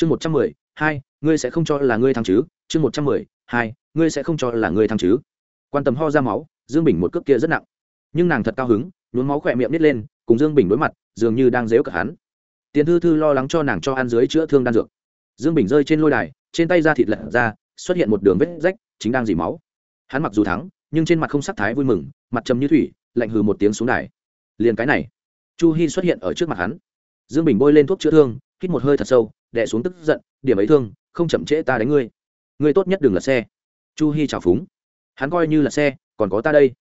chương một trăm mười hai, ngươi sẽ không cho là ngươi thắng chứ? Chương một trăm mười hai, ngươi sẽ không cho là ngươi thắng chứ? Quan tâm ho ra máu, dương bình một cước kia rất nặng. Nhưng nàng thật cao hứng, nhuốm máu khỏe miệng nít lên, cùng dương bình đối mặt, dường như đang dếu cả hắn. Tiền thư thư lo lắng cho nàng cho ăn dưới chữa thương đan dược. Dương bình rơi trên lôi đài, trên tay da thịt lật ra, xuất hiện một đường vết rách, chính đang dỉ máu. Hắn mặc dù thắng, nhưng trên mặt không sắc thái vui mừng, mặt trầm như thủy, lạnh hừ một tiếng xuống đài. Liền cái này. Chu hy xuất hiện ở trước mặt hắn. Dương bình bôi lên thuốc chữa thương hít một hơi thật sâu đẻ xuống tức giận, điểm ấy thương, không chậm trễ ta đánh ngươi. Ngươi tốt nhất đừng lật xe. Chu hy trào phúng. Hắn coi như là xe, còn có ta đây.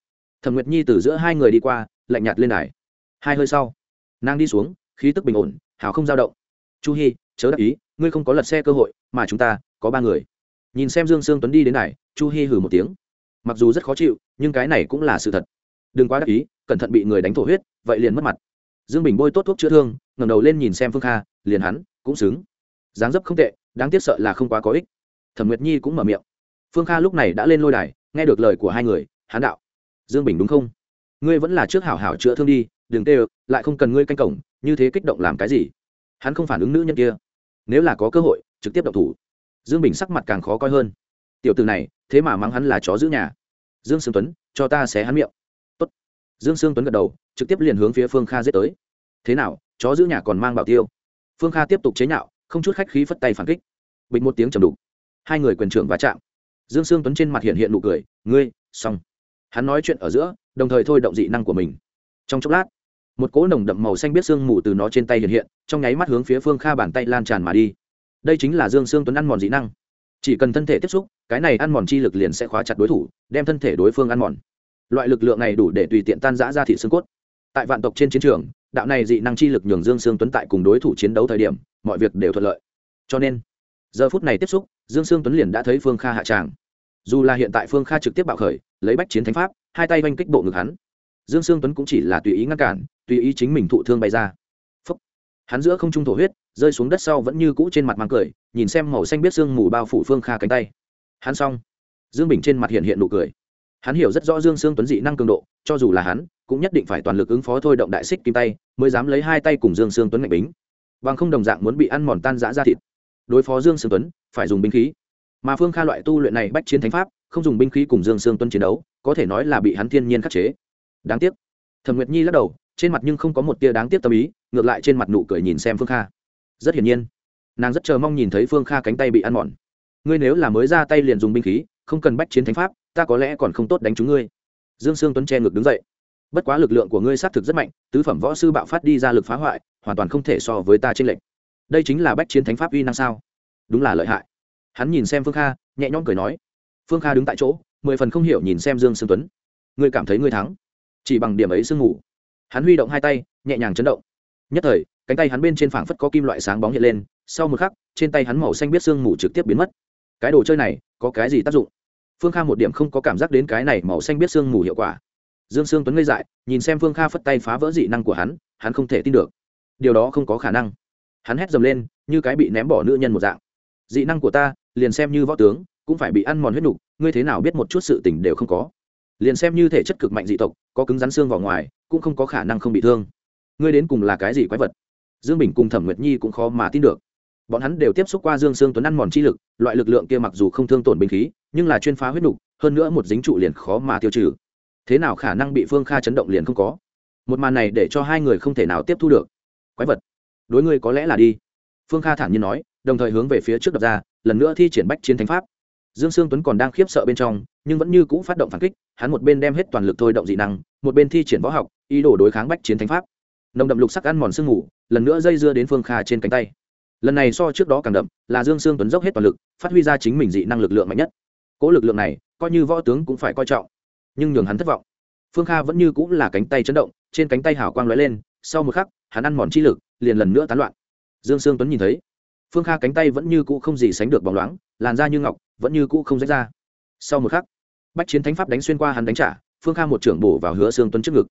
Thẩm nguyệt nhi từ giữa hai người đi qua, lạnh nhạt lên đài. Hai hơi sau, nàng đi xuống, khí tức bình ổn, hào không dao động. Chu hy chớ đắc ý, ngươi không có lật xe cơ hội, mà chúng ta có ba người. Nhìn xem dương sương tuấn đi đến này chu hy hử một tiếng. Mặc dù rất khó chịu, nhưng cái này cũng là sự thật. Đừng quá đắc ý, cẩn thận bị người đánh thổ huyết, vậy liền mất mặt dương bình bôi tốt thuốc chữa thương, ngẩng đầu lên nhìn xem phương kha, liền hắn cũng xứng. Dáng dấp không tệ, đáng tiếc sợ là không quá có ích. Thẩm nguyệt nhi cũng mở miệng. Phương kha lúc này đã lên lôi đài, nghe được lời của hai người hán đạo. Dương bình đúng không? Ngươi vẫn là trước hảo hảo chữa thương đi, đừng tê lại không cần ngươi canh cổng, như thế kích động làm cái gì? Hắn không phản ứng nữ nhân kia. Nếu là có cơ hội, trực tiếp động thủ. Dương bình sắc mặt càng khó coi hơn. Tiểu từ này, thế mà mắng hắn là chó giữ nhà. Dương sương tuấn, cho ta xé hắn miệng dương sương tuấn gật đầu, trực tiếp liền hướng phía phương kha giết tới. Thế nào, chó giữ nhà còn mang bảo tiêu? Phương kha tiếp tục chế nhạo, không chút khách khí phất tay phản kích. Bịch một tiếng chầm đục. Hai người quyền trưởng va chạm. Dương sương tuấn trên mặt hiện hiện nụ cười, ngươi, xong. Hắn nói chuyện ở giữa, đồng thời thôi động dị năng của mình. Trong chốc lát, một cỗ nồng đậm màu xanh biết sương mù từ nó trên tay hiện hiện, trong nháy mắt hướng phía phương kha bàn tay lan tràn mà đi. Đây chính là dương sương tuấn ăn mòn dị năng. Chỉ cần thân thể tiếp xúc, cái này ăn mòn chi lực liền sẽ khóa chặt đối thủ, đem thân thể đối phương ăn mòn loại lực lượng này đủ để tùy tiện tan giã ra thị xương cốt. Tại vạn tộc trên chiến trường, đạo này dị năng chi lực nhường dương sương tuấn tại cùng đối thủ chiến đấu thời điểm, mọi việc đều thuận lợi. Cho nên, giờ phút này tiếp xúc, dương sương tuấn liền đã thấy phương kha hạ tràng. Dù là hiện tại phương kha trực tiếp bạo khởi, lấy bách chiến thánh pháp, hai tay oanh kích bộ ngực hắn, dương sương tuấn cũng chỉ là tùy ý ngăn cản, tùy ý chính mình thụ thương bay ra. Phúc. hắn giữa không trung thổ huyết, rơi xuống đất sau vẫn như cũ trên mặt mang cười, nhìn xem màu xanh biết sương mù bao phủ phương kha cánh tay. Hắn xong. Dương bình trên mặt hiện hiện nụ cười hắn hiểu rất rõ dương sương tuấn dị năng cường độ, cho dù là hắn, cũng nhất định phải toàn lực ứng phó thôi động đại xích kim tay, mới dám lấy hai tay cùng dương sương tuấn ngạch bính. Bằng không đồng dạng muốn bị ăn mòn tan giã ra thịt. Đối phó dương sương tuấn, phải dùng binh khí. Mà phương kha loại tu luyện này bách chiến thánh pháp, không dùng binh khí cùng dương sương tuấn chiến đấu, có thể nói là bị hắn thiên nhiên khắc chế. Đáng tiếc. Thẩm nguyệt nhi lắc đầu, trên mặt nhưng không có một tia đáng tiếc tâm ý, ngược lại trên mặt nụ cười nhìn xem phương kha. Rất hiển nhiên, nàng rất chờ mong nhìn thấy phương kha cánh tay bị ăn mòn. Ngươi nếu là mới ra tay liền dùng binh khí, không cần bách chiến thánh pháp ta có lẽ còn không tốt đánh chúng ngươi. Dương sương tuấn che ngực đứng dậy. Bất quá lực lượng của ngươi xác thực rất mạnh, tứ phẩm võ sư bạo phát đi ra lực phá hoại, hoàn toàn không thể so với ta trên lệnh đây chính là bách chiến thánh pháp uy năng sao? Đúng là lợi hại. Hắn nhìn xem phương kha, nhẹ nhõm cười nói. Phương kha đứng tại chỗ, mười phần không hiểu nhìn xem dương sương tuấn. Ngươi cảm thấy ngươi thắng. Chỉ bằng điểm ấy sương ngủ. Hắn huy động hai tay, nhẹ nhàng chấn động. Nhất thời, cánh tay hắn bên trên phảng phất có kim loại sáng bóng hiện lên, sau một khắc, trên tay hắn màu xanh biết sương mù trực tiếp biến mất. Cái đồ chơi này, có cái gì tác dụng? Phương kha một điểm không có cảm giác đến cái này màu xanh biết sương mù hiệu quả. Dương sương tuấn ngây dại, nhìn xem phương kha phất tay phá vỡ dị năng của hắn hắn không thể tin được. Điều đó không có khả năng. Hắn hét dầm lên, như cái bị ném bỏ nữ nhân một dạng. Dị năng của ta, liền xem như võ tướng, cũng phải bị ăn mòn huyết nục, ngươi thế nào biết một chút sự tình đều không có. Liền xem như thể chất cực mạnh dị tộc, có cứng rắn xương vào ngoài, cũng không có khả năng không bị thương. Ngươi đến cùng là cái gì quái vật? Dương bình cùng thẩm nguyệt nhi cũng khó mà tin được bọn hắn đều tiếp xúc qua dương sương tuấn ăn mòn chi lực, loại lực lượng kia mặc dù không thương tổn binh khí, nhưng là chuyên phá huyết nục, hơn nữa một dính trụ liền khó mà tiêu trừ. Thế nào khả năng bị phương kha chấn động liền không có. Một màn này để cho hai người không thể nào tiếp thu được. Quái vật. Đối ngươi có lẽ là đi. Phương kha thản nhiên nói, đồng thời hướng về phía trước đập ra, lần nữa thi triển bách chiến thánh pháp. Dương sương tuấn còn đang khiếp sợ bên trong, nhưng vẫn như cũ phát động phản kích, hắn một bên đem hết toàn lực thôi động dị năng, một bên thi triển võ học, ý đồ đối kháng bách chiến thánh pháp. Nồng đậm lục sắc ăn mòn sương ngủ lần nữa dây dưa đến phương kha trên cánh tay lần này so trước đó càng đậm, là dương sương tuấn dốc hết toàn lực, phát huy ra chính mình dị năng lực lượng mạnh nhất. Cỗ lực lượng này, coi như võ tướng cũng phải coi trọng, nhưng nhường hắn thất vọng. Phương kha vẫn như cũng là cánh tay chấn động, trên cánh tay hảo quang lóe lên, sau một khắc, hắn ăn mòn chi lực, liền lần nữa tán loạn. Dương sương tuấn nhìn thấy, phương kha cánh tay vẫn như cũ không gì sánh được bóng loáng, làn da như ngọc, vẫn như cũ không rách ra. Sau một khắc, bách chiến thánh pháp đánh xuyên qua hắn đánh trả, phương kha một trưởng bổ vào hứa xương tuấn trước ngực.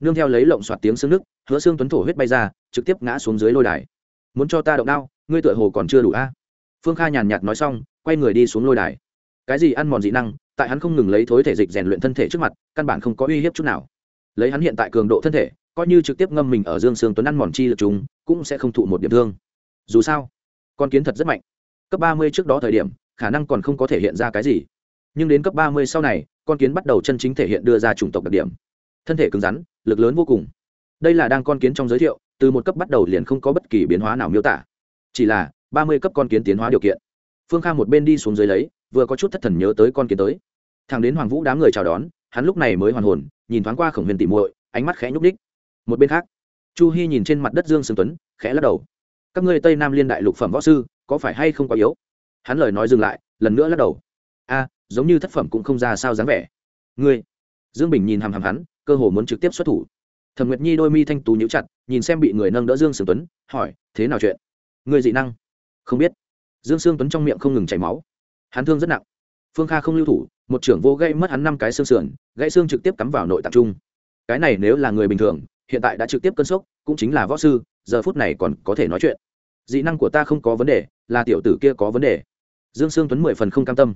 Nương theo lấy lộng soạt tiếng xương nước, hứa xương tuấn thổ huyết bay ra, trực tiếp ngã xuống dưới lôi đài muốn cho ta động đao, ngươi tựa hồ còn chưa đủ a. Phương kha nhàn nhạt nói xong, quay người đi xuống lôi đài. Cái gì ăn mòn dị năng, tại hắn không ngừng lấy thối thể dịch rèn luyện thân thể trước mặt, căn bản không có uy hiếp chút nào. Lấy hắn hiện tại cường độ thân thể, coi như trực tiếp ngâm mình ở dương sương tuấn ăn mòn chi lực chúng, cũng sẽ không thụ một điểm thương. Dù sao, con kiến thật rất mạnh. Cấp ba mươi trước đó thời điểm, khả năng còn không có thể hiện ra cái gì. Nhưng đến cấp ba mươi sau này, con kiến bắt đầu chân chính thể hiện đưa ra chủng tộc đặc điểm. Thân thể cứng rắn, lực lớn vô cùng. Đây là đang con kiến trong giới thiệu từ một cấp bắt đầu liền không có bất kỳ biến hóa nào miêu tả. Chỉ là, ba mươi cấp con kiến tiến hóa điều kiện. Phương kha một bên đi xuống dưới lấy, vừa có chút thất thần nhớ tới con kiến tới. Thằng đến hoàng vũ đám người chào đón, hắn lúc này mới hoàn hồn, nhìn thoáng qua khổng huyền tỉ muội, ánh mắt khẽ nhúc ních một bên khác, chu hy nhìn trên mặt đất dương sương tuấn, khẽ lắc đầu. Các ngươi tây nam liên đại lục phẩm võ sư, có phải hay không quá yếu? Hắn lời nói dừng lại, lần nữa lắc đầu. A, giống như thất phẩm cũng không ra sao dáng vẻ. Ngươi, dương bình nhìn hằm hằm hắn, cơ hồ muốn trực tiếp xuất thủ. Thẩm nguyệt nhi đôi mi thanh tú nhíu chặt nhìn xem bị người nâng đỡ dương sương tuấn, hỏi, thế nào chuyện? Người dị năng? Không biết. Dương sương tuấn trong miệng không ngừng chảy máu. Hắn thương rất nặng. Phương kha không lưu thủ, một trưởng vô gây mất hắn năm cái xương sườn, gãy xương trực tiếp cắm vào nội tạng trung. Cái này nếu là người bình thường, hiện tại đã trực tiếp cơn sốc, cũng chính là võ sư, giờ phút này còn có thể nói chuyện. Dị năng của ta không có vấn đề, là tiểu tử kia có vấn đề. Dương sương tuấn mười phần không cam tâm.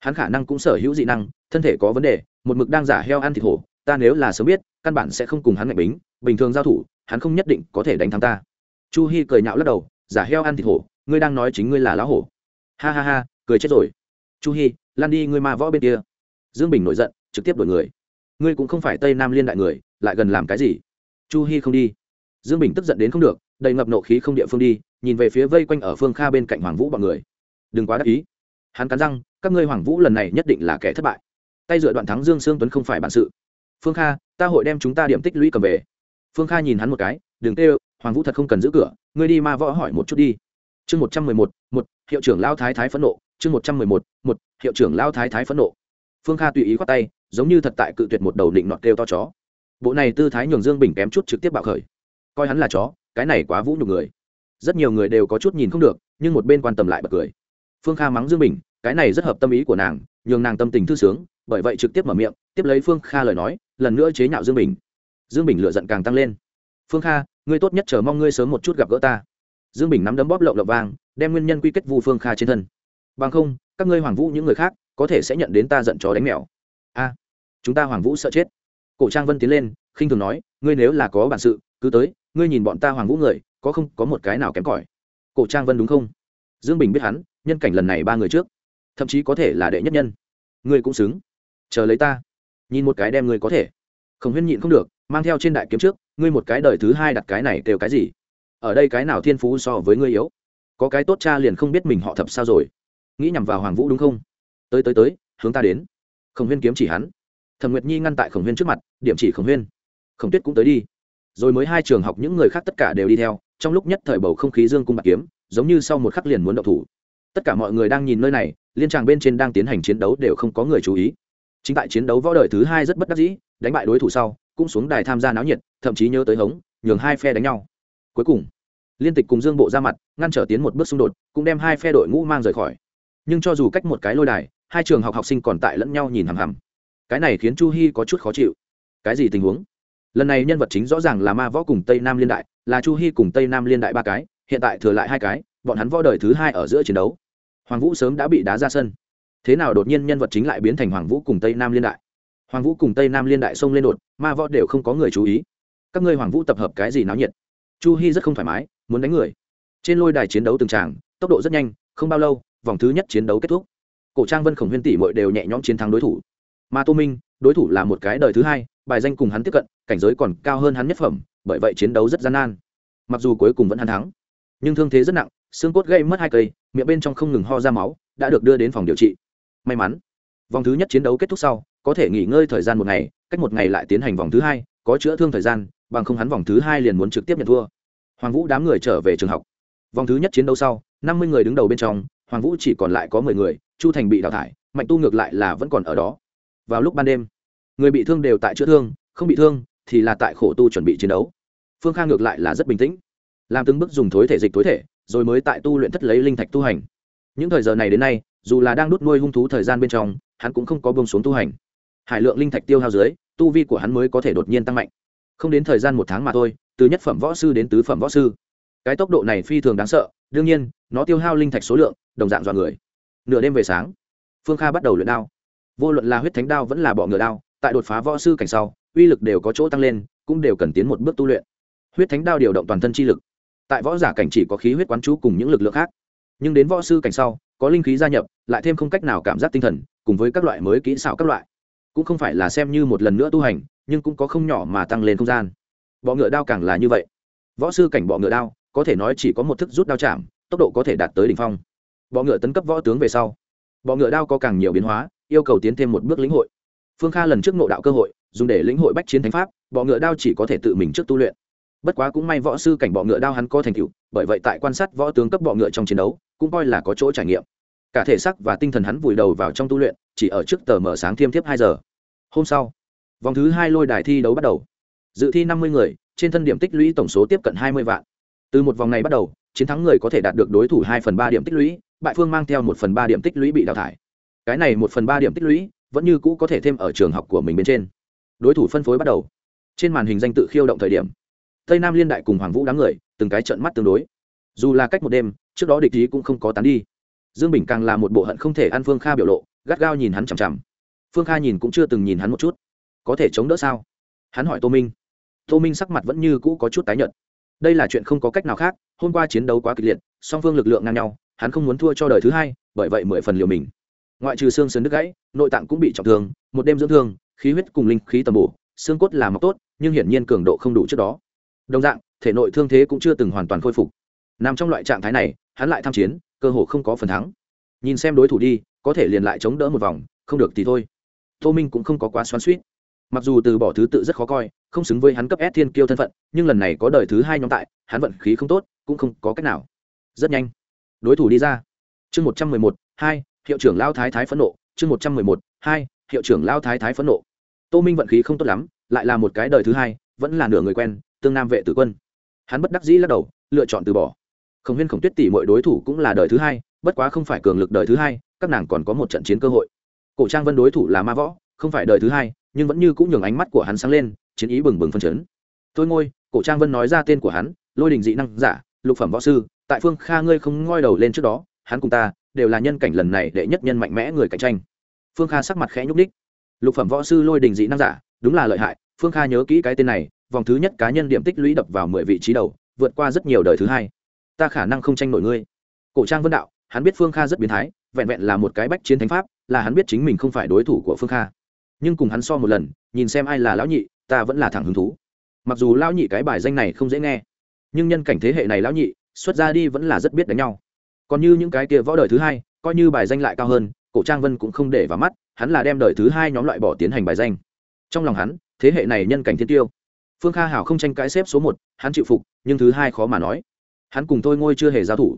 Hắn khả năng cũng sở hữu dị năng, thân thể có vấn đề, một mực đang giả heo ăn thịt hổ, ta nếu là sớm biết, căn bản sẽ không cùng hắn ngạch bính, bình thường giao thủ hắn không nhất định có thể đánh thắng ta. Chu Hi cười nhạo lắc đầu giả heo ăn thịt hổ ngươi đang nói chính ngươi là lá hổ. Ha ha ha cười chết rồi. Chu Hi, lan đi ngươi ma võ bên kia. Dương bình nổi giận trực tiếp đổi người. Ngươi cũng không phải tây nam liên đại người lại gần làm cái gì? Chu Hi không đi. Dương bình tức giận đến không được đầy ngập nộ khí không địa phương đi nhìn về phía vây quanh ở phương kha bên cạnh hoàng vũ b ọ n người. Đừng quá đắc ý. Hắn cắn răng các ngươi hoàng vũ lần này nhất định là kẻ thất bại. Tay dựa đoạn thắng dương sương tuấn không phải bản sự. Phương kha ta hội đem chúng ta điểm tích lũy cầm về phương kha nhìn hắn một cái, đừng tê hoàng vũ thật không cần giữ cửa, ngươi đi ma võ hỏi một chút đi. Chương một trăm mười một một, hiệu trưởng lao thái thái phẫn nộ. Chương một trăm mười một một, hiệu trưởng lao thái thái phẫn nộ. Phương kha tùy ý khoát tay, giống như thật tại cự tuyệt một đầu định nọt kêu to chó. Bộ này tư thái nhường dương bình kém chút trực tiếp bạo khởi. Coi hắn là chó, cái này quá vũ nhục người. Rất nhiều người đều có chút nhìn không được, nhưng một bên quan tâm lại bật cười. Phương kha mắng dương bình, cái này rất hợp tâm ý của nàng, nhường nàng tâm tình thư sướng, bởi vậy trực tiếp mở miệng, tiếp lấy phương kha lời nói, lần nữa chế nhạo dương bình dương bình lựa giận càng tăng lên. Phương kha ngươi tốt nhất chờ mong ngươi sớm một chút gặp gỡ ta. Dương bình nắm đấm bóp lộng lộng vàng, đem nguyên nhân quy kết vu phương kha trên thân. Bằng không các ngươi hoàng vũ những người khác có thể sẽ nhận đến ta giận chó đánh mèo. A chúng ta hoàng vũ sợ chết. Cổ trang vân tiến lên khinh thường nói ngươi nếu là có bản sự cứ tới ngươi nhìn bọn ta hoàng vũ người có không có một cái nào kém cỏi. Cổ trang vân đúng không? Dương bình biết hắn nhân cảnh lần này ba người trước thậm chí có thể là đệ nhất nhân. Ngươi cũng xứng. Chờ lấy ta. Nhìn một cái đem ngươi có thể. Khổng huyên nhịn không được mang theo trên đại kiếm trước, ngươi một cái đời thứ hai đặt cái này kêu cái gì? Ở đây cái nào thiên phú so với ngươi yếu? Có cái tốt cha liền không biết mình họ thập sao rồi. Nghĩ nhằm vào hoàng vũ đúng không? Tới tới tới, hướng ta đến. Khổng huyên kiếm chỉ hắn. Thẩm nguyệt nhi ngăn tại khổng huyên trước mặt, điểm chỉ khổng huyên. Khổng tuyết cũng tới đi. Rồi mới hai trường học những người khác tất cả đều đi theo, trong lúc nhất thời bầu không khí dương cung bạc kiếm, giống như sau một khắc liền muốn động thủ. Tất cả mọi người đang nhìn nơi này, liên tràng bên trên đang tiến hành chiến đấu đều không có người chú ý. Chính tại chiến đấu võ đời thứ hai rất bất đắc dĩ, đánh bại đối thủ sau cũng xuống đài tham gia náo nhiệt, thậm chí nhớ tới hống, nhường hai phe đánh nhau. Cuối cùng, liên tịch cùng dương bộ ra mặt, ngăn trở tiến một bước xung đột, cũng đem hai phe đội ngũ mang rời khỏi. Nhưng cho dù cách một cái lôi đài, hai trường học học sinh còn tại lẫn nhau nhìn hằm hằm. Cái này khiến chu hy có chút khó chịu. Cái gì tình huống? Lần này nhân vật chính rõ ràng là ma võ cùng tây nam liên đại, là chu hy cùng tây nam liên đại ba cái, hiện tại thừa lại hai cái, bọn hắn võ đời thứ hai ở giữa chiến đấu. Hoàng vũ sớm đã bị đá ra sân. Thế nào đột nhiên nhân vật chính lại biến thành hoàng vũ cùng tây nam liên đại? Hoàng vũ cùng tây nam liên đại xông lên đột, ma võ đều không có người chú ý. Các ngươi hoàng vũ tập hợp cái gì náo nhiệt? Chu hy rất không thoải mái, muốn đánh người. Trên lôi đài chiến đấu từng tràng, tốc độ rất nhanh, không bao lâu, vòng thứ nhất chiến đấu kết thúc. Cổ trang vân khổng huyên tỷ mội đều nhẹ nhõm chiến thắng đối thủ. Mà tô minh, đối thủ là một cái đời thứ hai, bài danh cùng hắn tiếp cận, cảnh giới còn cao hơn hắn nhất phẩm, bởi vậy chiến đấu rất gian nan. Mặc dù cuối cùng vẫn hắn thắng, nhưng thương thế rất nặng, xương cốt gây mất hai cây, miệng bên trong không ngừng ho ra máu, đã được đưa đến phòng điều trị. May mắn vòng thứ nhất chiến đấu kết thúc sau, có thể nghỉ ngơi thời gian một ngày, cách một ngày lại tiến hành vòng thứ hai, có chữa thương thời gian, bằng không hắn vòng thứ hai liền muốn trực tiếp nhận thua. Hoàng vũ đám người trở về trường học. Vòng thứ nhất chiến đấu sau, năm mươi người đứng đầu bên trong, hoàng vũ chỉ còn lại có mười người, chu thành bị đào thải, mạnh tu ngược lại là vẫn còn ở đó. Vào lúc ban đêm, người bị thương đều tại chữa thương, không bị thương thì là tại khổ tu chuẩn bị chiến đấu. Phương khang ngược lại là rất bình tĩnh, làm từng bước dùng thối thể dịch tối thể, rồi mới tại tu luyện thất lấy linh thạch tu hành. Những thời giờ này đến nay, dù là đang đốt nuôi hung thú thời gian bên trong hắn cũng không có bông xuống tu hành. Hải lượng linh thạch tiêu hao dưới, tu vi của hắn mới có thể đột nhiên tăng mạnh. Không đến thời gian một tháng mà thôi, từ nhất phẩm võ sư đến tứ phẩm võ sư. Cái tốc độ này phi thường đáng sợ, đương nhiên, nó tiêu hao linh thạch số lượng, đồng dạng dọa người. Nửa đêm về sáng, phương kha bắt đầu luyện đao. Vô luận là huyết thánh đao vẫn là bọ ngựa đao, tại đột phá võ sư cảnh sau, uy lực đều có chỗ tăng lên, cũng đều cần tiến một bước tu luyện. Huyết thánh đao điều động toàn thân chi lực. Tại võ giả cảnh chỉ có khí huyết quán chú cùng những lực lượng khác. Nhưng đến võ sư cảnh sau, có linh khí gia nhập, lại thêm không cách nào cảm giác tinh thần cùng với các loại mới kỹ xảo các loại. Cũng không phải là xem như một lần nữa tu hành, nhưng cũng có không nhỏ mà tăng lên không gian. Bọ ngựa đao càng là như vậy. Võ sư cảnh bọ ngựa đao, có thể nói chỉ có một thức rút đao chạm, tốc độ có thể đạt tới đ ỉ n h phong. Bọ ngựa tấn cấp võ tướng về sau, bọ ngựa đao có càng nhiều biến hóa, yêu cầu tiến thêm một bước lĩnh hội. Phương kha lần trước ngộ đạo cơ hội, dùng để lĩnh hội bách chiến thánh pháp, bọ ngựa đao chỉ có thể tự mình trước tu luyện. Bất quá cũng may võ sư cảnh bọ ngựa đao hắn có thành tựu, bởi vậy tại quan sát võ tướng cấp bọ ngựa trong chiến đấu, cũng coi là có chỗ trải nghiệm cả thể xác và tinh thần hắn vùi đầu vào trong tu luyện, chỉ ở trước tờ mở sáng thiêm thiếp hai giờ. Hôm sau, vòng thứ hai lôi đài thi đấu bắt đầu. Dự thi năm mươi người, trên thân điểm tích lũy tổng số tiếp cận hai mươi vạn. Từ một vòng này bắt đầu, chiến thắng người có thể đạt được đối thủ hai phần ba điểm tích lũy, bại phương mang theo một phần ba điểm tích lũy bị đào thải. Cái này một phần ba điểm tích lũy, vẫn như cũ có thể thêm ở trường học của mình bên trên. Đối thủ phân phối bắt đầu. Trên màn hình danh tự khiêu động thời điểm, tây nam liên đại cùng hoàng vũ đám người, từng cái trận mắt tương đối. Dù là cách một đêm, trước đó địch ý cũng không có tán đi dương bình càng là một bộ hận không thể ăn phương kha biểu lộ, gắt gao nhìn hắn chằm chằm. Phương kha nhìn cũng chưa từng nhìn hắn một chút. Có thể chống đỡ sao? Hắn hỏi tô minh. Tô minh sắc mặt vẫn như cũ có chút tái nhợt. Đây là chuyện không có cách nào khác, hôm qua chiến đấu quá kịch liệt, song phương lực lượng ngang nhau, hắn không muốn thua cho đời thứ hai, bởi vậy mười phần liều mình. Ngoại trừ xương sườn đứt gãy, nội tạng cũng bị trọng thương, một đêm dưỡng thương, khí huyết cùng linh khí tầm bổ, xương cốt là mọc tốt, nhưng hiển nhiên cường độ không đủ trước đó. Đồng dạng, thể nội thương thế cũng chưa từng hoàn toàn khôi phục. Nằm trong loại trạng thái này, hắn lại tham chiến cơ hội không có phần thắng. Nhìn xem đối thủ đi, có thể liền lại chống đỡ một vòng, không được thì thôi. Tô minh cũng không có quá xoắn suýt mặc dù từ bỏ thứ tự rất khó coi, không xứng với hắn cấp s thiên kiêu thân phận, nhưng lần này có đời thứ hai nhóm tại, hắn vận khí không tốt, cũng không có cách nào. Rất nhanh, đối thủ đi ra. Chương một trăm mười một, hai, hiệu trưởng lao thái thái phẫn nộ. Chương một trăm mười một, hai, hiệu trưởng lao thái thái phẫn nộ. Tô minh vận khí không tốt lắm, lại là một cái đời thứ hai, vẫn là nửa người quen, tương nam vệ tử quân. Hắn bất đắc dĩ lắc đầu, lựa chọn từ bỏ khổng huyên khổng tuyết tỷ mọi đối thủ cũng là đời thứ hai, bất quá không phải cường lực đời thứ hai, các nàng còn có một trận chiến cơ hội. Cổ trang vân đối thủ là ma võ, không phải đời thứ hai, nhưng vẫn như cũng nhường ánh mắt của hắn sáng lên, chiến ý bừng bừng phân chấn. Tôi ngôi cổ trang vân nói ra tên của hắn, lôi đình dị năng giả, lục phẩm võ sư, tại phương kha ngươi không ngoi đầu lên trước đó, hắn cùng ta đều là nhân cảnh lần này đệ nhất nhân mạnh mẽ người cạnh tranh. Phương kha sắc mặt khẽ nhúc ních lục phẩm võ sư, lôi đình dị năng giả, đúng là lợi hại, phương kha nhớ kỹ cái tên này, vòng thứ nhất cá nhân điểm tích lũy đập vào mười vị trí đầu, vượt qua rất nhiều đời thứ hai ta khả năng không tranh nổi ngươi. Cổ trang vân đạo, hắn biết phương kha rất biến thái, vẹn vẹn là một cái bách chiến thánh pháp, là hắn biết chính mình không phải đối thủ của phương kha. Nhưng cùng hắn so một lần, nhìn xem ai là lão nhị, ta vẫn là thẳng hứng thú. Mặc dù lão nhị cái bài danh này không dễ nghe, nhưng nhân cảnh thế hệ này lão nhị, xuất ra đi vẫn là rất biết đánh nhau. Còn như những cái kia võ đời thứ hai, coi như bài danh lại cao hơn, cổ trang vân cũng không để vào mắt, hắn là đem đời thứ hai nhóm loại bỏ tiến hành bài danh. Trong lòng hắn, thế hệ này nhân cảnh thiên tiêu. Phương kha hảo không tranh cãi xếp số một, hắn chịu phục, nhưng thứ hai khó mà nói hắn cùng tôi ngôi chưa hề giao thủ.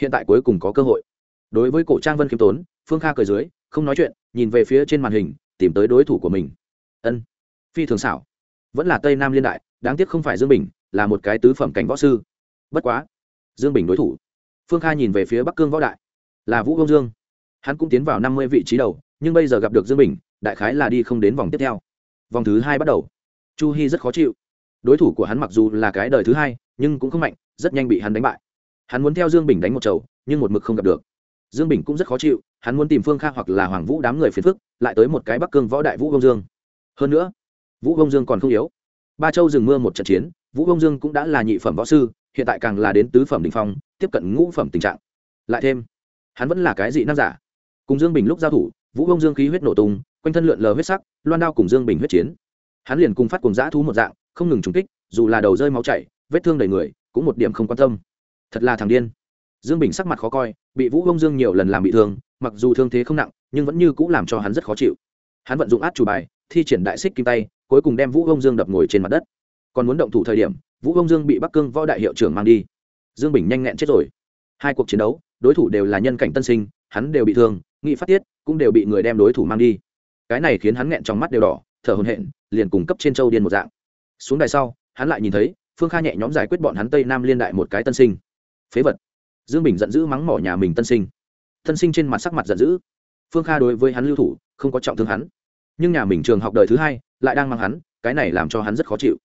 Hiện tại cuối cùng có cơ hội. Đối với cổ trang vân khiêm tốn, phương kha cười dưới, không nói chuyện, nhìn về phía trên màn hình, tìm tới đối thủ của mình. Ân, phi thường xảo. Vẫn là tây nam liên đại, đáng tiếc không phải dương bình, là một cái tứ phẩm cảnh võ sư. Bất quá, dương bình đối thủ. Phương kha nhìn về phía bắc cương võ đại, là vũ công dương. Hắn cũng tiến vào năm mươi vị trí đầu, nhưng bây giờ gặp được dương bình, đại khái là đi không đến vòng tiếp theo. Vòng thứ hai bắt đầu. Chu hy rất khó chịu. Đối thủ của hắn mặc dù là cái đời thứ hai, nhưng cũng không mạnh rất nhanh bị hắn đánh bại. Hắn muốn theo dương bình đánh một chầu, nhưng một mực không gặp được. Dương bình cũng rất khó chịu, hắn muốn tìm phương kha hoặc là hoàng vũ đám người phiền phức, lại tới một cái bắc cương võ đại vũ công dương. Hơn nữa, vũ công dương còn không yếu. Ba châu dừng mưa một trận chiến, vũ công dương cũng đã là nhị phẩm võ sư, hiện tại càng là đến tứ phẩm đình phong, tiếp cận ngũ phẩm tình trạng. Lại thêm, hắn vẫn là cái dị năng giả. Cùng dương bình lúc giao thủ, vũ công dương khí huyết nổ tung, quanh thân lượn lờ huyết sắc, loan đao cùng dương bình huyết chiến. Hắn liền cùng phát cùng dã thú một dạng, không ngừng trúng kích, dù là đầu rơi máu chảy, vết thương đầy người cũng một điểm không quan tâm. Thật là thằng điên. Dương bình sắc mặt khó coi, bị vũ công dương nhiều lần làm bị thương, mặc dù thương thế không nặng, nhưng vẫn như cũng làm cho hắn rất khó chịu. Hắn vận dụng át chủ bài, thi triển đại xích kim tay, cuối cùng đem vũ công dương đập ngồi trên mặt đất. Còn muốn động thủ thời điểm, vũ công dương bị bắc cương võ đại hiệu trưởng mang đi. Dương bình nhanh nhẹn chết rồi. Hai cuộc chiến đấu, đối thủ đều là nhân cảnh tân sinh, hắn đều bị thương, nghị phát tiết, cũng đều bị người đem đối thủ mang đi. Cái này khiến hắn nghẹn trong mắt đều đỏ, thở hồn hện liền cùng cấp trên châu điên một dạng. Xuống đài sau, hắn lại nhìn thấy phương kha nhẹ nhóm giải quyết bọn hắn tây nam liên đại một cái tân sinh. Phế vật. Dương bình giận dữ mắng mỏ nhà mình tân sinh. Tân sinh trên mặt sắc mặt giận dữ. Phương kha đối với hắn lưu thủ, không có trọng thương hắn. Nhưng nhà mình trường học đời thứ hai, lại đang mang hắn, cái này làm cho hắn rất khó chịu.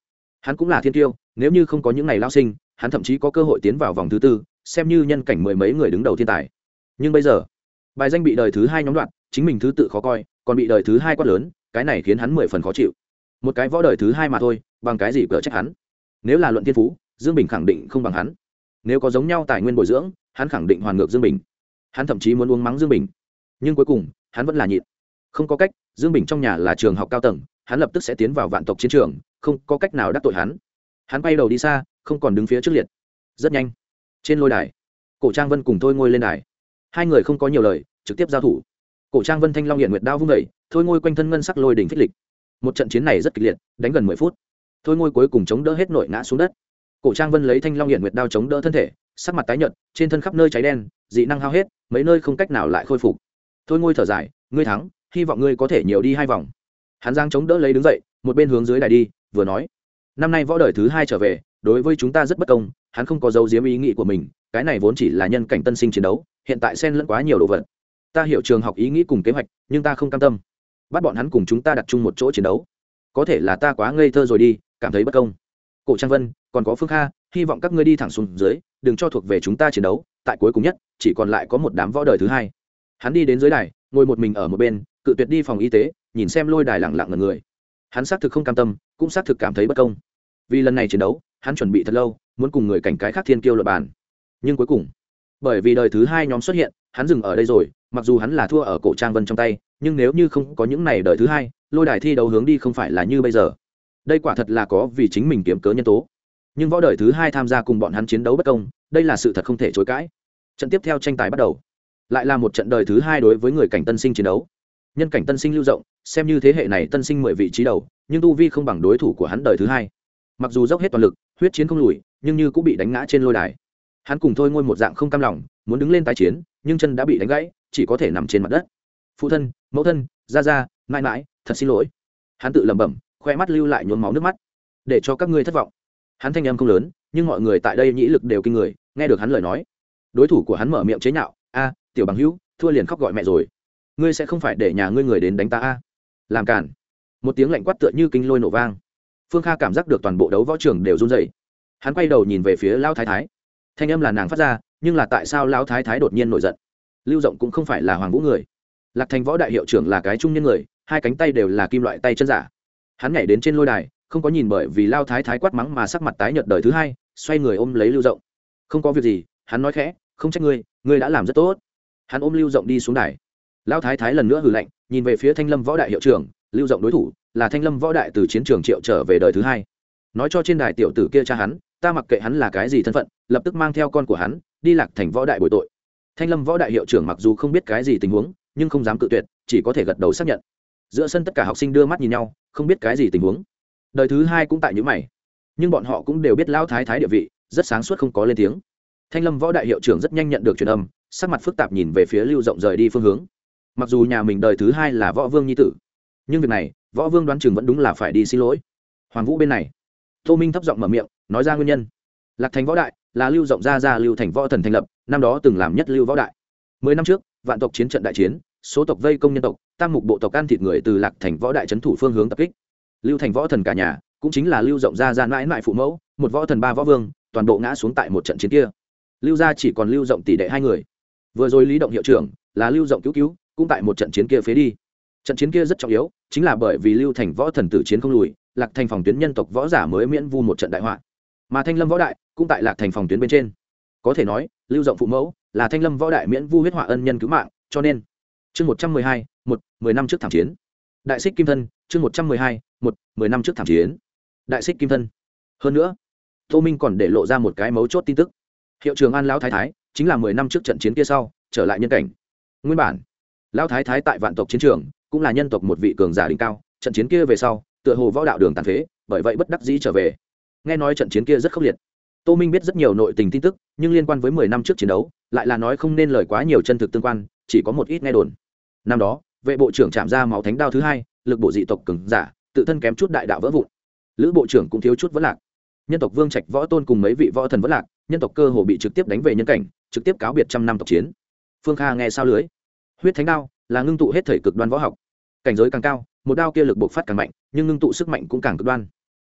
Hắn cũng là thiên tiêu, nếu như không có những ngày lao sinh, hắn thậm chí có cơ hội tiến vào vòng thứ tư, xem như nhân cảnh mười mấy người đứng đầu thiên tài. Nhưng bây giờ, bài danh bị đời thứ hai nhóm đoạn, chính mình thứ tự khó coi, còn bị đời thứ hai quát lớn, cái này khiến hắn mười phần khó chịu. Một cái võ đời thứ hai mà thôi, bằng cái gì cỡ trách hắn? Nếu là luận thiên phú, dương bình khẳng định không bằng hắn. Nếu có giống nhau tài nguyên bồi dưỡng, hắn khẳng định hoàn ngược dương bình. Hắn thậm chí muốn uống mắng dương bình. Nhưng cuối cùng, hắn vẫn là nhịn. Không có cách, dương bình trong nhà là trường học cao tầng, hắn lập tức sẽ tiến vào vạn tộc chiến trường, không có cách nào đắc tội hắn. Hắn quay đầu đi xa, không còn đứng phía trước liệt. Rất nhanh. Trên lôi đài, cổ trang vân cùng thôi ngôi lên đài. Hai người không có nhiều lời, trực tiếp giao thủ. Cổ trang vân thanh long hiện nguyệt đao vung vẩy thôi ngôi quanh thân ngân sắc lôi đỉnh phích lịch. Một trận chiến này rất kịch liệt, đánh gần mười phút thôi ngôi cuối cùng chống đỡ hết nội ngã xuống đất. Cổ trang vân lấy thanh long hiện nguyệt đao chống đỡ thân thể, sắc mặt tái nhợt, trên thân khắp nơi cháy đen, dị năng hao hết, mấy nơi không cách nào lại khôi phục. Thôi ngôi thở dài, ngươi thắng, hy vọng ngươi có thể nhiều đi hai vòng. Hắn giang chống đỡ lấy đứng dậy, một bên hướng dưới đài đi, vừa nói, năm nay võ đời thứ hai trở về, đối với chúng ta rất bất công, hắn không có dấu diếm ý nghĩ của mình, cái này vốn chỉ là nhân cảnh tân sinh chiến đấu, hiện tại xen lẫn quá nhiều đồ vật. Ta hiểu trường học ý nghĩ cùng kế hoạch, nhưng ta không cam tâm. Bắt bọn hắn cùng chúng ta đặt chung một chỗ chiến đấu. Có thể là ta quá ngây thơ rồi đi cảm thấy bất công. Cổ trang vân, còn có phương kha, hy vọng các ngươi đi thẳng xuống dưới, đừng cho thuộc về chúng ta chiến đấu, tại cuối cùng nhất, chỉ còn lại có một đám võ đời thứ hai. Hắn đi đến dưới đài, ngồi một mình ở một bên, cự tuyệt đi phòng y tế, nhìn xem lôi đài lẳng lặng ngần người. Hắn xác thực không cam tâm, cũng xác thực cảm thấy bất công. Vì lần này chiến đấu, hắn chuẩn bị thật lâu, muốn cùng người cảnh cái khác thiên kiêu luật bàn. Nhưng cuối cùng, bởi vì đời thứ hai nhóm xuất hiện, hắn dừng ở đây rồi, mặc dù hắn là thua ở cổ trang vân trong tay, nhưng nếu như không có những này đời thứ hai, lôi đài thi đấu hướng đi không phải là như bây giờ đây quả thật là có vì chính mình kiếm cớ nhân tố. Nhưng võ đời thứ hai tham gia cùng bọn hắn chiến đấu bất công, đây là sự thật không thể chối cãi. Trận tiếp theo tranh tài bắt đầu. Lại là một trận đời thứ hai đối với người cảnh tân sinh chiến đấu. Nhân cảnh tân sinh lưu rộng, xem như thế hệ này tân sinh mười vị trí đầu, nhưng tu vi không bằng đối thủ của hắn đời thứ hai. Mặc dù dốc hết toàn lực, huyết chiến không lùi, nhưng như cũng bị đánh ngã trên lôi đài. Hắn cùng thôi ngôi một dạng không cam lòng, muốn đứng lên tái chiến, nhưng chân đã bị đánh gãy, chỉ có thể nằm trên mặt đất. Phụ thân, mẫu thân ra ra mãi mãi, thật xin lỗi. Hắn tự lẩm bẩm khoe mắt lưu lại nhuốm máu nước mắt. Để cho các ngươi thất vọng. Hắn thanh âm không lớn, nhưng mọi người tại đây nhĩ lực đều kinh người, nghe được hắn lời nói. Đối thủ của hắn mở miệng chế nhạo, a, tiểu bằng hữu, thua liền khóc gọi mẹ rồi. Ngươi sẽ không phải để nhà ngươi người đến đánh ta a. Làm cản một tiếng lạnh quát tựa như kinh lôi nổ vang. Phương kha cảm giác được toàn bộ đấu võ trường đều run dậy hắn quay đầu nhìn về phía lao thái thái. Thanh âm là nàng phát ra, nhưng là tại sao lao thái thái đột nhiên nổi giận? Lưu rộng cũng không phải là hoàng vũ người. Lạc thành võ đại hiệu trưởng là cái trung nhân người, hai cánh tay đều là kim loại tay chân giả hắn nhảy đến trên lôi đài, không có nhìn bởi vì lao thái thái quát mắng mà sắc mặt tái nhợt đời thứ hai, xoay người ôm lấy lưu rộng. Không có việc gì, hắn nói khẽ, không trách ngươi ngươi đã làm rất tốt. Hắn ôm lưu rộng đi xuống đài. Lao thái thái lần nữa hừ lạnh, nhìn về phía thanh lâm võ đại hiệu trưởng, lưu rộng đối thủ, là thanh lâm võ đại từ chiến trường triệu trở về đời thứ hai. Nói cho trên đài tiểu tử kia cha hắn, ta mặc kệ hắn là cái gì thân phận, lập tức mang theo con của hắn, đi lạc thành võ đại bồi tội. Thanh lâm võ đại hiệu trưởng mặc dù không biết cái gì tình huống, nhưng không dám cự tuyệt, chỉ có thể gật đầu xác nhận. Giữa sân tất cả học sinh đưa mắt nhìn nhau không biết cái gì tình huống. Đời thứ hai cũng tại những mày. Nhưng bọn họ cũng đều biết lão thái thái địa vị, rất sáng suốt không có lên tiếng. Thanh lâm võ đại hiệu trưởng rất nhanh nhận được truyền âm, sắc mặt phức tạp nhìn về phía lưu rộng rời đi phương hướng. Mặc dù nhà mình đời thứ hai là võ vương nhi tử, nhưng việc này, võ vương đoán chừng vẫn đúng là phải đi xin lỗi. Hoàng vũ bên này. Tô minh thấp giọng mở miệng, nói ra nguyên nhân. Lạc thành võ đại, là lưu rộng ra ra lưu thành võ thần thành lập, năm đó từng làm nhất lưu võ đại. Mười năm trước, vạn tộc chiến trận đại chiến số tộc vây công nhân tộc, tam mục bộ tộc ăn thịt người từ lạc thành võ đại trấn thủ phương hướng tập kích. Lưu thành võ thần cả nhà, cũng chính là lưu rộng ra ra mãi mãi phụ mẫu, một võ thần ba võ vương, toàn bộ ngã xuống tại một trận chiến kia. Lưu gia chỉ còn lưu rộng tỷ đệ hai người. Vừa rồi lý động hiệu trưởng là lưu rộng cứu cứu, cũng tại một trận chiến kia phế đi. Trận chiến kia rất trọng yếu, chính là bởi vì lưu thành võ thần tử chiến không lùi, lạc thành phòng tuyến nhân tộc võ giả mới miễn vu một trận đại họa. Mà thanh lâm võ đại cũng tại lạc thành phòng tuyến bên trên. Có thể nói, lưu rộng phụ mẫu là thanh lâm võ đại miễn vu huyết họa ân nhân cứu mạng, cho nên chương một trăm mười hai, một, mười năm trước thảm chiến. Đại xích kim thân, chương một trăm mười hai, một, mười năm trước thảm chiến. Đại xích kim thân. Hơn nữa, tô minh còn để lộ ra một cái mấu chốt tin tức. Hiệu trường an lão thái thái, chính là mười năm trước trận chiến kia sau, trở lại nhân cảnh. Nguyên bản, lão thái thái tại vạn tộc chiến trường, cũng là nhân tộc một vị cường giả đỉnh cao, trận chiến kia về sau, tựa hồ võ đạo đường tàn phế, bởi vậy bất đắc dĩ trở về. Nghe nói trận chiến kia rất khốc liệt. Tô minh biết rất nhiều nội tình tin tức, nhưng liên quan với mười năm trước chiến đấu, lại là nói không nên lời quá nhiều chân thực tương quan, chỉ có một ít nghe đồn năm đó, vệ bộ trưởng chạm ra máu thánh đao thứ hai, lực bộ dị tộc cường giả, tự thân kém chút đại đạo vỡ vụn. Lữ bộ trưởng cũng thiếu chút vỡ lạc. Nhân tộc vương trạch võ tôn cùng mấy vị võ thần vỡ lạc, nhân tộc cơ hồ bị trực tiếp đánh về nhân cảnh, trực tiếp cáo biệt trăm năm tộc chiến. Phương kha nghe sao lưới? Huyết thánh đao là ngưng tụ hết thể cực đoan võ học. Cảnh giới càng cao, một đao kia lực bộc phát càng mạnh, nhưng ngưng tụ sức mạnh cũng càng cực đoan.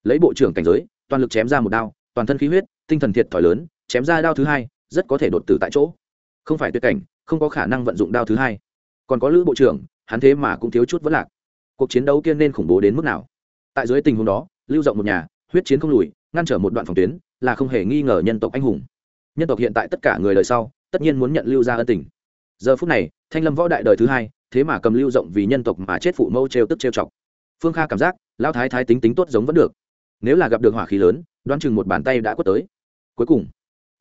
Lấy bộ trưởng cảnh giới, toàn lực chém ra một đao, toàn thân khí huyết, tinh thần thiệt thòi lớn, chém ra đao thứ hai, rất có thể đột tử tại chỗ. Không phải tuyệt cảnh, không có khả năng vận dụng đao thứ hai còn có lữ bộ trưởng, hắn thế mà cũng thiếu chút vẫn lạc. Cuộc chiến đấu kia nên khủng bố đến mức nào? Tại dưới tình huống đó, lưu rộng một nhà, huyết chiến không lùi, ngăn trở một đoạn phòng tuyến, là không hề nghi ngờ nhân tộc anh hùng. Nhân tộc hiện tại tất cả người đời sau, tất nhiên muốn nhận lưu ra ân tình. Giờ phút này, thanh lâm võ đại đời thứ hai, thế mà cầm lưu rộng vì nhân tộc mà chết phụ mâu trêu tức trêu chọc. Phương kha cảm giác, lão thái thái tính tính tốt giống vẫn được. Nếu là gặp được hỏa khí lớn, đoán chừng một bàn tay đã quất tới. Cuối cùng,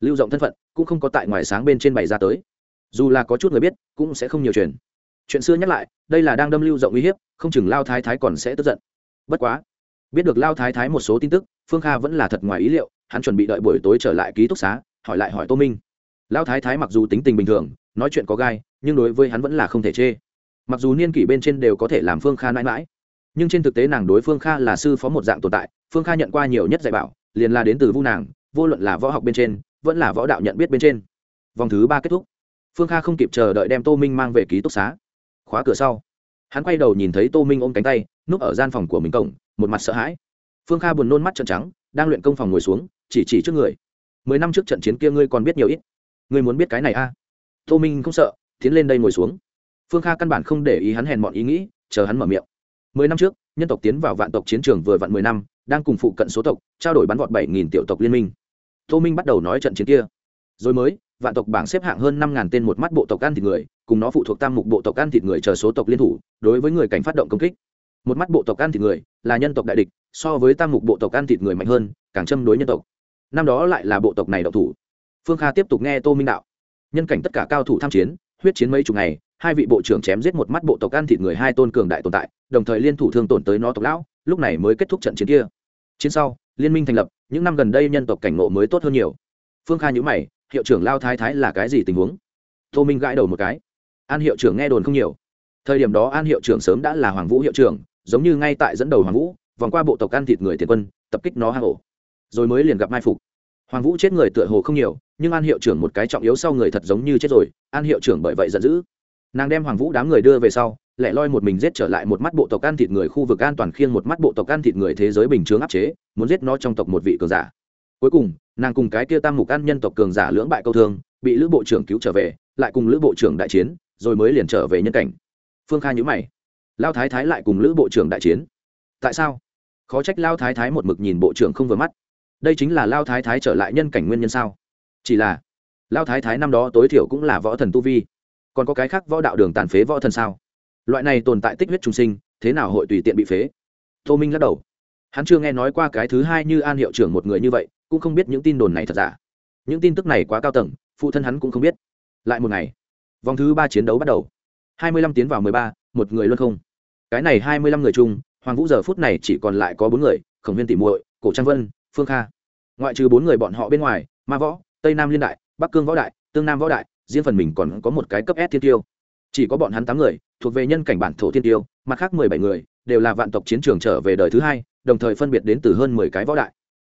lưu rộng thân phận cũng không có tại ngoài sáng bên trên bày ra tới. Dù là có chút người biết, cũng sẽ không nhiều chuyện chuyện xưa nhắc lại, đây là đang đâm lưu rộng uy hiếp, không chừng lao thái thái còn sẽ tức giận. Bất quá, biết được lao thái thái một số tin tức, phương kha vẫn là thật ngoài ý liệu, hắn chuẩn bị đợi buổi tối trở lại ký túc xá, hỏi lại hỏi tô minh. Lao thái thái mặc dù tính tình bình thường, nói chuyện có gai, nhưng đối với hắn vẫn là không thể chê. Mặc dù niên kỷ bên trên đều có thể làm phương kha mãi mãi nhưng trên thực tế nàng đối phương kha là sư phó một dạng tồn tại, phương kha nhận qua nhiều nhất dạy bảo, liền là đến từ vu nàng, vô luận là võ học bên trên, vẫn là võ đạo nhận biết bên trên. Vòng thứ ba kết thúc. Phương kha không kịp chờ đợi đem tô minh mang về ký túc xá khóa cửa sau, hắn quay đầu nhìn thấy tô minh ôm cánh tay, núp ở gian phòng của mình cổng, một mặt sợ hãi. Phương kha buồn nôn mắt trận trắng, đang luyện công phòng ngồi xuống, chỉ chỉ trước người. Mười năm trước trận chiến kia ngươi còn biết nhiều ít. Ngươi muốn biết cái này a à? tô minh không sợ, tiến lên đây ngồi xuống. Phương kha căn bản không để ý hắn hèn mọn ý nghĩ, chờ hắn mở miệng. Mười năm trước, nhân tộc tiến vào vạn tộc chiến trường vừa vặn mười năm, đang cùng phụ cận số tộc, trao đổi bắn vọt bảy nghìn tiểu tộc liên minh. Tô minh bắt đầu nói trận chiến kia rồi mới, vạn tộc bảng xếp hạng hơn năm ngàn tên một mắt bộ tộc ăn thịt người, cùng nó phụ thuộc tam mục bộ tộc ăn thịt người chờ số tộc liên thủ, đối với người cảnh phát động công kích. Một mắt bộ tộc ăn thịt người, là nhân tộc đại địch, so với tam mục bộ tộc ăn thịt người mạnh hơn, càng châm đối nhân tộc. Năm đó lại là bộ tộc này độc thủ. Phương kha tiếp tục nghe tô minh đạo. Nhân cảnh tất cả cao thủ tham chiến, huyết chiến mấy chục ngày, hai vị bộ trưởng chém giết một mắt bộ tộc ăn thịt người hai tôn cường đại tồn tại, đồng thời liên thủ thương tổn tới nó tộc lão, lúc này mới kết thúc trận chiến kia. Chiến sau, liên minh thành lập, những năm gần đây nhân tộc cảnh ngộ mới tốt hơn nhiều. Phương kha nhữ mày hiệu trưởng lao thái thái là cái gì tình huống? Tô minh gãi đầu một cái. An hiệu trưởng nghe đồn không nhiều. Thời điểm đó an hiệu trưởng sớm đã là hoàng vũ hiệu trưởng, giống như ngay tại dẫn đầu hoàng vũ, vòng qua bộ tộc ăn thịt người tiền quân, tập kích nó hang ổ. Rồi mới liền gặp mai phục. Hoàng vũ chết người tựa hồ không nhiều, nhưng an hiệu trưởng một cái trọng yếu sau người thật giống như chết rồi, an hiệu trưởng bởi vậy giận dữ. Nàng đem hoàng vũ đám người đưa về sau lại loi một mình giết trở lại một mắt bộ tộc ăn thịt người khu vực an toàn khiêng một mắt bộ tộc ăn thịt người thế giới bình chướng áp chế, muốn giết nó trong tộc một vị cường giả cuối cùng, nàng cùng cái kia tam mục ăn nhân tộc cường giả lưỡng bại câu thương, bị lữ bộ trưởng cứu trở về, lại cùng lữ bộ trưởng đại chiến, rồi mới liền trở về nhân cảnh. Phương kha nhữ mày. Lao thái thái lại cùng lữ bộ trưởng đại chiến. Tại sao? Khó trách lao thái thái một mực nhìn bộ trưởng không vừa mắt. Đây chính là lao thái thái trở lại nhân cảnh nguyên nhân sao? Chỉ là, lao thái thái năm đó tối thiểu cũng là võ thần tu vi. Còn có cái khác võ đạo đường tàn phế võ thần sao? Loại này tồn tại tích huyết trung sinh, thế nào hội tùy tiện bị phế? Tô minh lắc đầu. Hắn chưa nghe nói qua cái thứ hai như an hiệu trưởng một người như vậy cũng không biết những tin đồn này thật giả. Những tin tức này quá cao tầng, phụ thân hắn cũng không biết. Lại một ngày, vòng thứ ba chiến đấu bắt đầu. Hai mươi lăm tiến vào mười ba, một người luôn không. Cái này hai mươi lăm người chung, hoàng vũ giờ phút này chỉ còn lại có bốn người, khổng huyên tỉ muội, cổ trang vân, phương kha. Ngoại trừ bốn người bọn họ bên ngoài, ma võ, tây nam liên đại, bắc cương võ đại, tương nam võ đại, riêng phần mình còn có một cái cấp s thiên tiêu. Chỉ có bọn hắn tám người, thuộc về nhân cảnh bản thổ thiên tiêu, mặt khác mười bảy người, đều là vạn tộc chiến trường trở về đời thứ hai, đồng thời phân biệt đến từ hơn mười cái võ đại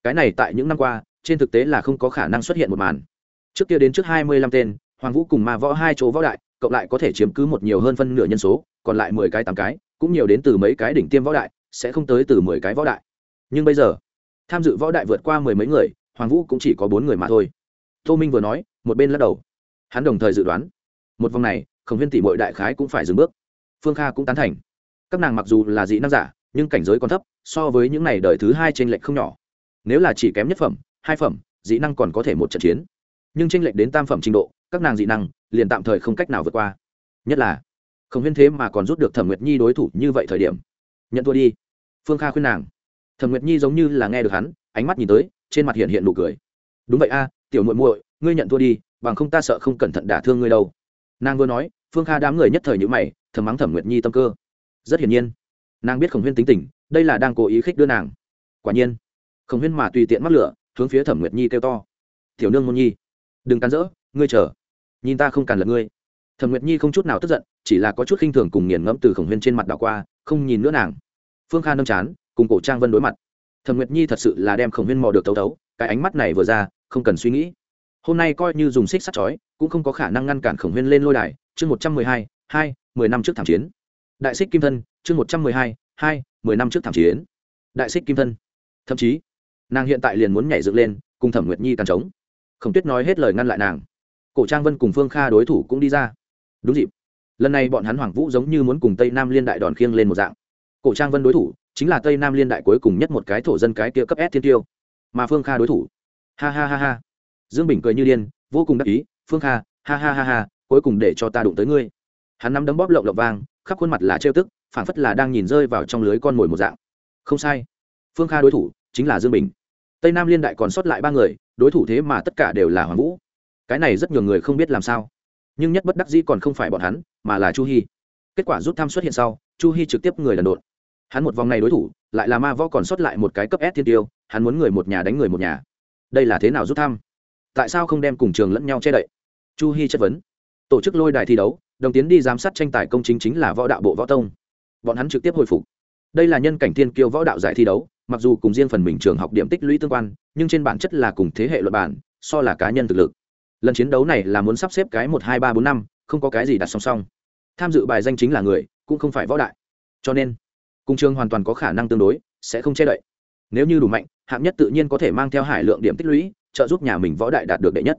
cái này tại những năm qua, trên thực tế là không có khả năng xuất hiện một màn. Trước kia đến trước hai mươi lăm tên, hoàng vũ cùng ma võ hai chỗ võ đại, cộng lại có thể chiếm cứ một nhiều hơn phân nửa nhân số, còn lại mười cái tám cái, cũng nhiều đến từ mấy cái đỉnh tiêm võ đại, sẽ không tới từ mười cái võ đại. Nhưng bây giờ, tham dự võ đại vượt qua mười mấy người, hoàng vũ cũng chỉ có bốn người mà thôi. Tô minh vừa nói, một bên lắc đầu. Hắn đồng thời dự đoán, một vòng này, khổng viên tỷ mội đại khái cũng phải dừng bước. Phương kha cũng tán thành. Các nàng mặc dù là dị năng giả, nhưng cảnh giới còn thấp, so với những n à y đời thứ hai t r ê n lệch không nhỏ nếu là chỉ kém nhất phẩm, hai phẩm, dị năng còn có thể một trận chiến. Nhưng tranh lệch đến tam phẩm trình độ, các nàng dị năng liền tạm thời không cách nào vượt qua. Nhất là, không huyên thế mà còn rút được thẩm nguyệt nhi đối thủ như vậy thời điểm. Nhận thua đi. Phương kha khuyên nàng. Thẩm nguyệt nhi giống như là nghe được hắn, ánh mắt nhìn tới, trên mặt hiện hiện nụ cười. Đúng vậy a, tiểu muội muội, ngươi nhận thua đi, bằng không ta sợ không cẩn thận đả thương ngươi đâu. Nàng vừa nói, phương kha đám người nhất thời nhữ mày, thầm mắng thẩm nguyệt nhi tâm cơ. Rất hiển nhiên. Nàng biết khổng huyên tính tình, đây là đang cố ý khích đưa nàng. Quả nhiên khổng huyên mà tùy tiện mắc lửa, hướng phía thẩm nguyệt nhi kêu to. Tiểu nương môn nhi, đừng cắn rỡ, ngươi chờ. Nhìn ta không càn lật ngươi. Thẩm nguyệt nhi không chút nào tức giận, chỉ là có chút khinh thường cùng nghiền ngẫm từ khổng huyên trên mặt đảo qua, không nhìn nữa nàng. Phương kha nâm chán, cùng cổ trang vân đối mặt. Thẩm nguyệt nhi thật sự là đem khổng huyên mò được tấu tấu, cái ánh mắt này vừa ra, không cần suy nghĩ. Hôm nay coi như dùng xích sắt chói, cũng không có khả năng ngăn cản khổng huyên lên lôi đài. Chương một trăm mười hai hai, mười năm trước thảm chiến. Đại xích kim thân, chương một trăm mười hai hai, mười năm trước thảm chiến. Đại xích kim thân. Thậm chí nàng hiện tại liền muốn nhảy dựng lên, cùng thẩm nguyệt nhi càn trống. Khổng tuyết nói hết lời ngăn lại nàng. Cổ trang vân cùng phương kha đối thủ cũng đi ra. Đúng dịp. Lần này bọn hắn hoàng vũ giống như muốn cùng tây nam liên đại đòn khiêng lên một dạng. Cổ trang vân đối thủ chính là tây nam liên đại cuối cùng nhất một cái thổ dân cái kia cấp s thiên tiêu. Mà phương kha đối thủ. Ha ha ha ha. Dương bình cười như điên, vô cùng đắc ý, phương kha, ha ha ha ha, cuối cùng để cho ta đụng tới ngươi. Hắn nắm đấm bóp lộng lộng vang, khắp khuôn mặt là trêu tức phản phất là đang nhìn rơi vào trong lưới con mồi một dạng. Không sai. Phương kha đối thủ chính là dương bình. Tây nam liên đại còn sót lại ba người, đối thủ thế mà tất cả đều là hoàng vũ. Cái này rất nhiều người không biết làm sao. Nhưng nhất bất đắc dĩ còn không phải bọn hắn, mà là chu hy kết quả rút tham xuất hiện sau, chu hy trực tiếp người lần đột. Hắn một vòng này đối thủ, lại là ma võ còn sót lại một cái cấp s thiên tiêu, hắn muốn người một nhà đánh người một nhà. Đây là thế nào rút thăm? Tại sao không đem cùng trường lẫn nhau che đậy? Chu hy chất vấn. Tổ chức lôi đài thi đấu, đồng tiến đi giám sát tranh tài công chính chính là võ đạo bộ võ tông. Bọn hắn trực tiếp hồi phục. Đây là nhân cảnh thiên kiêu võ đạo giải thi đấu mặc dù cùng riêng phần mình trường học điểm tích lũy tương quan, nhưng trên bản chất là cùng thế hệ luật bản, so là cá nhân thực lực. Lần chiến đấu này là muốn sắp xếp cái một, hai, ba, bốn năm, không có cái gì đặt song song. Tham dự bài danh chính là người, cũng không phải võ đại. Cho nên cung trường hoàn toàn có khả năng tương đối, sẽ không che đậy. Nếu như đủ mạnh, hạng nhất tự nhiên có thể mang theo hải lượng điểm tích lũy, trợ giúp nhà mình võ đại đạt được đệ nhất.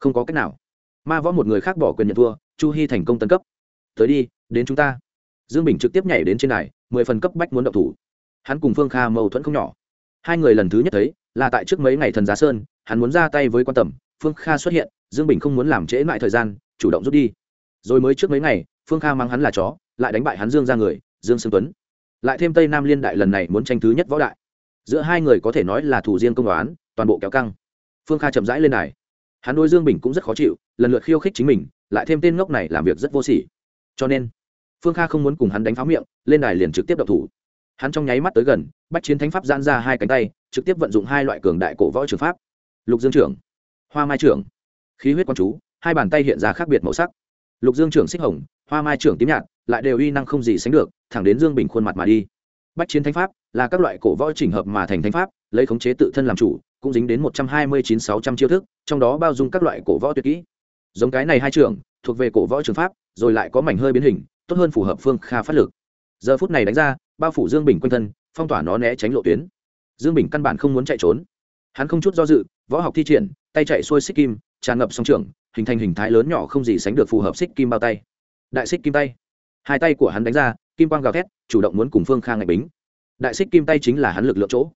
Không có cách nào. Ma võ một người khác bỏ quyền nhận thua, chu hy thành công tân cấp. Tới đi, đến chúng ta. Dương bình trực tiếp nhảy đến trên này mười phần cấp bách muốn động thủ hắn cùng phương kha mâu thuẫn không nhỏ. Hai người lần thứ nhất thấy, là tại trước mấy ngày thần giá sơn, hắn muốn ra tay với quan tầm, phương kha xuất hiện, dương bình không muốn làm trễ lại thời gian, chủ động rút đi. Rồi mới trước mấy ngày, phương kha mang hắn là chó, lại đánh bại hắn dương ra người, dương sương tuấn. Lại thêm tây nam liên đại lần này muốn tranh thứ nhất võ đại. Giữa hai người có thể nói là thủ riêng công đoán, toàn bộ kéo căng. Phương kha chậm rãi lên đài. Hắn đôi dương bình cũng rất khó chịu, lần lượt khiêu khích chính mình, lại thêm tên ngốc này làm việc rất vô sỉ. Cho nên, phương kha không muốn cùng hắn đánh pháo miệng, lên đài liền trực tiếp đập thủ hắn trong nháy mắt tới gần, bách chiến thánh pháp giãn ra hai cánh tay, trực tiếp vận dụng hai loại cường đại cổ võ trường pháp. Lục dương trưởng, hoa mai trưởng, khí huyết quang chú, hai bàn tay hiện ra khác biệt màu sắc. Lục dương trưởng xích hồng, hoa mai trưởng tím nhạt, lại đều uy năng không gì sánh được, thẳng đến dương bình khuôn mặt mà đi. Bách chiến thánh pháp là các loại cổ võ chỉnh hợp mà thành thánh pháp, lấy khống chế tự thân làm chủ, cũng dính đến một trăm hai mươi chín sáu trăm chiêu thức, trong đó bao dung các loại cổ võ tuyệt kỹ. Giống cái này hai trường thuộc về cổ võ trường pháp, rồi lại có mảnh hơi biến hình, tốt hơn phù hợp phương kha phát lực giờ phút này đánh ra, bao phủ dương bình quanh thân, phong tỏa nó né tránh lộ tuyến. Dương bình căn bản không muốn chạy trốn. Hắn không chút do dự, võ học thi triển, tay chạy xuôi xích kim, tràn ngập song trường, hình thành hình thái lớn nhỏ không gì sánh được phù hợp xích kim bao tay. Đại xích kim tay. Hai tay của hắn đánh ra, kim quang gào thét, chủ động muốn cùng phương khang ngạch bính. Đại xích kim tay chính là hắn lực lượng chỗ.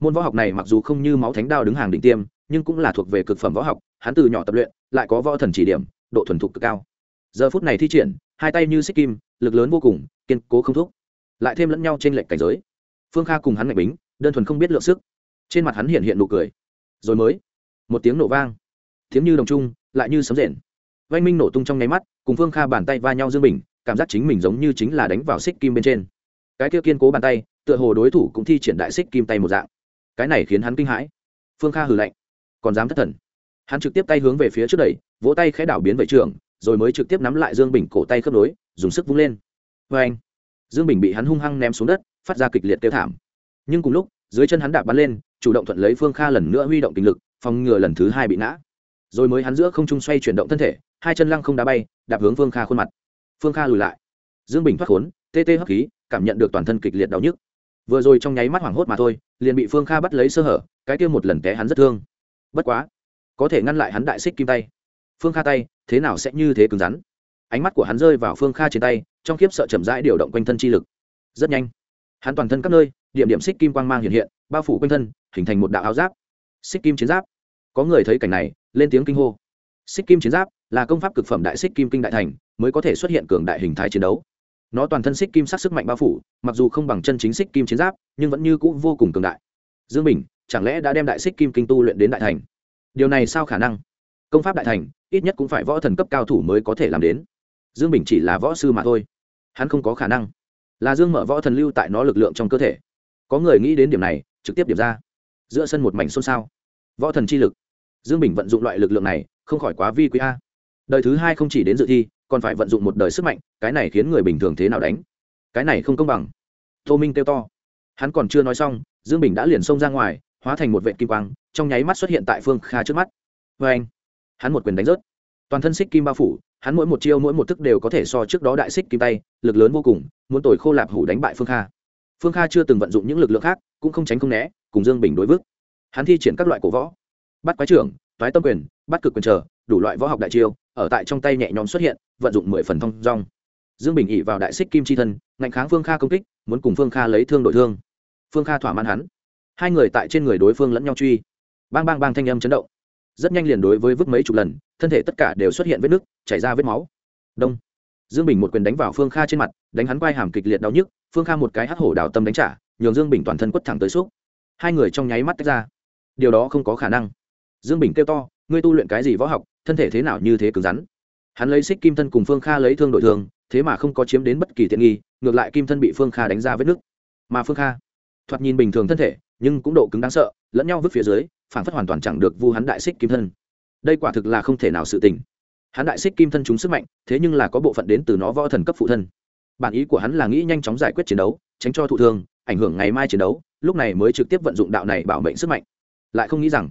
Môn võ học này mặc dù không như máu thánh đao đứng hàng đỉnh tiêm, nhưng cũng là thuộc về cực phẩm võ học, hắn từ nhỏ tập luyện, lại có võ thần chỉ điểm, độ thuần thục cực cao. Giờ phút này thi triển, hai tay như xích kim lực lớn vô cùng, kiên cố không thúc. Lại thêm lẫn nhau trên lệnh cảnh giới. Phương kha cùng hắn mạnh bính, đơn thuần không biết lượng sức. Trên mặt hắn hiện hiện nụ cười. Rồi mới, một tiếng nổ vang. Tiếng như đồng trung lại như sấm rền. Vanh minh nổ tung trong nháy mắt, cùng phương kha bàn tay va nhau dương bình, cảm giác chính mình giống như chính là đánh vào xích kim bên trên. Cái kia kiên cố bàn tay, tựa hồ đối thủ cũng thi triển đại xích kim tay một dạng. Cái này khiến hắn kinh hãi. Phương kha hừ lạnh. Còn dám thất thần. Hắn trực tiếp tay hướng về phía trước đẩy, vỗ tay khẽ đảo biến vệ trường, rồi mới trực tiếp nắm lại dương bình cổ tay khớp nối dùng sức vung lên. Vê anh, dương bình bị hắn hung hăng ném xuống đất, phát ra kịch liệt kêu thảm. Nhưng cùng lúc, dưới chân hắn đạp bắn lên, chủ động thuận lấy phương kha lần nữa huy động tình lực, phòng ngừa lần thứ hai bị ngã. Rồi mới hắn giữa không trung xoay chuyển động thân thể, hai chân lăng không đá bay, đạp hướng phương kha khuôn mặt. Phương kha lùi lại. Dương bình thoát khốn, tê tê hấp khí, cảm nhận được toàn thân kịch liệt đau nhức. Vừa rồi trong nháy mắt hoảng hốt mà thôi, liền bị phương kha bắt lấy sơ hở, cái kia một lần té hắn rất thương. Bất quá, có thể ngăn lại hắn đại xích kim tay. Phương kha tay, thế nào sẽ như thế cứng rắn? Ánh mắt của hắn rơi vào phương kha trên tay, trong khiếp sợ chậm rãi điều động quanh thân chi lực. Rất nhanh, hắn toàn thân các nơi, điểm điểm xích kim quang mang hiện hiện, bao phủ quanh thân, hình thành một đạo áo giáp. Xích kim chiến giáp. Có người thấy cảnh này, lên tiếng kinh hô. Xích kim chiến giáp là công pháp cực phẩm đại xích kim kinh đại thành, mới có thể xuất hiện cường đại hình thái chiến đấu. Nó toàn thân xích kim sắc sức mạnh bao phủ, mặc dù không bằng chân chính xích kim chiến giáp, nhưng vẫn như c ũ vô cùng cường đại. Dương bình, chẳng lẽ đã đem đại xích kim kinh tu luyện đến đại thành? Điều này sao khả năng? Công pháp đại thành, ít nhất cũng phải võ thần cấp cao thủ mới có thể làm đến dương bình chỉ là võ sư mà thôi. Hắn không có khả năng. Là dương mở võ thần lưu tại nó lực lượng trong cơ thể. Có người nghĩ đến điểm này, trực tiếp điểm ra. Giữa sân một mảnh xôn xao. Võ thần chi lực. Dương bình vận dụng loại lực lượng này, không khỏi quá vi quý a. Đời thứ hai không chỉ đến dự thi, còn phải vận dụng một đời sức mạnh, cái này khiến người bình thường thế nào đánh? Cái này không công bằng. Tô minh kêu to. Hắn còn chưa nói xong, dương bình đã liền xông ra ngoài, hóa thành một vệ kim quang, trong nháy mắt xuất hiện tại phương kha trước mắt. Vê anh. Hắn một quyền đánh rớt. Toàn thân xích kim bao phủ hắn mỗi một chiêu mỗi một thức đều có thể so trước đó đại xích kim tay, lực lớn vô cùng, muốn tồi khô lạp hủ đánh bại phương kha. Phương kha chưa từng vận dụng những lực lượng khác, cũng không tránh không né, cùng dương bình đối vước. Hắn thi triển các loại cổ võ, bắt quái trưởng, toái tâm quyền, bắt cực quyền trở, đủ loại võ học đại chiêu, ở tại trong tay nhẹ nhõm xuất hiện, vận dụng mười phần thông rong dương bình ỉ vào đại xích kim chi thân, ngạnh kháng phương kha công kích, muốn cùng phương kha lấy thương đội thương. Phương kha thỏa mãn hắn. Hai người tại trên người đối phương lẫn nhau truy. Bang bang bang thanh âm chấn động rất nhanh liền đối với vứt mấy chục lần, thân thể tất cả đều xuất hiện vết nứt, chảy ra vết máu. Đông. Dương bình một quyền đánh vào phương kha trên mặt, đánh hắn quai hàm kịch liệt đau nhức, phương kha một cái hắc hổ đào tâm đánh trả, nhường dương bình toàn thân quất thẳng tới xúc. Hai người trong nháy mắt tách ra. Điều đó không có khả năng. Dương bình kêu to, ngươi tu luyện cái gì võ học, thân thể thế nào như thế cứng rắn? Hắn lấy xích kim thân cùng phương kha lấy thương đội thương thế mà không có chiếm đến bất kỳ tiện nghi, ngược lại kim thân bị phương kha đánh ra vết nứt. Mà phương kha, thoạt nhìn bình thường thân thể nhưng cũng độ cứng đáng sợ, lẫn nhau vứt phía dưới phản phất hoàn toàn chẳng được vu hắn đại xích kim thân. Đây quả thực là không thể nào sự tình. Hắn đại xích kim thân chúng sức mạnh, thế nhưng là có bộ phận đến từ nó võ thần cấp phụ thân. Bản ý của hắn là nghĩ nhanh chóng giải quyết chiến đấu, tránh cho thụ thương, ảnh hưởng ngày mai chiến đấu, lúc này mới trực tiếp vận dụng đạo này bảo mệnh sức mạnh. Lại không nghĩ rằng,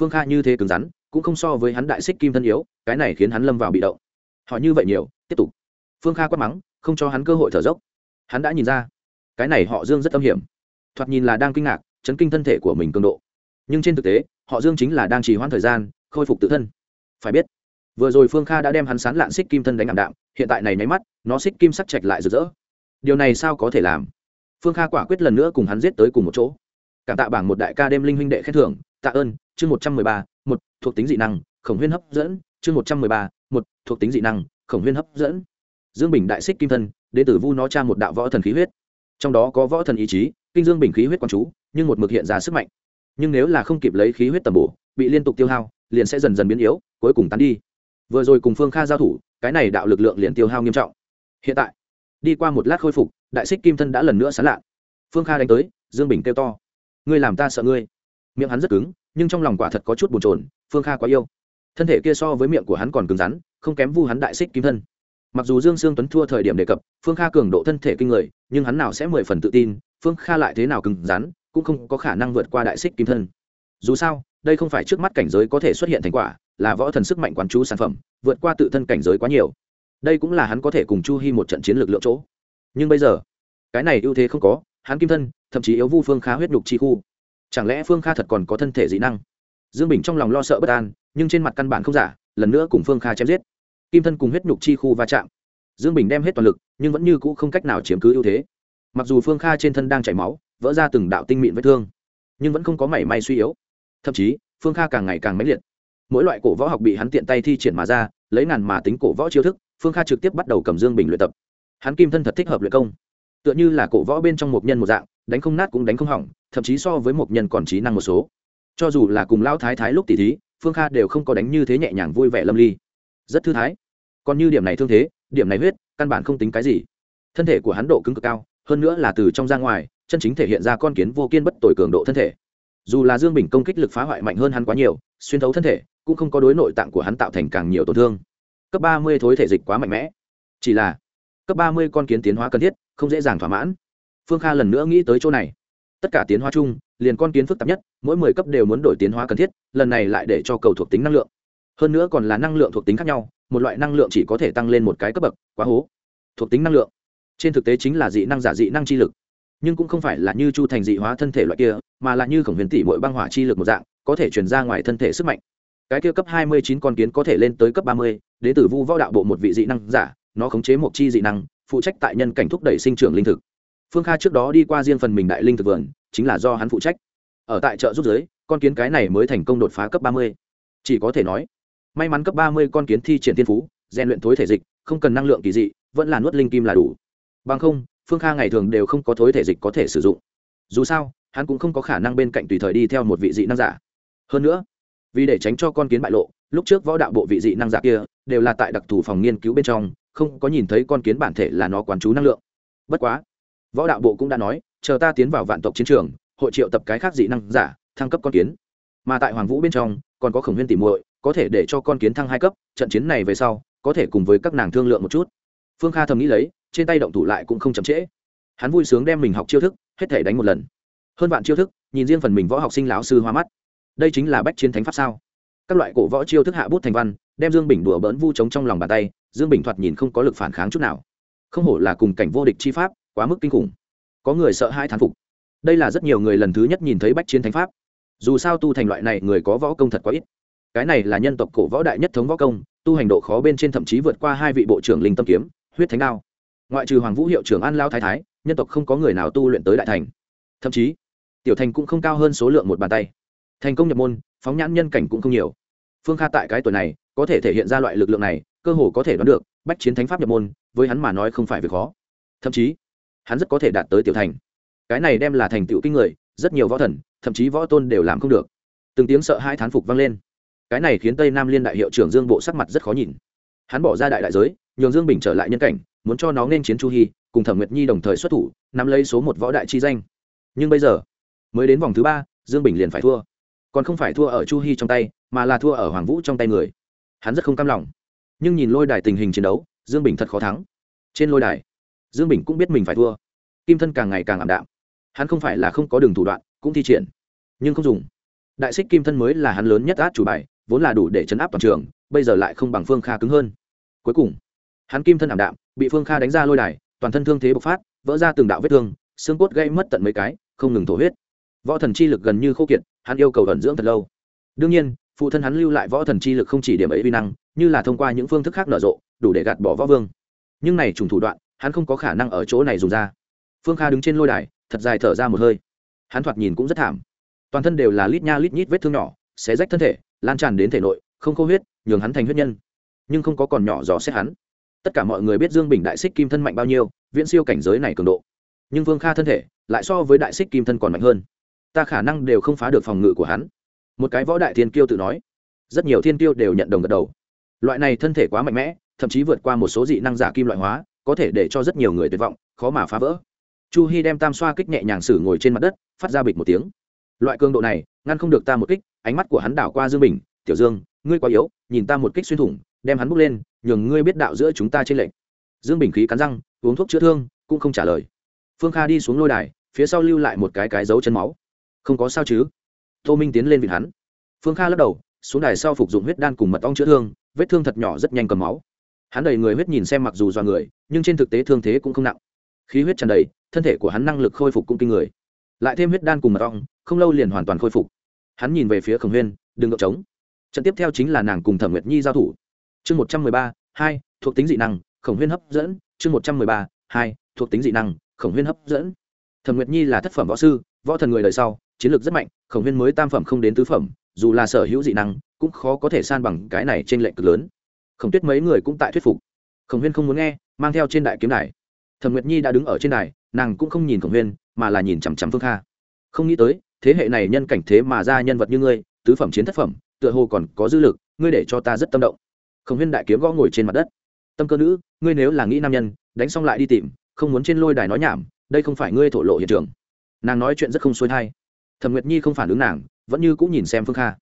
phương kha như thế cứng rắn, cũng không so với hắn đại xích kim thân yếu, cái này khiến hắn lâm vào bị động. Họ như vậy nhiều, tiếp tục. Phương kha quát mắng, không cho hắn cơ hội thở dốc. Hắn đã nhìn ra, cái này họ dương rất âm hiểm. Thoạt nhìn là đang kinh ngạc chấn kinh thân thể của mình cường độ. Nhưng trên thực tế, họ dương chính là đang trì hoãn thời gian, khôi phục tự thân. Phải biết, vừa rồi phương kha đã đem hắn sán lạn xích kim thân đánh ảm đạm, hiện tại này nháy mắt, nó xích kim sắc chạch lại rực rỡ. Điều này sao có thể làm? Phương kha quả quyết lần nữa cùng hắn giết tới cùng một chỗ. Cảm tạ bảng một đại ca đêm linh huynh đệ khen thưởng, tạ ơn, chương một trăm mười ba, một, thuộc tính dị năng, khổng huyên hấp dẫn, chương một trăm mười ba, một, thuộc tính dị năng, khổng huyên hấp dẫn. Dương bình đại xích kim thân đ ế tử vu nó cha một đạo võ thần khí huyết. Trong đó có võ thần ý chí, kinh dương bình khí huyết quang chú nhưng một mực hiện ra sức mạnh. Nhưng nếu là không kịp lấy khí huyết tầm bổ, bị liên tục tiêu hao, liền sẽ dần dần biến yếu, cuối cùng tán đi. Vừa rồi cùng phương kha giao thủ, cái này đạo lực lượng liền tiêu hao nghiêm trọng. Hiện tại, đi qua một lát khôi phục, đại xích kim thân đã lần nữa sán lạ. Phương kha đánh tới, dương bình kêu to. Ngươi làm ta sợ ngươi. Miệng hắn rất cứng, nhưng trong lòng quả thật có chút bồn trồn phương kha quá yêu. Thân thể kia so với miệng của hắn còn cứng rắn, không kém vu hắn đại xích kim thân. Mặc dù dương sương tuấn thua thời điểm đề cập, phương kha cường độ thân thể kinh người, nhưng hắn nào sẽ mười phần tự tin, phương kha lại thế nào cứng rắn cũng không có khả năng vượt qua đại xích kim thân. Dù sao, đây không phải trước mắt cảnh giới có thể xuất hiện thành quả, là võ thần sức mạnh quán chú sản phẩm, vượt qua tự thân cảnh giới quá nhiều. Đây cũng là hắn có thể cùng chu hy một trận chiến lược lượng chỗ. Nhưng bây giờ, cái này ưu thế không có, hắn kim thân, thậm chí yếu vu phương khá huyết nhục chi khu. Chẳng lẽ phương kha thật còn có thân thể dị năng? Dương bình trong lòng lo sợ bất an, nhưng trên mặt căn bản không giả, lần nữa cùng phương kha chém giết. Kim thân cùng huyết nhục chi khu va chạm. Dương bình đem hết toàn lực, nhưng vẫn như cũ không cách nào chiếm cứ ưu thế. Mặc dù phương kha trên thân đang chảy máu vỡ ra từng đạo tinh mịn vết thương, nhưng vẫn không có mảy may suy yếu. Thậm chí, phương kha càng ngày càng mãnh liệt. Mỗi loại cổ võ học bị hắn tiện tay thi triển mà ra, lấy ngàn mà tính cổ võ chiêu thức, phương kha trực tiếp bắt đầu cầm dương bình luyện tập. Hắn kim thân thật thích hợp luyện công. Tựa như là cổ võ bên trong một nhân một dạng, đánh không nát cũng đánh không hỏng, thậm chí so với một nhân còn trí năng một số. Cho dù là cùng lao thái thái lúc tỉ thí, phương kha đều không có đánh như thế nhẹ nhàng vui vẻ lâm ly. Rất thư thái. Còn như điểm này thương thế, điểm này huyết, căn bản không tính cái gì. Thân thể của hắn độ cứng cực cao, hơn nữa là từ trong ra ngoài chân chính thể hiện ra con kiến vô kiên bất tồi cường độ thân thể. Dù là dương bình công kích lực phá hoại mạnh hơn hắn quá nhiều, xuyên thấu thân thể, cũng không có đối nội tạng của hắn tạo thành càng nhiều tổn thương. Cấp ba mươi thối thể dịch quá mạnh mẽ. Chỉ là, cấp ba mươi con kiến tiến hóa cần thiết, không dễ dàng thỏa mãn. Phương kha lần nữa nghĩ tới chỗ này. Tất cả tiến hóa chung, liền con kiến phức tạp nhất, mỗi mười cấp đều muốn đổi tiến hóa cần thiết, lần này lại để cho cầu thuộc tính năng lượng. Hơn nữa còn là năng lượng thuộc tính khác nhau, một loại năng lượng chỉ có thể tăng lên một cái cấp bậc, quá hố. Thuộc tính năng lượng. Trên thực tế chính là dị năng giả dị năng chi lực nhưng cũng không phải là như chu thành dị hóa thân thể loại kia, mà là như khổng huyền tỷ mỗi băng hỏa chi lực một dạng, có thể chuyển ra ngoài thân thể sức mạnh. Cái kia cấp hai mươi chín con kiến có thể lên tới cấp ba mươi, đến từ vu võ đạo bộ một vị dị năng giả, nó khống chế một chi dị năng, phụ trách tại nhân cảnh thúc đẩy sinh trưởng linh thực. Phương kha trước đó đi qua riêng phần mình đại linh thực vườn, chính là do hắn phụ trách. Ở tại chợ rút giới con kiến cái này mới thành công đột phá cấp ba mươi. Chỉ có thể nói, may mắn cấp ba mươi con kiến thi triển tiên phú, rèn luyện thối thể dịch, không cần năng lượng kỳ dị, vẫn là nuốt linh kim là đủ. Bằng không phương kha ngày thường đều không có thối thể dịch có thể sử dụng. Dù sao, hắn cũng không có khả năng bên cạnh tùy thời đi theo một vị dị năng giả. Hơn nữa, vì để tránh cho con kiến bại lộ, lúc trước võ đạo bộ vị dị năng giả kia đều là tại đặc thù phòng nghiên cứu bên trong, không có nhìn thấy con kiến bản thể là nó quán chú năng lượng. Bất quá, võ đạo bộ cũng đã nói, chờ ta tiến vào vạn tộc chiến trường, hội triệu tập cái khác dị năng giả, thăng cấp con kiến. Mà tại hoàng vũ bên trong, còn có khổng huyên tỉ muội, có thể để cho con kiến thăng hai cấp, trận chiến này về sau, có thể cùng với các nàng thương lượng một chút. Phương kha thầm nghĩ lấy trên tay động thủ lại cũng không chậm trễ. Hắn vui sướng đem mình học chiêu thức, hết thể đánh một lần. Hơn vạn chiêu thức, nhìn riêng phần mình võ học sinh lão sư hoa mắt. Đây chính là bách chiến thánh pháp sao? Các loại cổ võ chiêu thức hạ bút thành văn, đem dương bình đùa bỡn vu trống trong lòng bàn tay, dương bình thoạt nhìn không có lực phản kháng chút nào. Không hổ là cùng cảnh vô địch chi pháp, quá mức kinh khủng. Có người sợ hai thán phục. Đây là rất nhiều người lần thứ nhất nhìn thấy bách chiến thánh pháp. Dù sao tu thành loại này người có võ công thật quá ít. Cái này là nhân tộc cổ võ đại nhất thống võ công, tu hành độ khó bên trên thậm chí vượt qua hai vị bộ trưởng linh tâm kiếm, huyết thánh đao ngoại trừ hoàng vũ hiệu trưởng an lao thái thái, nhân tộc không có người nào tu luyện tới đại thành. Thậm chí, tiểu thành cũng không cao hơn số lượng một bàn tay. Thành công nhập môn, phóng nhãn nhân cảnh cũng không nhiều. Phương kha tại cái tuổi này, có thể thể hiện ra loại lực lượng này, cơ hồ có thể đoán được, bách chiến thánh pháp nhập môn, với hắn mà nói không phải việc khó. Thậm chí, hắn rất có thể đạt tới tiểu thành. Cái này đem là thành tựu kinh người, rất nhiều võ thần, thậm chí võ tôn đều làm không được. Từng tiếng sợ hai thán phục vang lên. Cái này khiến tây nam liên đại hiệu trưởng dương bộ sắc mặt rất khó nhìn hắn bỏ ra đại đại giới, nhường dương bình trở lại nhân cảnh, muốn cho nó nên chiến chu hy cùng thẩm nguyệt nhi đồng thời xuất thủ, nắm lấy số một võ đại chi danh. Nhưng bây giờ, mới đến vòng thứ ba, dương bình liền phải thua. Còn không phải thua ở chu hy trong tay, mà là thua ở hoàng vũ trong tay người. Hắn rất không cam lòng. Nhưng nhìn lôi đài tình hình chiến đấu, dương bình thật khó thắng. Trên lôi đài, dương bình cũng biết mình phải thua. Kim thân càng ngày càng ảm đạm. Hắn không phải là không có đường thủ đoạn, cũng thi triển. Nhưng không dùng. Đại xích kim thân mới là hắn lớn nhất át chủ bài, vốn là đủ để chấn áp toàn trường bây giờ lại không bằng phương kha cứng hơn. Cuối cùng, hắn kim thân ảm đạm, bị phương kha đánh ra lôi đài, toàn thân thương thế bộc phát, vỡ ra từng đạo vết thương, xương cốt gây mất tận mấy cái, không ngừng thổ huyết. Võ thần chi lực gần như khô kiệt, hắn yêu cầu ẩn dưỡng thật lâu. Đương nhiên, phụ thân hắn lưu lại võ thần chi lực không chỉ điểm ấy vi năng, như là thông qua những phương thức khác nở rộ, đủ để gạt bỏ võ vương. Nhưng này trùng thủ đoạn, hắn không có khả năng ở chỗ này dùng ra. Phương kha đứng trên lôi đài, thật dài thở ra một hơi. Hắn thoạt nhìn cũng rất thảm. Toàn thân đều là lít nha lít nhít vết thương nhỏ, xé rách thân thể, lan tràn đến thể nội không khô huyết, nhường hắn thành huyết nhân. Nhưng không có còn nhỏ dò xét hắn. Tất cả mọi người biết dương bình đại xích kim thân mạnh bao nhiêu, viễn siêu cảnh giới này cường độ. Nhưng vương kha thân thể lại so với đại xích kim thân còn mạnh hơn. Ta khả năng đều không phá được phòng ngự của hắn. Một cái võ đại thiên kiêu tự nói. Rất nhiều thiên kiêu đều nhận đồng gật đầu. Loại này thân thể quá mạnh mẽ, thậm chí vượt qua một số dị năng giả kim loại hóa, có thể để cho rất nhiều người tuyệt vọng, khó mà phá vỡ. Chu hy đem tam xoa kích nhẹ nhàng xử ngồi trên mặt đất, phát ra bịch một tiếng. Loại cường độ này, ngăn không được ta một kích, ánh mắt của hắn đảo qua dương bình tiểu dương, ngươi quá yếu, nhìn ta một kích xuyên thủng, đem hắn bốc lên, nhường ngươi biết đạo giữa chúng ta trên lệnh dương bình khí cắn răng, uống thuốc chữa thương, cũng không trả lời. Phương kha đi xuống lôi đài, phía sau lưu lại một cái cái dấu chân máu. Không có sao chứ? Tô minh tiến lên vịt hắn. Phương kha lắc đầu, xuống đài sau phục dụng huyết đan cùng mật ong chữa thương, vết thương thật nhỏ rất nhanh cầm máu. Hắn đầy người huyết nhìn xem mặc dù do người, nhưng trên thực tế thương thế cũng không nặng. Khí huyết tràn đầy, thân thể của hắn năng lực khôi phục cũng kinh người. Lại thêm huyết đan cùng mật ong, không lâu liền hoàn toàn khôi phục. Hắn nhìn về phía khổng huyên, đừng ngậm trống trận tiếp theo chính là nàng cùng thẩm nguyệt nhi giao thủ. Chương một trăm mười ba, hai, thuộc tính dị năng, khổng huyên hấp dẫn. Chương một trăm mười ba, hai, thuộc tính dị năng, khổng huyên hấp dẫn. Thẩm nguyệt nhi là thất phẩm võ sư, võ thần người đời sau, chiến lược rất mạnh, khổng huyên mới tam phẩm không đến tứ phẩm, dù là sở hữu dị năng, cũng khó có thể san bằng cái này trên lệnh cực lớn. Khổng tuyết mấy người cũng tại thuyết phục. Khổng huyên không muốn nghe, mang theo trên đại kiếm đài. Thẩm nguyệt nhi đã đứng ở trên đài, nàng cũng không nhìn khổng huyên, mà là nhìn chằm chằm phương kha. Không nghĩ tới, thế hệ này nhân cảnh thế mà ra nhân vật như ngươi, tứ phẩm chiến thất phẩm tựa hồ còn có dư lực, ngươi để cho ta rất tâm động. Khổng huyên đại kiếm gõ ngồi trên mặt đất. Tâm cơ nữ, ngươi nếu là nghĩ nam nhân, đánh xong lại đi tìm, không muốn trên lôi đài nói nhảm, đây không phải ngươi thổ lộ hiện trường. Nàng nói chuyện rất không xuôi thai. Thẩm nguyệt nhi không phản ứng nàng, vẫn như cũng nhìn xem phương kha.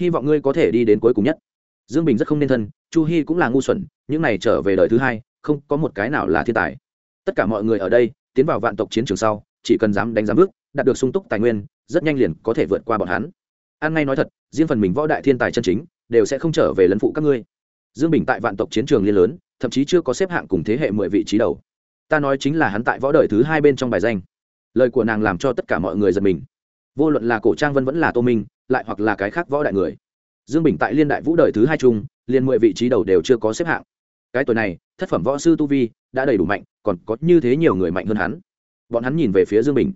Hy vọng ngươi có thể đi đến cuối cùng nhất. Dương bình rất không nên thân, chu hy cũng là ngu xuẩn, những này trở về đời thứ hai, không có một cái nào là thiên tài. Tất cả mọi người ở đây, tiến vào vạn tộc chiến trường sau, chỉ cần dám đánh giám bước đạt được sung túc tài nguyên, rất nhanh liền có thể vượt qua bọn hắn an ngay nói thật, riêng phần mình võ đại thiên tài chân chính, đều sẽ không trở về lấn phụ các ngươi. Dương bình tại vạn tộc chiến trường liên lớn, thậm chí chưa có xếp hạng cùng thế hệ mười vị trí đầu. Ta nói chính là hắn tại võ đời thứ hai bên trong bài danh. Lời của nàng làm cho tất cả mọi người giật mình. Vô luận là cổ trang vân vẫn là tô minh, lại hoặc là cái khác võ đại người. Dương bình tại liên đại vũ đời thứ hai chung liên mười vị trí đầu đều chưa có xếp hạng. Cái tuổi này, thất phẩm võ sư tu vi đã đầy đủ mạnh, còn có như thế nhiều người mạnh hơn hắn. Bọn hắn nhìn về phía dương bình.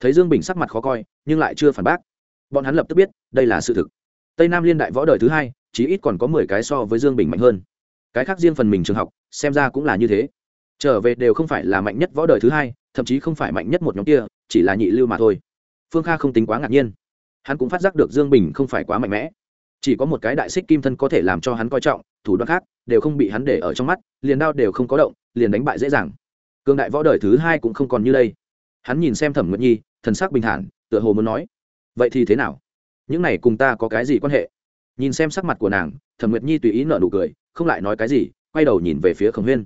Thấy dương bình sắc mặt khó coi, nhưng lại chưa phản bác bọn hắn lập tức biết, đây là sự thực. Tây nam liên đại võ đời thứ hai, chí ít còn có mười cái so với dương bình mạnh hơn. Cái khác riêng phần mình trường học, xem ra cũng là như thế. Trở về đều không phải là mạnh nhất võ đời thứ hai, thậm chí không phải mạnh nhất một nhóm kia, chỉ là nhị lưu mà thôi. Phương kha không tính quá ngạc nhiên. Hắn cũng phát giác được dương bình không phải quá mạnh mẽ. Chỉ có một cái đại xích kim thân có thể làm cho hắn coi trọng, thủ đoạn khác đều không bị hắn để ở trong mắt, liền đao đều không có động, liền đánh bại dễ dàng. Cương đại võ đời thứ hai cũng không còn như đây. Hắn nhìn xem thẩm nguyệt nhi, thần sắc bình thản, tựa hồ muốn nói vậy thì thế nào? Những này cùng ta có cái gì quan hệ? Nhìn xem sắc mặt của nàng, thẩm nguyệt nhi tùy ý nợ nụ cười, không lại nói cái gì, quay đầu nhìn về phía khổng huyên.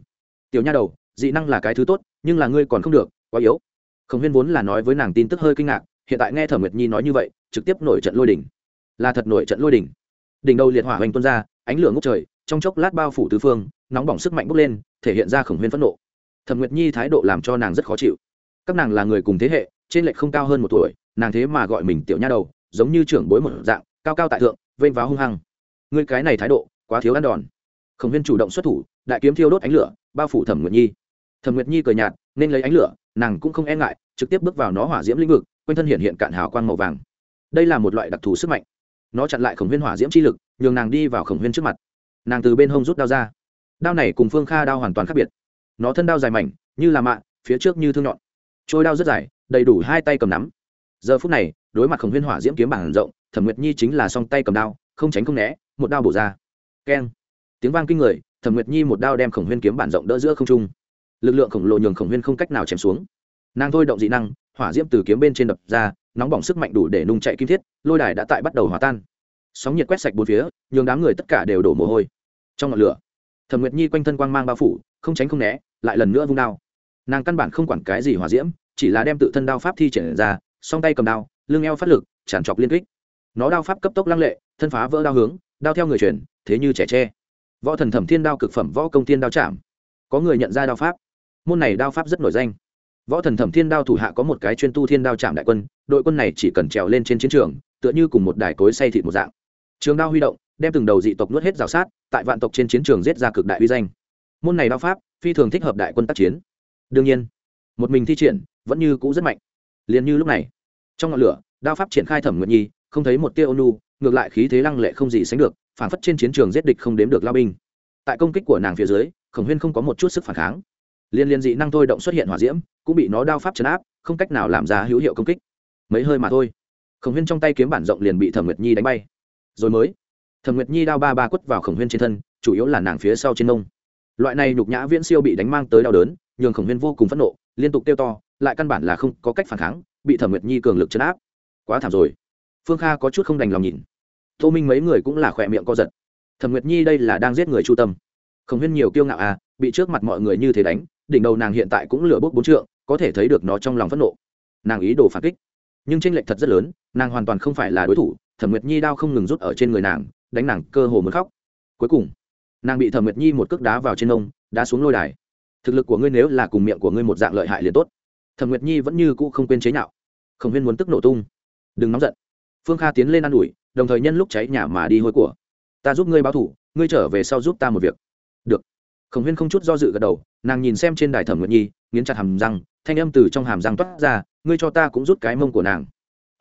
Tiểu nha đầu, dị năng là cái thứ tốt, nhưng là ngươi còn không được, quá yếu. Khổng huyên vốn là nói với nàng tin tức hơi kinh ngạc, hiện tại nghe thẩm nguyệt nhi nói như vậy, trực tiếp nổi trận lôi đỉnh là thật nổi trận lôi đỉnh đỉnh đầu liệt hỏa hoành tuôn ra, ánh lửa ngốc trời, trong chốc lát bao phủ tứ phương, nóng bỏng sức mạnh bốc lên, thể hiện ra khổng huyên phẫn nộ. Thẩm nguyệt nhi thái độ làm cho nàng rất khó chịu. Các nàng là người cùng thế hệ, trên lệch không cao hơn một tuổi nàng thế mà gọi mình tiểu nha đầu, giống như trưởng bối một dạng, cao cao tại thượng, vênh váo hung hăng. Ngươi cái này thái độ, quá thiếu ăn đòn. Khổng huyên chủ động xuất thủ, đại kiếm thiêu đốt ánh lửa, bao phủ thẩm nguyệt nhi. Thẩm nguyệt nhi cười nhạt, nên lấy ánh lửa, nàng cũng không e ngại, trực tiếp bước vào nó hỏa diễm lĩnh vực, quanh thân hiện hiện cạn hào quang màu vàng. Đây là một loại đặc thù sức mạnh. Nó chặn lại khổng huyên hỏa diễm chi lực, nhường nàng đi vào khổng huyên trước mặt. Nàng từ bên hông rút đao ra. Đao này cùng phương kha đao hoàn toàn khác biệt. Nó thân đao dài mảnh, như là mạ, phía trước như thương nhọn. Trôi đao rất dài, đầy đủ hai tay cầm nắm giờ phút này, đối mặt khổng huyên hỏa diễm kiếm bản rộng, thẩm nguyệt nhi chính là song tay cầm đao, không tránh không né, một đao bổ ra. Keng. Tiếng vang kinh người, thẩm nguyệt nhi một đao đem khổng huyên kiếm bản rộng đỡ giữa không trung. Lực lượng khổng lồ nhường khổng huyên không cách nào chém xuống. Nàng thôi động dị năng, hỏa diễm từ kiếm bên trên đập ra, nóng bỏng sức mạnh đủ để nung chạy kim thiết, lôi đài đã tại bắt đầu hòa tan. Sóng nhiệt quét sạch bốn phía, nhường đám người tất cả đều đổ mồ hôi. Trong ngọn lửa, thẩm nguyệt nhi quanh thân quang mang bao phủ, không tránh không né, lại lần nữa vung đao. Nàng căn bản không quản cái gì hỏa diễm, chỉ là đem tự thân đao pháp thi triển ra song tay cầm đao, lưng eo phát lực, tràn trọc liên kích. Nó đao pháp cấp tốc lăng lệ, thân phá vỡ đao hướng, đao theo người truyền thế như trẻ tre. Võ thần thẩm thiên đao cực phẩm võ công thiên đao chạm. Có người nhận ra đao pháp. Môn này đao pháp rất nổi danh. Võ thần thẩm thiên đao thủ hạ có một cái chuyên tu thiên đao chạm đại quân, đội quân này chỉ cần trèo lên trên chiến trường, tựa như cùng một đài cối say thịt một dạng. Trường đao huy động, đem từng đầu dị tộc nuốt hết rào sát, tại vạn tộc trên chiến trường giết ra cực đại uy danh. Môn này đao pháp, phi thường thích hợp đại quân tác chiến. Đương nhiên, một mình thi triển, vẫn như cũ rất mạnh liền như lúc này. Trong ngọn lửa, đao pháp triển khai thẩm nguyệt nhi, không thấy một tia ônu ngược lại khí thế lăng lệ không gì sánh được, phản phất trên chiến trường giết địch không đếm được lao binh. Tại công kích của nàng phía dưới, khổng huyên không có một chút sức phản kháng. Liên liên dị năng thôi động xuất hiện hỏa diễm, cũng bị nó đao pháp chấn áp, không cách nào làm ra hữu hiệu công kích. Mấy hơi mà thôi, khổng huyên trong tay kiếm bản rộng liền bị thẩm nguyệt nhi đánh bay. Rồi mới, thẩm nguyệt nhi đao ba ba quất vào khổng huyên trên thân, chủ yếu là nàng phía sau trên nông loại này nhục nhã viễn siêu bị đánh mang tới đau đớn, nhường khổng huyên vô cùng phẫn nộ, liên tục kêu to lại căn bản là không có cách phản kháng, bị thẩm nguyệt nhi cường lực chấn áp. Quá thảm rồi. Phương kha có chút không đành lòng nhìn. Tô minh mấy người cũng là khỏe miệng co giật. Thẩm nguyệt nhi đây là đang giết người chu tâm. Khổng huyên nhiều kiêu ngạo à bị trước mặt mọi người như thế đánh, đỉnh đầu nàng hiện tại cũng lửa bốc bốn trượng, có thể thấy được nó trong lòng phẫn nộ. Nàng ý đồ phản kích, nhưng tranh lệch thật rất lớn, nàng hoàn toàn không phải là đối thủ, thẩm nguyệt nhi đao không ngừng rút ở trên người nàng, đánh nàng cơ hồ muốn khóc. Cuối cùng, nàng bị thẩm nguyệt nhi một cước đá vào trên ông đá xuống lôi đài. Thực lực của ngươi nếu là cùng miệng của ngươi một dạng lợi hại liền tốt thẩm nguyệt nhi vẫn như cũ không quên chế nhạo. Khổng huyên muốn tức nổ tung. Đừng nóng giận. Phương kha tiến lên ă n ủi, đồng thời nhân lúc cháy nhà mà đi hôi của. Ta giúp ngươi báo thủ, ngươi trở về sau giúp ta một việc. Được. Khổng huyên không chút do dự gật đầu, nàng nhìn xem trên đài thẩm nguyệt nhi, nghiến chặt hàm răng, thanh âm từ trong hàm răng toát ra, ngươi cho ta cũng rút cái mông của nàng.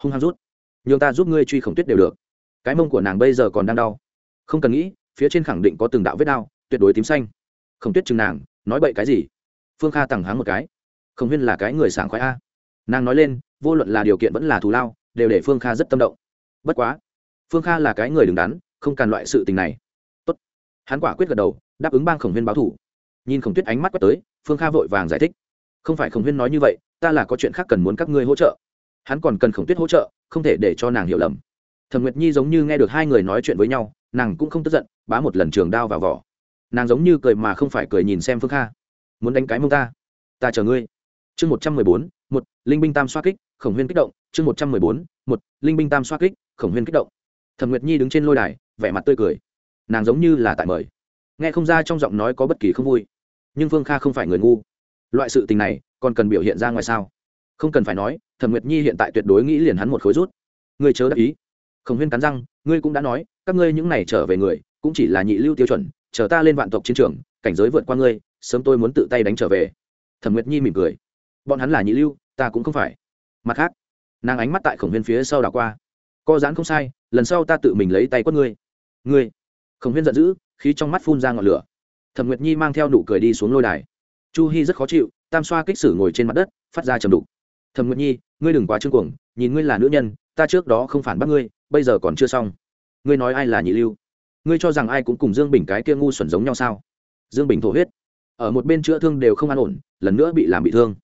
Hung hăng rút. Nhường ta giúp ngươi truy khổng tuyết đều được. Cái mông của nàng bây giờ còn đang đau. Không cần nghĩ, phía trên khẳng định có từng đạo vết đau, tuyệt đối tím xanh. Khổng tuyết chừng nàng, nói bậy cái gì? Phương kha tẳng háng một cái khổng huyên là cái người sảng khoái a. Nàng nói lên, vô luận là điều kiện vẫn là thù lao, đều để phương kha rất tâm động. Bất quá, phương kha là cái người đứng đắn, không càn loại sự tình này. Tốt. hắn quả quyết gật đầu, đáp ứng bang khổng huyên báo thủ. Nhìn khổng tuyết ánh mắt quét tới, phương kha vội vàng giải thích. Không phải khổng huyên nói như vậy, ta là có chuyện khác cần muốn các ngươi hỗ trợ. Hắn còn cần khổng tuyết hỗ trợ, không thể để cho nàng hiểu lầm. Thẩm nguyệt nhi giống như nghe được hai người nói chuyện với nhau, nàng cũng không tức giận, bá một lần trường đao vào vỏ. Nàng giống như cười mà không phải cười nhìn xem phương kha. Muốn đánh cái mông ta? Ta chờ ngươi chương một trăm mười bốn, một, linh binh tam xoa kích, khổng huyên kích động. Chương một trăm mười bốn, một, linh binh tam xoa kích, khổng huyên kích động. Thẩm nguyệt nhi đứng trên lôi đài, vẻ mặt tươi cười. Nàng giống như là tại mời. Nghe không ra trong giọng nói có bất kỳ không vui. Nhưng phương kha không phải người ngu. Loại sự tình này, còn cần biểu hiện ra ngoài sao? Không cần phải nói, thẩm nguyệt nhi hiện tại tuyệt đối nghĩ liền hắn một khối rút. Ngươi chớ đắc ý. Khổng huyên cắn răng, ngươi cũng đã nói, các ngươi những này trở về người, cũng chỉ là nhị lưu tiêu chuẩn, chờ ta lên vạn tộc chiến trường, cảnh giới vượt qua ngươi, sớm tôi muốn tự tay đánh trở về. Thẩm nguyệt nhi mỉm cười bọn hắn là nhị lưu, ta cũng không phải. Mặt khác, nàng ánh mắt tại khổng huyên phía sau đảo qua. Co giãn không sai, lần sau ta tự mình lấy tay quất ngươi. Ngươi. Khổng huyên giận dữ, khí trong mắt phun ra ngọn lửa. Thẩm nguyệt nhi mang theo nụ cười đi xuống lôi đài. Chu hy rất khó chịu, tam xoa kích sử ngồi trên mặt đất, phát ra trầm đục. Thẩm nguyệt nhi, ngươi đừng quá trương cuồng, nhìn ngươi là nữ nhân, ta trước đó không phản bác ngươi, bây giờ còn chưa xong. Ngươi nói ai là nhị lưu? Ngươi cho rằng ai cũng cùng dương bình cái kia ngu xuẩn giống nhau sao? Dương bình thổ huyết. Ở một bên chữa thương đều không an ổn, lần nữa bị làm bị thương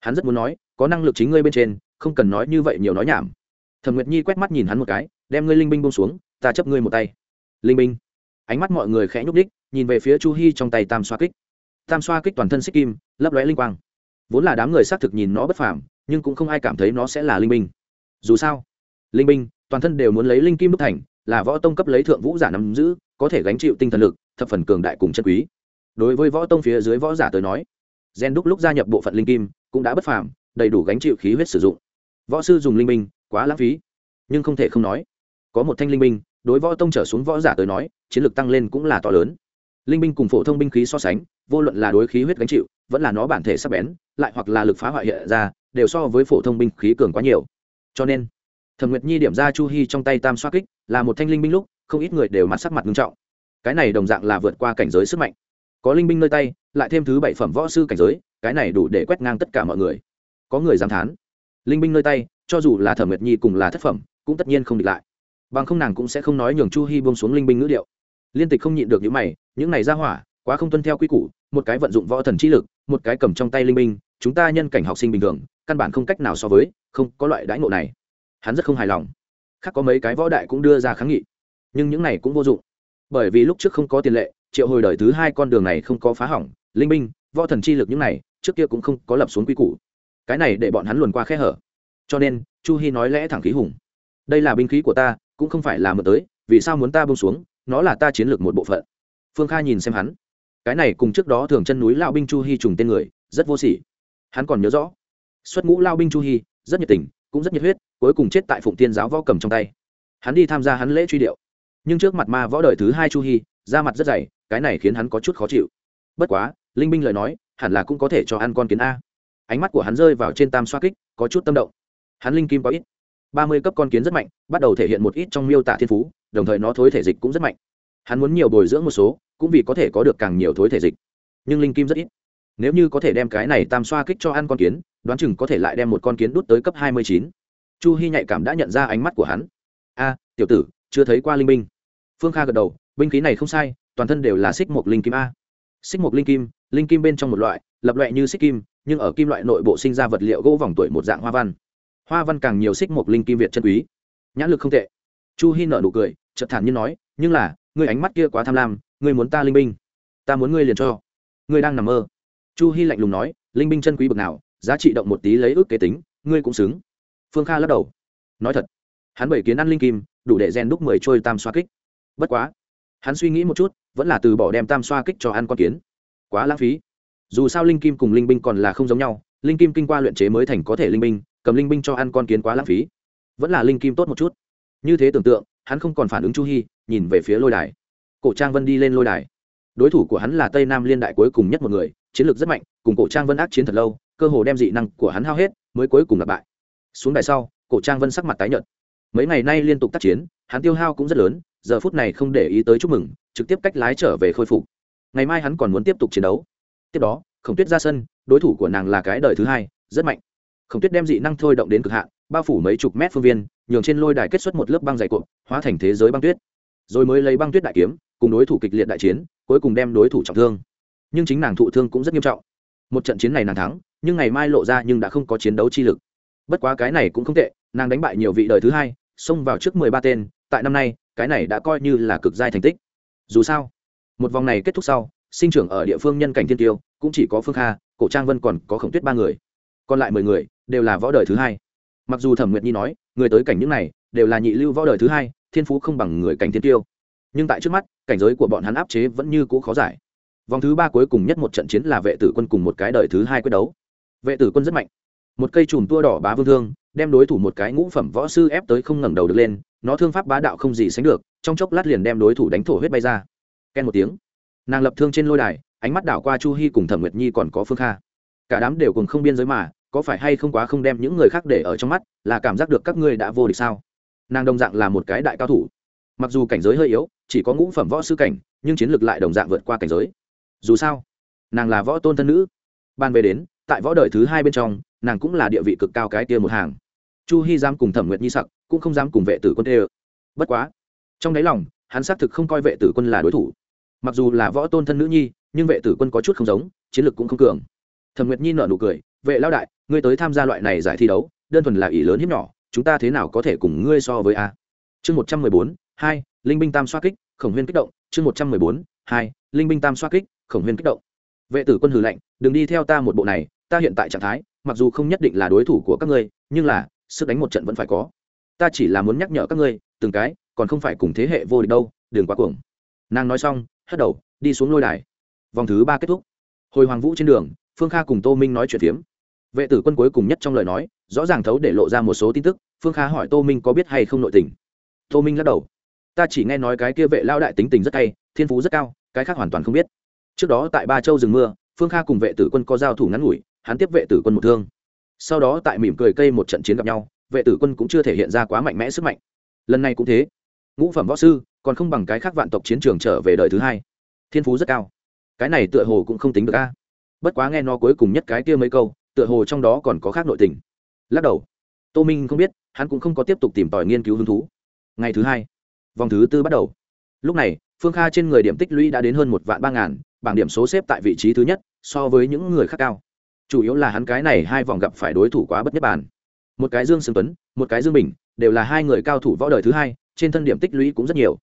hắn rất muốn nói, có năng lực chính ngươi bên trên, không cần nói như vậy nhiều nói nhảm. Thẩm nguyệt nhi quét mắt nhìn hắn một cái, đem ngươi linh binh bông xuống, ta chấp ngươi một tay. Linh binh. Ánh mắt mọi người khẽ nhúc đích nhìn về phía chu hy trong tay tam xoa kích. Tam xoa kích toàn thân xích kim, lấp lóe linh quang. Vốn là đám người xác thực nhìn nó bất phàm, nhưng cũng không ai cảm thấy nó sẽ là linh binh. Dù sao, linh binh, toàn thân đều muốn lấy linh kim đúc thành, là võ tông cấp lấy thượng vũ giả nắm giữ, có thể gánh chịu tinh thần lực, thập phần cường đại cùng chân quý. Đối với võ tông phía dưới võ giả tới nói, gen đúc lúc gia nhập bộ phận linh kim cũng đã bất phàm, đầy đủ gánh chịu khí huyết sử dụng. Võ sư dùng linh binh, quá lãng phí. Nhưng không thể không nói, có một thanh linh binh, đối võ tông trở xuống võ giả tới nói, chiến lược tăng lên cũng là to lớn. Linh binh cùng phổ thông binh khí so sánh, vô luận là đối khí huyết gánh chịu, vẫn là nó bản thể sắc bén, lại hoặc là lực phá hoại hiện ra, đều so với phổ thông binh khí cường quá nhiều. Cho nên, thẩm nguyệt nhi điểm ra chu hy trong tay tam xoa kích, là một thanh linh binh lúc, không ít người đều mặt sắc mặt nghiêm trọng. Cái này đồng dạng là vượt qua cảnh giới sức mạnh. Có linh binh nơi tay, lại thêm thứ bảy phẩm võ sư cảnh giới cái này đủ để quét ngang tất cả mọi người. Có người dám thán. Linh binh nơi tay, cho dù là thẩm nguyệt nhi cùng là thất phẩm, cũng tất nhiên không địch lại. Bằng không nàng cũng sẽ không nói nhường chu hy bông xuống linh binh ngữ điệu. Liên tịch không nhịn được những mày, những này ra hỏa, quá không tuân theo quy củ, một cái vận dụng võ thần trí lực, một cái cầm trong tay linh binh, chúng ta nhân cảnh học sinh bình thường, căn bản không cách nào so với, không có loại đãi ngộ này. Hắn rất không hài lòng. Khác có mấy cái võ đại cũng đưa ra kháng nghị. Nhưng những này cũng vô dụng. Bởi vì lúc trước không có tiền lệ, triệu hồi đời thứ hai con đường này không có phá hỏng, linh binh võ thần chi lực những này, trước kia cũng không có lập xuống quy củ. Cái này để bọn hắn luồn qua khe hở. Cho nên, chu hy nói lẽ thẳng khí hùng. Đây là binh khí của ta, cũng không phải là mượn tới, vì sao muốn ta bông xuống, nó là ta chiến lược một bộ phận. Phương kha nhìn xem hắn. Cái này cùng trước đó thường chân núi lao binh chu hy trùng tên người, rất vô sỉ. Hắn còn nhớ rõ, xuất ngũ lao binh chu hy rất nhiệt tình, cũng rất nhiệt huyết, cuối cùng chết tại phụng tiên giáo võ cầm trong tay. Hắn đi tham gia hắn lễ truy điệu. Nhưng trước mặt ma võ đời thứ hai chu hy da mặt rất dày, cái này khiến hắn có chút khó chịu. Bất quá linh binh lời nói, hẳn là cũng có thể cho ăn con kiến a. Ánh mắt của hắn rơi vào trên tam xoa kích, có chút tâm động. Hắn linh kim có ít. Ba mươi cấp con kiến rất mạnh, bắt đầu thể hiện một ít trong miêu tả thiên phú, đồng thời nó thối thể dịch cũng rất mạnh. Hắn muốn nhiều bồi dưỡng một số, cũng vì có thể có được càng nhiều thối thể dịch. Nhưng linh kim rất ít. Nếu như có thể đem cái này tam xoa kích cho ăn con kiến, đoán chừng có thể lại đem một con kiến đút tới cấp hai mươi chín. Chu hy nhạy cảm đã nhận ra ánh mắt của hắn. A, tiểu tử, chưa thấy qua linh binh. Phương kha gật đầu, binh khí này không sai, toàn thân đều là xích một linh kim a. Xích một linh kim linh kim bên trong một loại, lập loại như xích kim, nhưng ở kim loại nội bộ sinh ra vật liệu gỗ vòng tuổi một dạng hoa văn. Hoa văn càng nhiều xích một linh kim việt chân quý. Nhãn lực không tệ. Chu hi nở nụ cười, chợt thản nhiên nói, nhưng là, ngươi ánh mắt kia quá tham lam, ngươi muốn ta linh binh? Ta muốn ngươi liền cho. Ngươi đang nằm mơ. Chu hi lạnh lùng nói, linh binh chân quý bực nào, giá trị động một tí lấy ước kế tính, ngươi cũng xứng. Phương kha lắc đầu. Nói thật, hắn bảy kiến ăn linh kim, đủ để rèn đúc mười trôi tam xoa kích. Bất quá, hắn suy nghĩ một chút, vẫn là từ bỏ đem tam xoa kích cho ăn con kiến quá lãng phí. Dù sao linh kim cùng linh binh còn là không giống nhau, linh kim kinh qua luyện chế mới thành có thể linh binh, cầm linh binh cho ăn con kiến quá lãng phí. Vẫn là linh kim tốt một chút. Như thế tưởng tượng, hắn không còn phản ứng chu hy nhìn về phía lôi đài. Cổ trang vân đi lên lôi đài. Đối thủ của hắn là tây nam liên đại cuối cùng nhất một người, chiến lược rất mạnh, cùng cổ trang vân ác chiến thật lâu, cơ hồ đem dị năng của hắn hao hết, mới cuối cùng lặp bại. Xuống đài sau, cổ trang vân sắc mặt tái nhợt. Mấy ngày nay liên tục tác chiến, hắn tiêu hao cũng rất lớn, giờ phút này không để ý tới chúc mừng, trực tiếp cách lái trở về khôi phục ngày mai hắn còn muốn tiếp tục chiến đấu. Tiếp đó, khổng tuyết ra sân, đối thủ của nàng là cái đời thứ hai, rất mạnh. Khổng tuyết đem dị năng thôi động đến cực hạn, bao phủ mấy chục mét phương viên, nhường trên lôi đài kết xuất một lớp băng dày cộm hóa thành thế giới băng tuyết. Rồi mới lấy băng tuyết đại kiếm, cùng đối thủ kịch liệt đại chiến, cuối cùng đem đối thủ trọng thương. Nhưng chính nàng thụ thương cũng rất nghiêm trọng. Một trận chiến này nàng thắng, nhưng ngày mai lộ ra nhưng đã không có chiến đấu chi lực. Bất quá cái này cũng không tệ, nàng đánh bại nhiều vị đời thứ hai, xông vào trước mười ba tên, tại năm nay, cái này đã coi như là cực giai thành tích. Dù sao một vòng này kết thúc sau, sinh trưởng ở địa phương nhân cảnh thiên tiêu, cũng chỉ có phương kha, cổ trang vân còn có khổng tuyết ba người. Còn lại mười người, đều là võ đời thứ hai. Mặc dù thẩm nguyệt nhi nói, người tới cảnh những này, đều là nhị lưu võ đời thứ hai, thiên phú không bằng người cảnh thiên tiêu. Nhưng tại trước mắt, cảnh giới của bọn hắn áp chế vẫn như cũ khó giải. Vòng thứ ba cuối cùng nhất một trận chiến là vệ tử quân cùng một cái đời thứ hai quyết đấu. Vệ tử quân rất mạnh. Một cây chùm tua đỏ bá vương thương, đem đối thủ một cái ngũ phẩm võ sư ép tới không ngẩng đầu được lên, nó thương pháp bá đạo không gì sánh được, trong chốc lát liền đem đối thủ đánh thổ huyết bay ra ken một tiếng. Nàng lập thương trên lôi đài, ánh mắt đảo qua chu hy cùng thẩm nguyệt nhi còn có phương kha. Cả đám đều cùng không biên giới mà, có phải hay không quá không đem những người khác để ở trong mắt, là cảm giác được các ngươi đã vô địch sao? Nàng đồng dạng là một cái đại cao thủ. Mặc dù cảnh giới hơi yếu, chỉ có ngũ phẩm võ sư cảnh, nhưng chiến lược lại đồng dạng vượt qua cảnh giới. Dù sao, nàng là võ tôn thân nữ. Ban về đến, tại võ đời thứ hai bên trong, nàng cũng là địa vị cực cao cái tia một hàng. Chu hy dám cùng thẩm nguyệt nhi sặc, cũng không dám cùng vệ tử quân tê bất quá, trong đáy lòng, hắn xác thực không coi vệ tử quân là đối thủ mặc dù là võ tôn thân nữ nhi, nhưng vệ tử quân có chút không giống, chiến lược cũng không cường. Thẩm nguyệt nhi nở nụ cười, vệ lao đại, ngươi tới tham gia loại này giải thi đấu, đơn thuần là ỷ lớn hiếp nhỏ, chúng ta thế nào có thể cùng ngươi so với a? Chương một trăm mười bốn, hai, linh binh tam xoa kích, khổng huyên kích động. Chương một trăm mười bốn, hai, linh binh tam xoa kích, khổng huyên kích động. Vệ tử quân hừ lạnh, đừng đi theo ta một bộ này, ta hiện tại trạng thái, mặc dù không nhất định là đối thủ của các ngươi, nhưng là, sức đánh một trận vẫn phải có. Ta chỉ là muốn nhắc nhở các ngươi, từng cái, còn không phải cùng thế hệ vô địch đâu, đừng quá cuồng. Nàng nói xong hất đầu, đi xuống lôi đài. Vòng thứ ba kết thúc. Hồi hoàng vũ trên đường, phương kha cùng tô minh nói chuyện phiếm. Vệ tử quân cuối cùng nhất trong lời nói, rõ ràng thấu để lộ ra một số tin tức, phương kha hỏi tô minh có biết hay không nội tình. Tô minh lắc đầu. Ta chỉ nghe nói cái kia vệ lao đại tính tình rất hay, thiên phú rất cao, cái khác hoàn toàn không biết. Trước đó tại ba châu rừng mưa, phương kha cùng vệ tử quân có giao thủ ngắn ngủi, hắn tiếp vệ tử quân một thương. Sau đó tại mỉm cười cây một trận chiến gặp nhau, vệ tử quân cũng chưa thể hiện ra quá mạnh mẽ sức mạnh. Lần này cũng thế. Ngũ phẩm võ sư còn không bằng cái khác vạn tộc chiến trường trở về đời thứ hai. Thiên phú rất cao. Cái này tựa hồ cũng không tính được a. Bất quá nghe nó cuối cùng nhất cái kia mấy câu, tựa hồ trong đó còn có khác nội tình. Lắc đầu. Tô minh không biết, hắn cũng không có tiếp tục tìm tòi nghiên cứu hứng thú. Ngày thứ hai, vòng thứ tư bắt đầu. Lúc này, phương kha trên người điểm tích lũy đã đến hơn một vạn ba ngàn, bảng điểm số xếp tại vị trí thứ nhất, so với những người khác cao. Chủ yếu là hắn cái này hai vòng gặp phải đối thủ quá bất nhất bản một cái dương sương tuấn, một cái dương bình, đều là hai người cao thủ võ đời thứ hai, trên thân điểm tích lũy cũng rất nhiều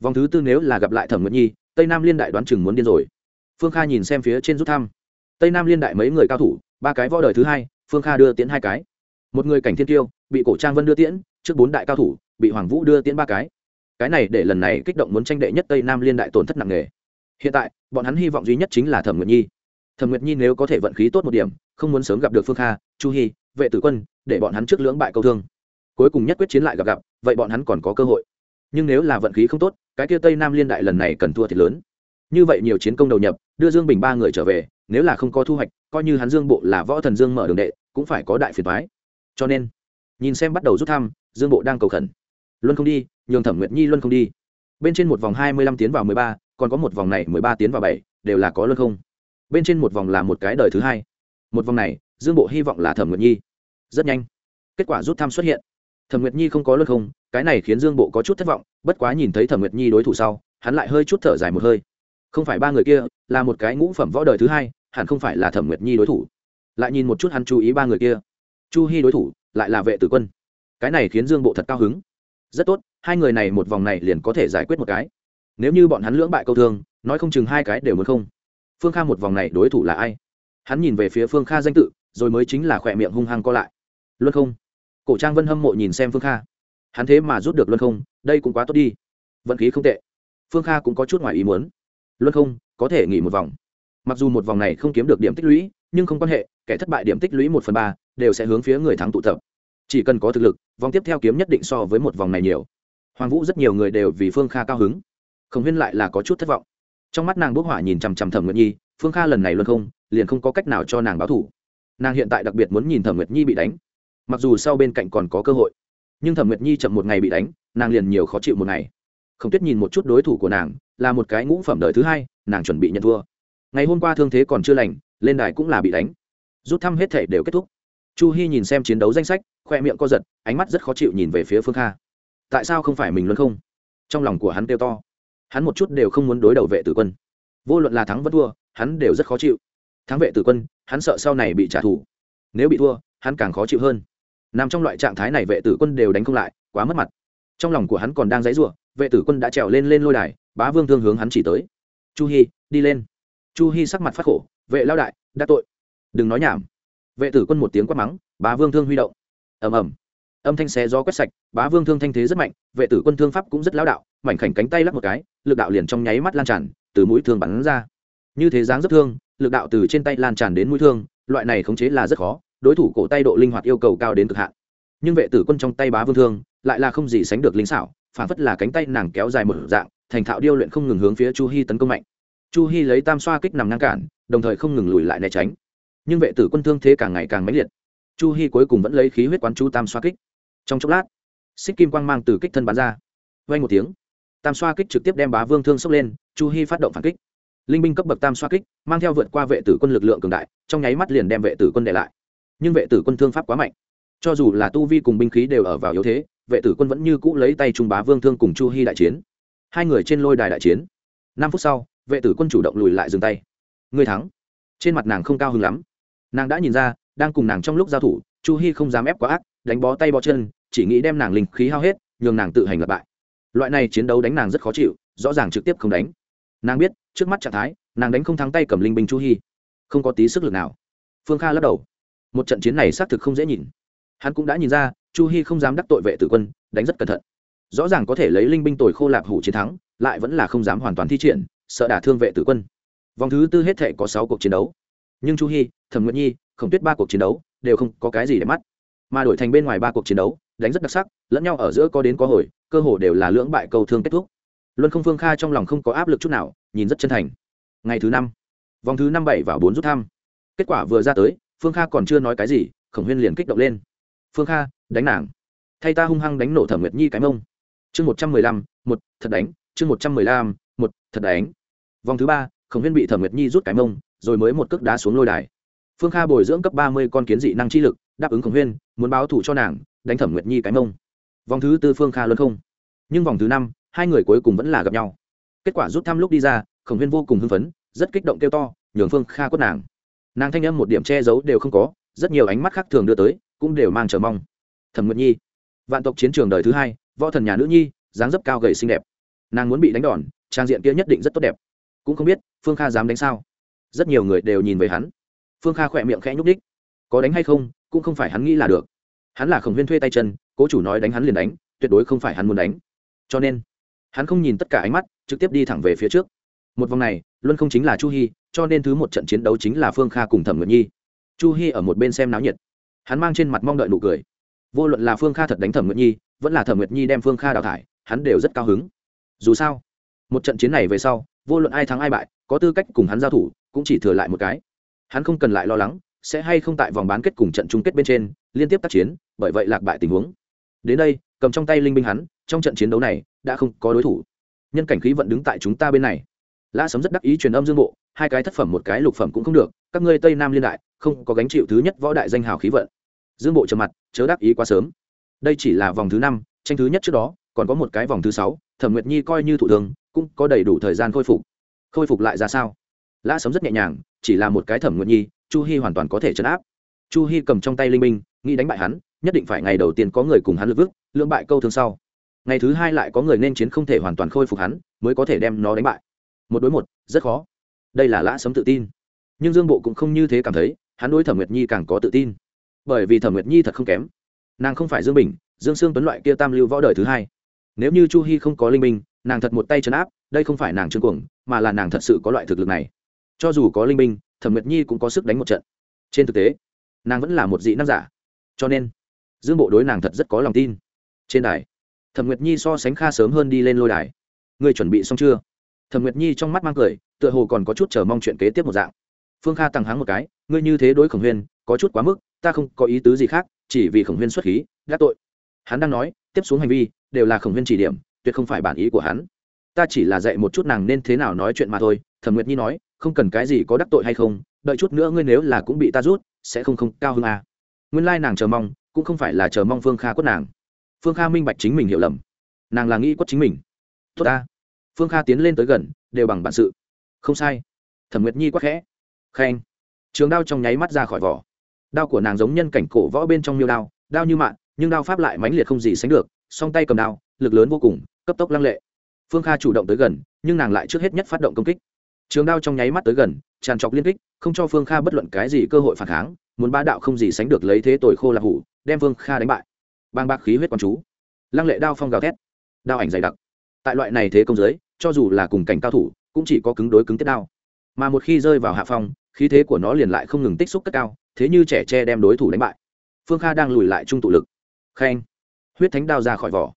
vòng thứ tư nếu là gặp lại thẩm nguyệt nhi, tây nam liên đại đoán chừng muốn điên rồi. Phương kha nhìn xem phía trên rút thăm. Tây nam liên đại mấy người cao thủ, ba cái võ đời thứ hai, phương kha đưa tiễn hai cái. Một người cảnh thiên tiêu bị cổ trang vân đưa tiễn, trước bốn đại cao thủ, bị hoàng vũ đưa tiễn ba cái. Cái này để lần này kích động muốn tranh đệ nhất tây nam liên đại tổn thất nặng nề. Hiện tại, bọn hắn hy vọng duy nhất chính là thẩm nguyệt nhi. Thẩm nguyệt nhi nếu có thể vận khí tốt một điểm, không muốn sớm gặp được phương kha, chu hy vệ tử quân, để bọn hắn trước lưỡng bại câu thương. Cuối cùng nhất quyết chiến lại gặp gặp, vậy bọn hắn còn có cơ hội nhưng nếu là vận khí không tốt, cái kia tây nam liên đại lần này cần thua thiệt lớn. Như vậy nhiều chiến công đầu nhập, đưa dương bình ba người trở về, nếu là không có thu hoạch, coi như hắn dương bộ là võ thần dương mở đường đệ, cũng phải có đại phiền thoái cho nên, nhìn xem bắt đầu rút thăm, dương bộ đang cầu khẩn. Luân không đi, nhường thẩm nguyệt nhi luân không đi. Bên trên một vòng hai mươi lăm tiến vào mười ba, còn có một vòng này mười ba tiến vào bảy, đều là có luân không. Bên trên một vòng là một cái đời thứ hai. Một vòng này, dương bộ hy vọng là thẩm nguyệt nhi. Rất nhanh. Kết quả rút thăm xuất hiện thẩm nguyệt nhi không có luân không, cái này khiến dương bộ có chút thất vọng, bất quá nhìn thấy thẩm nguyệt nhi đối thủ sau, hắn lại hơi chút thở dài một hơi. Không phải ba người kia, là một cái ngũ phẩm võ đời thứ hai, hẳn không phải là thẩm nguyệt nhi đối thủ. Lại nhìn một chút hắn chú ý ba người kia. Chu hy đối thủ, lại là vệ tử quân. Cái này khiến dương bộ thật cao hứng. Rất tốt, hai người này một vòng này liền có thể giải quyết một cái. Nếu như bọn hắn lưỡng bại câu thương, nói không chừng hai cái đều muốn không. Phương kha một vòng này đối thủ là ai? Hắn nhìn về phía phương kha danh tự, rồi mới chính là khỏe miệng hung hăng co lại. Luân không? Cổ trang vân hâm mộ nhìn xem phương kha. Hắn thế mà rút được luân không, đây cũng quá tốt đi. Vận khí không tệ. Phương kha cũng có chút ngoài ý muốn. Luân không, có thể nghỉ một vòng. Mặc dù một vòng này không kiếm được điểm tích lũy, nhưng không quan hệ, kẻ thất bại điểm tích lũy một phần ba đều sẽ hướng phía người thắng tụ tập. Chỉ cần có thực lực, vòng tiếp theo kiếm nhất định so với một vòng này nhiều. Hoàng vũ rất nhiều người đều vì phương kha cao hứng. Khổng huyên lại là có chút thất vọng. Trong mắt nàng bốc hỏa nhìn chằm chằm thẩm nguyệt nhi, phương kha lần này luôn không, liền không có cách nào cho nàng báo thủ. Nàng hiện tại đặc biệt muốn nhìn thẩm nguyệt nhi bị đánh mặc dù sau bên cạnh còn có cơ hội, nhưng thẩm nguyệt nhi chậm một ngày bị đánh, nàng liền nhiều khó chịu một ngày. Không tuyết nhìn một chút đối thủ của nàng, là một cái ngũ phẩm đời thứ hai, nàng chuẩn bị nhận thua. Ngày hôm qua thương thế còn chưa lành, lên đài cũng là bị đánh. Rút thăm hết thể đều kết thúc. Chu hy nhìn xem chiến đấu danh sách, khoe miệng co giật, ánh mắt rất khó chịu nhìn về phía phương kha. Tại sao không phải mình luôn không? Trong lòng của hắn kêu to. Hắn một chút đều không muốn đối đầu vệ tử quân. Vô luận là thắng vẫn thua, hắn đều rất khó chịu. Thắng vệ tử quân, hắn sợ sau này bị trả thù. Nếu bị thua, hắn càng khó chịu hơn nằm trong loại trạng thái này vệ tử quân đều đánh không lại, quá mất mặt. Trong lòng của hắn còn đang dãy r u ộ vệ tử quân đã trèo lên lên lôi đài, bá vương thương hướng hắn chỉ tới. Chu hy đi lên. Chu hy sắc mặt phát khổ, vệ lao đại, đã tội. Đừng nói nhảm. Vệ tử quân một tiếng quát mắng, bá vương thương huy động. Ầm ầm. Âm thanh xé gió quét sạch, bá vương thương thanh thế rất mạnh, vệ tử quân thương pháp cũng rất lão đạo, mảnh khảnh cánh tay lắc một cái, lực đạo liền trong nháy mắt lan tràn, từ mũi thương bắn ra. Như thế dáng rất thương, lực đạo từ trên tay lan tràn đến mũi thương, loại này khống chế là rất khó đối thủ cổ tay độ linh hoạt yêu cầu cao đến cực hạn. Nhưng vệ tử quân trong tay bá vương thương, lại là không gì sánh được linh xảo, phản phất là cánh tay nàng kéo dài một dạng, thành thạo điêu luyện không ngừng hướng phía chu hy tấn công mạnh. Chu hy lấy tam xoa kích nằm ngăn cản, đồng thời không ngừng lùi lại né tránh. Nhưng vệ tử quân thương thế càng ngày càng mãnh liệt. Chu hy cuối cùng vẫn lấy khí huyết quán chu tam xoa kích. Trong chốc lát, xích kim quang mang từ kích thân bắn ra. Vay một tiếng, tam xoa kích trực tiếp đem bá vương thương sốc lên, chu hy phát động phản kích. Linh binh cấp bậc tam xoa kích, mang theo vượt qua vệ tử quân lực lượng cường đại, trong nháy mắt liền đem vệ tử quân để lại nhưng vệ tử quân thương pháp quá mạnh. Cho dù là tu vi cùng binh khí đều ở vào yếu thế, vệ tử quân vẫn như cũ lấy tay trung bá vương thương cùng chu hy đại chiến. Hai người trên lôi đài đại chiến. Năm phút sau, vệ tử quân chủ động lùi lại dừng tay. Người thắng. Trên mặt nàng không cao hứng lắm. Nàng đã nhìn ra, đang cùng nàng trong lúc giao thủ, chu hy không dám ép quá ác, đánh bó tay bó chân, chỉ nghĩ đem nàng linh khí hao hết, nhường nàng tự hành lập bại loại này chiến đấu đánh nàng rất khó chịu, rõ ràng trực tiếp không đánh. Nàng biết, trước mắt trạng thái, nàng đánh không thắng tay cầm linh binh chu hy không có tí sức lực nào. Phương kha lắc đầu một trận chiến này xác thực không dễ nhìn. Hắn cũng đã nhìn ra, chu hy không dám đắc tội vệ tử quân, đánh rất cẩn thận. Rõ ràng có thể lấy linh binh tồi khô lạp hủ chiến thắng, lại vẫn là không dám hoàn toàn thi triển, sợ đả thương vệ tử quân. Vòng thứ tư hết thệ có sáu cuộc chiến đấu. Nhưng chu hy thẩm nguyện nhi, khổng tuyết ba cuộc chiến đấu, đều không có cái gì để mắt. Mà đổi thành bên ngoài ba cuộc chiến đấu, đánh rất đặc sắc, lẫn nhau ở giữa có đến có hồi, cơ hồ đều là lưỡng bại cầu thương kết thúc. Luân không phương kha trong lòng không có áp lực chút nào, nhìn rất chân thành. Ngày thứ năm, vòng thứ năm bảy và bốn rút thăm. Kết quả vừa ra tới phương kha còn chưa nói cái gì, khổng huyên liền kích động lên. Phương kha, đánh nàng. Thay ta hung hăng đánh nổ thẩm nguyệt nhi cái mông. Chương một trăm mười lăm, một, thật đánh. Chương một trăm mười lăm, một, thật đánh. Vòng thứ ba, khổng huyên bị thẩm nguyệt nhi rút cái mông, rồi mới một cước đá xuống lôi đài. Phương kha bồi dưỡng cấp ba mươi con kiến dị năng chi lực, đáp ứng khổng huyên, muốn báo thủ cho nàng, đánh thẩm nguyệt nhi cái mông. Vòng thứ tư phương kha luôn không. Nhưng vòng thứ năm, hai người cuối cùng vẫn là gặp nhau. Kết quả rút thăm lúc đi ra, khổng huyên vô cùng hưng phấn, rất kích động kêu to, nhường phương kha quất nàng nàng thanh âm một điểm che giấu đều không có, rất nhiều ánh mắt khác thường đưa tới, cũng đều mang chờ mong. Thẩm nguyệt nhi, vạn tộc chiến trường đời thứ hai, võ thần nhà nữ nhi, dáng dấp cao gầy xinh đẹp. Nàng muốn bị đánh đòn, trang diện kia nhất định rất tốt đẹp. Cũng không biết, phương kha dám đánh sao? Rất nhiều người đều nhìn về hắn. Phương kha khỏe miệng khẽ nhúc đích có đánh hay không, cũng không phải hắn nghĩ là được. Hắn là khổng huyên thuê tay chân, cố chủ nói đánh hắn liền đánh, tuyệt đối không phải hắn muốn đánh. Cho nên, hắn không nhìn tất cả ánh mắt, trực tiếp đi thẳng về phía trước một vòng này, luân không chính là chu hy cho nên thứ một trận chiến đấu chính là phương kha cùng thẩm nguyệt nhi. Chu hy ở một bên xem náo nhiệt. Hắn mang trên mặt mong đợi nụ cười. Vô luận là phương kha thật đánh thẩm nguyệt nhi, vẫn là thẩm nguyệt nhi đem phương kha đào thải, hắn đều rất cao hứng. Dù sao, một trận chiến này về sau, vô luận ai thắng ai bại, có tư cách cùng hắn giao thủ, cũng chỉ thừa lại một cái. Hắn không cần lại lo lắng, sẽ hay không tại vòng bán kết cùng trận chung kết bên trên, liên tiếp tác chiến, bởi vậy lạc bại tình huống. Đến đây, cầm trong tay linh binh hắn, trong trận chiến đấu này, đã không có đối thủ. Nhân cảnh khí vận đứng tại chúng ta bên này lã sấm rất đắc ý truyền âm dương bộ, hai cái thất phẩm một cái lục phẩm cũng không được, các ngươi tây nam liên đại, không có gánh chịu thứ nhất võ đại danh hào khí vận. Dương bộ trầm mặt, chớ đắc ý quá sớm. Đây chỉ là vòng thứ năm, tranh thứ nhất trước đó, còn có một cái vòng thứ sáu, thẩm nguyệt nhi coi như thủ thường cũng có đầy đủ thời gian khôi phục. Khôi phục lại ra sao? Lã sấm rất nhẹ nhàng, chỉ là một cái thẩm nguyệt nhi, chu hy hoàn toàn có thể chấn áp. Chu hy cầm trong tay linh minh nghĩ đánh bại hắn, nhất định phải ngày đầu tiên có người cùng hắn lượt vức lưỡng bại câu thương sau. Ngày thứ hai lại có người nên chiến không thể hoàn toàn khôi phục hắn, mới có thể đem nó đánh bại một đối một, rất khó. Đây là lã sấm tự tin. Nhưng dương bộ cũng không như thế cảm thấy, hắn đối thẩm nguyệt nhi càng có tự tin. Bởi vì thẩm nguyệt nhi thật không kém. Nàng không phải dương bình, dương sương tuấn loại kia tam lưu võ đời thứ hai. Nếu như chu hy không có linh minh nàng thật một tay chấn áp, đây không phải nàng trương cuồng, mà là nàng thật sự có loại thực lực này. Cho dù có linh minh thẩm nguyệt nhi cũng có sức đánh một trận. Trên thực tế, nàng vẫn là một dị năng giả. Cho nên, dương bộ đối nàng thật rất có lòng tin. Trên đài, thẩm nguyệt nhi so sánh kha sớm hơn đi lên lôi đài. Người chuẩn bị xong chưa? Thẩm nguyệt nhi trong mắt mang cười, tựa hồ còn có chút chờ mong chuyện kế tiếp một dạng. Phương kha tăng háng một cái, ngươi như thế đối khổng huyên, có chút quá mức, ta không có ý tứ gì khác, chỉ vì khổng huyên xuất khí gác tội. Hắn đang nói, tiếp xuống hành vi, đều là khổng huyên chỉ điểm, tuyệt không phải bản ý của hắn. Ta chỉ là dạy một chút nàng nên thế nào nói chuyện mà thôi, thẩm nguyệt nhi nói, không cần cái gì có đắc tội hay không, đợi chút nữa ngươi nếu là cũng bị ta rút, sẽ không không cao hơn à. nguyên lai nàng chờ mong, cũng không phải là chờ mong phương kha quất nàng. Phương kha minh bạch chính mình hiểu lầm. Nàng là nghĩ quất chính mình. Tốt ta phương kha tiến lên tới gần, đều bằng bản sự. Không sai. Thẩm nguyệt nhi quắc khẽ. Khen. Trường đao trong nháy mắt ra khỏi vỏ. Đao của nàng giống nhân cảnh cổ võ bên trong miêu đao đao như mạng nhưng đao pháp lại mãnh liệt không gì sánh được, song tay cầm đao, lực lớn vô cùng, cấp tốc lăng lệ. Phương kha chủ động tới gần, nhưng nàng lại trước hết nhất phát động công kích. Trường đao trong nháy mắt tới gần, tràn trọc liên kích, không cho phương kha bất luận cái gì cơ hội phản kháng, muốn bá đạo không gì sánh được lấy thế tội khô là hủ, đem phương kha đánh bại. Bang bạc khí huyết quán chú. Lăng lệ đao phong gào thét. Đao ảnh dày đặc. Tại loại này thế công giới cho dù là cùng cảnh cao thủ, cũng chỉ có cứng đối cứng tiết đao. Mà một khi rơi vào hạ phong, khí thế của nó liền lại không ngừng tích xúc cất cao, thế như trẻ tre đem đối thủ đánh bại. Phương kha đang lùi lại trung tụ lực. Khen. Huyết thánh đao ra khỏi vỏ.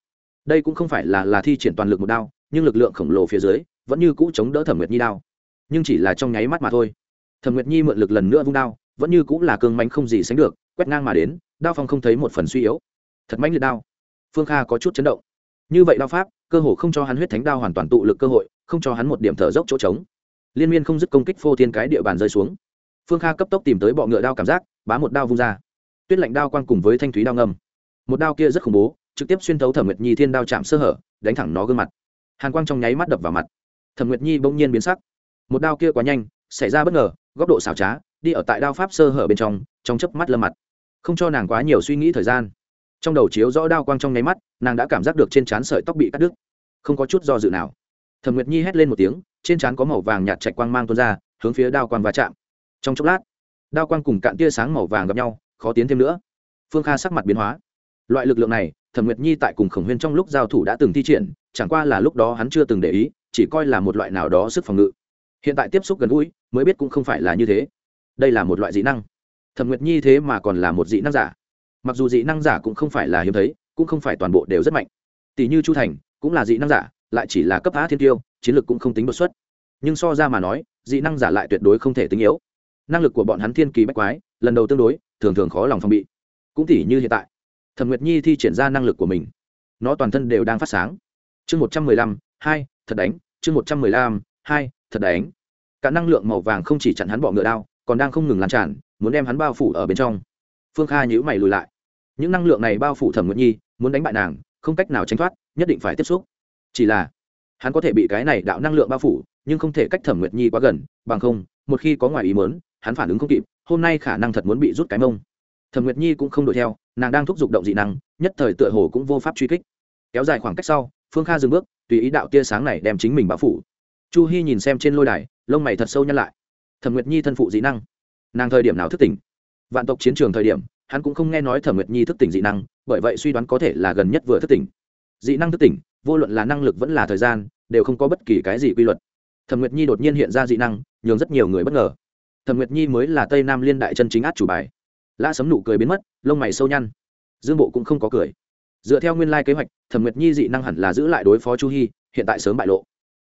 Đây cũng không phải là là thi triển toàn lực một đao, nhưng lực lượng khổng lồ phía dưới, vẫn như cũ chống đỡ thẩm nguyệt nhi đao. Nhưng chỉ là trong nháy mắt mà thôi. Thẩm nguyệt nhi mượn lực lần nữa vung đao, vẫn như cũng là cương mánh không gì sánh được, quét ngang mà đến, đao phong không thấy một phần suy yếu. Thật mãnh liệt đao. Phương kha có chút chấn động. Như vậy đao pháp cơ hồ không cho hắn huyết thánh đao hoàn toàn tụ lực cơ hội, không cho hắn một điểm thở dốc chỗ trống. Liên miên không dứt công kích phô thiên cái địa bàn rơi xuống. Phương kha cấp tốc tìm tới bọ ngựa đao cảm giác, bá một đao vung ra. Tuyết lạnh đao quang cùng với thanh thúy đao ngâm. Một đao kia rất khủng bố, trực tiếp xuyên thấu thẩm nguyệt nhi thiên đao chạm sơ hở, đánh thẳng nó gương mặt. Hàn quang trong nháy mắt đập vào mặt. Thẩm nguyệt nhi bỗng nhiên biến sắc. Một đao kia quá nhanh, xảy ra bất ngờ, góc độ xảo trá, đi ở tại đao pháp sơ hở bên trong trong chớp mắt lâm mặt. Không cho nàng quá nhiều suy nghĩ thời gian trong đầu chiếu rõ đao quang trong nháy mắt, nàng đã cảm giác được trên trán sợi tóc bị cắt đứt. Không có chút do dự nào. Thẩm nguyệt nhi hét lên một tiếng, trên trán có màu vàng nhạt chạch quang mang tuôn ra, hướng phía đao quang va chạm. Trong chốc lát, đao quang cùng cạn tia sáng màu vàng gặp nhau, khó tiến thêm nữa. Phương kha sắc mặt biến hóa. Loại lực lượng này, thẩm nguyệt nhi tại cùng khổng huyên trong lúc giao thủ đã từng thi triển, chẳng qua là lúc đó hắn chưa từng để ý, chỉ coi là một loại nào đó sức phòng ngự. Hiện tại tiếp xúc gần gũi, mới biết cũng không phải là như thế. Đây là một loại dị năng. Thẩm nguyệt nhi thế mà còn là một dị năng giả mặc dù dị năng giả cũng không phải là hiếm thấy, cũng không phải toàn bộ đều rất mạnh. Tỷ như chu thành, cũng là dị năng giả, lại chỉ là cấp á thiên tiêu, chiến lược cũng không tính đột xuất. Nhưng so ra mà nói, dị năng giả lại tuyệt đối không thể tính yếu. Năng lực của bọn hắn thiên kỳ bách quái, lần đầu tương đối, thường thường khó lòng phòng bị. Cũng tỷ như hiện tại, thẩm nguyệt nhi thi triển ra năng lực của mình. Nó toàn thân đều đang phát sáng. Chương một trăm mười lăm, hai, thật đánh. Chương một trăm mười lăm, hai, thật đánh. Cả năng lượng màu vàng không chỉ chặn hắn bọ ngựa đao, còn đang không ngừng lan tràn, muốn đem hắn bao phủ ở bên trong phương kha nhữ mày lùi lại. Những năng lượng này bao phủ thẩm nguyệt nhi, muốn đánh bại nàng, không cách nào tránh thoát, nhất định phải tiếp xúc. Chỉ là, hắn có thể bị cái này đạo năng lượng bao phủ, nhưng không thể cách thẩm nguyệt nhi quá gần, bằng không, một khi có ngoài ý mớn hắn phản ứng không kịp, hôm nay khả năng thật muốn bị rút cái mông. Thẩm nguyệt nhi cũng không đuổi theo, nàng đang thúc giục động dị năng, nhất thời tựa hồ cũng vô pháp truy kích. Kéo dài khoảng cách sau, phương kha dừng bước, tùy ý đạo tia sáng này đem chính mình bao phủ. Chu hy nhìn xem trên lôi đài, lông mày thật sâu nhăn lại. Thẩm nguyệt nhi thân phụ dị năng. Nàng thời điểm nào thức tỉnh vạn tộc chiến trường thời điểm, hắn cũng không nghe nói thẩm nguyệt nhi thức tỉnh dị năng, bởi vậy suy đoán có thể là gần nhất vừa thức tỉnh. Dị năng thức tỉnh, vô luận là năng lực vẫn là thời gian, đều không có bất kỳ cái gì quy luật. Thẩm nguyệt nhi đột nhiên hiện ra dị năng, nhường rất nhiều người bất ngờ. Thẩm nguyệt nhi mới là tây nam liên đại chân chính át chủ bài. Lã sấm nụ cười biến mất, lông mày sâu nhăn. Dương bộ cũng không có cười. Dựa theo nguyên lai kế hoạch, thẩm nguyệt nhi dị năng hẳn là giữ lại đối phó chu hy hiện tại sớm bại lộ.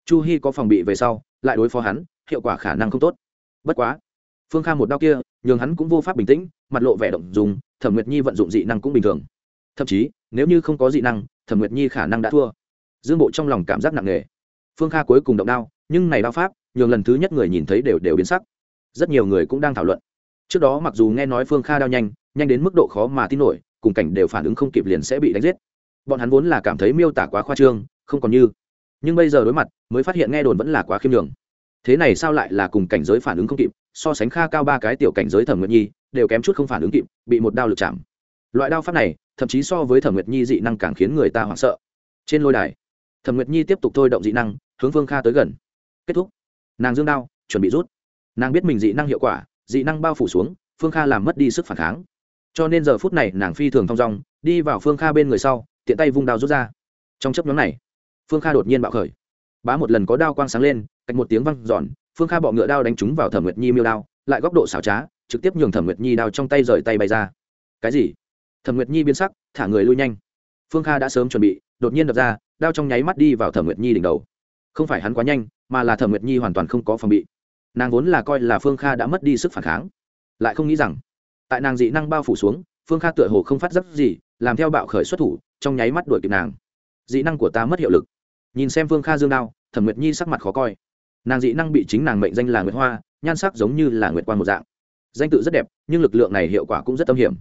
Chu hy có phòng bị về sau, lại đối phó hắn, hiệu quả khả năng không tốt. Bất quá, phương kha một đau kia nhường hắn cũng vô pháp bình tĩnh, mặt lộ vẻ động dùng thẩm nguyệt nhi vận dụng dị năng cũng bình thường. Thậm chí, nếu như không có dị năng, thẩm nguyệt nhi khả năng đã thua. Dương bộ trong lòng cảm giác nặng nề. Phương kha cuối cùng động đao, nhưng này đao pháp, nhường lần thứ nhất người nhìn thấy đều đều biến sắc. Rất nhiều người cũng đang thảo luận. Trước đó mặc dù nghe nói phương kha đao nhanh nhanh đến mức độ khó mà tin nổi, cùng cảnh đều phản ứng không kịp liền sẽ bị đánh giết. Bọn hắn vốn là cảm thấy miêu tả quá khoa trương, không còn như. Nhưng bây giờ đối mặt, mới phát hiện nghe đồn vẫn là quá khiêm nhường. Thế này sao lại là cùng cảnh giới phản ứng không kịp so sánh kha cao ba cái tiểu cảnh giới thẩm nguyệt nhi, đều kém chút không phản ứng kịp, bị một đao lực chạm. Loại đao pháp này, thậm chí so với thẩm nguyệt nhi dị năng càng khiến người ta hoảng sợ. Trên lôi đài, thẩm nguyệt nhi tiếp tục thôi động dị năng, hướng phương kha tới gần. Kết thúc. Nàng dương đao, chuẩn bị rút. Nàng biết mình dị năng hiệu quả, dị năng bao phủ xuống, phương kha làm mất đi sức phản kháng. Cho nên giờ phút này, nàng phi thường thong dong, đi vào phương kha bên người sau, tiện tay vung đao rút ra. Trong chấp nhóm này, phương kha đột nhiên bạo khởi. Bá một lần có đao quang sáng lên, cách một tiếng văng giòn phương kha bọ ngựa đao đánh trúng vào thẩm nguyệt nhi miêu đao, lại góc độ xảo trá, trực tiếp nhường thẩm nguyệt nhi đao trong tay rời tay bay ra. Cái gì? Thẩm nguyệt nhi biến sắc, thả người lui nhanh. Phương kha đã sớm chuẩn bị, đột nhiên đập ra, đao trong nháy mắt đi vào thẩm nguyệt nhi đỉnh đầu. Không phải hắn quá nhanh, mà là thẩm nguyệt nhi hoàn toàn không có phòng bị. Nàng vốn là coi là phương kha đã mất đi sức phản kháng. Lại không nghĩ rằng, tại nàng dị năng bao phủ xuống, phương kha tựa hồ không phát giác gì, làm theo bạo khởi xuất thủ, trong nháy mắt đuổi kịp nàng. Dị năng của ta mất hiệu lực. Nhìn xem phương kha dương đao, thẩm nguyệt nhi sắc mặt khó coi nàng dị năng bị chính nàng mệnh danh là nguyệt hoa, nhan sắc giống như là nguyệt quan một dạng. Danh tự rất đẹp, nhưng lực lượng này hiệu quả cũng rất tâm hiểm.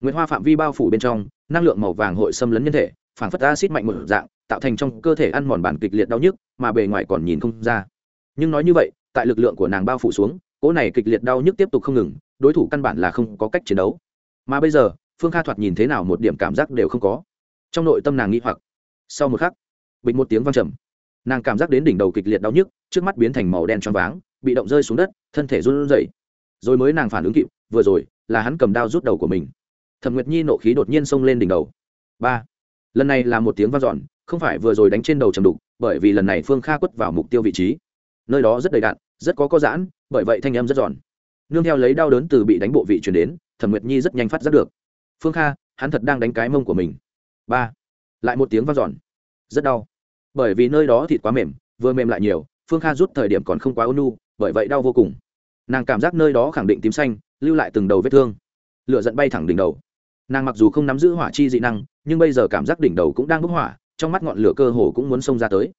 Nguyệt hoa phạm vi bao phủ bên trong, năng lượng màu vàng hội xâm lấn nhân thể, phản phất acid mạnh một dạng, tạo thành trong cơ thể ăn mòn bản kịch liệt đau nhức, mà bề ngoài còn nhìn không ra. Nhưng nói như vậy, tại lực lượng của nàng bao phủ xuống, cỗ này kịch liệt đau nhức tiếp tục không ngừng, đối thủ căn bản là không có cách chiến đấu. Mà bây giờ, phương kha thoạt nhìn thế nào một điểm cảm giác đều không có. Trong nội tâm nàng nghĩ hoặc. Sau một khắc bịch một tiếng văng trầm nàng cảm giác đến đỉnh đầu kịch liệt đau nhức, trước mắt biến thành màu đen choáng váng, bị động rơi xuống đất, thân thể run rẩy. Rồi mới nàng phản ứng kịp, vừa rồi, là hắn cầm đao rút đầu của mình. Thẩm nguyệt nhi nộ khí đột nhiên xông lên đỉnh đầu. Ba. Lần này là một tiếng vang dọn, không phải vừa rồi đánh trên đầu trầm đục, bởi vì lần này phương kha quất vào mục tiêu vị trí. Nơi đó rất đầy đạn, rất có có giãn, bởi vậy thanh âm rất giòn. Nương theo lấy đau đớn từ bị đánh bộ vị chuyển đến, thẩm nguyệt nhi rất nhanh phát giác được. Phương kha, hắn thật đang đánh cái mông của mình. Ba. Lại một tiếng vang dọn. Rất đau bởi vì nơi đó thịt quá mềm, vừa mềm lại nhiều, phương kha rút thời điểm còn không quá ônu bởi vậy đau vô cùng. Nàng cảm giác nơi đó khẳng định tím xanh, lưu lại từng đầu vết thương. Lửa dẫn bay thẳng đỉnh đầu. Nàng mặc dù không nắm giữ hỏa chi dị năng, nhưng bây giờ cảm giác đỉnh đầu cũng đang bốc hỏa, trong mắt ngọn lửa cơ hồ cũng muốn xông ra tới.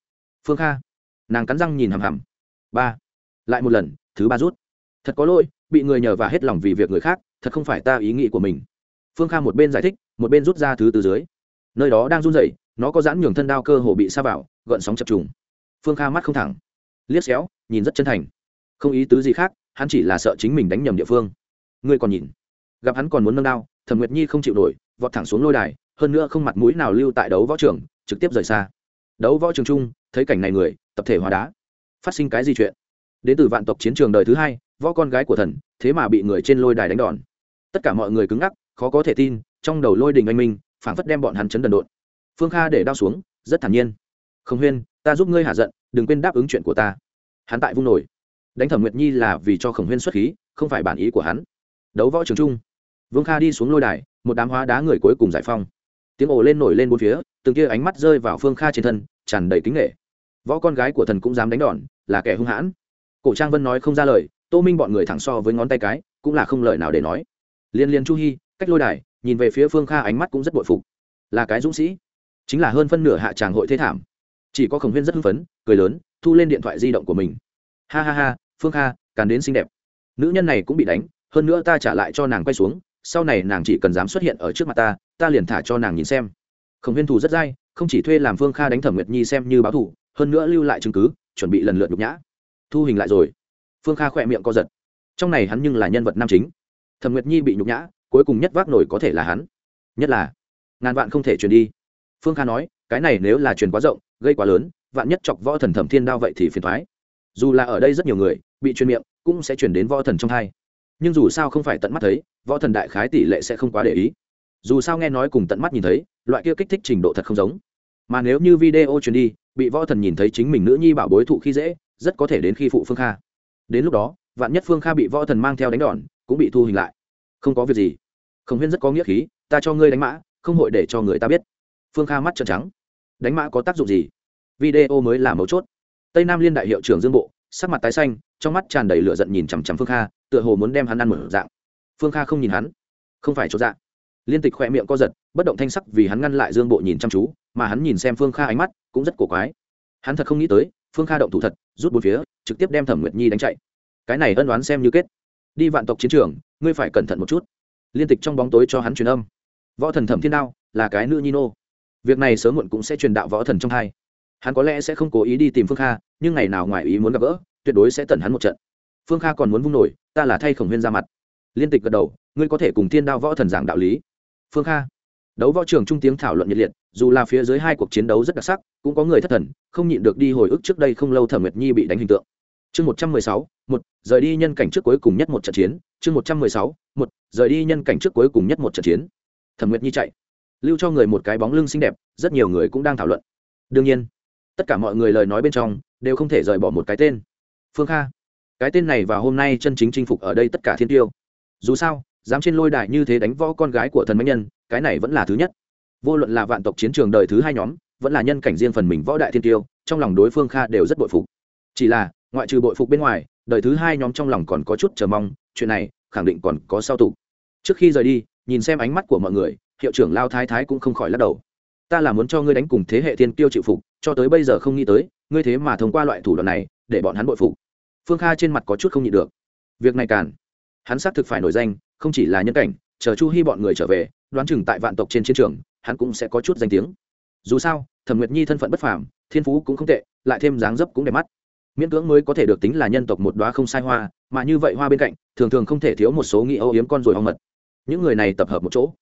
Phương kha, nàng cắn răng nhìn hằm hằm. Ba, lại một lần, thứ ba rút. Thật có lỗi, bị người nhờ và hết lòng vì việc người khác, thật không phải ta ý nghĩ của mình. Phương kha một bên giải thích, một bên rút ra thứ từ dưới nơi đó đang run rẩy, nó có giãn nhường thân đao cơ hồ bị sa vào, gợn sóng chập trùng. Phương kha mắt không thẳng. Liếc xéo, nhìn rất chân thành. Không ý tứ gì khác, hắn chỉ là sợ chính mình đánh nhầm địa phương. Ngươi còn nhìn. Gặp hắn còn muốn nâng đao, thẩm nguyệt nhi không chịu nổi, vọt thẳng xuống lôi đài, hơn nữa không mặt mũi nào lưu tại đấu võ trường, trực tiếp rời xa. Đấu võ trường chung, thấy cảnh này người, tập thể hóa đá. Phát sinh cái gì chuyện? Đến từ vạn tộc chiến trường đời thứ hai, võ con gái của thần, thế mà bị người trên lôi đài đánh đòn. Tất cả mọi người cứng ngắc, khó có thể tin, trong đầu lôi đình anh minh phảng phất đem bọn hắn chấn đần độn. Phương kha để đao xuống, rất thản nhiên. Không huyên, ta giúp ngươi hạ giận, đừng quên đáp ứng chuyện của ta. Hắn tại vung nổi. Đánh thẩm nguyệt nhi là vì cho khổng huyên xuất khí, không phải bản ý của hắn. Đấu võ trường trung. Vương kha đi xuống lôi đài, một đám hóa đá người cuối cùng giải phong tiếng ồ lên nổi lên bốn phía, từng kia ánh mắt rơi vào phương kha trên thân, tràn đầy kính nghệ võ con gái của thần cũng dám đánh đòn, là kẻ hung hãn. Cổ trang vân nói không ra lời, tô minh bọn người thẳng so với ngón tay cái, cũng là không lời nào để nói. Liên liên chu hy cách lôi đài nhìn về phía phương kha ánh mắt cũng rất bội phục. Là cái dũng sĩ. Chính là hơn phân nửa hạ tràng hội thế thảm. Chỉ có khổng huyên rất hưng phấn, cười lớn, thu lên điện thoại di động của mình. Ha ha ha, phương kha, càn đến xinh đẹp. Nữ nhân này cũng bị đánh, hơn nữa ta trả lại cho nàng quay xuống, sau này nàng chỉ cần dám xuất hiện ở trước mặt ta ta liền thả cho nàng nhìn xem. Khổng huyên thù rất dai, không chỉ thuê làm phương kha đánh thẩm nguyệt nhi xem như báo thù hơn nữa lưu lại chứng cứ, chuẩn bị lần lượt nhục nhã. Thu hình lại rồi. Phương kha khỏe miệng co giật. Trong này hắn nhưng là nhân vật nam chính. Thẩm nguyệt nhi bị nhục nhã cuối cùng nhất vác nổi có thể là hắn. Nhất là, ngàn vạn không thể truyền đi. Phương kha nói, cái này nếu là truyền quá rộng, gây quá lớn, vạn nhất chọc võ thần thẩm thiên đao vậy thì phiền thoái dù là ở đây rất nhiều người, bị truyền miệng, cũng sẽ chuyển đến võ thần trong hai. Nhưng dù sao không phải tận mắt thấy, võ thần đại khái tỷ lệ sẽ không quá để ý. Dù sao nghe nói cùng tận mắt nhìn thấy, loại kia kích thích trình độ thật không giống. Mà nếu như video truyền đi, bị võ thần nhìn thấy chính mình nữ nhi bảo bối thụ khi dễ, rất có thể đến khi phụ phương kha. Đến lúc đó, vạn nhất phương kha bị võ thần mang theo đánh đòn, cũng bị thu hình lại không có việc gì. Khổng huyên rất có nghĩa khí, ta cho ngươi đánh mã, không hội để cho người ta biết. Phương kha mắt trợn trắng. Đánh mã có tác dụng gì? Video mới là mấu chốt. Tây nam liên đại hiệu trưởng dương bộ, sắc mặt tái xanh, trong mắt tràn đầy lửa giận nhìn chằm chằm phương kha, tựa hồ muốn đem hắn ăn mở dạng. Phương kha không nhìn hắn. Không phải chỗ dạng liên tịch khoe miệng co giật, bất động thanh sắc vì hắn ngăn lại dương bộ nhìn chăm chú, mà hắn nhìn xem phương kha ánh mắt cũng rất cổ quái. Hắn thật không nghĩ tới, phương kha động thủ thật, rút bốn phía, trực tiếp đem thẩm nguyệt nhi đánh chạy. Cái này ân đoán xem như kết đi vạn tộc chiến trường, ngươi phải cẩn thận một chút. Liên tịch trong bóng tối cho hắn truyền âm. Võ thần thẩm thiên đao, là cái nữ nhi nô. Việc này sớm muộn cũng sẽ truyền đạo võ thần trong hai. Hắn có lẽ sẽ không cố ý đi tìm phương kha, nhưng ngày nào ngoài ý muốn gặp gỡ, tuyệt đối sẽ tẩn hắn một trận. Phương kha còn muốn vung nổi, ta là thay khổng huyên ra mặt. Liên tịch gật đầu, ngươi có thể cùng thiên đao võ thần giảng đạo lý. Phương kha, đấu võ trường trung tiếng thảo luận nhiệt liệt, dù là phía dưới hai cuộc chiến đấu rất đặc sắc, cũng có người thất thần, không nhịn được đi hồi ức trước đây không lâu thẩm nguyệt nhi bị đánh hình tượng chương một trăm mười sáu, một, rời đi nhân cảnh trước cuối cùng nhất một trận chiến. Chương một trăm mười sáu, một, rời đi nhân cảnh trước cuối cùng nhất một trận chiến. Thẩm nguyệt nhi chạy, lưu cho người một cái bóng lưng xinh đẹp, rất nhiều người cũng đang thảo luận. Đương nhiên, tất cả mọi người lời nói bên trong đều không thể rời bỏ một cái tên. Phương kha, cái tên này và hôm nay chân chính chinh phục ở đây tất cả thiên tiêu. Dù sao, dám trên lôi đài như thế đánh võ con gái của thần mạnh nhân, cái này vẫn là thứ nhất. Vô luận là vạn tộc chiến trường đời thứ hai nhóm, vẫn là nhân cảnh riêng phần mình võ đại thiên tiêu, trong lòng đối phương kha đều rất bội phục. Chỉ là ngoại trừ bội phục bên ngoài, đời thứ hai nhóm trong lòng còn có chút chờ mong, chuyện này khẳng định còn có sau tục trước khi rời đi, nhìn xem ánh mắt của mọi người, hiệu trưởng lao thái thái cũng không khỏi lắc đầu. Ta là muốn cho ngươi đánh cùng thế hệ thiên tiêu chịu phục, cho tới bây giờ không nghĩ tới, ngươi thế mà thông qua loại thủ đoạn này, để bọn hắn bội phục. Phương kha trên mặt có chút không nhịn được. Việc này càn. Hắn xác thực phải nổi danh, không chỉ là nhân cảnh, chờ chu hy bọn người trở về, đoán chừng tại vạn tộc trên chiến trường, hắn cũng sẽ có chút danh tiếng. Dù sao, thẩm nguyệt nhi thân phận bất phàm, thiên phú cũng không tệ, lại thêm dáng dấp cũng đẹp mắt miễn cưỡng mới có thể được tính là nhân tộc một đoá không sai hoa, mà như vậy hoa bên cạnh, thường thường không thể thiếu một số nghĩ âu yếm con rồi ong mật. Những người này tập hợp một chỗ.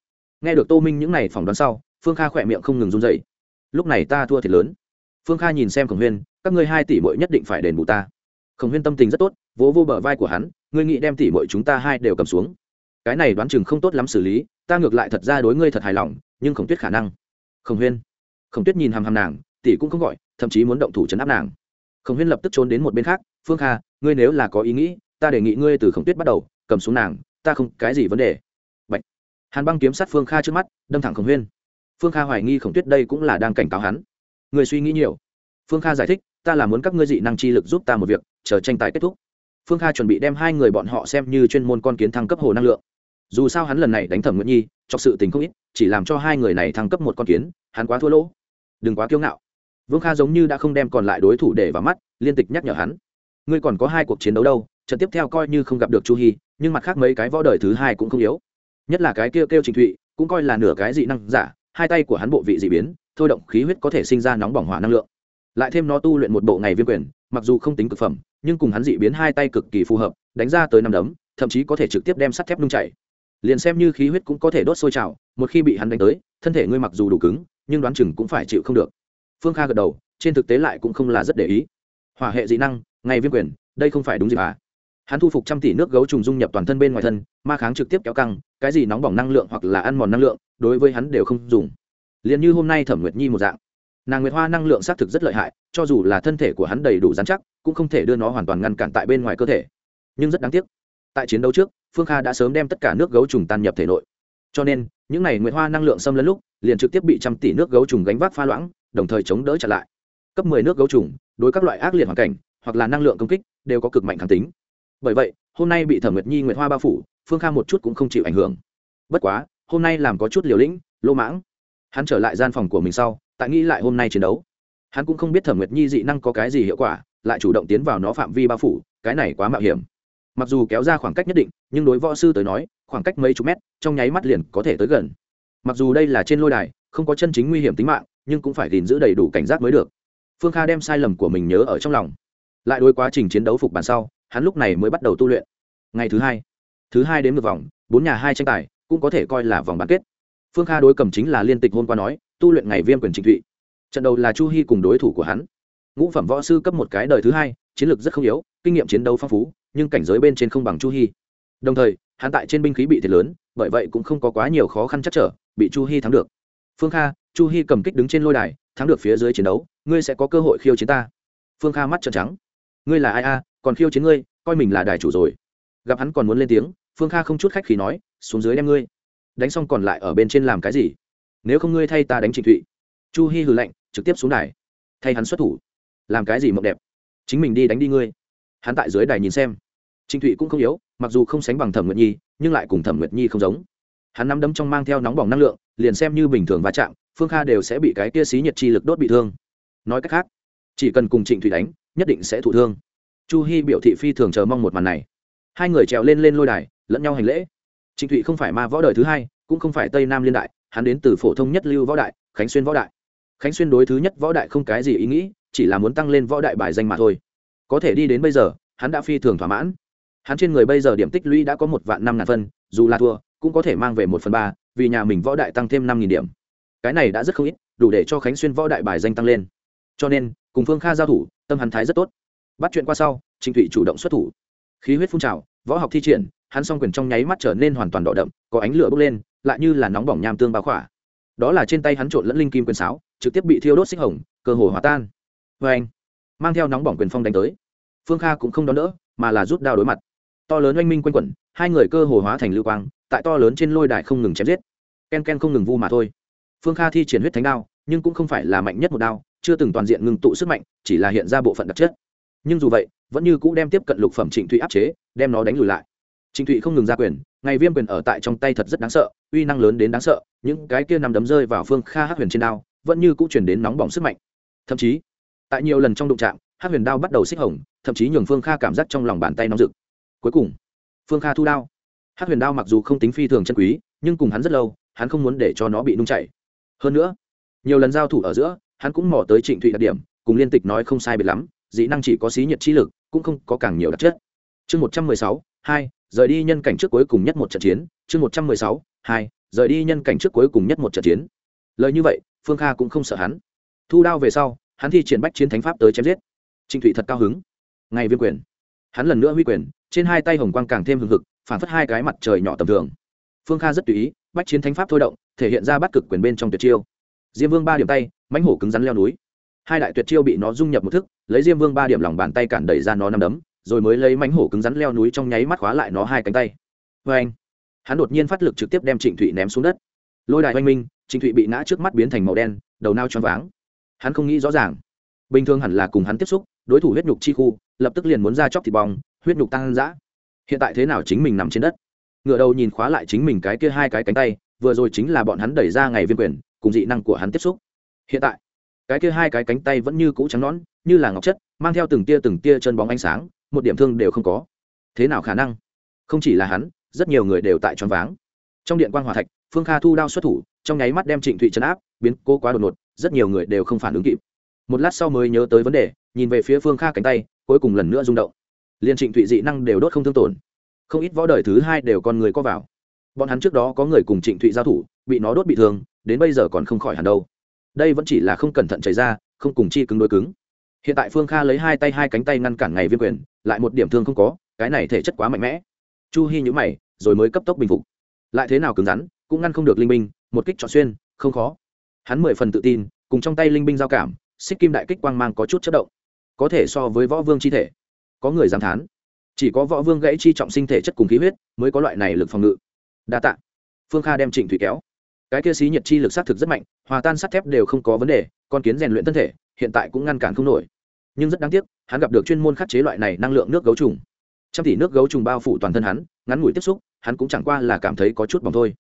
Nghe được tô minh những này phỏng đoán sau, phương kha khỏe miệng không ngừng run dậy lúc này ta thua thiệt lớn. Phương kha nhìn xem khổng huyên, các ngươi hai tỷ mội nhất định phải đền bù ta. Khổng huyên tâm tình rất tốt, vỗ vô bờ vai của hắn, ngươi nghĩ đem tỷ mội chúng ta hai đều cầm xuống. Cái này đoán chừng không tốt lắm xử lý, ta ngược lại thật ra đối ngươi thật hài lòng, nhưng khổng tuyết khả năng. Khổng huyên. Khổng tuyết nhìn hàm hàm nàng, tỷ cũng không gọi, thậm chí muốn động thủ chấn áp nàng khổng huyên lập tức trốn đến một bên khác, phương kha, ngươi nếu là có ý nghĩ, ta đề nghị ngươi từ khổng tuyết bắt đầu, cầm xuống nàng, ta không, cái gì vấn đề? Bạch. hàn băng kiếm sát phương kha trước mắt, đâm thẳng khổng huyên. Phương kha hoài nghi khổng tuyết đây cũng là đang cảnh cáo hắn. Người suy nghĩ nhiều. Phương kha giải thích, ta là muốn các ngươi dị năng chi lực giúp ta một việc, chờ tranh tài kết thúc. Phương kha chuẩn bị đem hai người bọn họ xem như chuyên môn con kiến thăng cấp hồ năng lượng. Dù sao hắn lần này đánh thẩm nguyễn nhi cho sự tình không ít, chỉ làm cho hai người này thăng cấp một con kiến, hắn quá thua lỗ. Đừng quá kiêu ngạo vương kha giống như đã không đem còn lại đối thủ để vào mắt, liên tịch nhắc nhở hắn. Ngươi còn có hai cuộc chiến đấu đâu, trận tiếp theo coi như không gặp được chu hy nhưng mặt khác mấy cái võ đời thứ hai cũng không yếu. Nhất là cái kêu kêu trình thụy, cũng coi là nửa cái dị năng giả, hai tay của hắn bộ vị dị biến, thôi động khí huyết có thể sinh ra nóng bỏng hỏa năng lượng. Lại thêm nó tu luyện một bộ ngày viêm quyền, mặc dù không tính cực phẩm, nhưng cùng hắn dị biến hai tay cực kỳ phù hợp, đánh ra tới năm đấm, thậm chí có thể trực tiếp đem sắt thép nung chảy. Liền xem như khí huyết cũng có thể đốt sôi trào, một khi bị hắn đánh tới, thân thể ngươi mặc dù đủ cứng, nhưng đoán chừng cũng phải chịu không được phương kha gật đầu, trên thực tế lại cũng không là rất để ý. Hỏa hệ dị năng, ngay viêm quyền, đây không phải đúng gì à? Hắn thu phục trăm tỷ nước gấu trùng dung nhập toàn thân bên ngoài thân, ma kháng trực tiếp kéo căng, cái gì nóng bỏng năng lượng hoặc là ăn mòn năng lượng, đối với hắn đều không dùng. Liền như hôm nay thẩm nguyệt nhi một dạng. Nàng nguyệt hoa năng lượng xác thực rất lợi hại, cho dù là thân thể của hắn đầy đủ dán chắc, cũng không thể đưa nó hoàn toàn ngăn cản tại bên ngoài cơ thể. Nhưng rất đáng tiếc, tại chiến đấu trước, phương kha đã sớm đem tất cả nước gấu trùng tan nhập thể nội cho nên, những này nguyệt hoa năng lượng xâm lấn lúc, liền trực tiếp bị trăm tỷ nước gấu trùng gánh vác pha loãng, đồng thời chống đỡ trả lại. Cấp mười nước gấu trùng, đối các loại ác liệt hoàn cảnh, hoặc là năng lượng công kích, đều có cực mạnh kháng tính. Bởi vậy, hôm nay bị thẩm nguyệt nhi nguyệt hoa bao phủ, phương kha một chút cũng không chịu ảnh hưởng. Bất quá, hôm nay làm có chút liều lĩnh lô mãng. Hắn trở lại gian phòng của mình sau, tại nghĩ lại hôm nay chiến đấu. Hắn cũng không biết thẩm nguyệt nhi dị năng có cái gì hiệu quả, lại chủ động tiến vào nó phạm vi bao phủ, cái này quá mạo hiểm mặc dù kéo ra khoảng cách nhất định, nhưng đối võ sư tới nói, khoảng cách mấy chục mét, trong nháy mắt liền có thể tới gần. Mặc dù đây là trên lôi đài, không có chân chính nguy hiểm tính mạng, nhưng cũng phải gìn giữ đầy đủ cảnh giác mới được. Phương kha đem sai lầm của mình nhớ ở trong lòng. Lại đối quá trình chiến đấu phục bàn sau, hắn lúc này mới bắt đầu tu luyện. Ngày thứ hai thứ hai đến một vòng, bốn nhà hai tranh tài, cũng có thể coi là vòng bán kết. Phương kha đối cầm chính là liên tịch hôn qua nói, tu luyện ngày viêm quyền trịnh thụy. Trận đầu là chu hy cùng đối thủ của hắn. Ngũ phẩm võ sư cấp một cái đời thứ hai, chiến lược rất không yếu, kinh nghiệm chiến đấu phong phú nhưng cảnh giới bên trên không bằng chu hy đồng thời, hắn tại trên binh khí bị thiệt lớn, bởi vậy cũng không có quá nhiều khó khăn chắc trở, bị chu hy thắng được. Phương kha, chu hy cầm kích đứng trên lôi đài, thắng được phía dưới chiến đấu, ngươi sẽ có cơ hội khiêu chiến ta. Phương kha mắt trợn trắng. Ngươi là ai a? Còn khiêu chiến ngươi, coi mình là đài chủ rồi. Gặp hắn còn muốn lên tiếng, phương kha không chút khách khi nói, xuống dưới đem ngươi. Đánh xong còn lại ở bên trên làm cái gì? Nếu không ngươi thay ta đánh trịnh thụy. Chu hy hừ lạnh, trực tiếp xuống đài. Thay hắn xuất thủ. Làm cái gì mộng đẹp? Chính mình đi đánh đi ngươi. Hắn tại dưới đài nhìn xem trịnh thụy cũng không yếu, mặc dù không sánh bằng thẩm nguyệt nhi, nhưng lại cùng thẩm nguyệt nhi không giống. Hắn nắm đấm trong mang theo nóng bỏng năng lượng, liền xem như bình thường va chạm, phương kha đều sẽ bị cái kia xí nhiệt chi lực đốt bị thương. Nói cách khác, chỉ cần cùng trịnh thụy đánh, nhất định sẽ thụ thương. Chu hy biểu thị phi thường chờ mong một màn này. Hai người trèo lên lên lôi đài, lẫn nhau hành lễ. Trịnh thụy không phải ma võ đời thứ hai, cũng không phải tây nam liên đại, hắn đến từ phổ thông nhất lưu võ đại, khánh xuyên võ đại. Khánh xuyên đối thứ nhất võ đại không cái gì ý nghĩ, chỉ là muốn tăng lên võ đại bài danh mà thôi. Có thể đi đến bây giờ, hắn đã phi thường thỏa mãn hắn trên người bây giờ điểm tích lũy đã có một vạn năm ngàn phân, dù là thua, cũng có thể mang về một phần ba, vì nhà mình võ đại tăng thêm năm nghìn điểm. Cái này đã rất không ít, đủ để cho khánh xuyên võ đại bài danh tăng lên. Cho nên, cùng phương kha giao thủ, tâm hắn thái rất tốt. Bắt chuyện qua sau trịnh thụy chủ động xuất thủ. Khí huyết phun trào, võ học thi triển, hắn s o n g quyền trong nháy mắt trở nên hoàn toàn đỏ đậm, có ánh lửa bốc lên, lại như là nóng bỏng nham tương báo khỏa. Đó là trên tay hắn trộn lẫn linh kim quyền sáo, trực tiếp bị thiêu đốt xích hồng, cơ hồ hòa tan. Vê anh, mang theo nóng bỏng quyền phong đánh tới. Phương kha cũng không đón đỡ, mà là rút đao đối mặt to lớn oanh minh quanh quẩn, hai người cơ hồ hóa thành lưu quang, tại to lớn trên lôi đài không ngừng chém giết. Ken ken không ngừng vu mà thôi. Phương kha thi triển huyết thánh đao, nhưng cũng không phải là mạnh nhất một đao, chưa từng toàn diện ngừng tụ sức mạnh, chỉ là hiện ra bộ phận đặc chất. Nhưng dù vậy, vẫn như cũ đem tiếp cận lục phẩm trịnh thụy áp chế, đem nó đánh lùi lại. Trịnh thụy không ngừng ra quyền, ngày viêm quyền ở tại trong tay thật rất đáng sợ, uy năng lớn đến đáng sợ, những cái kia nằm đấm rơi vào phương kha hát huyền trên đao, vẫn như cũ chuyển đến nóng bỏng sức mạnh. Thậm chí, tại nhiều lần trong đụng trạm hát huyền đao bắt đầu xích hồng, thậm chí nhường phương kha cảm giác trong lòng bàn tay nóng rực cuối cùng, phương kha thu đao. Hát huyền đao mặc dù không tính phi thường chân quý, nhưng cùng hắn rất lâu, hắn không muốn để cho nó bị nung chảy. Hơn nữa, nhiều lần giao thủ ở giữa, hắn cũng mò tới trịnh thụy đặc điểm, cùng liên tịch nói không sai biệt lắm dĩ năng chỉ có xí nhiệt trí lực, cũng không có càng nhiều đặc chất. Chương một trăm mười sáu, hai, rời đi nhân cảnh trước cuối cùng nhất một trận chiến. Chương một trăm mười sáu, hai, rời đi nhân cảnh trước cuối cùng nhất một trận chiến. Lời như vậy, phương kha cũng không sợ hắn. Thu đao về sau, hắn thi triển bách chiến thánh pháp tới chém giết. Trịnh thụy thật cao hứng. Ngày viêm quyền hắn lần nữa huy quyền, trên hai tay hồng quang càng thêm hừng hực, phản phất hai cái mặt trời nhỏ tầm thường. Phương kha rất tùy ý, bách chiến thánh pháp thôi động, thể hiện ra bắt cực quyền bên trong tuyệt chiêu. Diêm vương ba điểm tay, mãnh hổ cứng rắn leo núi. Hai đại tuyệt chiêu bị nó dung nhập một thức, lấy diêm vương ba điểm lòng bàn tay cản đẩy ra nó nằm đấm, rồi mới lấy mãnh hổ cứng rắn leo núi trong nháy mắt khóa lại nó hai cánh tay. Vê anh, hắn đột nhiên phát lực trực tiếp đem trịnh thụy ném xuống đất. Lôi đài oanh minh, trịnh thụy bị ngã trước mắt biến thành màu đen, đầu nao choáng váng. Hắn không nghĩ rõ ràng. Bình thường hẳn là cùng hắn tiếp xúc, đối thủ huyết nhục chi khu lập tức liền muốn ra chóc thịt bong, huyết nhục tăng dã. Hiện tại thế nào chính mình nằm trên đất? Ngựa đầu nhìn khóa lại chính mình cái kia hai cái cánh tay, vừa rồi chính là bọn hắn đẩy ra ngày viên quyền, cùng dị năng của hắn tiếp xúc. Hiện tại, cái kia hai cái cánh tay vẫn như cũ trắng nõn, như là ngọc chất, mang theo từng tia từng tia chân bóng ánh sáng, một điểm thương đều không có. Thế nào khả năng? Không chỉ là hắn, rất nhiều người đều tại tròn váng. Trong điện quan hòa thạch, phương kha thu đao xuất thủ, trong nháy mắt đem trịnh thụy chấn áp, biến cố quá đột ngột, rất nhiều người đều không phản ứng kịp. Một lát sau mới nhớ tới vấn đề, nhìn về phía phương kha cánh tay cuối cùng lần nữa rung động. Liên trịnh thụy dị năng đều đốt không thương tổn. Không ít võ đời thứ hai đều con người có vào. Bọn hắn trước đó có người cùng trịnh thụy giao thủ, bị nó đốt bị thương, đến bây giờ còn không khỏi hẳn đâu. Đây vẫn chỉ là không cẩn thận chảy ra, không cùng chi cứng đối cứng. Hiện tại phương kha lấy hai tay hai cánh tay ngăn cản ngày viêm quyền, lại một điểm thương không có, cái này thể chất quá mạnh mẽ. Chu hy nhữ mày, rồi mới cấp tốc bình phục. Lại thế nào cứng rắn, cũng ngăn không được linh binh một kích trọn xuyên, không khó. Hắn mười phần tự tin, cùng trong tay linh binh giao cảm, xích kim đại kích quang mang có chút chất động có thể so với võ vương chi thể. Có người dám thán, chỉ có võ vương gãy chi trọng sinh thể chất cùng khí huyết mới có loại này lực phòng ngự. Đa tạ. Phương kha đem trịnh thủy kéo. Cái kia xí nhiệt chi lực sát thực rất mạnh, hòa tan sắt thép đều không có vấn đề, con kiến rèn luyện thân thể, hiện tại cũng ngăn cản không nổi. Nhưng rất đáng tiếc, hắn gặp được chuyên môn khắc chế loại này năng lượng nước gấu trùng. Trăm tỷ nước gấu trùng bao phủ toàn thân hắn, ngắn ngủi tiếp xúc, hắn cũng chẳng qua là cảm thấy có chút bỏng thôi.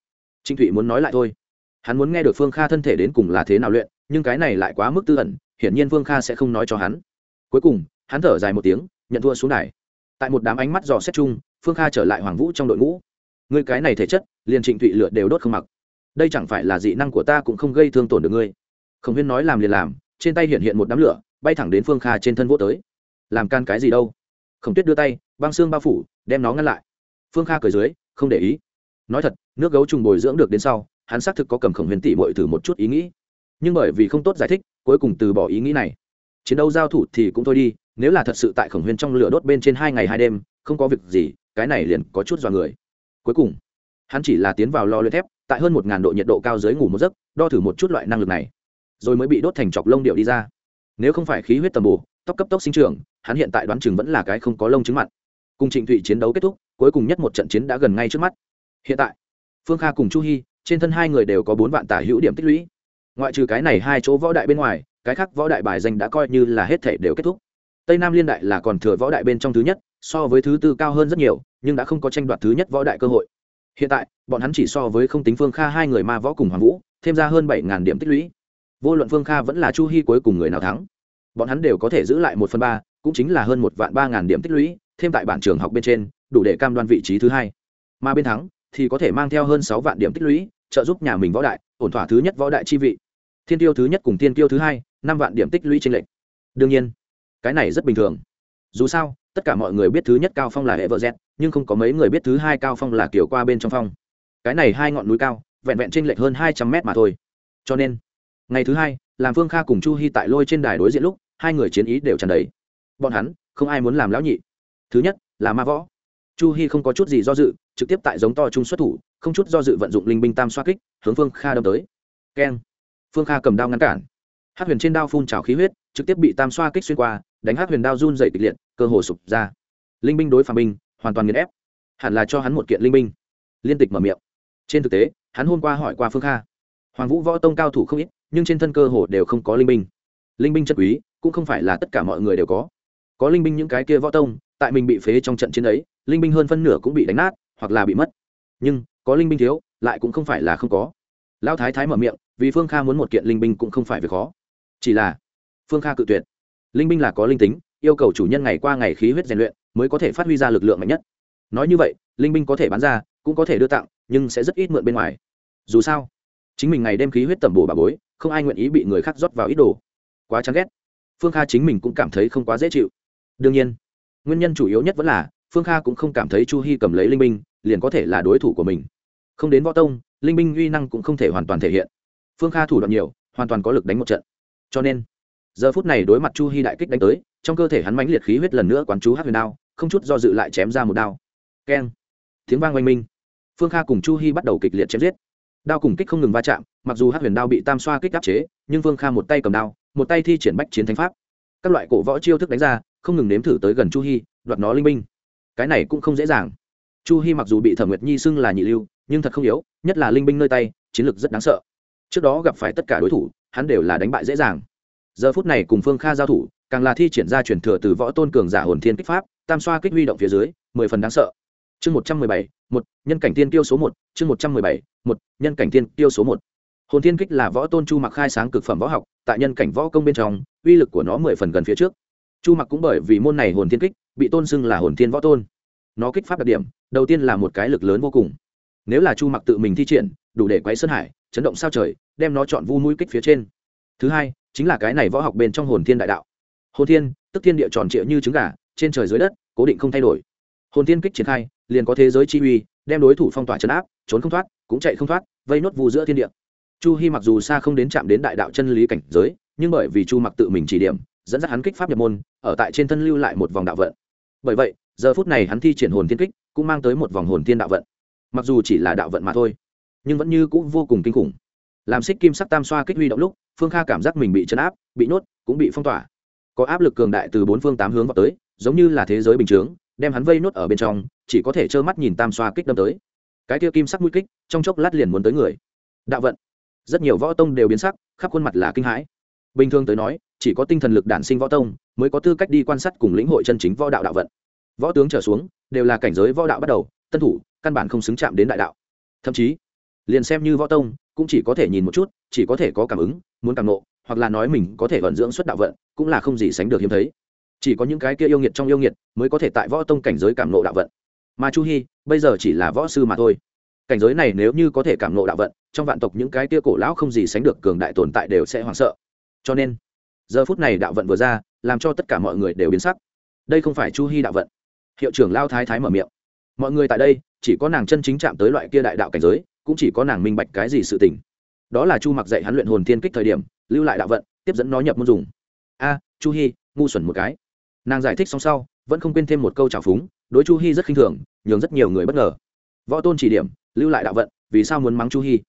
Trịnh thụy muốn nói lại thôi. Hắn muốn nghe được phương kha thân thể đến cùng là thế nào luyện, nhưng cái này lại quá mức tư ẩn, hiển nhiên phương kha sẽ không nói cho hắn cuối cùng, hắn thở dài một tiếng, nhận thua xuống đài. Tại một đám ánh mắt dò xét chung, phương kha trở lại hoàng vũ trong đội ngũ. Người cái này thể chất, liền trịnh thụy lựa đều đốt không mặc. Đây chẳng phải là dị năng của ta cũng không gây thương tổn được ngươi. Khổng huyên nói làm liền làm, trên tay hiện hiện một đám lửa, bay thẳng đến phương kha trên thân vô tới. Làm can cái gì đâu? Khổng tuyết đưa tay, băng xương bao phủ, đem nó ngăn lại. Phương kha cười dưới, không để ý. Nói thật, nước gấu trùng bồi dưỡng được đến sau, hắn xác thực có cầm khổng huyền tỷ bội thử một chút ý nghĩ. Nhưng bởi vì không tốt giải thích, cuối cùng từ bỏ ý nghĩ này chiến đấu giao thủ thì cũng thôi đi, nếu là thật sự tại khổng huyên trong lửa đốt bên trên hai ngày hai đêm, không có việc gì, cái này liền có chút dọa người. Cuối cùng, hắn chỉ là tiến vào lò luyện thép, tại hơn một ngàn độ nhiệt độ cao dưới ngủ một giấc, đo thử một chút loại năng lực này, rồi mới bị đốt thành chọc lông điệu đi ra. Nếu không phải khí huyết tầm bù tóc cấp tốc sinh trưởng, hắn hiện tại đoán chừng vẫn là cái không có lông chứng mặn cùng trịnh thụy chiến đấu kết thúc, cuối cùng nhất một trận chiến đã gần ngay trước mắt. Hiện tại, phương kha cùng chu hy trên thân hai người đều có bốn vạn tả hữu điểm tích lũy. Ngoại trừ cái này hai chỗ võ đại bên ngoài cái khác võ đại bài danh đã coi như là hết thể đều kết thúc. Tây nam liên đại là còn thừa võ đại bên trong thứ nhất, so với thứ tư cao hơn rất nhiều, nhưng đã không có tranh đoạt thứ nhất võ đại cơ hội. Hiện tại, bọn hắn chỉ so với không tính phương kha hai người ma võ cùng hoàng vũ, thêm ra hơn bảy điểm tích lũy. Vô luận phương kha vẫn là chu hy cuối cùng người nào thắng, bọn hắn đều có thể giữ lại một phần ba, cũng chính là hơn một vạn ba ngàn điểm tích lũy, thêm tại bản trường học bên trên, đủ để cam đoan vị trí thứ hai. Mà bên thắng thì có thể mang theo hơn sáu vạn điểm tích lũy, trợ giúp nhà mình võ đại, ổn thỏa thứ nhất võ đại chi vị thiên tiêu thứ nhất cùng thiên tiêu thứ hai, năm vạn điểm tích lũy tranh lệch. Đương nhiên, cái này rất bình thường. Dù sao, tất cả mọi người biết thứ nhất cao phong là hệ vợ z nhưng không có mấy người biết thứ hai cao phong là kiểu qua bên trong phong. Cái này hai ngọn núi cao, vẹn vẹn tranh lệch hơn hai trăm mét mà thôi. Cho nên, ngày thứ hai, làm phương kha cùng chu hy tại lôi trên đài đối diện lúc, hai người chiến ý đều tràn đầy. Bọn hắn, không ai muốn làm lão nhị. Thứ nhất, là ma võ. Chu hy không có chút gì do dự, trực tiếp tại giống to trung xuất thủ, không chút do dự vận dụng linh binh tam xoa kích, hướng phương kha đâm tới. Keng phương kha cầm đao ngăn cản. Hát huyền trên đao phun trào khí huyết, trực tiếp bị tam xoa kích xuyên qua, đánh hát huyền đao run dày kịch liệt, cơ hồ sụp ra. Linh binh đối phàm binh, hoàn toàn nghiền ép. Hẳn là cho hắn một kiện linh binh. Liên tịch mở miệng. Trên thực tế, hắn hôm qua hỏi qua phương kha. Hoàng vũ võ tông cao thủ không ít, nhưng trên thân cơ hồ đều không có linh binh. Linh binh chất quý, cũng không phải là tất cả mọi người đều có. Có linh binh những cái kia võ tông, tại mình bị phế trong trận chiến ấy, linh binh hơn phân nửa cũng bị đánh nát, hoặc là bị mất. Nhưng, có linh binh thiếu, lại cũng không phải là không có. Lão thái thái mở miệng vì phương kha muốn một kiện linh binh cũng không phải việc khó. Chỉ là, phương kha cự tuyệt. Linh binh là có linh tính, yêu cầu chủ nhân ngày qua ngày khí huyết rèn luyện mới có thể phát huy ra lực lượng mạnh nhất. Nói như vậy, linh binh có thể bán ra, cũng có thể đưa tặng, nhưng sẽ rất ít mượn bên ngoài. Dù sao, chính mình ngày đêm khí huyết tẩm bổ bà bối, không ai nguyện ý bị người khác rót vào ít đồ. Quá chán ghét. Phương kha chính mình cũng cảm thấy không quá dễ chịu. Đương nhiên, nguyên nhân chủ yếu nhất vẫn là, phương kha cũng không cảm thấy chu hy cầm lấy linh binh, liền có thể là đối thủ của mình. Không đến võ tông, linh binh uy năng cũng không thể hoàn toàn thể hiện phương kha thủ đoạn nhiều, hoàn toàn có lực đánh một trận. Cho nên, giờ phút này đối mặt chu hy đại kích đánh tới, trong cơ thể hắn mãnh liệt khí huyết lần nữa quán chú hát huyền đao, không chút do dự lại chém ra một đao. Keng! Tiếng vang oanh minh. Phương kha cùng chu hy bắt đầu kịch liệt chém giết. Đao cùng kích không ngừng va chạm, mặc dù hát huyền đao bị tam xoa kích áp chế, nhưng phương kha một tay cầm đao, một tay thi triển bách chiến thánh pháp. Các loại cổ võ chiêu thức đánh ra, không ngừng nếm thử tới gần chu hy đoạt nó linh minh. cái này cũng không dễ dàng. Chu hy mặc dù bị thẩm nguyệt nhi xưng là nhị lưu, nhưng thật không yếu, nhất là linh binh nơi tay, chiến lược rất đáng sợ trước đó gặp phải tất cả đối thủ, hắn đều là đánh bại dễ dàng. Giờ phút này cùng phương kha giao thủ, càng là thi triển ra truyền thừa từ võ tôn cường giả hồn thiên kích pháp, tam xoa kích huy động phía dưới, mười phần đáng sợ. Chương một trăm mười bảy, một, nhân cảnh tiên tiêu số một, chương một trăm mười bảy, một, nhân cảnh tiên tiêu số một. Hồn thiên kích là võ tôn chu mặc khai sáng cực phẩm võ học, tại nhân cảnh võ công bên trong, uy lực của nó mười phần gần phía trước. Chu mặc cũng bởi vì môn này hồn thiên kích, bị tôn xưng là hồn thiên võ tôn. Nó kích pháp đặc điểm, đầu tiên là một cái lực lớn vô cùng nếu là chu mặc tự mình thi triển, đủ để quấy sơn hải, chấn động sao trời, đem nó chọn vu mũi kích phía trên. Thứ hai, chính là cái này võ học bên trong hồn thiên đại đạo. Hồn thiên, tức thiên địa tròn trịa như trứng gà, trên trời dưới đất, cố định không thay đổi. Hồn thiên kích triển khai, liền có thế giới chi uy, đem đối thủ phong tỏa chấn áp, trốn không thoát, cũng chạy không thoát, vây nốt vu giữa thiên địa. Chu hy mặc dù xa không đến chạm đến đại đạo chân lý cảnh giới, nhưng bởi vì chu mặc tự mình chỉ điểm, dẫn dắt hắn kích pháp nhập môn, ở tại trên thân lưu lại một vòng đạo vận. Bởi vậy, giờ phút này hắn thi triển hồn thiên kích, cũng mang tới một vòng hồn thiên đạo vận mặc dù chỉ là đạo vận mà thôi, nhưng vẫn như cũng vô cùng kinh khủng. Làm xích kim sắc tam xoa kích huy động lúc, phương kha cảm giác mình bị chấn áp, bị nhốt, cũng bị phong tỏa. Có áp lực cường đại từ bốn phương tám hướng vào tới, giống như là thế giới bình chướng, đem hắn vây nhốt ở bên trong, chỉ có thể trơ mắt nhìn tam xoa kích đâm tới. Cái kia kim sắc mũi kích, trong chốc lát liền muốn tới người. Đạo vận. Rất nhiều võ tông đều biến sắc, khắp khuôn mặt là kinh hãi. Bình thường tới nói, chỉ có tinh thần lực đản sinh võ tông mới có tư cách đi quan sát cùng lĩnh hội chân chính võ đạo đạo vận. Võ tướng trở xuống, đều là cảnh giới võ đạo bắt đầu, tân thủ căn bản không xứng chạm đến đại đạo. Thậm chí, liền xem như võ tông, cũng chỉ có thể nhìn một chút, chỉ có thể có cảm ứng, muốn cảm nộ hoặc là nói mình có thể vận dưỡng xuất đạo vận, cũng là không gì sánh được hiếm thấy. Chỉ có những cái kia yêu nghiệt trong yêu nghiệt, mới có thể tại võ tông cảnh giới cảm nộ đạo vận. Mà chu hy bây giờ chỉ là võ sư mà thôi. Cảnh giới này nếu như có thể cảm nộ đạo vận, trong vạn tộc những cái kia cổ lão không gì sánh được cường đại tồn tại đều sẽ hoảng sợ. Cho nên, giờ phút này đạo vận vừa ra, làm cho tất cả mọi người đều biến sắc. Đây không phải chu hy đạo vận. Hiệu trưởng lao thái thái mở miệng. Mọi người tại đây chỉ có nàng chân chính chạm tới loại kia đại đạo cảnh giới, cũng chỉ có nàng minh bạch cái gì sự tình. Đó là chu mặc dạy hắn luyện hồn thiên kích thời điểm, lưu lại đạo vận, tiếp dẫn nó nhập môn dùng. A, chu hy ngu xuẩn một cái. Nàng giải thích xong sau, vẫn không quên thêm một câu trào phúng, đối chu hy rất khinh thường, nhường rất nhiều người bất ngờ. Võ tôn chỉ điểm, lưu lại đạo vận, vì sao muốn mắng chu hy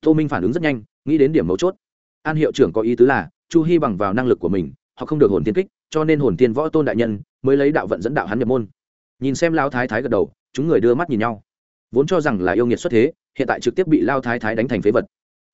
tô minh phản ứng rất nhanh, nghĩ đến điểm mấu chốt. An hiệu trưởng có ý tứ là, chu hy bằng vào năng lực của mình, họ không được hồn tiên kích, cho nên hồn tiên võ tôn đại nhân mới lấy đạo vận dẫn đạo hắn nhập môn. Nhìn xem lao thái thái gật đầu chúng người đưa mắt nhìn nhau. Vốn cho rằng là yêu nghiệt xuất thế, hiện tại trực tiếp bị lao thái thái đánh thành phế vật.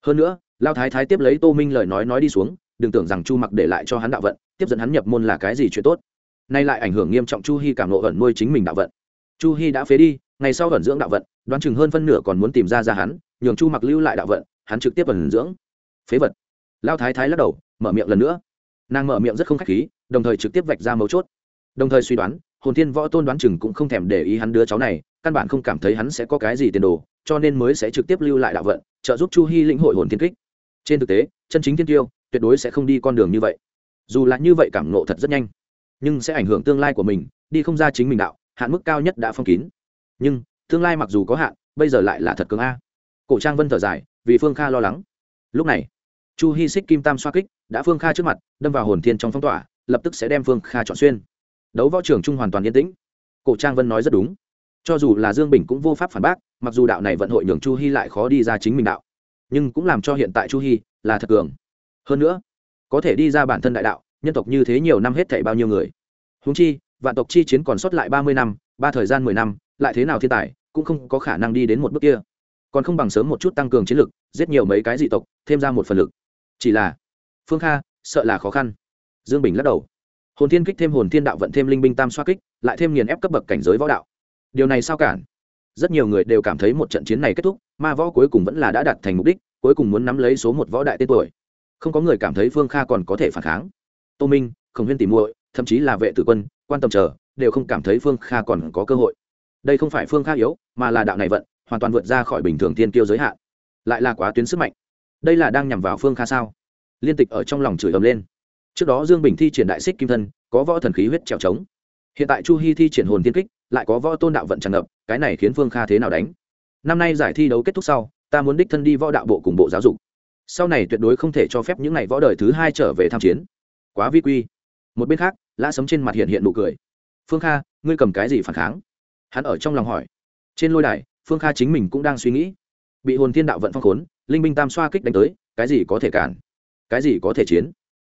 Hơn nữa, lao thái thái tiếp lấy tô minh lời nói nói đi xuống, đừng tưởng rằng chu mặc để lại cho hắn đạo vận, tiếp dẫn hắn nhập môn là cái gì chuyện tốt. Nay lại ảnh hưởng nghiêm trọng chu hy cảm lộ ẩn nuôi chính mình đạo vận. Chu hy đã phế đi, ngày sau ẩn dưỡng đạo vận, đoán chừng hơn phân nửa còn muốn tìm ra ra hắn, nhường chu mặc lưu lại đạo vận, hắn trực tiếp ẩn dưỡng. Phế vật. Lao thái thái lắc đầu, mở miệng lần nữa. Nàng mở miệng rất không khách khí, đồng thời trực tiếp vạch ra mấu chốt đồng thời suy đoán, hồn thiên võ tôn đoán chừng cũng không thèm để ý hắn đứa cháu này, căn bản không cảm thấy hắn sẽ có cái gì tiền đồ, cho nên mới sẽ trực tiếp lưu lại đạo vận, trợ giúp chu hy lĩnh hội hồn thiên kích. Trên thực tế, chân chính thiên tiêu, tuyệt đối sẽ không đi con đường như vậy. Dù là như vậy cảm nộ thật rất nhanh, nhưng sẽ ảnh hưởng tương lai của mình, đi không ra chính mình đạo, hạn mức cao nhất đã phong kín. Nhưng, tương lai mặc dù có hạn, bây giờ lại là thật cường a. Cổ trang vân thở dài, vì phương kha lo lắng. Lúc này, chu hy xích kim tam xoa kích, đã phương kha trước mặt, đâm vào hồn thiên trong phong tỏa, lập tức sẽ đem phương kha chọn xuyên đấu võ trường trung hoàn toàn yên tĩnh. Cổ trang vân nói rất đúng. Cho dù là dương bình cũng vô pháp phản bác, mặc dù đạo này vận hội nhường chu hy lại khó đi ra chính mình đạo, nhưng cũng làm cho hiện tại chu hy là thật cường. Hơn nữa, có thể đi ra bản thân đại đạo, nhân tộc như thế nhiều năm hết thảy bao nhiêu người. Húng chi, vạn tộc chi chiến còn sót lại ba mươi năm, ba thời gian mười năm, lại thế nào thiên tài, cũng không có khả năng đi đến một bước kia. Còn không bằng sớm một chút tăng cường chiến lực, giết nhiều mấy cái dị tộc, thêm ra một phần lực. Chỉ là, phương kha sợ là khó khăn. Dương bình lắc đầu hồn thiên kích thêm hồn thiên đạo vận thêm linh binh tam xoa kích, lại thêm nghiền ép cấp bậc cảnh giới võ đạo. Điều này sao cản? Rất nhiều người đều cảm thấy một trận chiến này kết thúc, ma võ cuối cùng vẫn là đã đạt thành mục đích, cuối cùng muốn nắm lấy số một võ đại tên tuổi. Không có người cảm thấy phương kha còn có thể phản kháng. Tô minh, khổng huyên tìm muội, thậm chí là vệ tử quân, quan tâm chờ, đều không cảm thấy phương kha còn có cơ hội. Đây không phải phương kha yếu, mà là đạo này vận, hoàn toàn vượt ra khỏi bình thường tiên tiêu giới hạn. Lại là quá tuyến sức mạnh. Đây là đang nhằm vào phương kha sao? Liên tịch ở trong lòng chửi ầm lên trước đó dương bình thi triển đại xích kim thân, có võ thần khí huyết trèo trống. Hiện tại chu hy thi triển hồn tiên kích, lại có võ tôn đạo vận tràn ngập, cái này khiến phương kha thế nào đánh? Năm nay giải thi đấu kết thúc sau, ta muốn đích thân đi võ đạo bộ cùng bộ giáo dục. Sau này tuyệt đối không thể cho phép những ngày võ đời thứ hai trở về tham chiến. Quá vi quy. Một bên khác, lã sấm trên mặt hiện hiện nụ cười. Phương kha, ngươi cầm cái gì phản kháng? Hắn ở trong lòng hỏi. Trên lôi đài, phương kha chính mình cũng đang suy nghĩ. Bị hồn thiên đạo vận phong khốn, linh binh tam xoa kích đánh tới, cái gì có thể cản? Cái gì có thể chiến?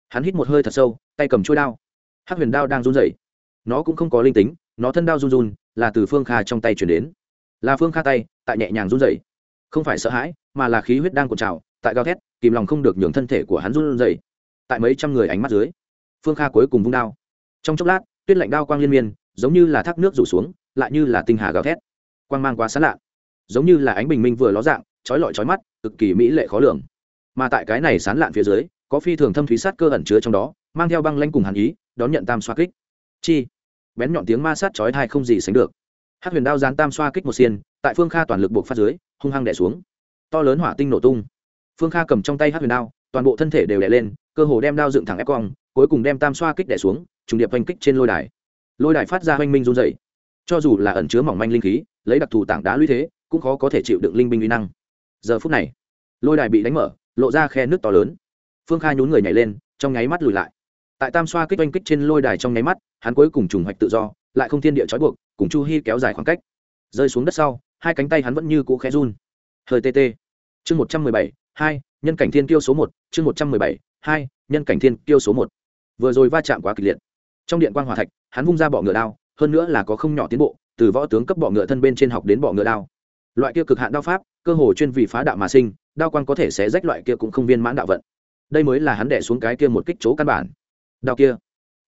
Hắn hít một hơi thật sâu, tay cầm chuôi đao. Hắc huyền đao đang run rẩy. Nó cũng không có linh tính, nó thân đao run run, là từ phương kha trong tay chuyển đến. Là phương kha tay, tại nhẹ nhàng run rẩy. Không phải sợ hãi, mà là khí huyết đang cuộn trào, tại gào thét, kìm lòng không được nhường thân thể của hắn run rẩy. Tại mấy trăm người ánh mắt dưới, phương kha cuối cùng vung đao. Trong chốc lát, tuyết lạnh đao quang liên miên, giống như là thác nước rủ xuống, lại như là tinh hà gào thét. Quang mang quá sán lạ, giống như là ánh bình minh vừa ló dạng trói lọi trói mắt, cực kỳ mỹ lệ khó lường. Mà tại cái này sán lạn phía dưới có phi thường thâm thúy sát cơ ẩn chứa trong đó, mang theo băng lanh cùng hàn ý, đón nhận tam xoa kích. Chi. Bén nhọn tiếng ma sát chói thai không gì sánh được. Hát huyền đao gián tam xoa kích một xiên, tại phương kha toàn lực buộc phát dưới, hung hăng đẻ xuống. To lớn hỏa tinh nổ tung. Phương kha cầm trong tay hát huyền đao, toàn bộ thân thể đều đẻ lên, cơ hồ đem đao dựng thẳng ép cong, cuối cùng đem tam xoa kích đẻ xuống, trùng điệp oanh kích trên lôi đài. Lôi đài phát ra oanh minh run dày cho dù là ẩn chứa mỏng manh linh khí, lấy đặc thù tảng đá lũy thế, cũng khó có thể chịu đựng linh binh uy năng. Giờ phút này, lôi đài bị đánh mở, lộ ra khe nước to lớn phương kha nhún người nhảy lên, trong nháy mắt lùi lại. Tại tam xoa kích oanh kích trên lôi đài trong nháy mắt, hắn cuối cùng trùng hoạch tự do, lại không thiên địa trói buộc, cùng chu hy kéo dài khoảng cách. Rơi xuống đất sau, hai cánh tay hắn vẫn như cũ khẽ run. Hơi tê tê. Chương một trăm mười bảy, hai, nhân cảnh thiên kiêu số một, chương một trăm mười bảy, hai, nhân cảnh thiên kiêu số một. Vừa rồi va chạm quá kịch liệt. Trong điện quan hòa thạch, hắn vung ra bọ ngựa đao, hơn nữa là có không nhỏ tiến bộ, từ võ tướng cấp bọ ngựa thân bên trên học đến bọ ngựa đao. Loại kia cực hạn đao pháp, cơ hồ chuyên vì phá đạo mà sinh, đao quan có thể sẽ rách loại kia cũng không viên mãn đạo vận đây mới là hắn đẻ xuống cái kia một kích chỗ căn bản. Đao kia.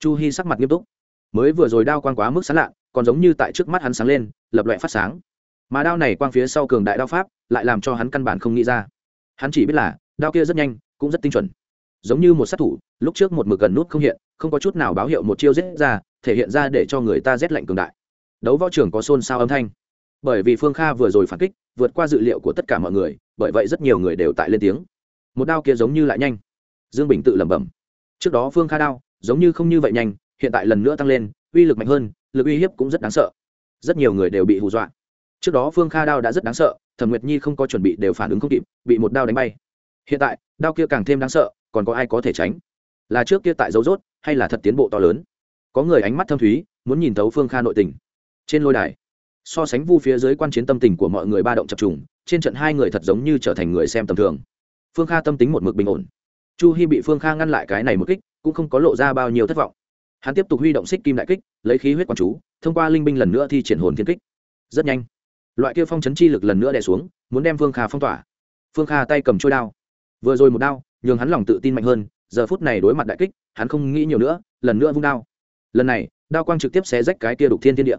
Chu hy sắc mặt nghiêm túc. Mới vừa rồi đao quang quá mức sáng lạ, còn giống như tại trước mắt hắn sáng lên, lập loại phát sáng. Mà đao này quang phía sau cường đại đao pháp, lại làm cho hắn căn bản không nghĩ ra. Hắn chỉ biết là, đao kia rất nhanh, cũng rất tinh chuẩn. Giống như một sát thủ, lúc trước một mực gần nút không hiện, không có chút nào báo hiệu một chiêu rết ra, thể hiện ra để cho người ta rét lạnh cường đại. Đấu võ trường có xôn xao âm thanh. Bởi vì phương kha vừa rồi phản kích, vượt qua dự liệu của tất cả mọi người, bởi vậy rất nhiều người đều tại lên tiếng một đao kia giống như lại nhanh. Dương bình tự lẩm bẩm. Trước đó phương kha đao giống như không như vậy nhanh, hiện tại lần nữa tăng lên, uy lực mạnh hơn, lực uy hiếp cũng rất đáng sợ. Rất nhiều người đều bị hù dọa. Trước đó phương kha đao đã rất đáng sợ, thẩm nguyệt nhi không có chuẩn bị đều phản ứng không kịp, bị một đao đánh bay. Hiện tại, đao kia càng thêm đáng sợ, còn có ai có thể tránh? Là trước kia tại dấu rốt, hay là thật tiến bộ to lớn? Có người ánh mắt thâm thúy, muốn nhìn thấu phương kha nội tình. Trên lôi đài, so sánh vu phía dưới quan chiến tâm tình của mọi người ba động chập trùng, trên trận hai người thật giống như trở thành người xem tầm thường phương kha tâm tính một mực bình ổn. Chu hy bị phương kha ngăn lại cái này một kích, cũng không có lộ ra bao nhiêu thất vọng. Hắn tiếp tục huy động xích kim đại kích, lấy khí huyết quán chú, thông qua linh binh lần nữa thi triển hồn thiên kích. Rất nhanh, loại kia phong chấn chi lực lần nữa đè xuống, muốn đem phương kha phong tỏa. Phương kha tay cầm trôi đao. Vừa rồi một đao, nhường hắn lòng tự tin mạnh hơn, giờ phút này đối mặt đại kích, hắn không nghĩ nhiều nữa, lần nữa vung đao. Lần này, đao quang trực tiếp xé rách cái kia đục thiên thiên địa.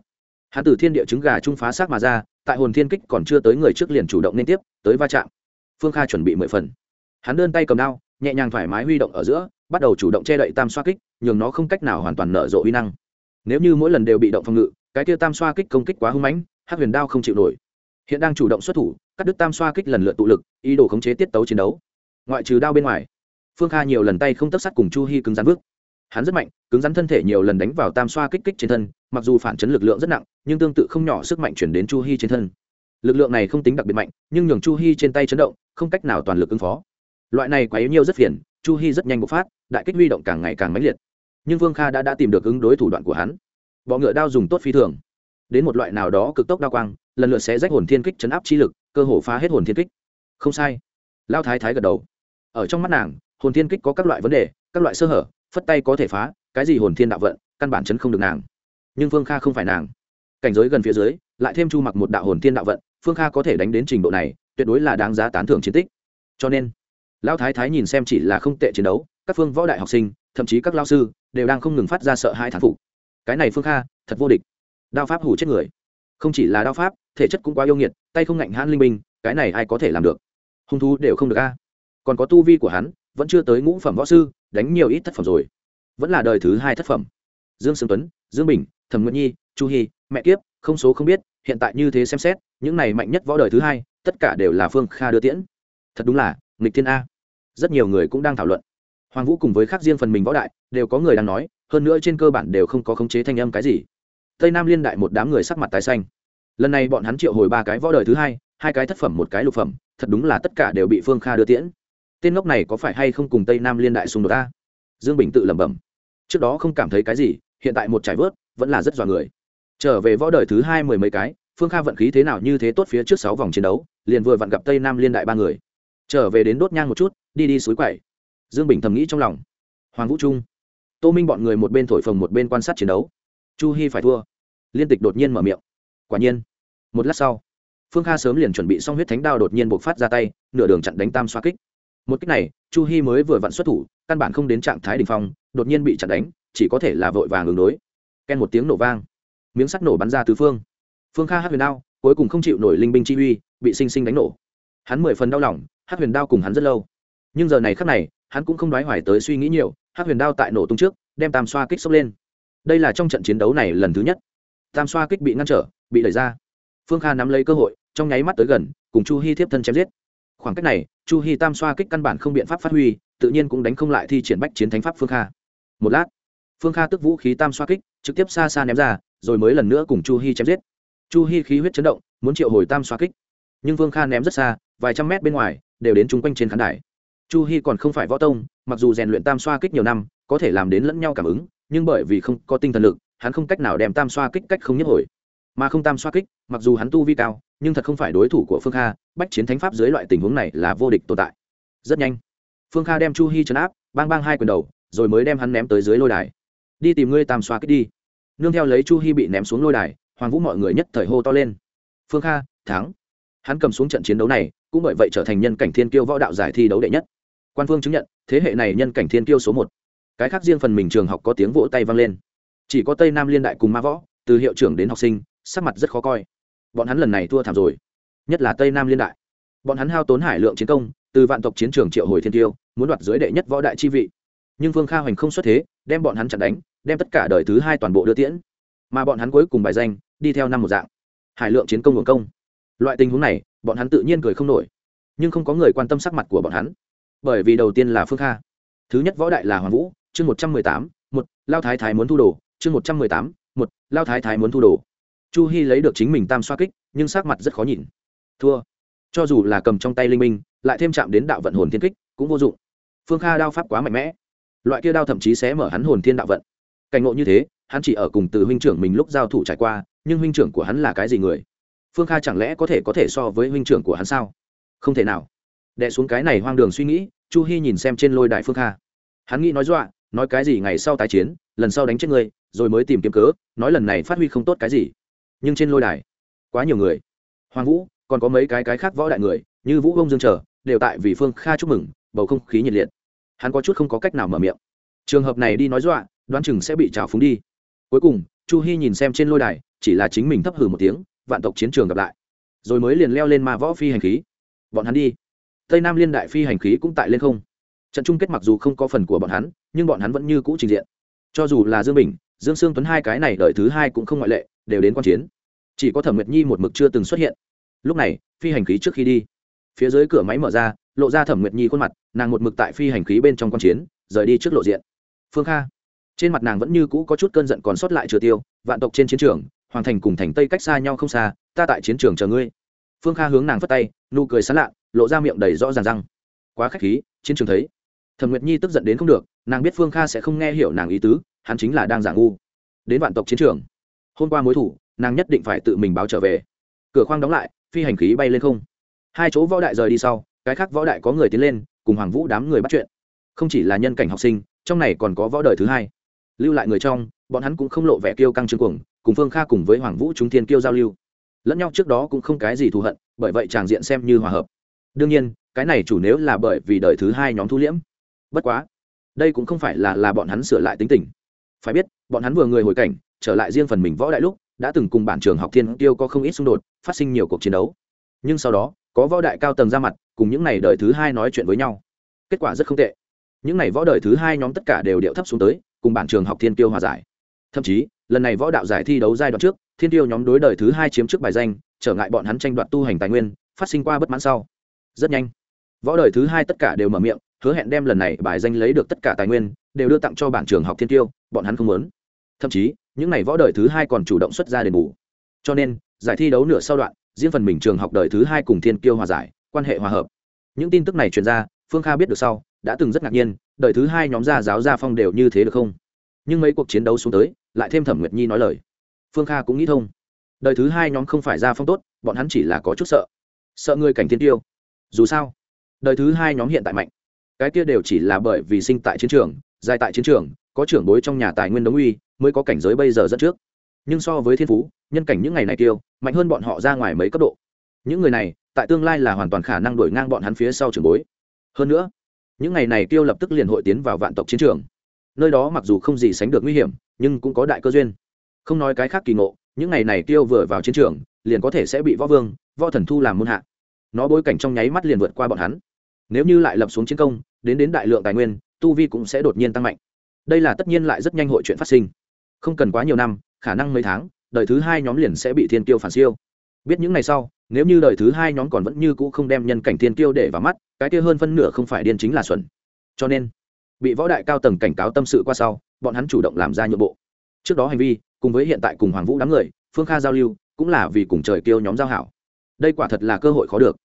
Hắn từ thiên địa trứng gà trung phá xác mà ra, tại hồn thiên kích còn chưa tới người trước liền chủ động nên tiếp, tới va chạm. Phương kha chuẩn bị mười phần hắn đơn tay cầm đao, nhẹ nhàng thoải mái huy động ở giữa, bắt đầu chủ động che đậy tam xoa kích, nhường nó không cách nào hoàn toàn nở rộ uy năng. Nếu như mỗi lần đều bị động phòng ngự, cái kia tam xoa kích công kích quá hung mãnh hát huyền đao không chịu nổi. Hiện đang chủ động xuất thủ, cắt đứt tam xoa kích lần lượt tụ lực, ý đồ khống chế tiết tấu chiến đấu. Ngoại trừ đao bên ngoài, phương kha nhiều lần tay không tấp sát cùng chu hy cứng rắn vước hắn rất mạnh, cứng rắn thân thể nhiều lần đánh vào tam xoa kích kích trên thân, mặc dù phản chấn lực lượng rất nặng, nhưng tương tự không nhỏ sức mạnh chuyển đến chu hy trên thân. Lực lượng này không tính đặc biệt mạnh, nhưng nhường chu hy trên tay chấn động, không cách nào toàn lực ứng phó loại này quá yếu nhiều rất phiền, chu hy rất nhanh bộc phát, đại kích huy động càng ngày càng mãnh liệt. Nhưng vương kha đã đã tìm được ứng đối thủ đoạn của hắn. Bọ ngựa đao dùng tốt phi thường. Đến một loại nào đó cực tốc đao quang, lần lượt sẽ rách hồn thiên kích, chấn áp chi lực, cơ hồ phá hết hồn thiên kích. Không sai. Lao thái thái gật đầu. Ở trong mắt nàng, hồn thiên kích có các loại vấn đề, các loại sơ hở, phất tay có thể phá, cái gì hồn thiên đạo vận, căn bản chấn không được nàng. Nhưng phương kha không phải nàng. Cảnh giới gần phía dưới, lại thêm chu mặc một đạo hồn thiên đạo vận phương kha có thể đánh đến trình độ này, tuyệt đối là đáng giá tán thưởng chiến tích. Cho nên lão thái thái nhìn xem chỉ là không tệ chiến đấu, các phương võ đại học sinh, thậm chí các lao sư, đều đang không ngừng phát ra sợ hai thán phục. Cái này phương kha, thật vô địch. Đao pháp hủ chết người. Không chỉ là đao pháp, thể chất cũng quá yêu nghiệt, tay không ngạnh hãn linh minh cái này ai có thể làm được? Hung thú đều không được a. Còn có tu vi của hắn, vẫn chưa tới ngũ phẩm võ sư, đánh nhiều ít thất phẩm rồi. Vẫn là đời thứ hai thất phẩm. Dương sương tuấn, dương bình, thẩm nguyễn nhi, chu hy mẹ kiếp, không số không biết, hiện tại như thế xem xét, những này mạnh nhất võ đời thứ hai, tất cả đều là phương kha đưa tiễn. Thật đúng là nghịch thiên a. Rất nhiều người cũng đang thảo luận. Hoàng vũ cùng với khác riêng phần mình võ đại, đều có người đang nói, hơn nữa trên cơ bản đều không có khống chế thanh âm cái gì. Tây nam liên đại một đám người sắc mặt tái xanh. Lần này bọn hắn triệu hồi ba cái võ đời thứ hai hai cái thất phẩm, một cái lục phẩm, thật đúng là tất cả đều bị phương kha đưa tiễn. Tên ngốc này có phải hay không cùng tây nam liên đại xung đột ta? Dương bình tự lẩm bẩm. Trước đó không cảm thấy cái gì, hiện tại một trải vớt, vẫn là rất dọa người. Trở về võ đời thứ hai mười mấy cái, phương kha vận khí thế nào như thế tốt phía trước sáu vòng chiến đấu, liền vừa vặn gặp tây nam liên đại ba người trở về đến đốt nhang một chút, đi đi suối quậy dương bình thầm nghĩ trong lòng. Hoàng vũ trung. Tô minh bọn người một bên thổi phồng một bên quan sát chiến đấu. Chu hy phải thua. Liên tịch đột nhiên mở miệng. Quả nhiên. Một lát sau, phương kha sớm liền chuẩn bị xong huyết thánh đao đột nhiên buộc phát ra tay, nửa đường chặn đánh tam xoa kích. Một kích này, chu hy mới vừa vặn xuất thủ, căn bản không đến trạng thái đình phong, đột nhiên bị chặn đánh, chỉ có thể là vội vàng ứng đối. Ken một tiếng nổ vang. Miếng sắt nổ bắn ra tứ phương. Phương kha hát huyền đao, cuối cùng không chịu nổi linh binh chi uy, bị sinh sinh đánh nổ hắn mười phần đau lòng hát huyền đao cùng hắn rất lâu. Nhưng giờ này khắc này, hắn cũng không đoái hoài tới suy nghĩ nhiều hát huyền đao tại nổ tung trước, đem tam xoa kích sốc lên. Đây là trong trận chiến đấu này lần thứ nhất. Tam xoa kích bị ngăn trở, bị đẩy ra. Phương kha nắm lấy cơ hội, trong nháy mắt tới gần, cùng chu hy tiếp thân chém giết. Khoảng cách này, chu hy tam xoa kích căn bản không biện pháp phát huy, tự nhiên cũng đánh không lại thi triển bách chiến thánh pháp phương kha. Một lát, phương kha tức vũ khí tam xoa kích, trực tiếp xa xa ném ra, rồi mới lần nữa cùng chu hy chém giết. Chu hy khí huyết chấn động, muốn triệu hồi tam xoa kích. Nhưng phương kha ném rất xa vài trăm mét bên ngoài, đều đến chung quanh trên khán đài. Chu hy còn không phải võ tông, mặc dù rèn luyện tam xoa kích nhiều năm, có thể làm đến lẫn nhau cảm ứng, nhưng bởi vì không có tinh thần lực, hắn không cách nào đem tam xoa kích cách không nhất hồi. Mà không tam xoa kích, mặc dù hắn tu vi cao, nhưng thật không phải đối thủ của phương kha, bách chiến thánh pháp dưới loại tình huống này là vô địch tồn tại. Rất nhanh, phương kha đem chu hy chấn áp, bang bang hai quyền đầu, rồi mới đem hắn ném tới dưới lôi đài. Đi tìm ngươi tam xoa kích đi. Nương theo lấy chu hy bị ném xuống lôi đài, hoàng vũ mọi người nhất thời hô to lên. Phương kha, thắng hắn cầm xuống trận chiến đấu này, cũng bởi vậy trở thành nhân cảnh thiên kiêu võ đạo giải thi đấu đệ nhất. Quan phương chứng nhận, thế hệ này nhân cảnh thiên kiêu số một. Cái khác riêng phần mình trường học có tiếng vỗ tay vang lên. Chỉ có tây nam liên đại cùng ma võ, từ hiệu trưởng đến học sinh, sắc mặt rất khó coi. Bọn hắn lần này thua thảm rồi. Nhất là tây nam liên đại. Bọn hắn hao tốn hải lượng chiến công, từ vạn tộc chiến trường triệu hồi thiên tiêu muốn đoạt dưới đệ nhất võ đại chi vị. Nhưng vương kha hoành không xuất thế, đem bọn hắn chặn đánh, đem tất cả đời thứ hai toàn bộ đưa tiễn. Mà bọn hắn cuối cùng bài danh, đi theo năm một dạng. Hải lượng chiến công hưởng công loại tình huống này, bọn hắn tự nhiên cười không nổi. Nhưng không có người quan tâm sắc mặt của bọn hắn. Bởi vì đầu tiên là phương kha. Thứ nhất võ đại là hoàng vũ, chương một trăm mười tám, một, lao thái thái muốn thu đồ, chương một trăm mười tám, một, lao thái thái muốn thu đồ. Chu hy lấy được chính mình tam xoa kích, nhưng sắc mặt rất khó nhìn. Thua. Cho dù là cầm trong tay linh minh, lại thêm chạm đến đạo vận hồn thiên kích, cũng vô dụng. Phương kha đao pháp quá mạnh mẽ. Loại kia đao thậm chí sẽ mở hắn hồn thiên đạo vận. Cảnh ngộ như thế, hắn chỉ ở cùng từ huynh trưởng mình lúc giao thủ trải qua, nhưng huynh trưởng của hắn là cái gì người? Phương kha chẳng lẽ có thể có thể so với huynh trưởng của hắn sao? Không thể nào. Đẻ xuống cái này hoang đường suy nghĩ, chu hy nhìn xem trên lôi đại phương kha. Hắn nghĩ nói dọa, nói cái gì ngày sau tái chiến, lần sau đánh chết ngươi rồi mới tìm kiếm cớ, nói lần này phát huy không tốt cái gì. Nhưng trên lôi đài, quá nhiều người. Hoàng vũ, còn có mấy cái cái khác võ đại người, như vũ bông dương trở, đều tại vì phương kha chúc mừng, bầu không khí nhiệt liệt. Hắn có chút không có cách nào mở miệng. Trường hợp này đi nói dọa, đoán chừng sẽ bị trào phúng đi. Cuối cùng, chu hy nhìn xem trên lôi đài, chỉ là chính mình thấp hử một tiếng vạn tộc chiến trường gặp lại. Rồi mới liền leo lên ma võ phi hành khí. Bọn hắn đi. Tây nam liên đại phi hành khí cũng tại lên không. Trận chung kết mặc dù không có phần của bọn hắn, nhưng bọn hắn vẫn như cũ trình diện. Cho dù là dương bình, dương sương tuấn hai cái này đợi thứ hai cũng không ngoại lệ, đều đến q u a n chiến. Chỉ có thẩm nguyệt nhi một mực chưa từng xuất hiện. Lúc này, phi hành khí trước khi đi, phía dưới cửa máy mở ra, lộ ra thẩm nguyệt nhi khuôn mặt, nàng một mực tại phi hành khí bên trong q u a n chiến, rời đi trước lộ diện. Phương kha, trên mặt nàng vẫn như cũ có chút cơn giận còn sót lại chưa tiêu, vạn tộc trên chiến trường hoàng thành cùng thành tây cách xa nhau không xa, ta tại chiến trường chờ ngươi. Phương kha hướng nàng phất tay, nụ cười sán lạ, lộ ra miệng đầy rõ ràng răng. Quá k h á c h khí, chiến trường thấy. Thẩm nguyệt nhi tức giận đến không được, nàng biết phương kha sẽ không nghe hiểu nàng ý tứ, hắn chính là đang giả ngu. Đến vạn tộc chiến trường. Hôm qua mối thủ, nàng nhất định phải tự mình báo trở về. Cửa khoang đóng lại, phi hành khí bay lên không. Hai chỗ võ đại rời đi sau, cái khác võ đại có người tiến lên, cùng hoàng vũ đám người bắt chuyện. Không chỉ là nhân cảnh học sinh, trong này còn có võ đời thứ hai. Lưu lại người trong bọn hắn cũng không lộ vẻ kiêu căng trương cuồng, cùng phương kha cùng với hoàng vũ chúng thiên kiêu giao lưu. Lẫn nhau trước đó cũng không cái gì thù hận, bởi vậy tràng diện xem như hòa hợp. Đương nhiên, cái này chủ nếu là bởi vì đời thứ hai nhóm thu liễm. Bất quá, đây cũng không phải là là bọn hắn sửa lại tính tình. Phải biết, bọn hắn vừa người hồi cảnh, trở lại riêng phần mình võ đại lúc, đã từng cùng bản trường học thiên tiêu có không ít xung đột, phát sinh nhiều cuộc chiến đấu. Nhưng sau đó, có võ đại cao tầng ra mặt, cùng những n à y đời thứ hai nói chuyện với nhau. Kết quả rất không tệ. Những n à y võ đời thứ hai nhóm tất cả đều điệu thấp xuống tới, cùng bản trường học thiên tiêu hòa giải thậm chí, lần này võ đạo giải thi đấu giai đoạn trước, thiên tiêu nhóm đối đời thứ hai chiếm trước bài danh, trở ngại bọn hắn tranh đoạt tu hành tài nguyên, phát sinh qua bất mãn sau. Rất nhanh, võ đời thứ hai tất cả đều mở miệng, hứa hẹn đem lần này bài danh lấy được tất cả tài nguyên, đều đưa tặng cho bản trường học thiên tiêu, bọn hắn không muốn. Thậm chí, những ngày võ đời thứ hai còn chủ động xuất ra đền bù. Cho nên, giải thi đấu nửa sau đoạn, riêng phần mình trường học đời thứ hai cùng thiên kiêu hòa giải, quan hệ hòa hợp. Những tin tức này truyền ra, phương kha biết được sau, đã từng rất ngạc nhiên, đời thứ hai nhóm gia giáo gia phong đều như thế được không? Nhưng mấy cuộc chiến đấu xuống tới, lại thêm thẩm nguyệt nhi nói lời. Phương kha cũng nghĩ thông. Đời thứ hai nhóm không phải gia phong tốt, bọn hắn chỉ là có chút sợ. Sợ người cảnh thiên tiêu. Dù sao, đời thứ hai nhóm hiện tại mạnh. Cái kia đều chỉ là bởi vì sinh tại chiến trường dài tại chiến trường, có trưởng bối trong nhà tài nguyên đống uy, mới có cảnh giới bây giờ dẫn trước. Nhưng so với thiên phú, nhân cảnh những ngày này tiêu, mạnh hơn bọn họ ra ngoài mấy cấp độ. Những người này, tại tương lai là hoàn toàn khả năng đổi ngang bọn hắn phía sau trưởng bối. Hơn nữa, những ngày này tiêu lập tức liền hội tiến vào vạn tộc chiến trường nơi đó mặc dù không gì sánh được nguy hiểm, nhưng cũng có đại cơ duyên. Không nói cái khác kỳ ngộ, những ngày này tiêu vừa vào chiến trường, liền có thể sẽ bị võ vương, võ thần thu làm môn hạ. Nó bối cảnh trong nháy mắt liền vượt qua bọn hắn. Nếu như lại lập xuống chiến công, đến đến đại lượng tài nguyên, tu vi cũng sẽ đột nhiên tăng mạnh. Đây là tất nhiên lại rất nhanh hội chuyện phát sinh. Không cần quá nhiều năm, khả năng mấy tháng, đời thứ hai nhóm liền sẽ bị thiên tiêu phản siêu. Biết những ngày sau, nếu như đời thứ hai nhóm còn vẫn như cũ không đem nhân cảnh thiên tiêu để vào mắt, cái kia hơn phân nửa không phải điên chính là xuẩn. Cho nên bị võ đại cao tầng cảnh cáo tâm sự qua sau, bọn hắn chủ động làm ra nhượng bộ. Trước đó hành vi, cùng với hiện tại cùng hoàng vũ đám người, phương kha giao lưu, cũng là vì cùng trời kêu nhóm giao hảo. Đây quả thật là cơ hội khó được.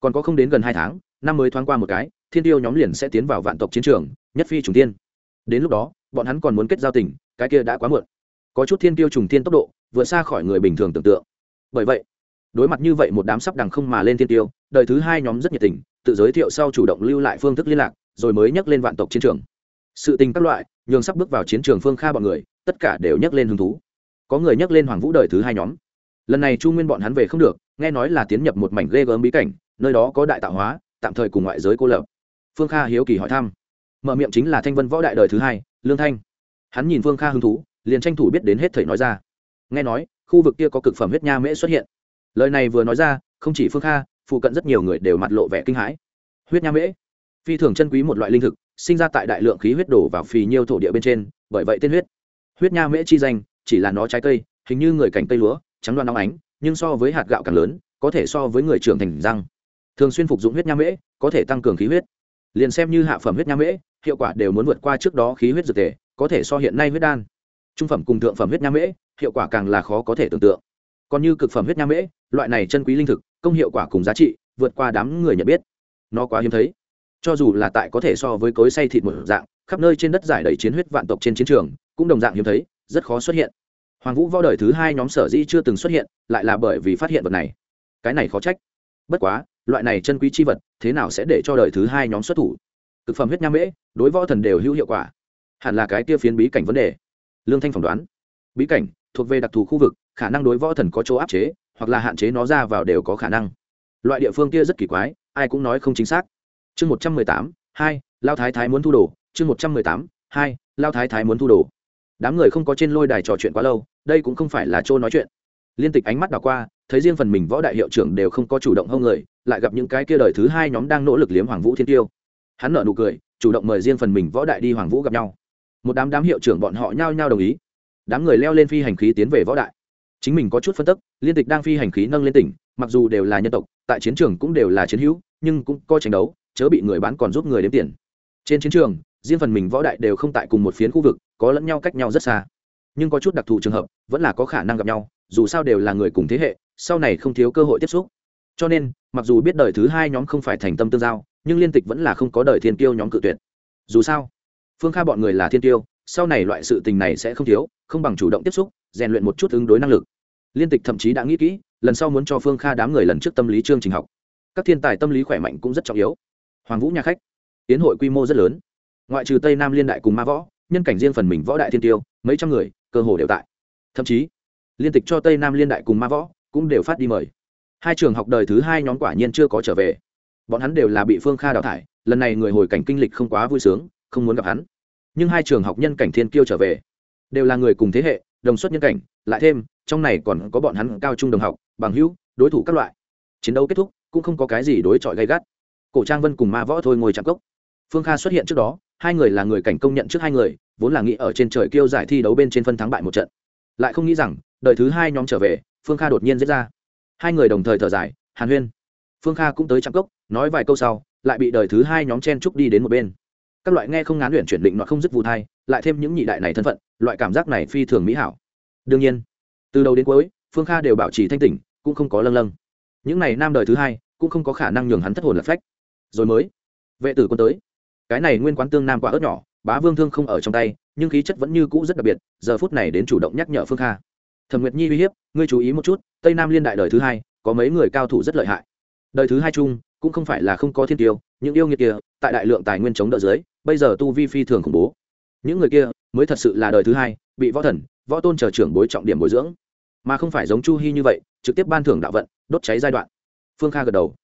Còn có không đến gần hai tháng, năm mới thoáng qua một cái, thiên tiêu nhóm liền sẽ tiến vào vạn tộc chiến trường, nhất phi trùng tiên đến lúc đó, bọn hắn còn muốn kết giao tình, cái kia đã quá muộn. Có chút thiên tiêu trùng tiên tốc độ, vượt xa khỏi người bình thường tưởng tượng. Bởi vậy, đối mặt như vậy một đám sắp đằng không mà lên thiên tiêu, đời thứ hai nhóm rất nhiệt tình, tự giới thiệu sau chủ động lưu lại phương thức liên lạc rồi mới nhắc lên vạn tộc chiến trường. Sự tình các loại, nhường sắp bước vào chiến trường phương kha bọn người, tất cả đều nhắc lên hứng thú. Có người nhắc lên hoàng vũ đời thứ hai nhóm. Lần này chu nguyên bọn hắn về không được, nghe nói là tiến nhập một mảnh ghê gớm bí cảnh, nơi đó có đại tạo hóa, tạm thời cùng ngoại giới cô lập. Phương kha hiếu kỳ hỏi thăm. Mở miệng chính là thanh vân võ đại đời thứ hai, lương thanh. Hắn nhìn phương kha hứng thú, liền tranh thủ biết đến hết thầy nói ra. Nghe nói, khu vực kia có cực phẩm huyết nha mễ xuất hiện. Lời này vừa nói ra, không chỉ phương kha, phụ cận rất nhiều người đều mặt lộ vẻ kinh hãi. Huyết nha mễ phi thường chân quý một loại linh thực, sinh ra tại đại lượng khí huyết đổ vào phì nhiêu thổ địa bên trên, bởi vậy tên huyết. Huyết nha mễ chi danh, chỉ là nó trái cây, hình như người cành cây lúa, trắng đoan nóng ánh, nhưng so với hạt gạo càng lớn, có thể so với người trưởng thành răng. Thường xuyên phục dụng huyết nha mễ, có thể tăng cường khí huyết. Liền xem như hạ phẩm huyết nha mễ, hiệu quả đều muốn vượt qua trước đó khí huyết dược tề có thể so hiện nay huyết đan. Trung phẩm cùng thượng phẩm huyết nha mễ, hiệu quả càng là khó có thể tưởng tượng. Còn như cực phẩm huyết nha mễ, loại này chân quý linh thực, công hiệu quả cùng giá trị, vượt qua đám người nhận biết. Nó quá hiếm thấy cho dù là tại có thể so với cối say thịt một dạng, khắp nơi trên đất giải đầy chiến huyết vạn tộc trên chiến trường, cũng đồng dạng hiếm thấy, rất khó xuất hiện. Hoàng vũ võ đời thứ hai nhóm sở dĩ chưa từng xuất hiện, lại là bởi vì phát hiện vật này. Cái này khó trách. Bất quá, loại này chân quý chi vật, thế nào sẽ để cho đời thứ hai nhóm xuất thủ? Thực phẩm huyết nham mễ, đối võ thần đều hữu hiệu quả. Hẳn là cái kia phiến bí cảnh vấn đề. Lương thanh phỏng đoán. Bí cảnh, thuộc về đặc thù khu vực, khả năng đối võ thần có chỗ áp chế, hoặc là hạn chế nó ra vào đều có khả năng. Loại địa phương kia rất kỳ quái, ai cũng nói không chính xác chương một trăm mười tám, hai, lao thái thái muốn thu đồ. Chương một trăm mười tám, hai, lao thái thái muốn thu đồ. Đám người không có trên lôi đài trò chuyện quá lâu, đây cũng không phải là chỗ nói chuyện. Liên tịch ánh mắt đảo qua, thấy riêng phần mình võ đại hiệu trưởng đều không có chủ động hông người, lại gặp những cái kia đời thứ hai nhóm đang nỗ lực liếm hoàng vũ thiên tiêu. Hắn nợ nụ cười, chủ động mời riêng phần mình võ đại đi hoàng vũ gặp nhau. Một đám đám hiệu trưởng bọn họ nhao nhao đồng ý. Đám người leo lên phi hành khí tiến về võ đại. Chính mình có chút phân tức, liên tịch đang phi hành khí nâng lên tỉnh, mặc dù đều là nhân tộc, tại chiến trường cũng đều là chiến hữu, nhưng cũng có tranh đấu chớ bị người bán còn giúp người đếm tiền. Trên chiến trường, riêng phần mình võ đại đều không tại cùng một phiến khu vực, có lẫn nhau cách nhau rất xa. Nhưng có chút đặc thù trường hợp, vẫn là có khả năng gặp nhau, dù sao đều là người cùng thế hệ, sau này không thiếu cơ hội tiếp xúc. Cho nên, mặc dù biết đời thứ hai nhóm không phải thành tâm tương giao, nhưng liên tịch vẫn là không có đời thiên tiêu nhóm cự tuyệt. Dù sao, phương kha bọn người là thiên tiêu sau này loại sự tình này sẽ không thiếu, không bằng chủ động tiếp xúc, rèn luyện một chút ứng đối năng lực. Liên tịch thậm chí đã nghĩ kỹ, lần sau muốn cho phương kha đám người lần trước tâm lý chương trình học. Các thiên tài tâm lý khỏe mạnh cũng rất trọng yếu hoàng vũ nhà khách. Tiến hội quy mô rất lớn. Ngoại trừ tây nam liên đại cùng ma võ, nhân cảnh riêng phần mình võ đại thiên tiêu, mấy trăm người, cơ hồ đều tại. Thậm chí, liên tịch cho tây nam liên đại cùng ma võ cũng đều phát đi mời. Hai trường học đời thứ hai nhóm quả nhiên chưa có trở về. Bọn hắn đều là bị phương kha đào thải, lần này người hồi cảnh kinh lịch không quá vui sướng, không muốn gặp hắn. Nhưng hai trường học nhân cảnh thiên kiêu trở về, đều là người cùng thế hệ, đồng xuất nhân cảnh, lại thêm, trong này còn có bọn hắn cao trung đồng học, bằng hữu, đối thủ các loại. Chiến đấu kết thúc, cũng không có cái gì đối chọi gay gắt cổ trang vân cùng ma võ thôi ngồi chạm cốc. Phương kha xuất hiện trước đó, hai người là người cảnh công nhận trước hai người, vốn là nghĩ ở trên trời kêu giải thi đấu bên trên phân thắng bại một trận. Lại không nghĩ rằng đợi thứ hai nhóm trở về, phương kha đột nhiên diễn ra. Hai người đồng thời thở dài, hàn huyên. Phương kha cũng tới chạm cốc, nói vài câu sau, lại bị đời thứ hai nhóm chen trúc đi đến một bên. Các loại nghe không ngán luyện chuyển định nó không dứt vụ thai, lại thêm những nhị đại này thân phận, loại cảm giác này phi thường mỹ hảo. Đương nhiên, từ đầu đến cuối, phương kha đều bảo trì thanh tỉnh, cũng không có lâng lâng. Những n à y nam đời thứ hai, cũng không có khả năng nhường hắn thất hồn lật phách rồi mới. Vệ tử quân tới. Cái này nguyên quán tương nam quả ớt nhỏ, bá vương thương không ở trong tay, nhưng khí chất vẫn như cũ rất đặc biệt, giờ phút này đến chủ động nhắc nhở phương kha. Thẩm nguyệt nhi uy hiếp, ngươi chú ý một chút, tây nam liên đại đời thứ hai, có mấy người cao thủ rất lợi hại. Đời thứ hai chung, cũng không phải là không có thiên tiêu, những yêu nghiệt kia, tại đại lượng tài nguyên chống đỡ dưới, bây giờ tu vi phi thường khủng bố. Những người kia, mới thật sự là đời thứ hai, bị võ thần, võ tôn chờ trưởng bối trọng điểm bồi dưỡng. Mà không phải giống chu hy như vậy, trực tiếp ban thưởng đạo vận, đốt cháy giai đoạn. Phương kha gật đầu.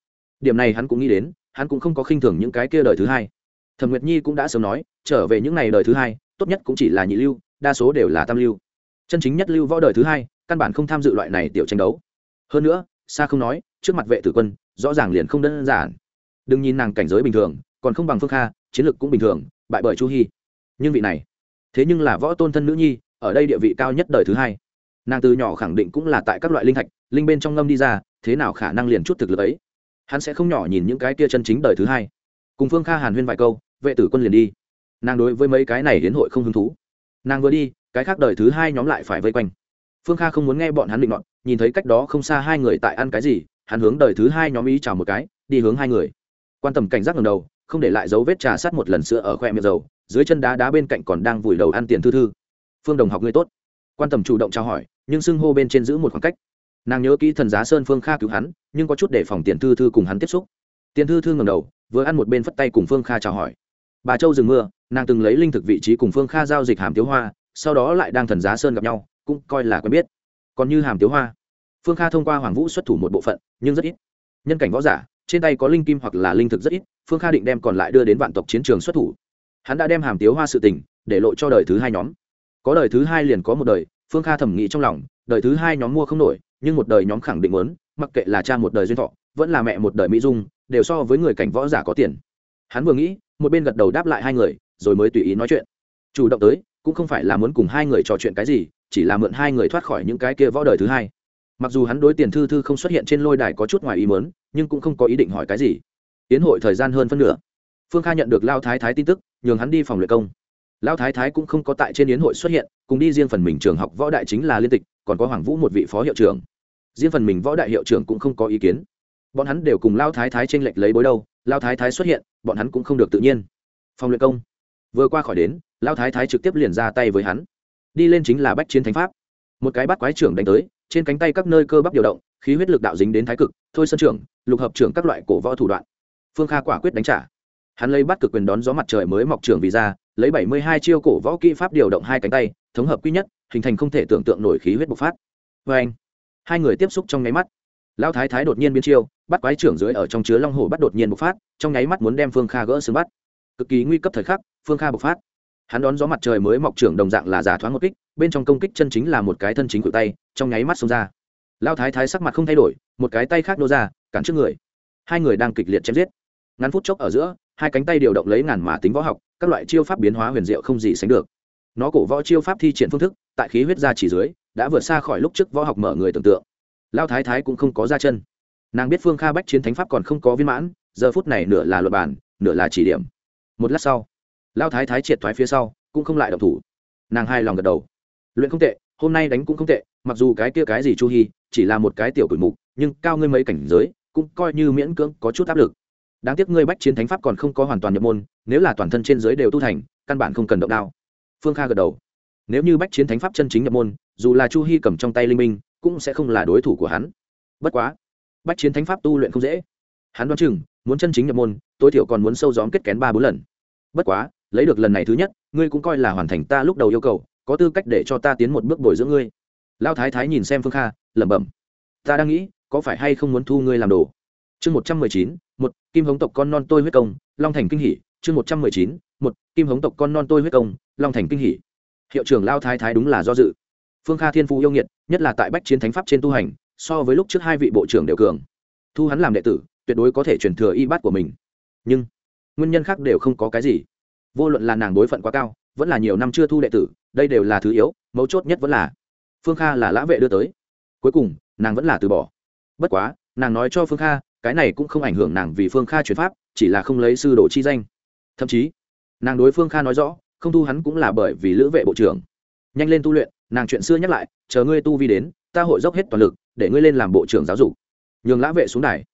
Điểm này hắn cũng nghĩ đến hắn cũng không có khinh thường những cái kia đời thứ hai. Thẩm nguyệt nhi cũng đã sớm nói, trở về những ngày đời thứ hai, tốt nhất cũng chỉ là nhị lưu, đa số đều là tam lưu. Chân chính nhất lưu võ đời thứ hai, căn bản không tham dự loại này tiểu tranh đấu. Hơn nữa xa không nói, trước mặt vệ tử quân, rõ ràng liền không đơn giản. Đừng nhìn nàng cảnh giới bình thường, còn không bằng phương kha, chiến lược cũng bình thường, bại bởi chu hy nhưng vị này, thế nhưng là võ tôn thân nữ nhi, ở đây địa vị cao nhất đời thứ hai. Nàng từ nhỏ khẳng định cũng là tại các loại linh thạch, linh bên trong ngâm đi ra, thế nào khả năng liền chút thực lực ấy hắn sẽ không nhỏ nhìn những cái kia chân chính đời thứ hai. Cùng phương kha hàn huyên vài câu, vệ tử quân liền đi. Nàng đối với mấy cái này đến hội không hứng thú. Nàng vừa đi, cái khác đời thứ hai nhóm lại phải vây quanh. Phương kha không muốn nghe bọn hắn định luận nhìn thấy cách đó không xa hai người tại ăn cái gì, hắn hướng đời thứ hai nhóm ý chào một cái, đi hướng hai người. Quan tâm cảnh giác ngầm đầu, không để lại dấu vết trà sát một lần sữa ở khoe miệng dầu, dưới chân đá đá bên cạnh còn đang vùi đầu ăn tiền thư thư. Phương đồng học ngươi tốt. Quan tâm chủ động trao hỏi, nhưng xưng hô bên trên giữ một khoảng cách nàng nhớ kỹ thần giá sơn phương kha cứu hắn, nhưng có chút để phòng tiền thư thư cùng hắn tiếp xúc. Tiền thư thư ngầm đầu, vừa ăn một bên phất tay cùng phương kha chào hỏi. Bà châu dừng mưa, nàng từng lấy linh thực vị trí cùng phương kha giao dịch hàm tiếu hoa, sau đó lại đang thần giá sơn gặp nhau, cũng coi là quen biết. Còn như hàm tiếu hoa. Phương kha thông qua hoàng vũ xuất thủ một bộ phận, nhưng rất ít. Nhân cảnh võ giả, trên tay có linh kim hoặc là linh thực rất ít, phương kha định đem còn lại đưa đến vạn tộc chiến trường xuất thủ. Hắn đã đem hàm tiếu hoa sự tình, để lộ cho đời thứ hai nhóm. Có đời thứ hai liền có một đời, phương kha thẩm nghĩ trong lòng đời thứ hai nhóm mua không nổi, nhưng một đời nhóm khẳng định muốn, mặc kệ là cha một đời duyên thọ, vẫn là mẹ một đời mỹ dung, đều so với người cảnh võ giả có tiền. Hắn vừa nghĩ, một bên gật đầu đáp lại hai người, rồi mới tùy ý nói chuyện. Chủ động tới, cũng không phải là muốn cùng hai người trò chuyện cái gì, chỉ là mượn hai người thoát khỏi những cái kia võ đời thứ hai. Mặc dù hắn đối tiền thư thư không xuất hiện trên lôi đài có chút ngoài ý mớn nhưng cũng không có ý định hỏi cái gì. Tiến hội thời gian hơn phân nửa. Phương kha nhận được lao thái thái tin tức, nhường hắn đi phòng luyện công. Lao thái thái cũng không có tại trên yến hội xuất hiện, cùng đi riêng phần mình trường học võ đại chính là liên tịch còn có hoàng vũ một vị phó hiệu trưởng. Riêng phần mình võ đại hiệu trưởng cũng không có ý kiến. Bọn hắn đều cùng lao thái thái t r ê n lệch lấy bối đâu, lao thái thái xuất hiện, bọn hắn cũng không được tự nhiên. Phòng luyện công. Vừa qua khỏi đến, lao thái thái trực tiếp liền ra tay với hắn. Đi lên chính là bách chiến thánh pháp. Một cái bắt quái trưởng đánh tới, trên cánh tay các nơi cơ bắp điều động, khí huyết lực đạo dính đến thái cực, thôi sân trưởng, lục hợp trưởng các loại cổ võ thủ đoạn. Phương kha quả quyết đánh trả. Hắn lấy bắt cực quyền đón gió mặt trời mới mọc trưởng vì ra lấy bảy mươi hai chiêu cổ võ kỹ pháp điều động hai cánh tay, thống hợp quy nhất, hình thành không thể tưởng tượng nổi khí huyết bộc phát. Vê anh, hai người tiếp xúc trong nháy mắt. Lão thái thái đột nhiên biến chiêu, bắt quái trưởng dưới ở trong chứa long hồ bắt đột nhiên bộc phát, trong nháy mắt muốn đem phương kha gỡ xương bắt. Cực kỳ nguy cấp thời khắc, phương kha bộc phát. Hắn đón gió mặt trời mới mọc trưởng đồng dạng là giả thoáng một kích, bên trong công kích chân chính là một cái thân chính cự tay, trong nháy mắt xông ra. Lao thái thái sắc mặt không thay đổi, một cái tay khác nô ra, cản trước người. Hai người đang kịch liệt chém giết. Ngắn phút chốc ở giữa, hai cánh tay điều động lấy ngàn mã tính võ học các loại chiêu pháp biến hóa huyền diệu không gì sánh được. Nó cổ võ chiêu pháp thi triển phương thức, tại khí huyết ra chỉ dưới, đã vượt xa khỏi lúc trước võ học mở người tưởng tượng. Lao thái thái cũng không có ra chân. Nàng biết phương kha bách chiến thánh pháp còn không có viên mãn, giờ phút này nửa là luật bản nửa là chỉ điểm. Một lát sau, lao thái thái triệt thoái phía sau, cũng không lại động thủ. Nàng hai lòng gật đầu. Luyện không tệ, hôm nay đánh cũng không tệ, mặc dù cái kia cái gì chu hy chỉ là một cái tiểu cửi mục, nhưng cao ngươi mấy cảnh giới, cũng coi như miễn cưỡng có chút áp lực. Đáng tiếc ngươi bách chiến thánh pháp còn không có hoàn toàn nhập môn nếu là toàn thân trên giới đều tu thành, căn bản không cần động đao. Phương kha gật đầu. Nếu như bách chiến thánh pháp chân chính nhập môn, dù là chu hy cầm trong tay linh minh, cũng sẽ không là đối thủ của hắn. Bất quá, bách chiến thánh pháp tu luyện không dễ. Hắn đoán chừng, muốn chân chính nhập môn, tối thiểu còn muốn sâu dóm kết kén ba bốn lần. Bất quá, lấy được lần này thứ nhất, ngươi cũng coi là hoàn thành ta lúc đầu yêu cầu, có tư cách để cho ta tiến một bước bồi dưỡng ngươi. Lao thái thái nhìn xem phương kha, lẩm bẩm. Ta đang nghĩ, có phải hay không muốn thu ngươi làm đồ? Chương một trăm mười chín, một, kim hống tộc con non tôi huyết công, long thành kinh hỷ chương một trăm mười chín, một, kim hống tộc con non tôi huyết công, long thành kinh hỷ hiệu trưởng lao thái thái đúng là do dự. Phương kha thiên phú yêu nghiệt, nhất là tại bách chiến thánh pháp trên tu hành, so với lúc trước hai vị bộ trưởng đều cường. Thu hắn làm đệ tử, tuyệt đối có thể truyền thừa y bát của mình. Nhưng, nguyên nhân khác đều không có cái gì. Vô luận là nàng đối phận quá cao, vẫn là nhiều năm chưa thu đệ tử, đây đều là thứ yếu, mấu chốt nhất vẫn là phương kha là lã vệ đưa tới. Cuối cùng, nàng vẫn là từ bỏ. Bất quá, nàng nói cho phương kha, cái này cũng không ảnh hưởng nàng vì phương kha chuyển pháp, chỉ là không lấy sư đồ chi danh thậm chí, nàng đối phương kha nói rõ, không thu hắn cũng là bởi vì lữ vệ bộ trưởng. Nhanh lên tu luyện, nàng chuyện xưa nhắc lại, chờ ngươi tu vi đến, ta hội dốc hết toàn lực, để ngươi lên làm bộ trưởng giáo dục. Nhường lã vệ xuống đài.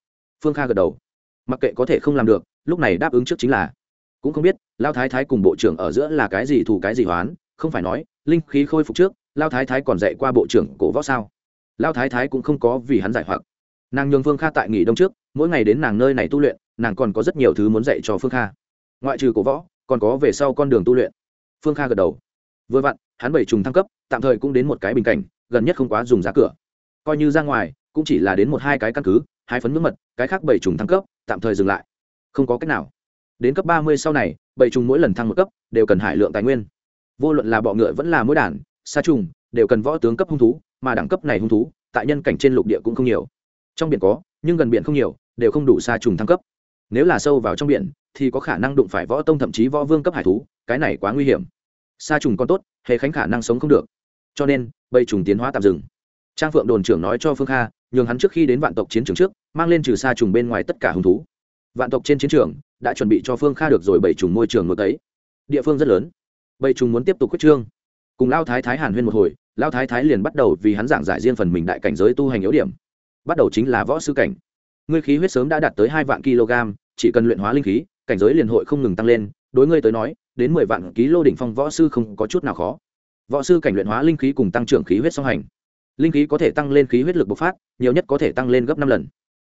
Phương kha gật đầu. Mặc kệ có thể không làm được, lúc này đáp ứng trước chính là. Cũng không biết, lao thái thái cùng bộ trưởng ở giữa là cái gì thù cái gì hoán không phải nói, linh khí khôi phục trước, lao thái thái còn dạy qua bộ trưởng cổ võ sao? Lao thái thái cũng không có vì hắn giải hoặc. Nàng nhường phương kha tại nghỉ đông trước, mỗi ngày đến nàng nơi này tu luyện, nàng còn có rất nhiều thứ muốn dạy cho phương kha ngoại trừ cổ võ, còn có về sau con đường tu luyện. Phương kha gật đầu. Vừa vặn, hắn bảy trùng thăng cấp, tạm thời cũng đến một cái bình cảnh, gần nhất không quá dùng giá cửa. Coi như ra ngoài, cũng chỉ là đến một hai cái căn cứ, hai phấn nước mật, cái khác bảy trùng thăng cấp, tạm thời dừng lại. Không có cách nào. Đến cấp ba mươi sau này, bảy trùng mỗi lần thăng một cấp, đều cần hải lượng tài nguyên. Vô luận là bọ ngựa vẫn là mỗi đàn xa trùng, đều cần võ tướng cấp hung thú, mà đẳng cấp này hung thú, tại nhân cảnh trên lục địa cũng không nhiều. Trong biển có, nhưng gần biển không nhiều, đều không đủ xa trùng thăng cấp. Nếu là sâu vào trong biển thì có khả năng đụng phải võ tông thậm chí võ vương cấp hải thú, cái này quá nguy hiểm. Xa trùng còn tốt, hệ khánh khả năng sống không được. Cho nên, bầy trùng tiến hóa tạm dừng. Trang phượng đồn trưởng nói cho phương kha, nhường hắn trước khi đến vạn tộc chiến trường trước, mang lên trừ xa trùng bên ngoài tất cả hứng thú. Vạn tộc trên chiến trường, đã chuẩn bị cho phương kha được rồi bầy trùng môi trường một ấy địa phương rất lớn. Bầy trùng muốn tiếp tục quyết trương. Cùng lao thái thái hàn huyên một hồi, lao thái thái liền bắt đầu vì hắn giảng giải riêng phần mình đại cảnh giới tu hành yếu điểm. Bắt đầu chính là võ sư cảnh. Ngươi khí huyết sớm đã đạt tới hai vạn kg, chỉ cần luyện hóa linh khí cảnh giới liền hội không ngừng tăng lên, đối ngươi tới nói, đến mười vạn ký lô đỉnh phong võ sư không có chút nào khó. Võ sư cảnh luyện hóa linh khí cùng tăng trưởng khí huyết song hành. Linh khí có thể tăng lên khí huyết lực bộc phát, nhiều nhất có thể tăng lên gấp năm lần.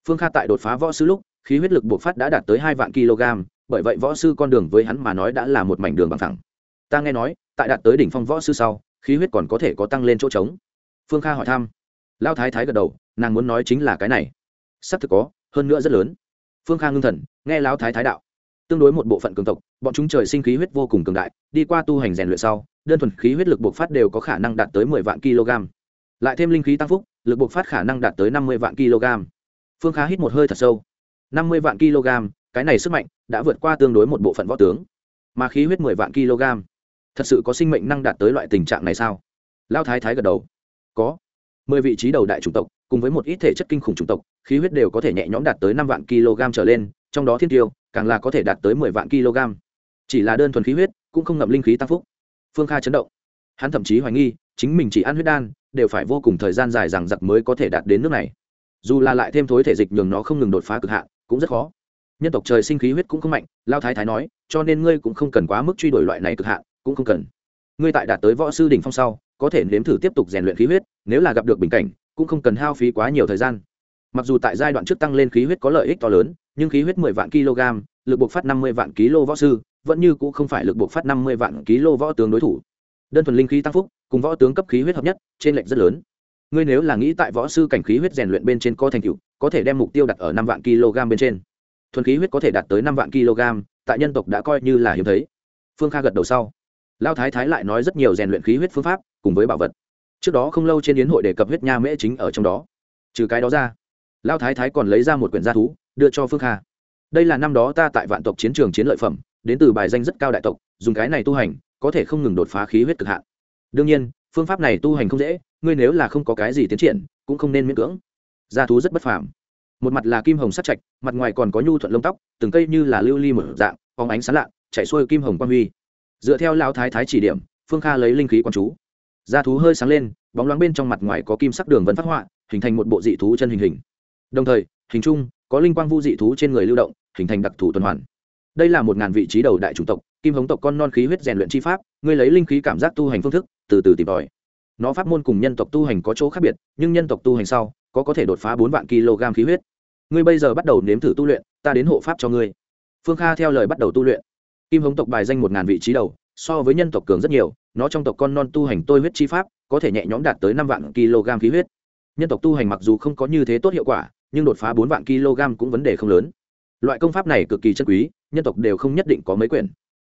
Phương kha tại đột phá võ sư lúc, khí huyết lực bộc phát đã đạt tới hai vạn kg, bởi vậy võ sư con đường với hắn mà nói đã là một mảnh đường bằng thẳng ta nghe nói, tại đạt tới đỉnh phong võ sư sau, khí huyết còn có thể có tăng lên chỗ trống. Phương kha hỏi thăm. Lao thái thái gật đầu, nàng muốn nói chính là cái này. Xác thực có, hơn nữa rất lớn. Phương kha ngưng thần, nghe lão thái thái đạo tương đối một bộ phận cường tộc, bọn chúng trời sinh khí huyết vô cùng cường đại, đi qua tu hành rèn luyện sau, đơn thuần khí huyết lực bộc phát đều có khả năng đạt tới mười vạn kg. Lại thêm linh khí tăng phúc, lực bộc phát khả năng đạt tới năm mươi vạn kg. Phương khá hít một hơi thật sâu. năm mươi vạn kg, cái này sức mạnh đã vượt qua tương đối một bộ phận võ tướng. Mà khí huyết mười vạn kg, thật sự có sinh mệnh năng đạt tới loại tình trạng này sao? Lao thái thái gật đầu. Có. Mười vị trí đầu đại chủng tộc, cùng với một ít thể chất kinh khủng chủng tộc, khí huyết đều có thể nhẹ nhõm đạt tới năm vạn kg trở lên, trong đó thiên tiêu càng là có thể đạt tới mười vạn kg. Chỉ là đơn thuần khí huyết, cũng không ngậm linh khí tăng phúc. Phương kha chấn động. Hắn thậm chí hoài nghi, chính mình chỉ ăn huyết đan, đều phải vô cùng thời gian dài rằng giặc mới có thể đạt đến nước này. Dù là lại thêm thối thể dịch nhường nó không ngừng đột phá cực hạn, cũng rất khó. Nhân tộc trời sinh khí huyết cũng không mạnh, lao thái thái nói, cho nên ngươi cũng không cần quá mức truy đuổi loại này cực hạn, cũng không cần. Ngươi tại đạt tới võ sư đỉnh phong sau, có thể nếm thử tiếp tục rèn luyện khí huyết, nếu là gặp được bình cảnh, cũng không cần hao phí quá nhiều thời gian. Mặc dù tại giai đoạn trước tăng lên khí huyết có lợi ích to lớn nhưng khí huyết mười vạn kg, lực buộc phát năm mươi vạn kg võ sư, vẫn như cũng không phải lực buộc phát năm mươi vạn kg võ tướng đối thủ. Đơn thuần linh khí tăng phúc, cùng võ tướng cấp khí huyết hợp nhất, trên lệnh rất lớn. Ngươi nếu là nghĩ tại võ sư cảnh khí huyết rèn luyện bên trên có thành tựu, có thể đem mục tiêu đặt ở năm vạn kg bên trên. Thuần khí huyết có thể đạt tới năm vạn kg, tại nhân tộc đã coi như là hiếm thấy. Phương kha gật đầu sau. Lao thái thái lại nói rất nhiều rèn luyện khí huyết phương pháp, cùng với bảo vật. Trước đó không lâu trên yến hội đề cập huyết nha mễ chính ở trong đó. Trừ cái đó ra lao thái thái còn lấy ra một quyển gia thú đưa cho phương kha. Đây là năm đó ta tại vạn tộc chiến trường chiến lợi phẩm, đến từ bài danh rất cao đại tộc, dùng cái này tu hành, có thể không ngừng đột phá khí huyết cực hạn. Đương nhiên, phương pháp này tu hành không dễ, ngươi nếu là không có cái gì tiến triển, cũng không nên miễn cưỡng. Gia thú rất bất phàm. Một mặt là kim hồng sắt chạch mặt ngoài còn có nhu thuận lông tóc, từng cây như là lưu ly một dạng, phóng ánh sáng lạ chạy xuôi kim hồng quang huy. Dựa theo lao thái thái chỉ điểm, phương kha lấy linh khí quán chú. Gia thú hơi sáng lên, bóng loáng bên trong mặt ngoài có kim sắc đường vẫn phát họa, hình thành một bộ dị thú chân hình hình. Đồng thời, hình chung có linh quang vu dị thú trên người lưu động, hình thành đặc thù tuần hoàn. Đây là một ngàn vị trí đầu đại chủng tộc, kim hống tộc con non khí huyết rèn luyện chi pháp, ngươi lấy linh khí cảm giác tu hành phương thức, từ từ tìm tòi. Nó pháp môn cùng nhân tộc tu hành có chỗ khác biệt, nhưng nhân tộc tu hành sau, có có thể đột phá bốn vạn kg khí huyết. Ngươi bây giờ bắt đầu nếm thử tu luyện, ta đến hộ pháp cho ngươi. Phương kha theo lời bắt đầu tu luyện. Kim hống tộc bài danh một ngàn vị trí đầu, so với nhân tộc cường rất nhiều, nó trong tộc con non tu hành tôi huyết chi pháp, có thể nhẹ nhõm đạt tới năm vạn kg khí huyết. Nhân tộc tu hành mặc dù không có như thế tốt hiệu quả nhưng đột phá bốn vạn kg cũng vấn đề không lớn. Loại công pháp này cực kỳ chân quý, nhân tộc đều không nhất định có mấy quyển.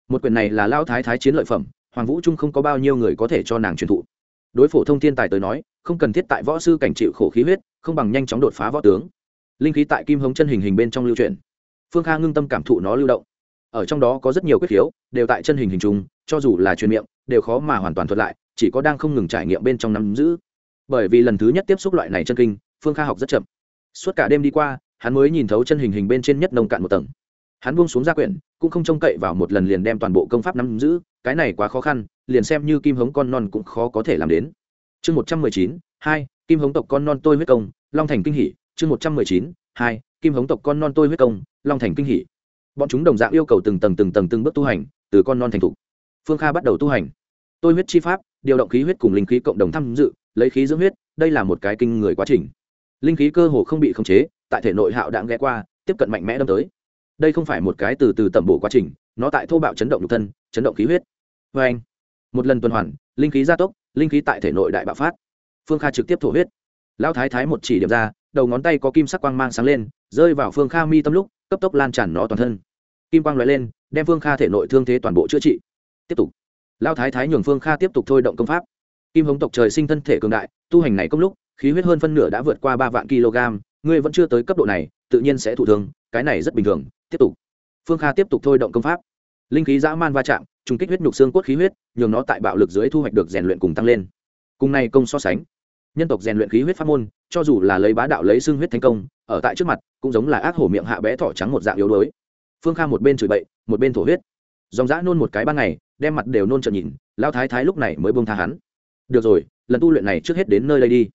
Một quyển này là lao thái thái chiến lợi phẩm, hoàng vũ trung không có bao nhiêu người có thể cho nàng truyền thụ. Đối phổ thông thiên tài tới nói, không cần thiết tại võ sư cảnh chịu khổ khí huyết, không bằng nhanh chóng đột phá võ tướng. Linh khí tại kim hống chân hình hình bên trong lưu truyền. Phương kha ngưng tâm cảm thụ nó lưu động. Ở trong đó có rất nhiều quyết khiếu, đều tại chân hình hình trùng cho dù là truyền miệng, đều khó mà hoàn toàn thuật lại, chỉ có đang không ngừng trải nghiệm bên trong nắm giữ. Bởi vì lần thứ nhất tiếp xúc loại này chân kinh, phương kha học rất chậm suốt cả đêm đi qua, hắn mới nhìn thấu chân hình hình bên trên nhất nông cạn một tầng. Hắn buông xuống gia quyển, cũng không trông cậy vào một lần liền đem toàn bộ công pháp nắm giữ, cái này quá khó khăn, liền xem như kim hống con non cũng khó có thể làm đến. Chương một trăm mười chín, hai, kim hống tộc con non tôi huyết công, long thành kinh hỷ chương một trăm mười chín, hai, kim hống tộc con non tôi huyết công, long thành kinh hỷ bọn chúng đồng dạng yêu cầu từng tầng từng tầng từng bước tu hành, từ con non thành thục phương kha bắt đầu tu hành. Tôi huyết chi pháp, điều động khí huyết cùng linh khí cộng đồng tham dự, lấy khí dưỡng huyết, đây là một cái kinh người quá trình linh khí cơ hồ không bị khống chế, tại thể nội hạo đạn ghé qua, tiếp cận mạnh mẽ đâm tới. Đây không phải một cái từ từ tẩm bổ quá trình, nó tại thô bạo chấn động nhục thân, chấn động khí huyết. Vê anh, một lần tuần hoàn, linh khí gia tốc, linh khí tại thể nội đại bạo phát. Phương kha trực tiếp thổ huyết. Lão thái thái một chỉ điểm ra, đầu ngón tay có kim sắc quang mang sáng lên, rơi vào phương kha mi tâm lúc, cấp tốc lan tràn nó toàn thân. Kim quang loại lên, đem phương kha thể nội thương thế toàn bộ chữa trị. Tiếp tục. Lão thái thái nhường phương kha tiếp tục thôi động công pháp kim hống tộc trời sinh thân thể cường đại, tu hành này công lúc, khí huyết hơn phân nửa đã vượt qua ba vạn kg, ngươi vẫn chưa tới cấp độ này, tự nhiên sẽ thụ thương, cái này rất bình thường, tiếp tục. Phương kha tiếp tục thôi động công pháp. Linh khí dã man va chạm, trùng kích huyết nhục xương cốt khí huyết, nhường nó tại bạo lực dưới thu hoạch được rèn luyện cùng tăng lên. Cùng này công so sánh, nhân tộc rèn luyện khí huyết pháp môn, cho dù là lấy bá đạo lấy xương huyết thành công, ở tại trước mặt, cũng giống là ác hổ miệng hạ bé thỏ trắng một dạng yếu đuối. Phương kha một bên chửi bậy, một bên thổ huyết. Dòng dã nôn một cái ban ngày, đem mặt đều nôn trợn nhìn lao thái thái lúc này mới buông tha hắn được rồi, lần tu luyện này trước hết đến nơi đây đi.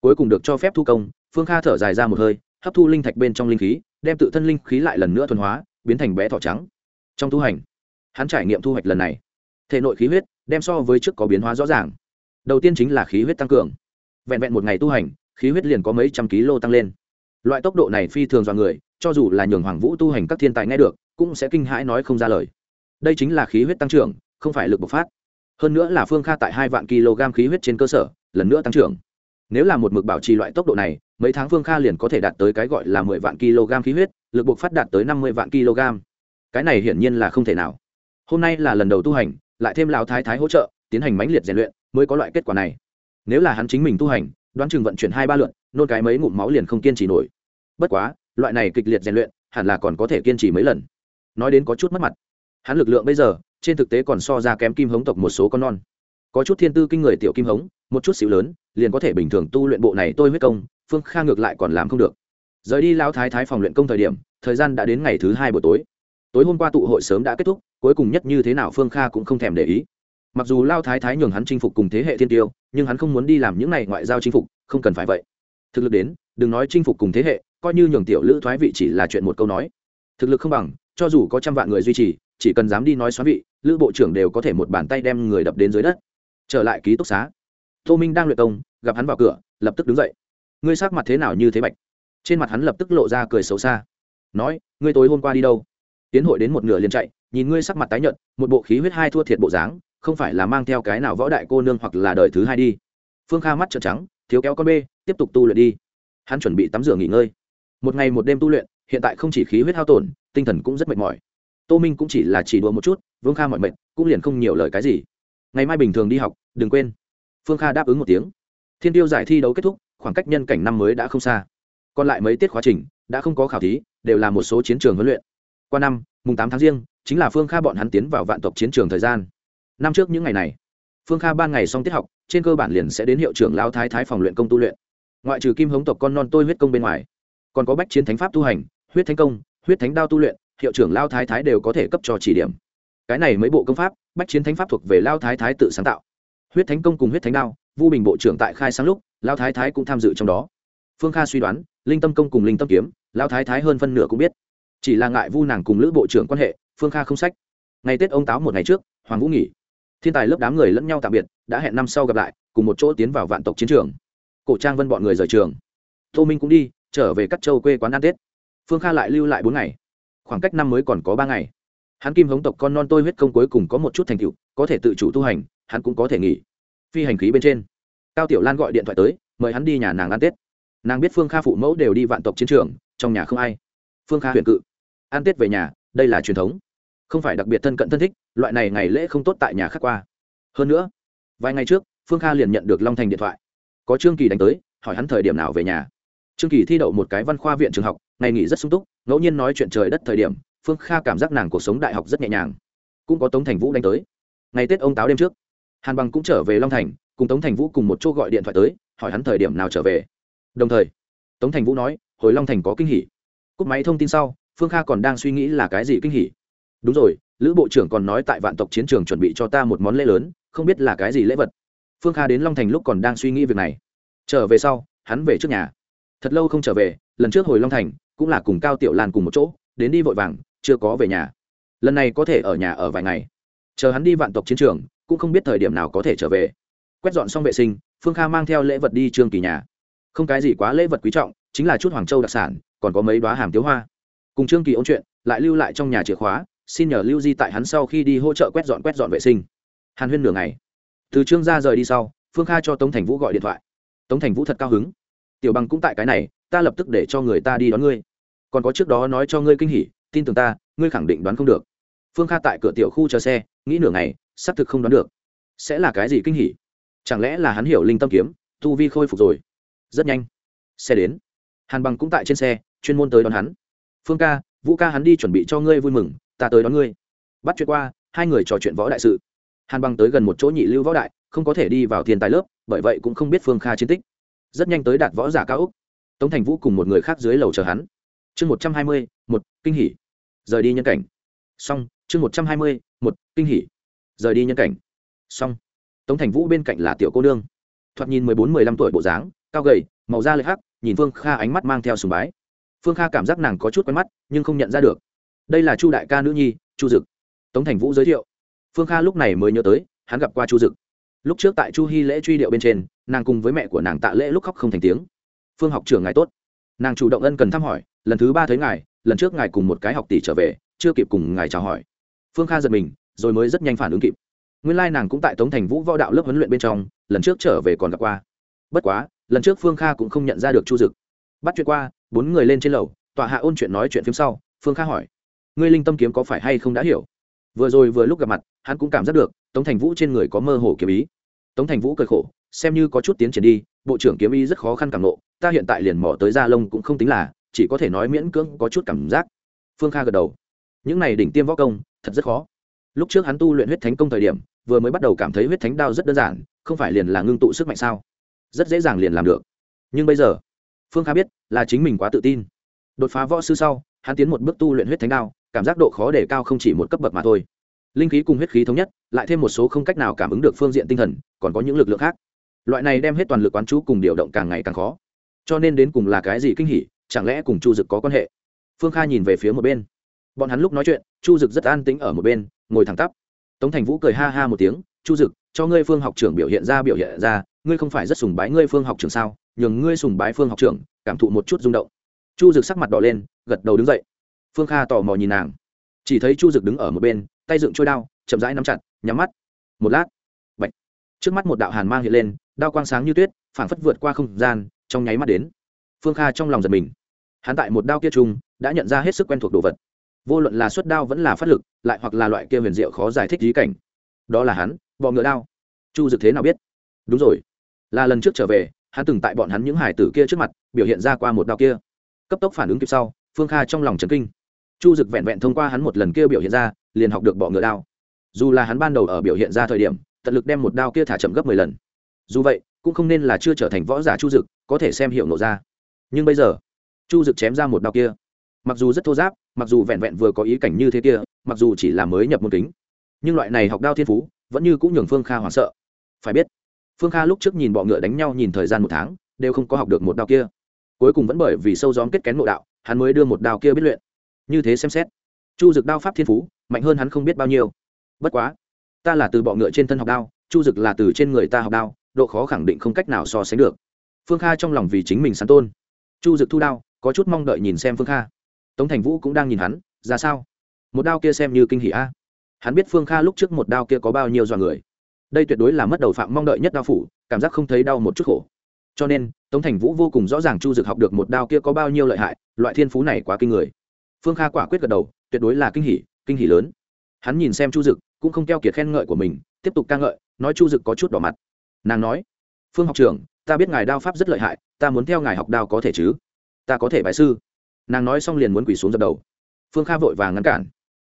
Cuối cùng được cho phép thu công, phương kha thở dài ra một hơi, hấp thu linh thạch bên trong linh khí, đem tự thân linh khí lại lần nữa thuần hóa, biến thành bé thỏ trắng. Trong tu hành, hắn trải nghiệm thu hoạch lần này, thể nội khí huyết đem so với trước có biến hóa rõ ràng. Đầu tiên chính là khí huyết tăng cường. Vẹn vẹn một ngày tu hành, khí huyết liền có mấy trăm ký lô tăng lên. Loại tốc độ này phi thường do người, cho dù là nhường hoàng vũ tu hành các thiên tài nghe được, cũng sẽ kinh hãi nói không ra lời. Đây chính là khí huyết tăng trưởng, không phải lực bộc phát hơn nữa là phương kha tại hai vạn kg khí huyết trên cơ sở, lần nữa tăng trưởng. Nếu là một mực bảo trì loại tốc độ này, mấy tháng phương kha liền có thể đạt tới cái gọi là mười vạn kg khí huyết, lực buộc phát đạt tới năm mươi vạn kg. Cái này hiển nhiên là không thể nào. Hôm nay là lần đầu tu hành, lại thêm lão thái thái hỗ trợ, tiến hành mãnh liệt rèn luyện mới có loại kết quả này. Nếu là hắn chính mình tu hành, đoán chừng vận chuyển hai ba lượn, nôn cái mấy ngụm máu liền không kiên trì nổi. Bất quá, loại này kịch liệt rèn luyện hẳn là còn có thể kiên trì mấy lần. Nói đến có chút mất mặt. Hắn lực lượng bây giờ trên thực tế còn so ra kém kim hống tộc một số con non. Có chút thiên tư kinh người tiểu kim hống, một chút xíu lớn, liền có thể bình thường tu luyện bộ này tôi huyết công, phương kha ngược lại còn làm không được. Rời đi lao thái thái phòng luyện công thời điểm, thời gian đã đến ngày thứ hai buổi tối. Tối hôm qua tụ hội sớm đã kết thúc, cuối cùng nhất như thế nào phương kha cũng không thèm để ý. Mặc dù lao thái thái nhường hắn chinh phục cùng thế hệ thiên tiêu, nhưng hắn không muốn đi làm những này ngoại giao chinh phục, không cần phải vậy. Thực lực đến, đừng nói chinh phục cùng thế hệ, coi như nhường tiểu lữ thoái vị chỉ là chuyện một câu nói. Thực lực không bằng, cho dù có trăm vạn người duy trì chỉ cần dám đi nói xóa vị, lữ bộ trưởng đều có thể một bàn tay đem người đập đến dưới đất. Trở lại ký túc xá. Tô minh đang luyện công, gặp hắn vào cửa, lập tức đứng dậy. Ngươi sắc mặt thế nào như thế bạch? Trên mặt hắn lập tức lộ ra cười xấu xa. Nói, ngươi tối hôm qua đi đâu? Tiến hội đến một nửa liền chạy, nhìn ngươi sắc mặt tái nhợt, một bộ khí huyết hai thua thiệt bộ dáng, không phải là mang theo cái nào võ đại cô nương hoặc là đời thứ hai đi. Phương kha mắt trợn trắng, thiếu kéo con bê, tiếp tục tu luyện đi. Hắn chuẩn bị tắm rửa nghỉ ngơi. Một ngày một đêm tu luyện, hiện tại không chỉ khí huyết hao tổn, tinh thần cũng rất mệt mỏi tô minh cũng chỉ là chỉ đùa một chút, vương kha mọi mệnh cũng liền không nhiều lời cái gì. Ngày mai bình thường đi học, đừng quên. Phương kha đáp ứng một tiếng. Thiên tiêu giải thi đấu kết thúc, khoảng cách nhân cảnh năm mới đã không xa. Còn lại mấy tiết khóa trình, đã không có khảo thí, đều là một số chiến trường huấn luyện. Qua năm, mùng tám tháng riêng, chính là phương kha bọn hắn tiến vào vạn tộc chiến trường thời gian. Năm trước những ngày này, phương kha ban ngày xong tiết học, trên cơ bản liền sẽ đến hiệu trưởng lao thái thái phòng luyện công tu luyện. Ngoại trừ kim hống tộc con non tôi huyết công bên ngoài, còn có bách chiến thánh pháp tu hành, huyết thánh công, huyết thánh đao tu luyện hiệu trưởng lao thái thái đều có thể cấp cho chỉ điểm. Cái này mấy bộ công pháp, bách chiến thánh pháp thuộc về lao thái thái tự sáng tạo. Huyết thánh công cùng huyết thánh đao, vu bình bộ trưởng tại khai sáng lúc, lao thái thái cũng tham dự trong đó. Phương kha suy đoán, linh tâm công cùng linh tâm kiếm, lao thái thái hơn phân nửa cũng biết. Chỉ là ngại vu nàng cùng lữ bộ trưởng quan hệ, phương kha không sách. Ngày tết ông táo một ngày trước, hoàng vũ nghỉ. Thiên tài lớp đám người lẫn nhau tạm biệt, đã hẹn năm sau gặp lại, cùng một chỗ tiến vào vạn tộc chiến trường. Cổ trang vân bọn người rời trường. Tô minh cũng đi, trở về các châu quê quán ăn tết. Phương kha lại lưu lại bốn ngày khoảng cách năm mới còn có ba ngày. Hắn kim hống tộc con non tôi huyết công cuối cùng có một chút thành tựu, có thể tự chủ tu hành, hắn cũng có thể nghỉ. Phi hành khí bên trên, cao tiểu lan gọi điện thoại tới, mời hắn đi nhà nàng ăn tết. Nàng biết phương kha phụ mẫu đều đi vạn tộc chiến trường, trong nhà không ai. Phương kha huyền cự, ăn tết về nhà, đây là truyền thống. Không phải đặc biệt thân cận thân thích, loại này ngày lễ không tốt tại nhà khác qua. Hơn nữa, vài ngày trước, phương kha liền nhận được long thành điện thoại. Có trương kỳ đánh tới, hỏi hắn thời điểm nào về nhà. Trương kỳ thi đậu một cái văn khoa viện trường học, ngày nghỉ rất sung túc ngẫu nhiên nói chuyện trời đất thời điểm, phương kha cảm giác nàng cuộc sống đại học rất nhẹ nhàng. Cũng có tống thành vũ đánh tới. Ngày tết ông táo đêm trước, hàn bằng cũng trở về long thành, cùng tống thành vũ cùng một chỗ gọi điện thoại tới, hỏi hắn thời điểm nào trở về. Đồng thời, tống thành vũ nói, hồi long thành có kinh hỉ. Cúp máy thông tin sau, phương kha còn đang suy nghĩ là cái gì kinh hỉ. Đúng rồi, lữ bộ trưởng còn nói tại vạn tộc chiến trường chuẩn bị cho ta một món lễ lớn, không biết là cái gì lễ vật. Phương kha đến long thành lúc còn đang suy nghĩ việc này. Trở về sau, hắn về trước nhà. Thật lâu không trở về, lần trước hồi long thành cũng là cùng cao tiểu lan cùng một chỗ, đến đi vội vàng, chưa có về nhà. Lần này có thể ở nhà ở vài ngày. Chờ hắn đi vạn tộc chiến trường, cũng không biết thời điểm nào có thể trở về. Quét dọn xong vệ sinh, phương kha mang theo lễ vật đi trương kỳ nhà. Không cái gì quá lễ vật quý trọng, chính là chút hoàng châu đặc sản, còn có mấy đoá hàm tiếu hoa. Cùng trương kỳ ôn chuyện, lại lưu lại trong nhà chìa khóa, xin nhờ lưu di tại hắn sau khi đi hỗ trợ quét dọn quét dọn vệ sinh. Hàn huyên nửa ngày. Từ trương gia rời đi sau, phương kha cho tống thành vũ gọi điện thoại. Tống thành vũ thật cao hứng. Tiểu bằng cũng tại cái này ta lập tức để cho người ta đi đón ngươi. Còn có trước đó nói cho ngươi kinh hỉ, tin tưởng ta, ngươi khẳng định đoán không được. Phương kha tại cửa tiểu khu chờ xe, nghĩ nửa ngày, xác thực không đoán được. Sẽ là cái gì kinh hỉ? Chẳng lẽ là hắn hiểu linh tâm kiếm, tu vi khôi phục rồi? Rất nhanh. Xe đến. Hàn bằng cũng tại trên xe, chuyên môn tới đón hắn. Phương ca, vũ ca hắn đi chuẩn bị cho ngươi vui mừng, ta tới đón ngươi. Bắt chuyện qua, hai người trò chuyện võ đại sự. Hàn bằng tới gần một chỗ nhị lưu võ đại, không có thể đi vào thiên tài lớp, bởi vậy cũng không biết phương kha chiến tích. Rất nhanh tới đạt võ giả cao úc tống thành vũ cùng một người khác dưới lầu chờ hắn. Chương một trăm hai mươi, một, kinh hỉ. Rời đi nhân cảnh. Xong, chương một trăm hai mươi, một, kinh hỉ. Rời đi nhân cảnh. Xong. Tống thành vũ bên cạnh là tiểu cô nương. Thoạt nhìn mười bốn, mười lăm tuổi bộ dáng, cao gầy, màu da lệch hắc, nhìn phương kha ánh mắt mang theo sùng bái. Phương kha cảm giác nàng có chút quen mắt, nhưng không nhận ra được. Đây là chu đại ca nữ nhi, chu dực. Tống thành vũ giới thiệu. Phương kha lúc này mới nhớ tới, hắn gặp qua chu dực. Lúc trước tại chu hy lễ truy điệu bên trên, nàng cùng với mẹ của nàng tạ lễ lúc khóc không thành tiếng phương học trưởng ngài tốt. Nàng chủ động ân cần thăm hỏi, lần thứ ba thấy ngài, lần trước ngài cùng một cái học tỷ trở về, chưa kịp cùng ngài chào hỏi. Phương kha giật mình, rồi mới rất nhanh phản ứng kịp. Nguyên lai nàng cũng tại tống thành vũ võ đạo lớp huấn luyện bên trong, lần trước trở về còn gặp qua. Bất quá, lần trước phương kha cũng không nhận ra được chu dực. Bắt chuyện qua, bốn người lên trên lầu, tọa hạ ôn chuyện nói chuyện phim sau, phương kha hỏi, ngươi linh tâm kiếm có phải hay không đã hiểu? Vừa rồi vừa lúc gặp mặt, hắn cũng cảm giác được, tống thành vũ trên người có mơ hồ kiếm ý. Tống thành vũ cười khổ xem như có chút tiến triển đi, bộ trưởng kiếm y rất khó khăn cảm nộ, ta hiện tại liền mỏ tới da lông cũng không tính là, chỉ có thể nói miễn cưỡng có chút cảm giác. Phương kha gật đầu. Những này đỉnh tiêm võ công, thật rất khó. Lúc trước hắn tu luyện huyết thánh công thời điểm, vừa mới bắt đầu cảm thấy huyết thánh đao rất đơn giản, không phải liền là ngưng tụ sức mạnh sao? Rất dễ dàng liền làm được. Nhưng bây giờ, phương kha biết là chính mình quá tự tin. Đột phá võ sư sau, hắn tiến một bước tu luyện huyết thánh đao, cảm giác độ khó đề cao không chỉ một cấp bậc mà thôi. Linh khí cùng huyết khí thống nhất, lại thêm một số không cách nào cảm ứng được phương diện tinh thần, còn có những lực lượng khác loại này đem hết toàn lực quán chú cùng điều động càng ngày càng khó. Cho nên đến cùng là cái gì kinh hỉ, chẳng lẽ cùng chu dực có quan hệ? Phương kha nhìn về phía một bên. Bọn hắn lúc nói chuyện, chu dực rất an tĩnh ở một bên, ngồi thẳng tắp. Tống thành vũ cười ha ha một tiếng, chu dực, cho ngươi phương học trưởng biểu hiện ra biểu hiện ra, ngươi không phải rất sùng bái ngươi phương học trưởng sao? Nhường ngươi sùng bái phương học trưởng, cảm thụ một chút rung động. Chu dực sắc mặt đỏ lên, gật đầu đứng dậy. Phương kha tò mò nhìn nàng. Chỉ thấy chu dực đứng ở một bên, tay dựng trôi đao, chậm rãi nắm chặt, nhắm mắt. Một lát trước mắt một đạo hàn mang hiện lên, đao quang sáng như tuyết, phảng phất vượt qua không gian, trong nháy mắt đến. Phương kha trong lòng giật mình. Hắn tại một đao kia chung đã nhận ra hết sức quen thuộc đồ vật. Vô luận là xuất đao vẫn là phát lực, lại hoặc là loại kia huyền diệu khó giải thích lý cảnh. Đó là hắn, bọ ngựa đao. Chu dực thế nào biết? Đúng rồi. Là lần trước trở về, hắn từng tại bọn hắn những hải tử kia trước mặt, biểu hiện ra qua một đao kia. Cấp tốc phản ứng kịp sau, phương kha trong lòng trấn kinh. Chu dực vẹn vẹn thông qua hắn một lần kia biểu hiện ra, liền học được bọ ngựa đao. Dù là hắn ban đầu ở biểu hiện ra thời điểm tận lực đem một đao kia thả chậm gấp mười lần. Dù vậy, cũng không nên là chưa trở thành võ giả chu dực, có thể xem hiệu nộ ra. Nhưng bây giờ, chu dực chém ra một đao kia. Mặc dù rất thô giáp, mặc dù vẹn vẹn vừa có ý cảnh như thế kia, mặc dù chỉ là mới nhập môn kính, nhưng loại này học đao thiên phú vẫn như cũng nhường phương kha hoảng sợ. Phải biết, phương kha lúc trước nhìn bọ ngựa đánh nhau nhìn thời gian một tháng, đều không có học được một đao kia. Cuối cùng vẫn bởi vì sâu gióm kết kén mộ đạo, hắn mới đưa một đao kia biết luyện. Như thế xem xét, chu dực đao pháp thiên phú, mạnh hơn hắn không biết bao nhiêu. Bất quá ta là từ bọ ngựa trên thân học đao, chu dực là từ trên người ta học đao, độ khó khẳng định không cách nào so sánh được. Phương kha trong lòng vì chính mình sắn tôn. Chu dực thu đao, có chút mong đợi nhìn xem phương kha. Tống thành vũ cũng đang nhìn hắn, ra sao? Một đao kia xem như kinh hỷ a. Hắn biết phương kha lúc trước một đao kia có bao nhiêu dọa người. Đây tuyệt đối là mất đầu phạm mong đợi nhất đao phủ, cảm giác không thấy đau một chút khổ. Cho nên, tống thành vũ vô cùng rõ ràng chu dực học được một đao kia có bao nhiêu lợi hại, loại thiên phú này quá kinh người. Phương kha quả quyết gật đầu, tuyệt đối là kinh hỷ kinh hỷ lớn. Hắn nhìn xem chu dực cũng không keo kiệt khen ngợi của mình, tiếp tục ca ngợi, nói chu dực có chút đỏ mặt. Nàng nói, phương học trưởng, ta biết ngài đao pháp rất lợi hại, ta muốn theo ngài học đao có thể chứ? Ta có thể bài sư. Nàng nói xong liền muốn quỳ xuống dập đầu. Phương kha vội vàng ngăn cản.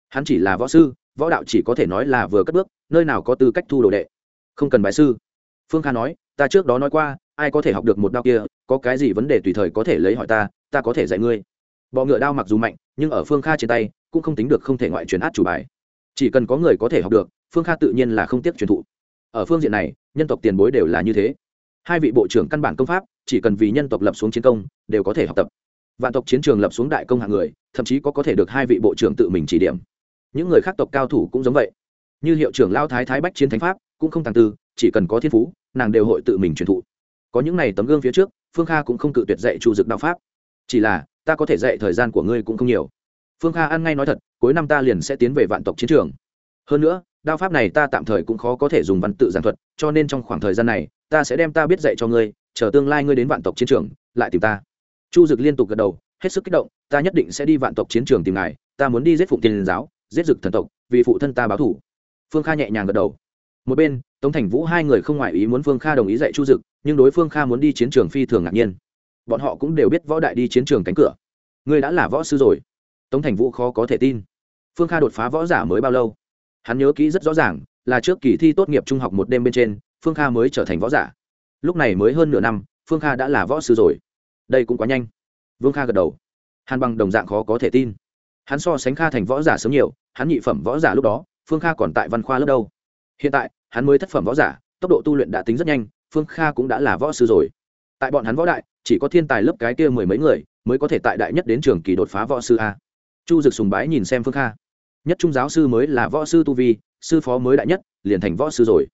Hắn chỉ là võ sư, võ đạo chỉ có thể nói là vừa cất bước, nơi nào có tư cách thu đồ đệ. Không cần bài sư. Phương kha nói, ta trước đó nói qua, ai có thể học được một đao kia, có cái gì vấn đề tùy thời có thể lấy hỏi ta ta có thể dạy ngươi. Bọ ngựa đao mặc dù mạnh, nhưng ở phương kha trên tay, cũng không tính được không thể ngoại truyền át chủ bài chỉ cần có người có thể học được, phương kha tự nhiên là không tiếc truyền thụ. Ở phương diện này, nhân tộc tiền bối đều là như thế. Hai vị bộ trưởng căn bản công pháp, chỉ cần vì nhân tộc lập xuống chiến công, đều có thể học tập. Vạn tộc chiến trường lập xuống đại công hạng người, thậm chí có có thể được hai vị bộ trưởng tự mình chỉ điểm. Những người khác tộc cao thủ cũng giống vậy. Như hiệu trưởng lao thái thái bách chiến thánh pháp, cũng không tàng tư, chỉ cần có thiên phú, nàng đều hội tự mình truyền thụ. Có những này tấm gương phía trước, phương kha cũng không cự tuyệt dạy chu dực đạo pháp. Chỉ là, ta có thể dạy thời gian của ngươi cũng không nhiều phương kha ăn ngay nói thật, cuối năm ta liền sẽ tiến về vạn tộc chiến trường. Hơn nữa, đao pháp này ta tạm thời cũng khó có thể dùng văn tự giản thuật, cho nên trong khoảng thời gian này, ta sẽ đem ta biết dạy cho ngươi, chờ tương lai ngươi đến vạn tộc chiến trường, lại tìm ta. Chu dực liên tục gật đầu, hết sức kích động, ta nhất định sẽ đi vạn tộc chiến trường tìm ngài, ta muốn đi giết phụng tiên giáo, giết dực thần tộc, vì phụ thân ta báo thủ phương kha nhẹ nhàng gật đầu. Một bên, tống thành vũ hai người không ngoại ý muốn phương kha đồng ý dạy chu dực, nhưng đối phương kha muốn đi chiến trường phi thường ngạc nhiên. Bọn họ cũng đều biết võ đại đi chiến trường cánh cửa. Ngươi đã là võ sư rồi tống thành vũ khó có thể tin. Phương kha đột phá võ giả mới bao lâu? Hắn nhớ kỹ rất rõ ràng, là trước kỳ thi tốt nghiệp trung học một đêm bên trên, phương kha mới trở thành võ giả. Lúc này mới hơn nửa năm, phương kha đã là võ sư rồi. Đây cũng quá nhanh. Vương kha gật đầu. Hàn bằng đồng dạng khó có thể tin. Hắn so sánh kha thành võ giả sớm nhiều, hắn nhị phẩm võ giả lúc đó, phương kha còn tại văn khoa lớp đâu. Hiện tại, hắn mới thất phẩm võ giả, tốc độ tu luyện đã tính rất nhanh, phương kha cũng đã là võ sư rồi. Tại bọn hắn võ đại, chỉ có thiên tài lớp cái kia mười mấy người, mới có thể tại đại nhất đến trường kỳ đột phá võ sư a chu dực sùng bái nhìn xem phương kha. Nhất trung giáo sư mới là võ sư tu vi, sư phó mới đại nhất, liền thành võ sư rồi.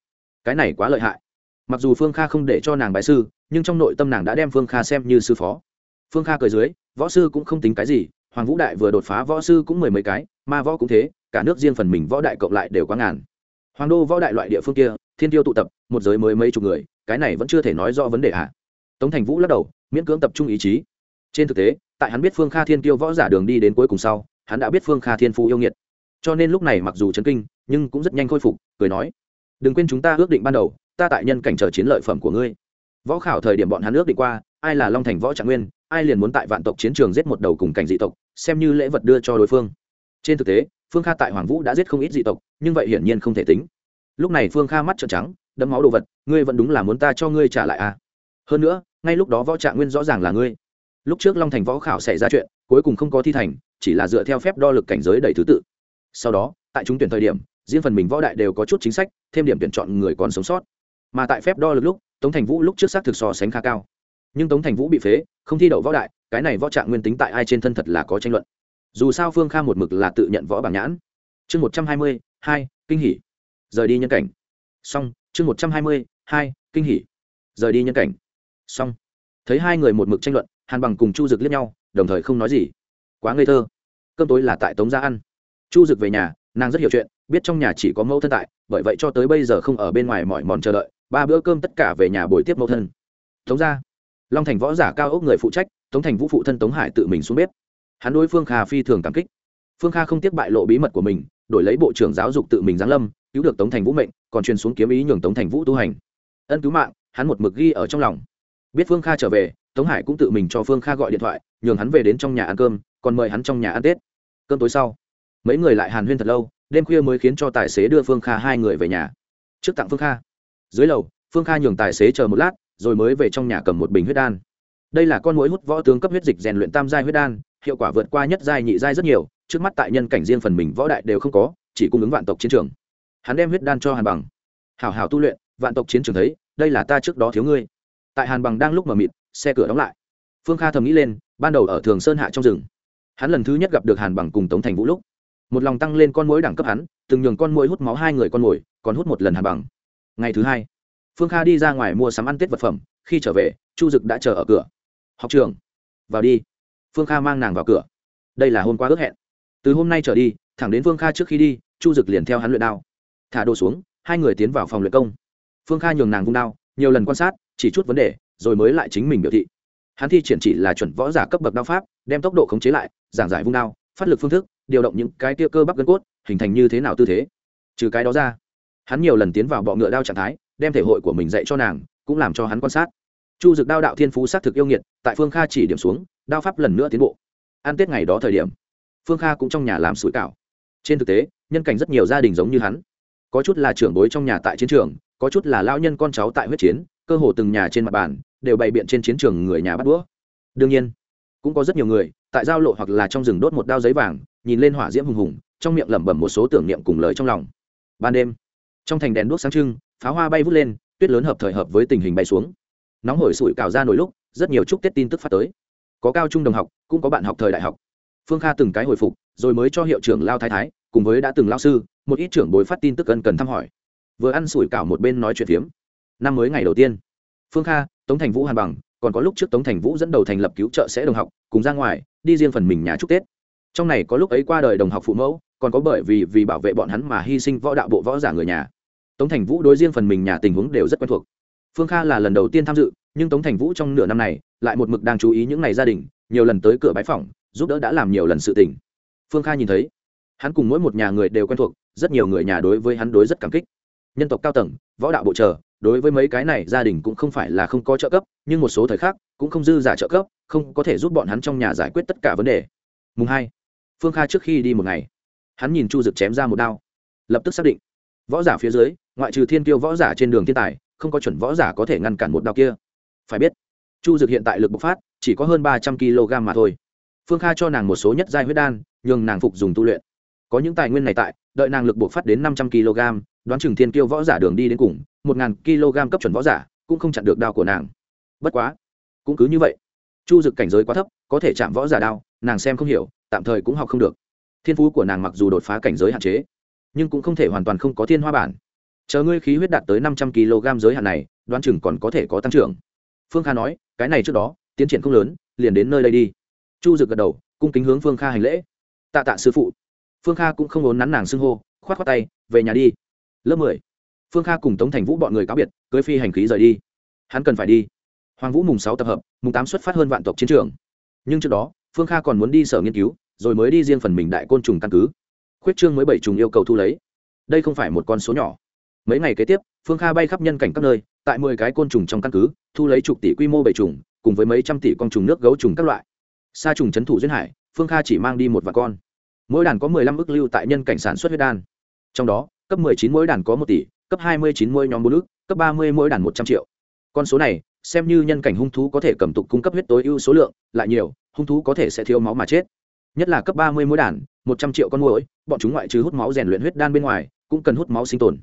Cái này quá lợi hại. Mặc dù phương kha không để cho nàng bái sư, nhưng trong nội tâm nàng đã đem phương kha xem như sư phó. Phương kha cười dưới, võ sư cũng không tính cái gì, hoàng vũ đại vừa đột phá võ sư cũng mười mấy cái mà võ cũng thế, cả nước riêng phần mình võ đại cộng lại đều quá ngàn. Hoàng đô võ đại loại địa phương kia, thiên tiêu tụ tập, một giới mới mấy chục người, cái này vẫn chưa thể nói rõ vấn đề à? tống thành vũ lắc đầu, miễn cưỡng tập trung ý chí. Trên thực tế tại hắn biết phương kha thiên tiêu võ giả đường đi đến cuối cùng sau, hắn đã biết phương kha thiên phú yêu nghiệt. Cho nên lúc này mặc dù chấn kinh, nhưng cũng rất nhanh khôi phục, cười nói, đừng quên chúng ta ước định ban đầu, ta tại nhân cảnh chờ chiến lợi phẩm của ngươi. Võ khảo thời điểm bọn hắn ước định qua, ai là long thành võ trạng nguyên, ai liền muốn tại vạn tộc chiến trường giết một đầu cùng cảnh dị tộc, xem như lễ vật đưa cho đối phương. Trên thực tế, phương kha tại hoàng vũ đã giết không ít dị tộc, nhưng vậy hiển nhiên không thể tính. Lúc này phương kha mắt trợn trắng, đấm máu đồ vật, ngươi vẫn đúng là muốn ta cho ngươi trả lại à? Hơn nữa, ngay lúc đó võ trạng nguyên rõ ràng là ngươi lúc trước long thành võ khảo xảy ra chuyện, cuối cùng không có thi thành, chỉ là dựa theo phép đo lực cảnh giới đầy thứ tự. Sau đó, tại chúng tuyển thời điểm, riêng phần mình võ đại đều có chút chính sách, thêm điểm tuyển chọn người còn sống sót. Mà tại phép đo lực lúc, tống thành vũ lúc trước xác thực so sánh khá cao. Nhưng tống thành vũ bị phế, không thi đậu võ đại, cái này võ trạng nguyên tính tại ai trên thân thật là có tranh luận. Dù sao phương kha một mực là tự nhận võ bảng nhãn. Chương một trăm hai mươi hai, kinh hỉ. Rời đi nhân cảnh. Xong, chương một trăm hai mươi hai, kinh hỉ. Rời đi nhân cảnh. Xong. Thấy hai người một mực tranh luận hàn bằng cùng chu dực liếc nhau, đồng thời không nói gì. Quá ngây thơ. Cơm tối là tại tống gia ăn. Chu dực về nhà, nàng rất hiểu chuyện, biết trong nhà chỉ có mẫu thân tại, bởi vậy cho tới bây giờ không ở bên ngoài mỏi mòn chờ đợi, ba bữa cơm tất cả về nhà buổi tiếp mẫu thân. Tống gia. Long thành võ giả cao ốc người phụ trách, tống thành vũ phụ thân tống hải tự mình xuống bếp. Hắn đối phương kha phi thường cảm kích. Phương kha không tiếc bại lộ bí mật của mình, đổi lấy bộ trưởng giáo dục tự mình giáng lâm, cứu được tống thành vũ mệnh, còn truyền xuống kiếm ý nhường tống thành vũ tu hành. Ân cứu mạng, hắn một mực ghi ở trong lòng. Biết phương kha trở về tống hải cũng tự mình cho phương kha gọi điện thoại, nhường hắn về đến trong nhà ăn cơm, còn mời hắn trong nhà ăn tết. Cơm tối sau, mấy người lại hàn huyên thật lâu, đêm khuya mới khiến cho tài xế đưa phương kha hai người về nhà. Trước tặng phương kha. Dưới lầu, phương kha nhường tài xế chờ một lát, rồi mới về trong nhà cầm một bình huyết đan. Đây là con mũi hút võ tướng cấp huyết dịch rèn luyện tam giai huyết đan, hiệu quả vượt qua nhất giai, nhị giai rất nhiều, trước mắt tại nhân cảnh riêng phần mình võ đại đều không có, chỉ cung ứng vạn tộc chiến trường. Hắn đem huyết đan cho hàn bằng. Hảo hảo tu luyện, vạn tộc chiến trường thấy, đây là ta trước đó thiếu ngươi. Tại hàn bằng đang lúc mở mịt xe cửa đóng lại. Phương kha thầm nghĩ lên, ban đầu ở thường sơn hạ trong rừng, hắn lần thứ nhất gặp được hàn bằng cùng tống thành vũ lúc. Một lòng tăng lên con mối đẳng cấp hắn, từng nhường con mối hút máu hai người con mồi còn hút một lần hàn bằng. Ngày thứ hai, phương kha đi ra ngoài mua sắm ăn tết vật phẩm, khi trở về, chu dực đã chờ ở cửa. Học trường vào đi. Phương kha mang nàng vào cửa. Đây là hôm qua ước hẹn. Từ hôm nay trở đi, thẳng đến phương kha trước khi đi, chu dực liền theo hắn luyện đao. Thả đồ xuống, hai người tiến vào phòng luyện công. Phương kha nhường nàng vung đao, nhiều lần quan sát, chỉ chút vấn đề rồi mới lại chính mình biểu thị. Hắn thi triển chỉ là chuẩn võ giả cấp bậc đao pháp, đem tốc độ khống chế lại, giảng giải vung đao, phát lực phương thức, điều động những cái tia cơ bắp gân cốt, hình thành như thế nào tư thế. Trừ cái đó ra, hắn nhiều lần tiến vào bọ ngựa đao trạng thái, đem thể hội của mình dạy cho nàng, cũng làm cho hắn quan sát. Chu dực đao đạo thiên phú xác thực yêu nghiệt, tại phương kha chỉ điểm xuống, đao pháp lần nữa tiến bộ. Ăn tết ngày đó thời điểm, phương kha cũng trong nhà làm sủi cảo. Trên thực tế, nhân cảnh rất nhiều gia đình giống như hắn. Có chút là trưởng bối trong nhà tại chiến trường, có chút là lao nhân con cháu tại huyết chiến, cơ hồ từng nhà trên mặt bàn đều bày biện trên chiến trường người nhà bắt đũa. Đương nhiên, cũng có rất nhiều người, tại giao lộ hoặc là trong rừng đốt một đao giấy vàng, nhìn lên hỏa diễm hùng hùng, trong miệng lẩm bẩm một số tưởng niệm cùng lời trong lòng. Ban đêm, trong thành đèn đuốc sáng trưng pháo hoa bay vút lên, tuyết lớn hợp thời hợp với tình hình bay xuống. Nóng hổi sủi cào ra nổi lúc, rất nhiều chúc tết tin tức phát tới. Có cao trung đồng học, cũng có bạn học thời đại học. Phương kha từng cái hồi phục, rồi mới cho hiệu trưởng lao thái thái, cùng với đã từng lao sư, một ít trưởng bối phát tin tức cần cần thăm hỏi. Vừa ăn sủi cảo một bên nói chuyện phiếm. Năm mới ngày đầu tiên, phương kha tống thành vũ hàn bằng, còn có lúc trước tống thành vũ dẫn đầu thành lập cứu trợ sẽ đồng học, cùng ra ngoài, đi riêng phần mình nhà chúc tết. Trong này có lúc ấy qua đời đồng học phụ mẫu, còn có bởi vì vì bảo vệ bọn hắn mà hy sinh võ đạo bộ võ giả người nhà. Tống thành vũ đối riêng phần mình nhà tình huống đều rất quen thuộc. Phương kha là lần đầu tiên tham dự, nhưng tống thành vũ trong nửa năm này, lại một mực đang chú ý những này gia đình, nhiều lần tới cửa bái phòng giúp đỡ đã làm nhiều lần sự tình. Phương kha nhìn thấy, hắn cùng mỗi một nhà người đều quen thuộc, rất nhiều người nhà đối với hắn đối rất cảm kích. Nhân tộc cao tầng, võ đạo bộ trợ đối với mấy cái này gia đình cũng không phải là không có trợ cấp, nhưng một số thời khác cũng không dư giả trợ cấp, không có thể giúp bọn hắn trong nhà giải quyết tất cả vấn đề. Mùng hai, phương kha trước khi đi một ngày, hắn nhìn chu dực chém ra một đao. Lập tức xác định, võ giả phía dưới, ngoại trừ thiên tiêu võ giả trên đường thiên tài, không có chuẩn võ giả có thể ngăn cản một đao kia. Phải biết, chu dực hiện tại lực bộc phát chỉ có hơn ba trăm kg mà thôi. Phương kha cho nàng một số nhất giai huyết đan, nhường nàng phục dùng tu luyện. Có những tài nguyên này tại đợi nàng lực bộc phát đến năm trăm kg, đoán chừng thiên kiêu võ giả đường đi đến cùng, một ngàn kg cấp chuẩn võ giả, cũng không chặn được đao của nàng. Bất quá, cũng cứ như vậy. Chu dực cảnh giới quá thấp, có thể chạm võ giả đao, nàng xem không hiểu, tạm thời cũng học không được. Thiên phú của nàng mặc dù đột phá cảnh giới hạn chế, nhưng cũng không thể hoàn toàn không có thiên hoa bản. Chờ ngươi khí huyết đạt tới năm trăm kg giới hạn này, đoán chừng còn có thể có tăng trưởng. Phương kha nói, cái này trước đó, tiến triển không lớn, liền đến nơi đây đi. Chu dực gật đầu, cung kính hướng phương kha hành lễ. Tạ tạ sư phụ phương kha cũng không ốn nắn nàng xưng hô k h o á t tay, về nhà đi. Lớp mười. Phương kha cùng tống thành vũ bọn người cáo biệt, cưới phi hành khí rời đi. Hắn cần phải đi. Hoàng vũ mùng sáu tập hợp, mùng tám xuất phát hơn vạn tộc chiến trường. Nhưng trước đó, phương kha còn muốn đi sở nghiên cứu, rồi mới đi riêng phần mình đại côn trùng căn cứ. Khuyết trương mới bảy trùng yêu cầu thu lấy. Đây không phải một con số nhỏ. Mấy ngày kế tiếp, phương kha bay khắp nhân cảnh các nơi, tại mười cái côn trùng trong căn cứ, thu lấy chục tỷ quy mô bảy trùng, cùng với mấy trăm tỷ con trùng nước gấu trùng các loại. Sa trùng trấn thủ duyên hải, phương kha chỉ mang đi một vạn con mỗi đàn có mười lăm ức lưu tại nhân cảnh sản xuất huyết đan. Trong đó cấp mười chín mỗi đàn có một tỷ cấp hai mươi chín mỗi nhóm bốn ức cấp ba mươi mỗi đàn một trăm triệu. Con số này xem như nhân cảnh hung thú có thể cầm tục cung cấp huyết tối ưu số lượng lại nhiều hung thú có thể sẽ thiếu máu mà chết. Nhất là cấp ba mươi mỗi đàn một trăm triệu con muỗi, bọn chúng ngoại trừ hút máu rèn luyện huyết đan bên ngoài cũng cần hút máu sinh tồn.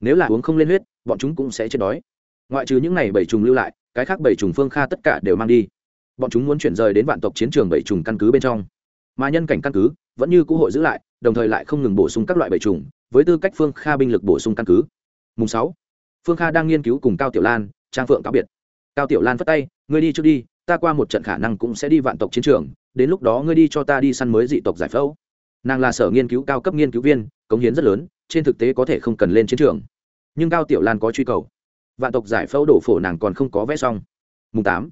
Nếu là uống không lên huyết bọn chúng cũng sẽ chết đói. Ngoại trừ những này bảy trùng lưu lại cái khác bảy trùng phương kha tất cả đều mang đi. Bọn chúng muốn chuyển rời đến vạn tộc chiến trường bảy trùng căn cứ bên trong. Mà nhân cảnh căn cứ vẫn như cũ hội giữ lại, đồng thời lại không ngừng bổ sung các loại bầy trùng, với tư cách phương kha binh lực bổ sung căn cứ. Mùng sáu, phương kha đang nghiên cứu cùng cao tiểu lan, trang phượng cáo biệt. Cao tiểu lan phất tay, ngươi đi trước đi, ta qua một trận khả năng cũng sẽ đi vạn tộc chiến trường, đến lúc đó ngươi đi cho ta đi săn mới dị tộc giải phẫu. Nàng là sở nghiên cứu cao cấp nghiên cứu viên, cống hiến rất lớn, trên thực tế có thể không cần lên chiến trường. Nhưng cao tiểu lan có truy cầu. Vạn tộc giải phẫu đổ phổ nàng còn không có vẽ xong. Mùng tám,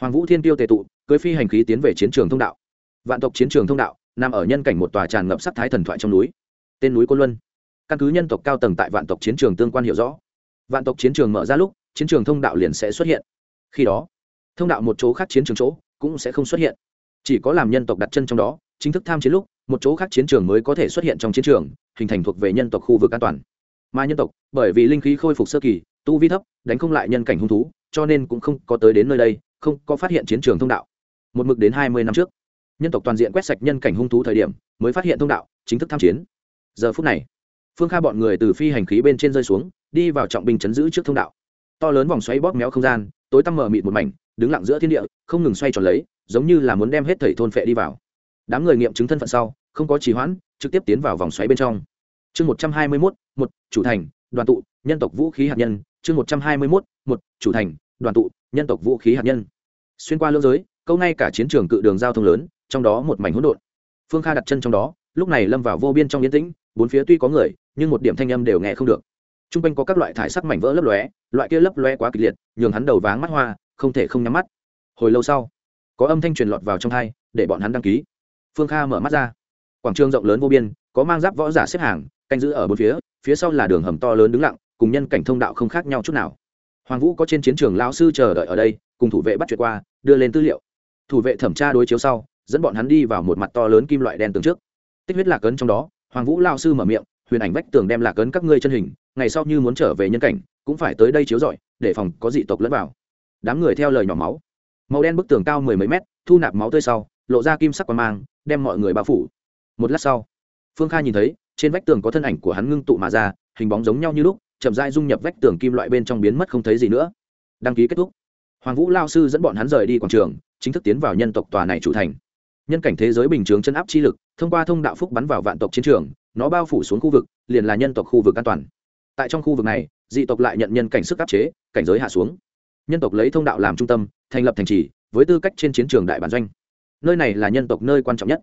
hoàng vũ thiên tiêu tề tụ, cưới phi hành khí tiến về chiến trường thông đạo. Vạn tộc chiến trường thông đạo nằm ở nhân cảnh một tòa tràn ngập sắc thái thần thoại trong núi. Tên núi côn luân. Căn cứ nhân tộc cao tầng tại vạn tộc chiến trường tương quan hiểu rõ. Vạn tộc chiến trường mở ra lúc, chiến trường thông đạo liền sẽ xuất hiện. Khi đó, thông đạo một chỗ khác chiến trường chỗ cũng sẽ không xuất hiện. Chỉ có làm nhân tộc đặt chân trong đó, chính thức tham chiến lúc, một chỗ khác chiến trường mới có thể xuất hiện trong chiến trường, hình thành thuộc về nhân tộc khu vực an toàn. Mà nhân tộc, bởi vì linh khí khôi phục sơ kỳ, tu vi thấp, đánh không lại nhân cảnh hung thú, cho nên cũng không có tới đến nơi đây, không có phát hiện chiến trường thông đạo. Một mực đến hai mươi năm trước nhân tộc toàn diện quét sạch nhân cảnh hung thú thời điểm mới phát hiện thông đạo, chính thức tham chiến. Giờ phút này, phương kha bọn người từ phi hành khí bên trên rơi xuống, đi vào trọng binh chấn giữ trước thông đạo. To lớn vòng xoáy bóp méo không gian, tối tăm mờ mịt một mảnh, đứng lặng giữa thiên địa, không ngừng xoay tròn lấy, giống như là muốn đem hết thầy thôn phệ đi vào. Đám người nghiệm chứng thân phận sau, không có trì hoãn, trực tiếp tiến vào vòng xoáy bên trong. Chương một trăm hai mươi mốt, một, chủ thành, đoàn tụ, nhân tộc vũ khí hạt nhân. Chương một trăm hai mươi mốt, một, chủ thành, đoàn tụ, nhân tộc vũ khí hạt nhân. Xuyên qua lưỡng giới, câu ngay cả chiến trường cự đường giao thông lớn trong đó một mảnh hỗn độn. Phương kha đặt chân trong đó, lúc này lâm vào vô biên trong yên tĩnh, bốn phía tuy có người, nhưng một điểm thanh âm đều nghe không được. T r u n g quanh có các loại thải sắc mảnh vỡ lấp lóe, loại kia lấp lóe quá kịch liệt, nhường hắn đầu váng mắt hoa, không thể không nhắm mắt. Hồi lâu sau, có âm thanh truyền lọt vào trong hai, để bọn hắn đăng ký. Phương kha mở mắt ra. Quảng trường rộng lớn vô biên, có mang giáp võ giả xếp hàng, canh giữ ở bốn phía phía sau là đường hầm to lớn đứng lặng, cùng nhân cảnh thông đạo không khác nhau chút nào. Hoàng vũ có trên chiến trường lao sư chờ đợi ở đây, cùng thủ vệ bắt chuyện qua, đưa lên tư liệu. Thủ vệ thẩm tra đối chiếu sau dẫn bọn hắn đi vào một mặt to lớn kim loại đen tường trước. Tích huyết lạc ấn trong đó, hoàng vũ lao sư mở miệng, huyền ảnh vách tường đem lạc ấn các ngươi chân hình, ngày sau như muốn trở về nhân cảnh, cũng phải tới đây chiếu rọi, để phòng có dị tộc lẫn vào. Đám người theo lời nhỏ máu. Màu đen bức tường cao mười mấy mét, thu nạp máu tươi sau, lộ ra kim sắc qua mang, đem mọi người bao phủ. Một lát sau, phương kha nhìn thấy, trên vách tường có thân ảnh của hắn ngưng tụ mà ra, hình bóng giống nhau như lúc, chậm dai dung nhập vách tường kim loại bên trong biến mất không thấy gì nữa. Đăng ký kết thúc. Hoàng vũ lao sư dẫn bọn hắn rời đi quảng trường, chính thức tiến vào nhân tộc tòa này chủ thành nhân cảnh thế giới bình chướng chân áp chi lực, thông qua thông đạo phúc bắn vào vạn tộc chiến trường, nó bao phủ xuống khu vực, liền là nhân tộc khu vực an toàn. Tại trong khu vực này, dị tộc lại nhận nhân cảnh sức áp chế, cảnh giới hạ xuống. Nhân tộc lấy thông đạo làm trung tâm, thành lập thành trì, với tư cách trên chiến trường đại bản doanh. Nơi này là nhân tộc nơi quan trọng nhất.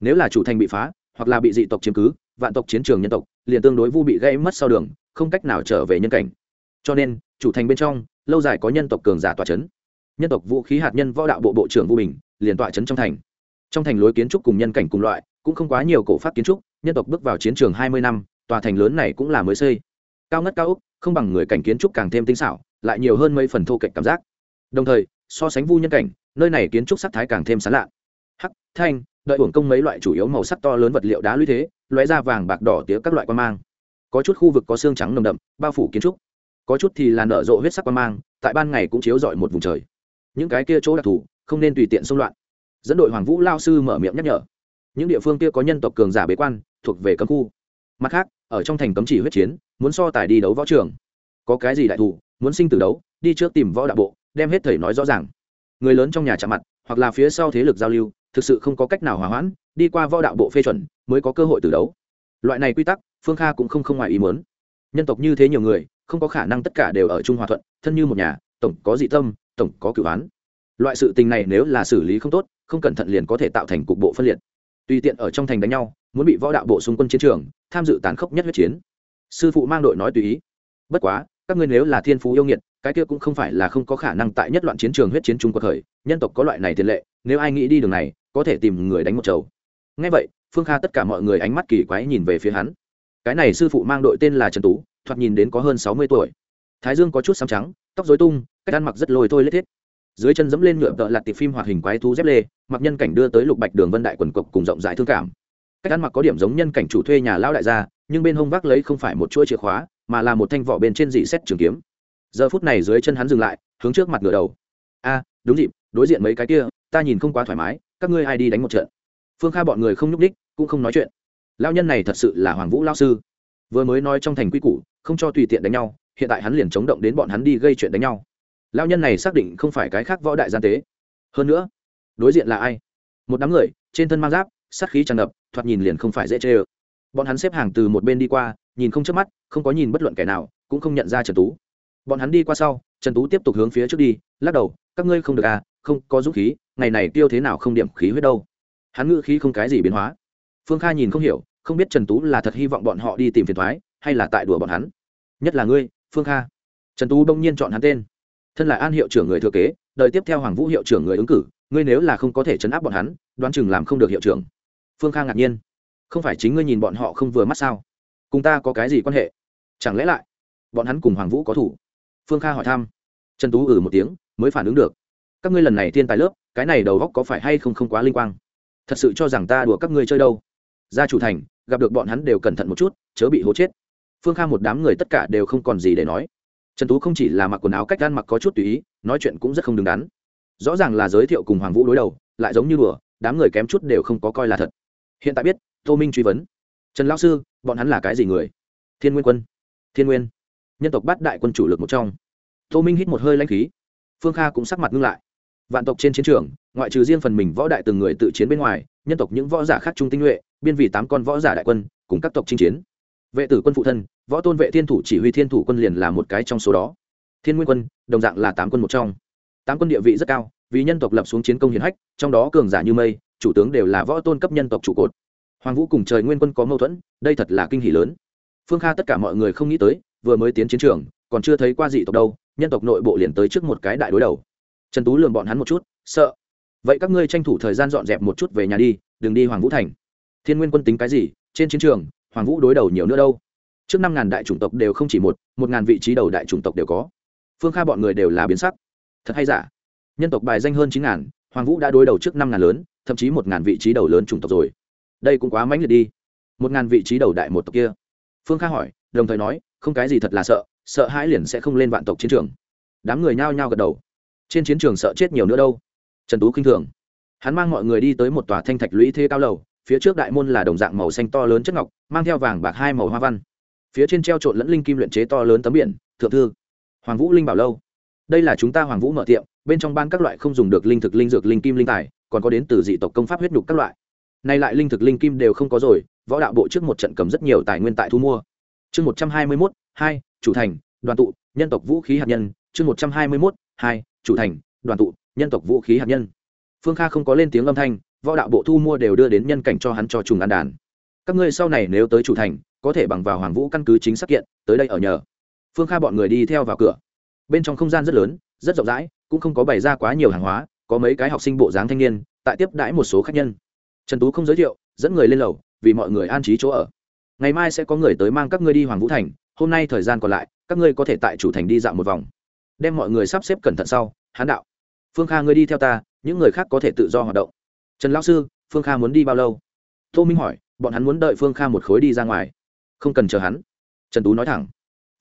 Nếu là chủ thành bị phá, hoặc là bị dị tộc chiếm cứ, vạn tộc chiến trường nhân tộc, liền tương đối vu bị gây mất sau đường, không cách nào trở về nhân cảnh. Cho nên, chủ thành bên trong, lâu dài có nhân tộc cường giả tòa c h ấ n nhân tộc vũ khí hạt nhân võ đạo bộ bộ trưởng vũ bình, liền tọa c h ấ n trong thành trong thành lối kiến trúc cùng nhân cảnh cùng loại, cũng không quá nhiều cổ pháp kiến trúc, nhân tộc bước vào chiến trường hai mươi năm, tòa thành lớn này cũng là mới xây. Cao ngất cao úc, không bằng người cảnh kiến trúc càng thêm tinh xảo, lại nhiều hơn mấy phần thô kệch cảm giác. Đồng thời, so sánh vu nhân cảnh, nơi này kiến trúc sắc thái càng thêm sán lạ. Hắc, thanh, đợi uổng công mấy loại chủ yếu màu sắc to lớn vật liệu đá lũy thế loé ra vàng, bạc, đỏ tía các loại quan mang. Có chút khu vực có xương trắng nồng đậm, bao phủ kiến trúc. Có chút thì là nở rộ huyết sắc quan mang, tại ban ngày cũng chiếu rọi một vùng trời. Những cái kia chỗ đặc thù, không nên tùy tiện xung loạn dẫn đội hoàng vũ lao sư mở miệng nhắc nhở. Những địa phương kia có nhân tộc cường giả bế quan, thuộc về cấm khu. Mặt khác, ở trong thành cấm chỉ huyết chiến, muốn so tài đi đấu võ trường. Có cái gì đại thủ muốn sinh từ đấu, đi trước tìm võ đạo bộ, đem hết thầy nói rõ ràng. Người lớn trong nhà chạm mặt, hoặc là phía sau thế lực giao lưu, thực sự không có cách nào hòa hoãn, đi qua võ đạo bộ phê chuẩn, mới có cơ hội từ đấu. Loại này quy tắc, phương kha cũng không không ngoài ý muốn. Nhân tộc như thế nhiều người, không có khả năng tất cả đều ở chung hòa thuận, thân như một nhà, tổng có dị tâm, tổng có cửu án loại sự tình này nếu là xử lý không tốt không cẩn thận liền có thể tạo thành cục bộ phân liệt. Tùy tiện ở trong thành đánh nhau muốn bị võ đạo bộ xung quân chiến trường tham dự tàn khốc nhất huyết chiến. Sư phụ mang đội nói tùy ý. Bất quá các ngươi nếu là thiên phú yêu nghiệt cái kia cũng không phải là không có khả năng tại nhất loạn chiến trường huyết chiến trung quốc thời, nhân tộc có loại này tiền lệ nếu ai nghĩ đi đường này có thể tìm người đánh một chầu. Ngay vậy phương kha tất cả mọi người ánh mắt kỳ quái nhìn về phía hắn. Cái này sư phụ mang đội tên là trần tú thoạt nhìn đến có hơn sáu mươi tuổi. Thái dương có chút xám trắng tóc dối tung cách ăn mặc rất lôi thôi lết thiết dưới chân dẫm lên nhựa tợ lặt tiệp phim hoạt hình quái thú dép lê mặc nhân cảnh đưa tới lục bạch đường vân đại quần cộc cùng rộng rãi thương cảm. Cách ăn mặc có điểm giống nhân cảnh chủ thuê nhà lao đại gia, nhưng bên hông vác lấy không phải một chuỗi chìa khóa, mà là một thanh vỏ bên trên dị xét trường kiếm. Giờ phút này dưới chân hắn dừng lại, hướng trước mặt ngửa đầu. A, đúng dịp, đối diện mấy cái kia, ta nhìn không quá thoải mái, các ngươi ai đi đánh một trận? Phương kha bọn người không nhúc đích cũng không nói chuyện. Lao nhân này thật sự là hoàng vũ lao sư. Vừa mới nói trong thành quy củ, không cho tùy tiện đánh nhau, hiện tại hắn liền chống động đến bọn hắn đi gây chuyện đánh nhau lao nhân này xác định không phải cái khác võ đại gian tế. Hơn nữa, đối diện là ai? Một đám người, trên thân mang giáp, sát khí tràn ngập, thoạt nhìn liền không phải dễ chê ơ. Bọn hắn xếp hàng từ một bên đi qua, nhìn không chớp mắt, không có nhìn bất luận kẻ nào, cũng không nhận ra trần tú. Bọn hắn đi qua sau, trần tú tiếp tục hướng phía trước đi, lắc đầu, các ngươi không được à không có dũng khí, ngày này tiêu thế nào không điểm khí huyết đâu. Hắn ngự khí không cái gì biến hóa. Phương kha nhìn không hiểu, không biết trần tú là thật hy vọng bọn họ đi tìm phiền thoái, hay là tại đùa bọn hắn. Nhất là ngươi, phương kha. Trần tú đông nhiên chọn hắn tên thân là an hiệu trưởng người thừa kế đợi tiếp theo hoàng vũ hiệu trưởng người ứng cử, ngươi nếu là không có thể chấn áp bọn hắn, đoán chừng làm không được hiệu trưởng. Phương khang ngạc nhiên. Không phải chính ngươi nhìn bọn họ không vừa mắt sao? Cùng ta có cái gì quan hệ? Chẳng lẽ lại, bọn hắn cùng hoàng vũ có thủ? Phương kha hỏi thăm. Trần tú ừ một tiếng, mới phản ứng được. Các ngươi lần này thiên tài lớp, cái này đầu góc có phải hay không không quá linh quang? Thật sự cho rằng ta đùa các ngươi chơi đâu? Gia chủ thành, gặp được bọn hắn đều cẩn thận một chút, chớ bị hố chết. Phương kha một đám người tất cả đều không còn gì để nói trần tú không chỉ là mặc quần áo cách gan mặc có chút tùy ý, nói chuyện cũng rất không đứng đắn. Rõ ràng là giới thiệu cùng hoàng vũ đối đầu, lại giống như đùa, đám người kém chút đều không có coi là thật. Hiện tại biết, tô minh truy vấn. Trần lão sư, bọn hắn là cái gì người? Thiên nguyên quân. Thiên nguyên. Nhân tộc bát đại quân chủ lực một trong. Tô minh hít một hơi lanh khí. Phương kha cũng sắc mặt ngưng lại. Vạn tộc trên chiến trường, ngoại trừ riêng phần mình võ đại từng người tự chiến bên ngoài, nhân tộc những võ giả khác trung tinh nhuệ, biên vì tám con võ giả đại quân, cùng các tộc chinh chiến. Vệ tử quân phụ thân võ tôn vệ thiên thủ chỉ huy thiên thủ quân liền là một cái trong số đó. Thiên nguyên quân, đồng dạng là tám quân một trong. Tám quân địa vị rất cao, vì nhân tộc lập xuống chiến công hiển hách, trong đó cường giả như mây, chủ tướng đều là võ tôn cấp nhân tộc trụ cột. Hoàng vũ cùng trời nguyên quân có mâu thuẫn, đây thật là kinh hỷ lớn. Phương kha tất cả mọi người không nghĩ tới, vừa mới tiến chiến trường, còn chưa thấy qua dị tộc đâu, nhân tộc nội bộ liền tới trước một cái đại đối đầu. Trần tú lường bọn hắn một chút, sợ. Vậy các ngươi tranh thủ thời gian dọn dẹp một chút về nhà đi, đừng đi hoàng vũ thành. Thiên nguyên quân tính cái gì, trên chiến trường, hoàng vũ đối đầu nhiều nữa đâu trước năm ngàn đại chủng tộc đều không chỉ một một ngàn vị trí đầu đại chủng tộc đều có. Phương kha bọn người đều là biến sắc. Thật hay giả? Nhân tộc bài danh hơn chín ngàn, hoàng vũ đã đối đầu trước năm ngàn lớn, thậm chí một ngàn vị trí đầu lớn chủng tộc rồi. Đây cũng quá mãnh liệt đi. Một ngàn vị trí đầu đại một tộc kia. Phương kha hỏi, đồng thời nói, không cái gì thật là sợ sợ hãi liền sẽ không lên vạn tộc chiến trường. Đám người nhao nhao gật đầu. Trên chiến trường sợ chết nhiều nữa đâu. Trần tú khinh thường. Hắn mang mọi người đi tới một tòa thanh thạch lũy thế cao lầu, phía trước đại môn là đồng dạng màu xanh to lớn chất ngọc, mang theo vàng bạc hai màu hoa văn phía trên treo trộn lẫn linh kim luyện chế to lớn tấm biển, thượng thư, hoàng vũ linh bảo lâu. Đây là chúng ta hoàng vũ mở tiệm, bên trong ban các loại không dùng được linh thực linh dược linh kim linh tài, còn có đến từ dị tộc công pháp huyết nhục các loại. Nay lại linh thực linh kim đều không có rồi, võ đạo bộ trước một trận cầm rất nhiều tài nguyên tại thu mua. Chương một trăm hai mươi mốt, hai, chủ thành, đoàn tụ, nhân tộc vũ khí hạt nhân. Chương một trăm hai mươi mốt, hai, chủ thành, đoàn tụ, nhân tộc vũ khí hạt nhân. Phương kha không có lên tiếng âm thanh, võ đạo bộ thu mua đều đưa đến nhân cảnh cho hắn cho trùng ăn đàn. Các ngươi sau này nếu tới chủ thành có thể bằng vào hoàng vũ căn cứ chính xác kiện, tới đây ở nhờ. Phương kha bọn người đi theo vào cửa. Bên trong không gian rất lớn, rất rộng rãi, cũng không có bày ra quá nhiều hàng hóa, có mấy cái học sinh bộ dáng thanh niên, tại tiếp đãi một số khách nhân. Trần tú không giới thiệu, dẫn người lên lầu, vì mọi người an trí chỗ ở. Ngày mai sẽ có người tới mang các ngươi đi hoàng vũ thành, hôm nay thời gian còn lại, các ngươi có thể tại chủ thành đi dạo một vòng. Đem mọi người sắp xếp cẩn thận sau, hán đạo. Phương kha ngươi đi theo ta, những người khác có thể tự do hoạt động. Trần lão sư, phương kha muốn đi bao lâu? Tô minh hỏi, bọn hắn muốn đợi phương kha một khối đi ra ngoài không cần chờ hắn. Trần tú nói thẳng.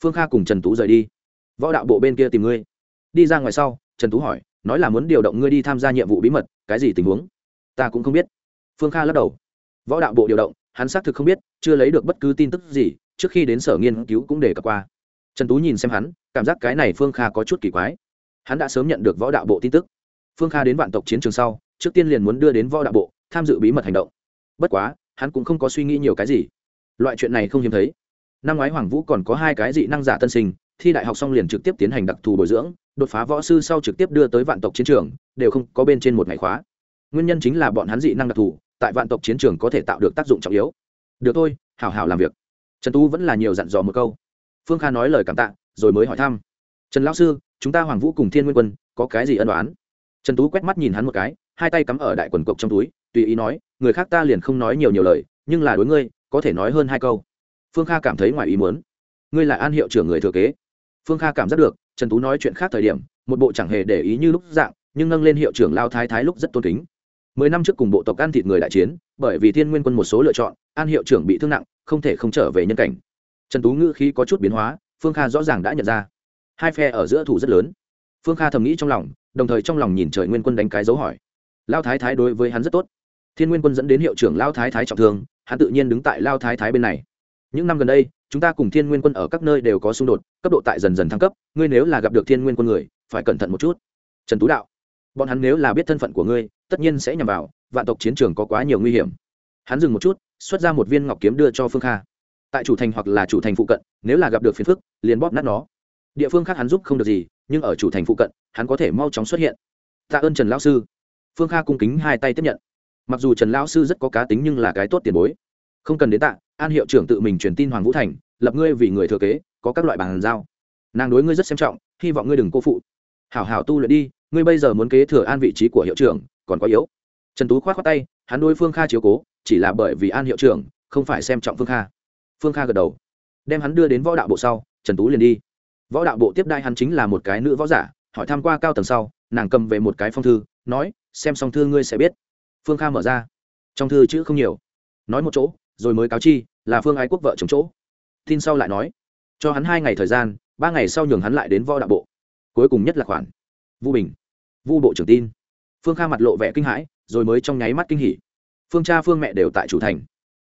Phương kha cùng trần tú rời đi. Võ đạo bộ bên kia tìm ngươi. Đi ra ngoài sau, trần tú hỏi, nói là muốn điều động ngươi đi tham gia nhiệm vụ bí mật, cái gì tình huống? Ta cũng không biết. Phương kha lắc đầu. Võ đạo bộ điều động, hắn xác thực không biết, chưa lấy được bất cứ tin tức gì, trước khi đến sở nghiên cứu cũng để cập qua. Trần tú nhìn xem hắn, cảm giác cái này phương kha có chút kỳ quái. Hắn đã sớm nhận được võ đạo bộ tin tức. Phương kha đến vạn tộc chiến trường sau, trước tiên liền muốn đưa đến võ đạo bộ, tham dự bí mật hành động. Bất quá, hắn cũng không có suy nghĩ nhiều cái gì loại chuyện này không hiếm thấy. Năm ngoái hoàng vũ còn có hai cái dị năng giả tân sinh, thi đại học xong liền trực tiếp tiến hành đặc thù bồi dưỡng, đột phá võ sư sau trực tiếp đưa tới vạn tộc chiến trường, đều không có bên trên một ngày khóa. Nguyên nhân chính là bọn hắn dị năng đặc thù, tại vạn tộc chiến trường có thể tạo được tác dụng trọng yếu. Được thôi, hảo hảo làm việc. Trần tú vẫn là nhiều dặn dò một câu. Phương kha nói lời cảm tạ, rồi mới hỏi thăm. Trần lão sư, chúng ta hoàng vũ cùng thiên nguyên quân, có cái gì ân đoán trần tú quét mắt nhìn hắn một cái, hai tay cắm ở đại quần cộc trong túi, tùy ý nói, người khác ta liền không nói nhiều nhiều lời, nhưng là đối ngươi có thể nói hơn hai câu. Phương kha cảm thấy ngoài ý muốn. Ngươi là an hiệu trưởng người thừa kế. Phương kha cảm giác được, trần tú nói chuyện khác thời điểm, một bộ chẳng hề để ý như lúc dạng, nhưng nâng lên hiệu trưởng lao thái thái lúc rất tôn kính. Mười năm trước cùng bộ tộc ăn thịt người đại chiến, bởi vì thiên nguyên quân một số lựa chọn, an hiệu trưởng bị thương nặng, không thể không trở về nhân cảnh. Trần tú ngữ khí có chút biến hóa, phương kha rõ ràng đã nhận ra. Hai phe ở giữa thủ rất lớn. Phương kha thầm nghĩ trong lòng, đồng thời trong lòng nhìn trời nguyên quân đánh cái dấu hỏi. Lao thái thái đối với hắn rất tốt. Thiên nguyên quân dẫn đến hiệu trưởng lao thái thái trọng thương hắn tự nhiên đứng tại lao thái thái bên này. Những năm gần đây, chúng ta cùng thiên nguyên quân ở các nơi đều có xung đột, cấp độ tại dần dần thăng cấp, ngươi nếu là gặp được thiên nguyên quân người, phải cẩn thận một chút. Trần tú đạo, bọn hắn nếu là biết thân phận của ngươi, tất nhiên sẽ nhằm vào, vạn tộc chiến trường có quá nhiều nguy hiểm. Hắn dừng một chút, xuất ra một viên ngọc kiếm đưa cho phương kha. Tại chủ thành hoặc là chủ thành phụ cận, nếu là gặp được phiền phức, liền bóp nát nó. Địa phương khác hắn giúp không được gì, nhưng ở chủ thành phụ cận, hắn có thể mau chóng xuất hiện. Tạ ơn trần lão sư. Phương kha cung kính hai tay tiếp nhận mặc dù trần lão sư rất có cá tính nhưng là cái tốt tiền bối không cần đến tạ an hiệu trưởng tự mình truyền tin hoàng vũ thành lập ngươi vì người thừa kế có các loại bàn giao nàng đối ngươi rất xem trọng hy vọng ngươi đừng cô phụ hảo hảo tu luyện đi ngươi bây giờ muốn kế thừa an vị trí của hiệu trưởng còn quá yếu trần tú k h o á t khoác tay hắn đối phương kha chiếu cố chỉ là bởi vì an hiệu trưởng không phải xem trọng phương kha phương kha gật đầu đem hắn đưa đến võ đạo bộ sau trần tú liền đi võ đạo bộ tiếp đai hắn chính là một cái nữ võ giả hỏi tham q u a cao tầng sau nàng cầm về một cái phong thư nói xem xong thư ngươi sẽ biết phương kha mở ra. Trong thư chữ không nhiều. Nói một chỗ, rồi mới cáo chi, là phương ái quốc vợ chồng chỗ. Tin sau lại nói, cho hắn hai ngày thời gian, ba ngày sau nhường hắn lại đến võ đạo bộ. Cuối cùng nhất là khoản. Vu bình. Vu bộ trưởng tin. Phương kha mặt lộ vẻ kinh hãi, rồi mới trong nháy mắt kinh hỉ. Phương cha phương mẹ đều tại chủ thành.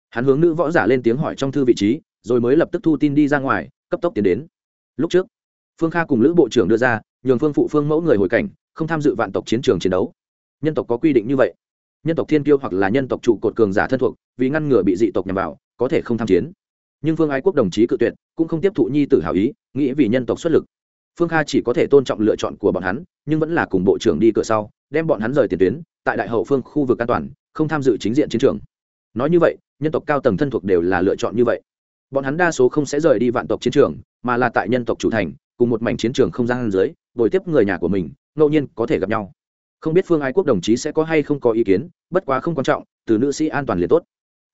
Hắn hướng nữ võ giả lên tiếng hỏi trong thư vị trí, rồi mới lập tức thu tin đi ra ngoài, cấp tốc tiến đến. Lúc trước, phương kha cùng lữ bộ trưởng đưa ra, nhường phương phụ phương mẫu người hồi cảnh, không tham dự vạn tộc chiến trường chiến đấu. Nhân tộc có quy định như vậy nhân tộc thiên kiêu hoặc là nhân tộc trụ cột cường giả thân thuộc, vì ngăn ngừa bị dị tộc nhằm vào, có thể không tham chiến. Nhưng phương ái quốc đồng chí cự tuyệt, cũng không tiếp thụ nhi tử hảo ý, nghĩ vì nhân tộc xuất lực. Phương kha chỉ có thể tôn trọng lựa chọn của bọn hắn, nhưng vẫn là cùng bộ trưởng đi cửa sau, đem bọn hắn rời tiền tuyến, tại đại hậu phương khu vực an toàn, không tham dự chính diện chiến trường. Nói như vậy, nhân tộc cao tầng thân thuộc đều là lựa chọn như vậy. Bọn hắn đa số không sẽ rời đi vạn tộc chiến trường, mà là tại nhân tộc chủ thành, cùng một mảnh chiến trường không gian dưới, bồi tiếp người nhà của mình, ngẫu nhiên có thể gặp nhau không biết phương ái quốc đồng chí sẽ có hay không có ý kiến, bất quá không quan trọng, từ nữ sĩ an toàn liền tốt.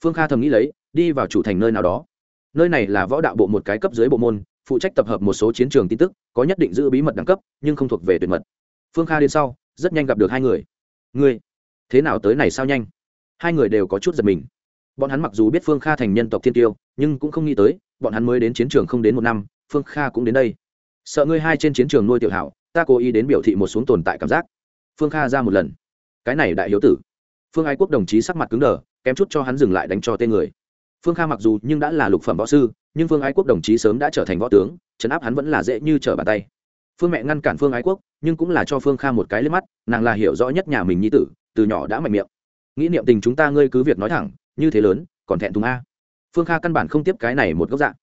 Phương kha thầm nghĩ lấy, đi vào chủ thành nơi nào đó. Nơi này là võ đạo bộ một cái cấp dưới bộ môn, phụ trách tập hợp một số chiến trường tin tức, có nhất định giữ bí mật đẳng cấp, nhưng không thuộc về tuyệt mật. Phương kha đến sau, rất nhanh gặp được hai người. Ngươi, thế nào tới này sao nhanh? Hai người đều có chút giật mình. Bọn hắn mặc dù biết phương kha thành nhân tộc thiên tiêu, nhưng cũng không nghĩ tới, bọn hắn mới đến chiến trường không đến một năm, phương kha cũng đến đây. Sợ ngươi hai trên chiến trường nuôi tiểu hảo, ta cố ý đến biểu thị một xuống tồn tại cảm giác phương kha ra một lần. Cái này đại hiếu tử. Phương ái quốc đồng chí sắc mặt cứng đờ, kém chút cho hắn dừng lại đánh cho tên người. Phương kha mặc dù nhưng đã là lục phẩm võ sư, nhưng phương ái quốc đồng chí sớm đã trở thành võ tướng chấn áp hắn vẫn là dễ như trở bàn tay. Phương mẹ ngăn cản phương ái quốc, nhưng cũng là cho phương kha một cái lên mắt, nàng là hiểu rõ nhất nhà mình nhi tử, từ nhỏ đã mạnh miệng. Nghĩ niệm tình chúng ta ngươi cứ việc nói thẳng, như thế lớn, còn thẹn thùng a. Phương kha căn bản không tiếp cái này một góc dạng.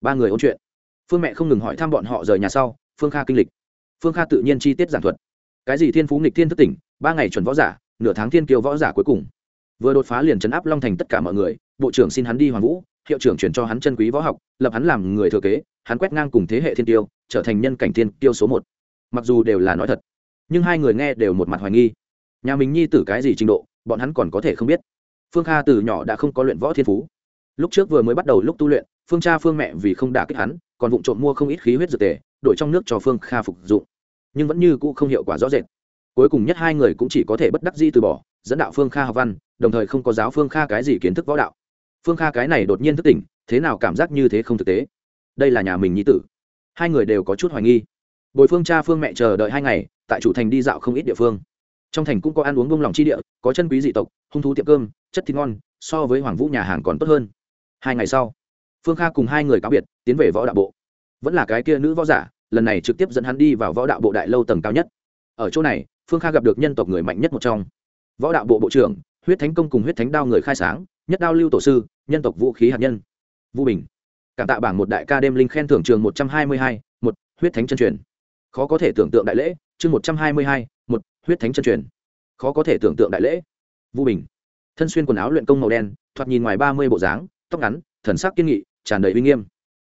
Ba người ôn chuyện. Phương mẹ không ngừng hỏi thăm bọn họ rời nhà sau, phương kha kinh lịch. Phương kha tự nhiên chi tiết giảng thuật cái gì thiên phú nghịch thiên thức tỉnh, ba ngày chuẩn võ giả, nửa tháng thiên kiều võ giả cuối cùng. Vừa đột phá liền chấn áp long thành tất cả mọi người, bộ trưởng xin hắn đi hoàng vũ, hiệu trưởng chuyển cho hắn chân quý võ học, lập hắn làm người thừa kế, hắn quét ngang cùng thế hệ thiên tiêu trở thành nhân cảnh thiên tiêu số một. Mặc dù đều là nói thật, nhưng hai người nghe đều một mặt hoài nghi. Nhà mình nhi tử cái gì trình độ, bọn hắn còn có thể không biết. Phương kha từ nhỏ đã không có luyện võ thiên phú. Lúc trước vừa mới bắt đầu lúc tu luyện, phương cha phương mẹ vì không đả kích hắn, còn vụ trộm mua không ít khí huyết dược tề, đổi trong nước cho phương kha phục dụng nhưng vẫn như cũ không hiệu quả rõ rệt. Cuối cùng nhất hai người cũng chỉ có thể bất đắc di từ bỏ, dẫn đạo phương kha học văn, đồng thời không có giáo phương kha cái gì kiến thức võ đạo. Phương kha cái này đột nhiên thức tỉnh, thế nào cảm giác như thế không thực tế? Đây là nhà mình nhi tử. Hai người đều có chút hoài nghi. Bồi phương cha phương mẹ chờ đợi hai ngày, tại chủ thành đi dạo không ít địa phương. Trong thành cũng có ăn uống bông lòng chi địa, có chân quý dị tộc, hung thú tiệm cơm, chất thịt ngon, so với hoàng vũ nhà hàng còn tốt hơn. Hai ngày sau, phương kha cùng hai người cáo biệt, tiến về võ đạo bộ. Vẫn là cái kia nữ võ giả lần này trực tiếp dẫn hắn đi vào võ đạo bộ đại lâu tầng cao nhất. Ở chỗ này, phương kha gặp được nhân tộc người mạnh nhất một trong. Võ đạo bộ bộ trưởng, huyết thánh công cùng huyết thánh đao người khai sáng, nhất đao lưu tổ sư, nhân tộc vũ khí hạt nhân. Vũ bình. Cảm tạ bảng một đại ca đêm linh khen thưởng trường một trăm hai mươi hai, một, huyết thánh chân truyền. Khó có thể tưởng tượng đại lễ, chương một trăm hai mươi hai, một, huyết thánh chân truyền. Khó có thể tưởng tượng đại lễ. Vũ bình. Thân xuyên quần áo luyện công màu đen, thoạt nhìn ngoài ba mươi bộ dáng, tóc ngắn, thần sắc kiên nghị, tràn đầy uy nghiêm.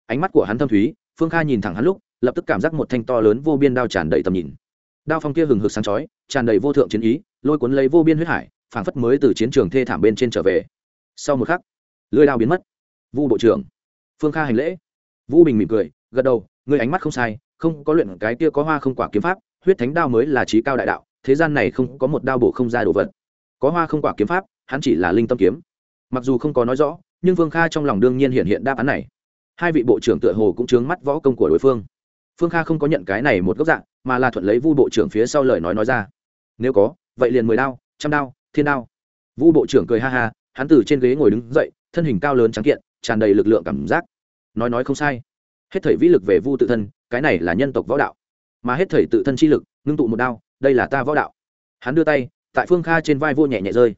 Ánh mắt của hắn thâm thúy, phương kha nhìn thẳng hắn lúc lập tức cảm giác một thanh to lớn vô biên đao tràn đầy tầm nhìn. Đao phong kia hừng hực sáng chói, tràn đầy vô thượng chiến ý, lôi cuốn lấy vô biên huyết hải, phảng phất mới từ chiến trường thê thảm bên trên trở về. Sau một khắc lưỡi đao biến mất. Vu bộ trưởng, phương kha hành lễ. Vũ bình mỉm cười, gật đầu, người ánh mắt không sai, không có luyện cái kia có hoa không quả kiếm pháp, huyết thánh đao mới là trí cao đại đạo, thế gian này không có một đao bổ không ra đồ vật. Có hoa không quả kiếm pháp, hắn chỉ là linh tâm kiếm. Mặc dù không có nói rõ, nhưng vương kha trong lòng đương nhiên hiện hiện đáp án này. Hai vị bộ trưởng tựa hồ cũng chướng mắt võ công của đối phương phương kha không có nhận cái này một góc dạng, mà là thuận lấy vu bộ trưởng phía sau lời nói nói ra. Nếu có, vậy liền mười đao, trăm đao, thiên đao. Vu bộ trưởng cười ha ha, hắn từ trên ghế ngồi đứng dậy, thân hình cao lớn trắng kiện, tràn đầy lực lượng cảm giác. Nói nói không sai. Hết thầy vĩ lực về vu tự thân, cái này là nhân tộc võ đạo. Mà hết thầy tự thân chi lực, ngưng tụ một đao, đây là ta võ đạo. Hắn đưa tay, tại phương kha trên vai vô nhẹ nhẹ rơi.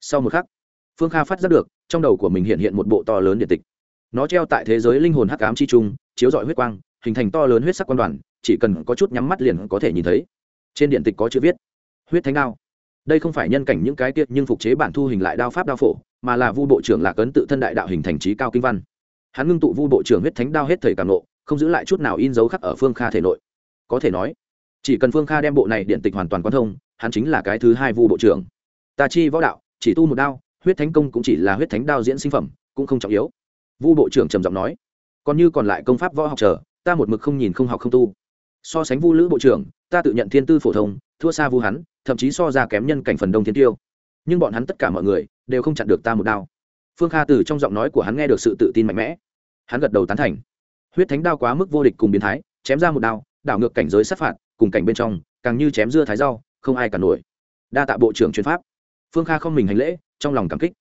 Sau một khắc, phương kha phát giác được, trong đầu của mình hiện hiện một bộ to lớn điện tịch. Nó treo tại thế giới linh hồn hắc ám chi trung, chiếu dọi huyết quang hình thành to lớn huyết sắc quan đoàn, chỉ cần có chút nhắm mắt liền có thể nhìn thấy. Trên điện tịch có chữ viết, huyết thánh đao. Đây không phải nhân cảnh những cái tiết nhưng phục chế bản thu hình lại đao pháp đao phổ, mà là vu bộ trưởng lạc ấn tự thân đại đạo hình thành trí cao kinh văn. Hắn ngưng tụ vu bộ trưởng huyết thánh đao hết thời càng nộ không giữ lại chút nào in dấu khắc ở phương kha thể nội. Có thể nói, chỉ cần phương kha đem bộ này điện tịch hoàn toàn quan thông, hắn chính là cái thứ hai vu bộ trưởng. Ta chi võ đạo, chỉ tu một đao, huyết thánh công cũng chỉ là huyết thánh đao diễn sinh phẩm, cũng không trọng yếu. Vu bộ trưởng trầm giọng nói, còn như còn lại công pháp võ học trở ta một mực không nhìn không học không tu. So sánh vu lữ bộ trưởng, ta tự nhận thiên tư phổ thông, thua xa vu hắn, thậm chí so ra kém nhân cảnh phần đông thiên tiêu. Nhưng bọn hắn tất cả mọi người đều không chặn được ta một đao. Phương kha từ trong giọng nói của hắn nghe được sự tự tin mạnh mẽ. Hắn gật đầu tán thành. Huyết thánh đao quá mức vô địch cùng biến thái, chém ra một đao, đảo ngược cảnh giới sát phạt, cùng cảnh bên trong, càng như chém dưa thái rau, không ai cả nổi. Đa tạ bộ trưởng chuyên pháp. Phương kha không mình hành lễ, trong lòng cảm kích.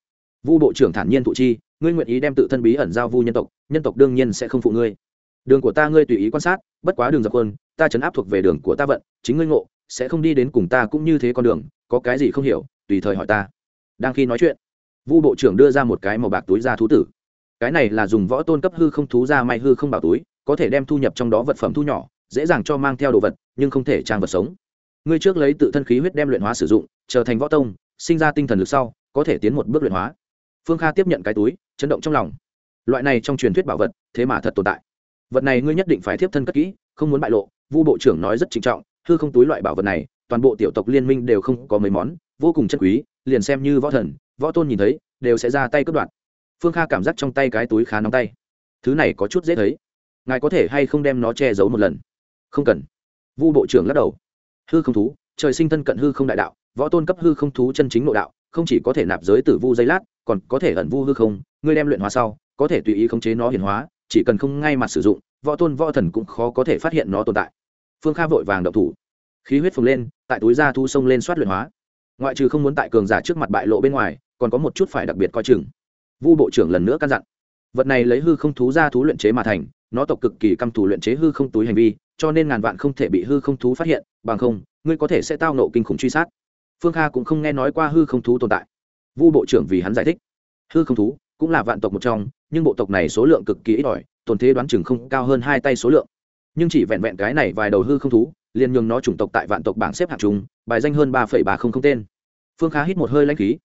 Vu bộ trưởng thản nhiên thụ chi, ngươi nguyện ý đem tự thân bí ẩn giao vu nhân tộc nhân tộc đương nhiên sẽ không phụ ngươi đường của ta ngươi tùy ý quan sát, bất quá đường dập quân ta chấn áp thuộc về đường của ta vận, chính ngươi ngộ, sẽ không đi đến cùng ta cũng như thế con đường, có cái gì không hiểu, tùy thời hỏi ta. Đang khi nói chuyện, vu bộ trưởng đưa ra một cái màu bạc túi ra thú tử. Cái này là dùng võ tôn cấp hư không thú ra may hư không bảo túi, có thể đem thu nhập trong đó vật phẩm thu nhỏ, dễ dàng cho mang theo đồ vật, nhưng không thể trang vật sống. Ngươi trước lấy tự thân khí huyết đem luyện hóa sử dụng, trở thành võ tông, sinh ra tinh thần lực sau, có thể tiến một bước luyện hóa. Phương kha tiếp nhận cái túi, chấn động trong lòng. Loại này trong truyền thuyết bảo vật, thế mà thật tồn tại vật này ngươi nhất định phải thiếp thân cất kỹ, không muốn bại lộ, vu bộ trưởng nói rất trịnh trọng, hư không túi loại bảo vật này, toàn bộ tiểu tộc liên minh đều không có mấy món, vô cùng chân quý, liền xem như võ thần, võ tôn nhìn thấy, đều sẽ ra tay cướp đoạt. Phương kha cảm giác trong tay cái túi khá nóng tay. Thứ này có chút dễ thấy. Ngài có thể hay không đem nó che giấu một lần? Không cần. Vu bộ trưởng lắc đầu. Hư không thú, trời sinh thân cận hư không đại đạo, võ tôn cấp hư không thú chân chính nội đạo, không chỉ có thể nạp giới tử vu dây lát, còn có thể ẩn vu hư không, ngươi đem luyện hóa sau, có thể tùy ý khống chế nó hiển hóa chỉ cần không ngay mặt sử dụng, võ tôn võ thần cũng khó có thể phát hiện nó tồn tại. Phương kha vội vàng động thủ. Khí huyết phồng lên, tại túi da thu sông lên soát luyện hóa. Ngoại trừ không muốn tại cường giả trước mặt bại lộ bên ngoài, còn có một chút phải đặc biệt coi chừng. Vu bộ trưởng lần nữa căn dặn. Vật này lấy hư không thú ra thú luyện chế mà thành, nó tộc cực kỳ căm thủ luyện chế hư không túi hành vi, cho nên ngàn vạn không thể bị hư không thú phát hiện, bằng không, ngươi có thể sẽ tao nộ kinh khủng truy sát. Phương kha cũng không nghe nói qua hư không thú tồn tại. Vu bộ trưởng vì hắn giải thích. Hư không thú cũng là vạn tộc một trong nhưng bộ tộc này số lượng cực kỳ ít ỏi, tồn thế đoán chừng không cao hơn hai tay số lượng. Nhưng chỉ vẹn vẹn cái này vài đầu hư không thú, liền nhường nó chủng tộc tại vạn tộc bảng xếp hạng chúng bài danh hơn ba phẩy ba không không tên. Phương khá hít một hơi lãnh khí.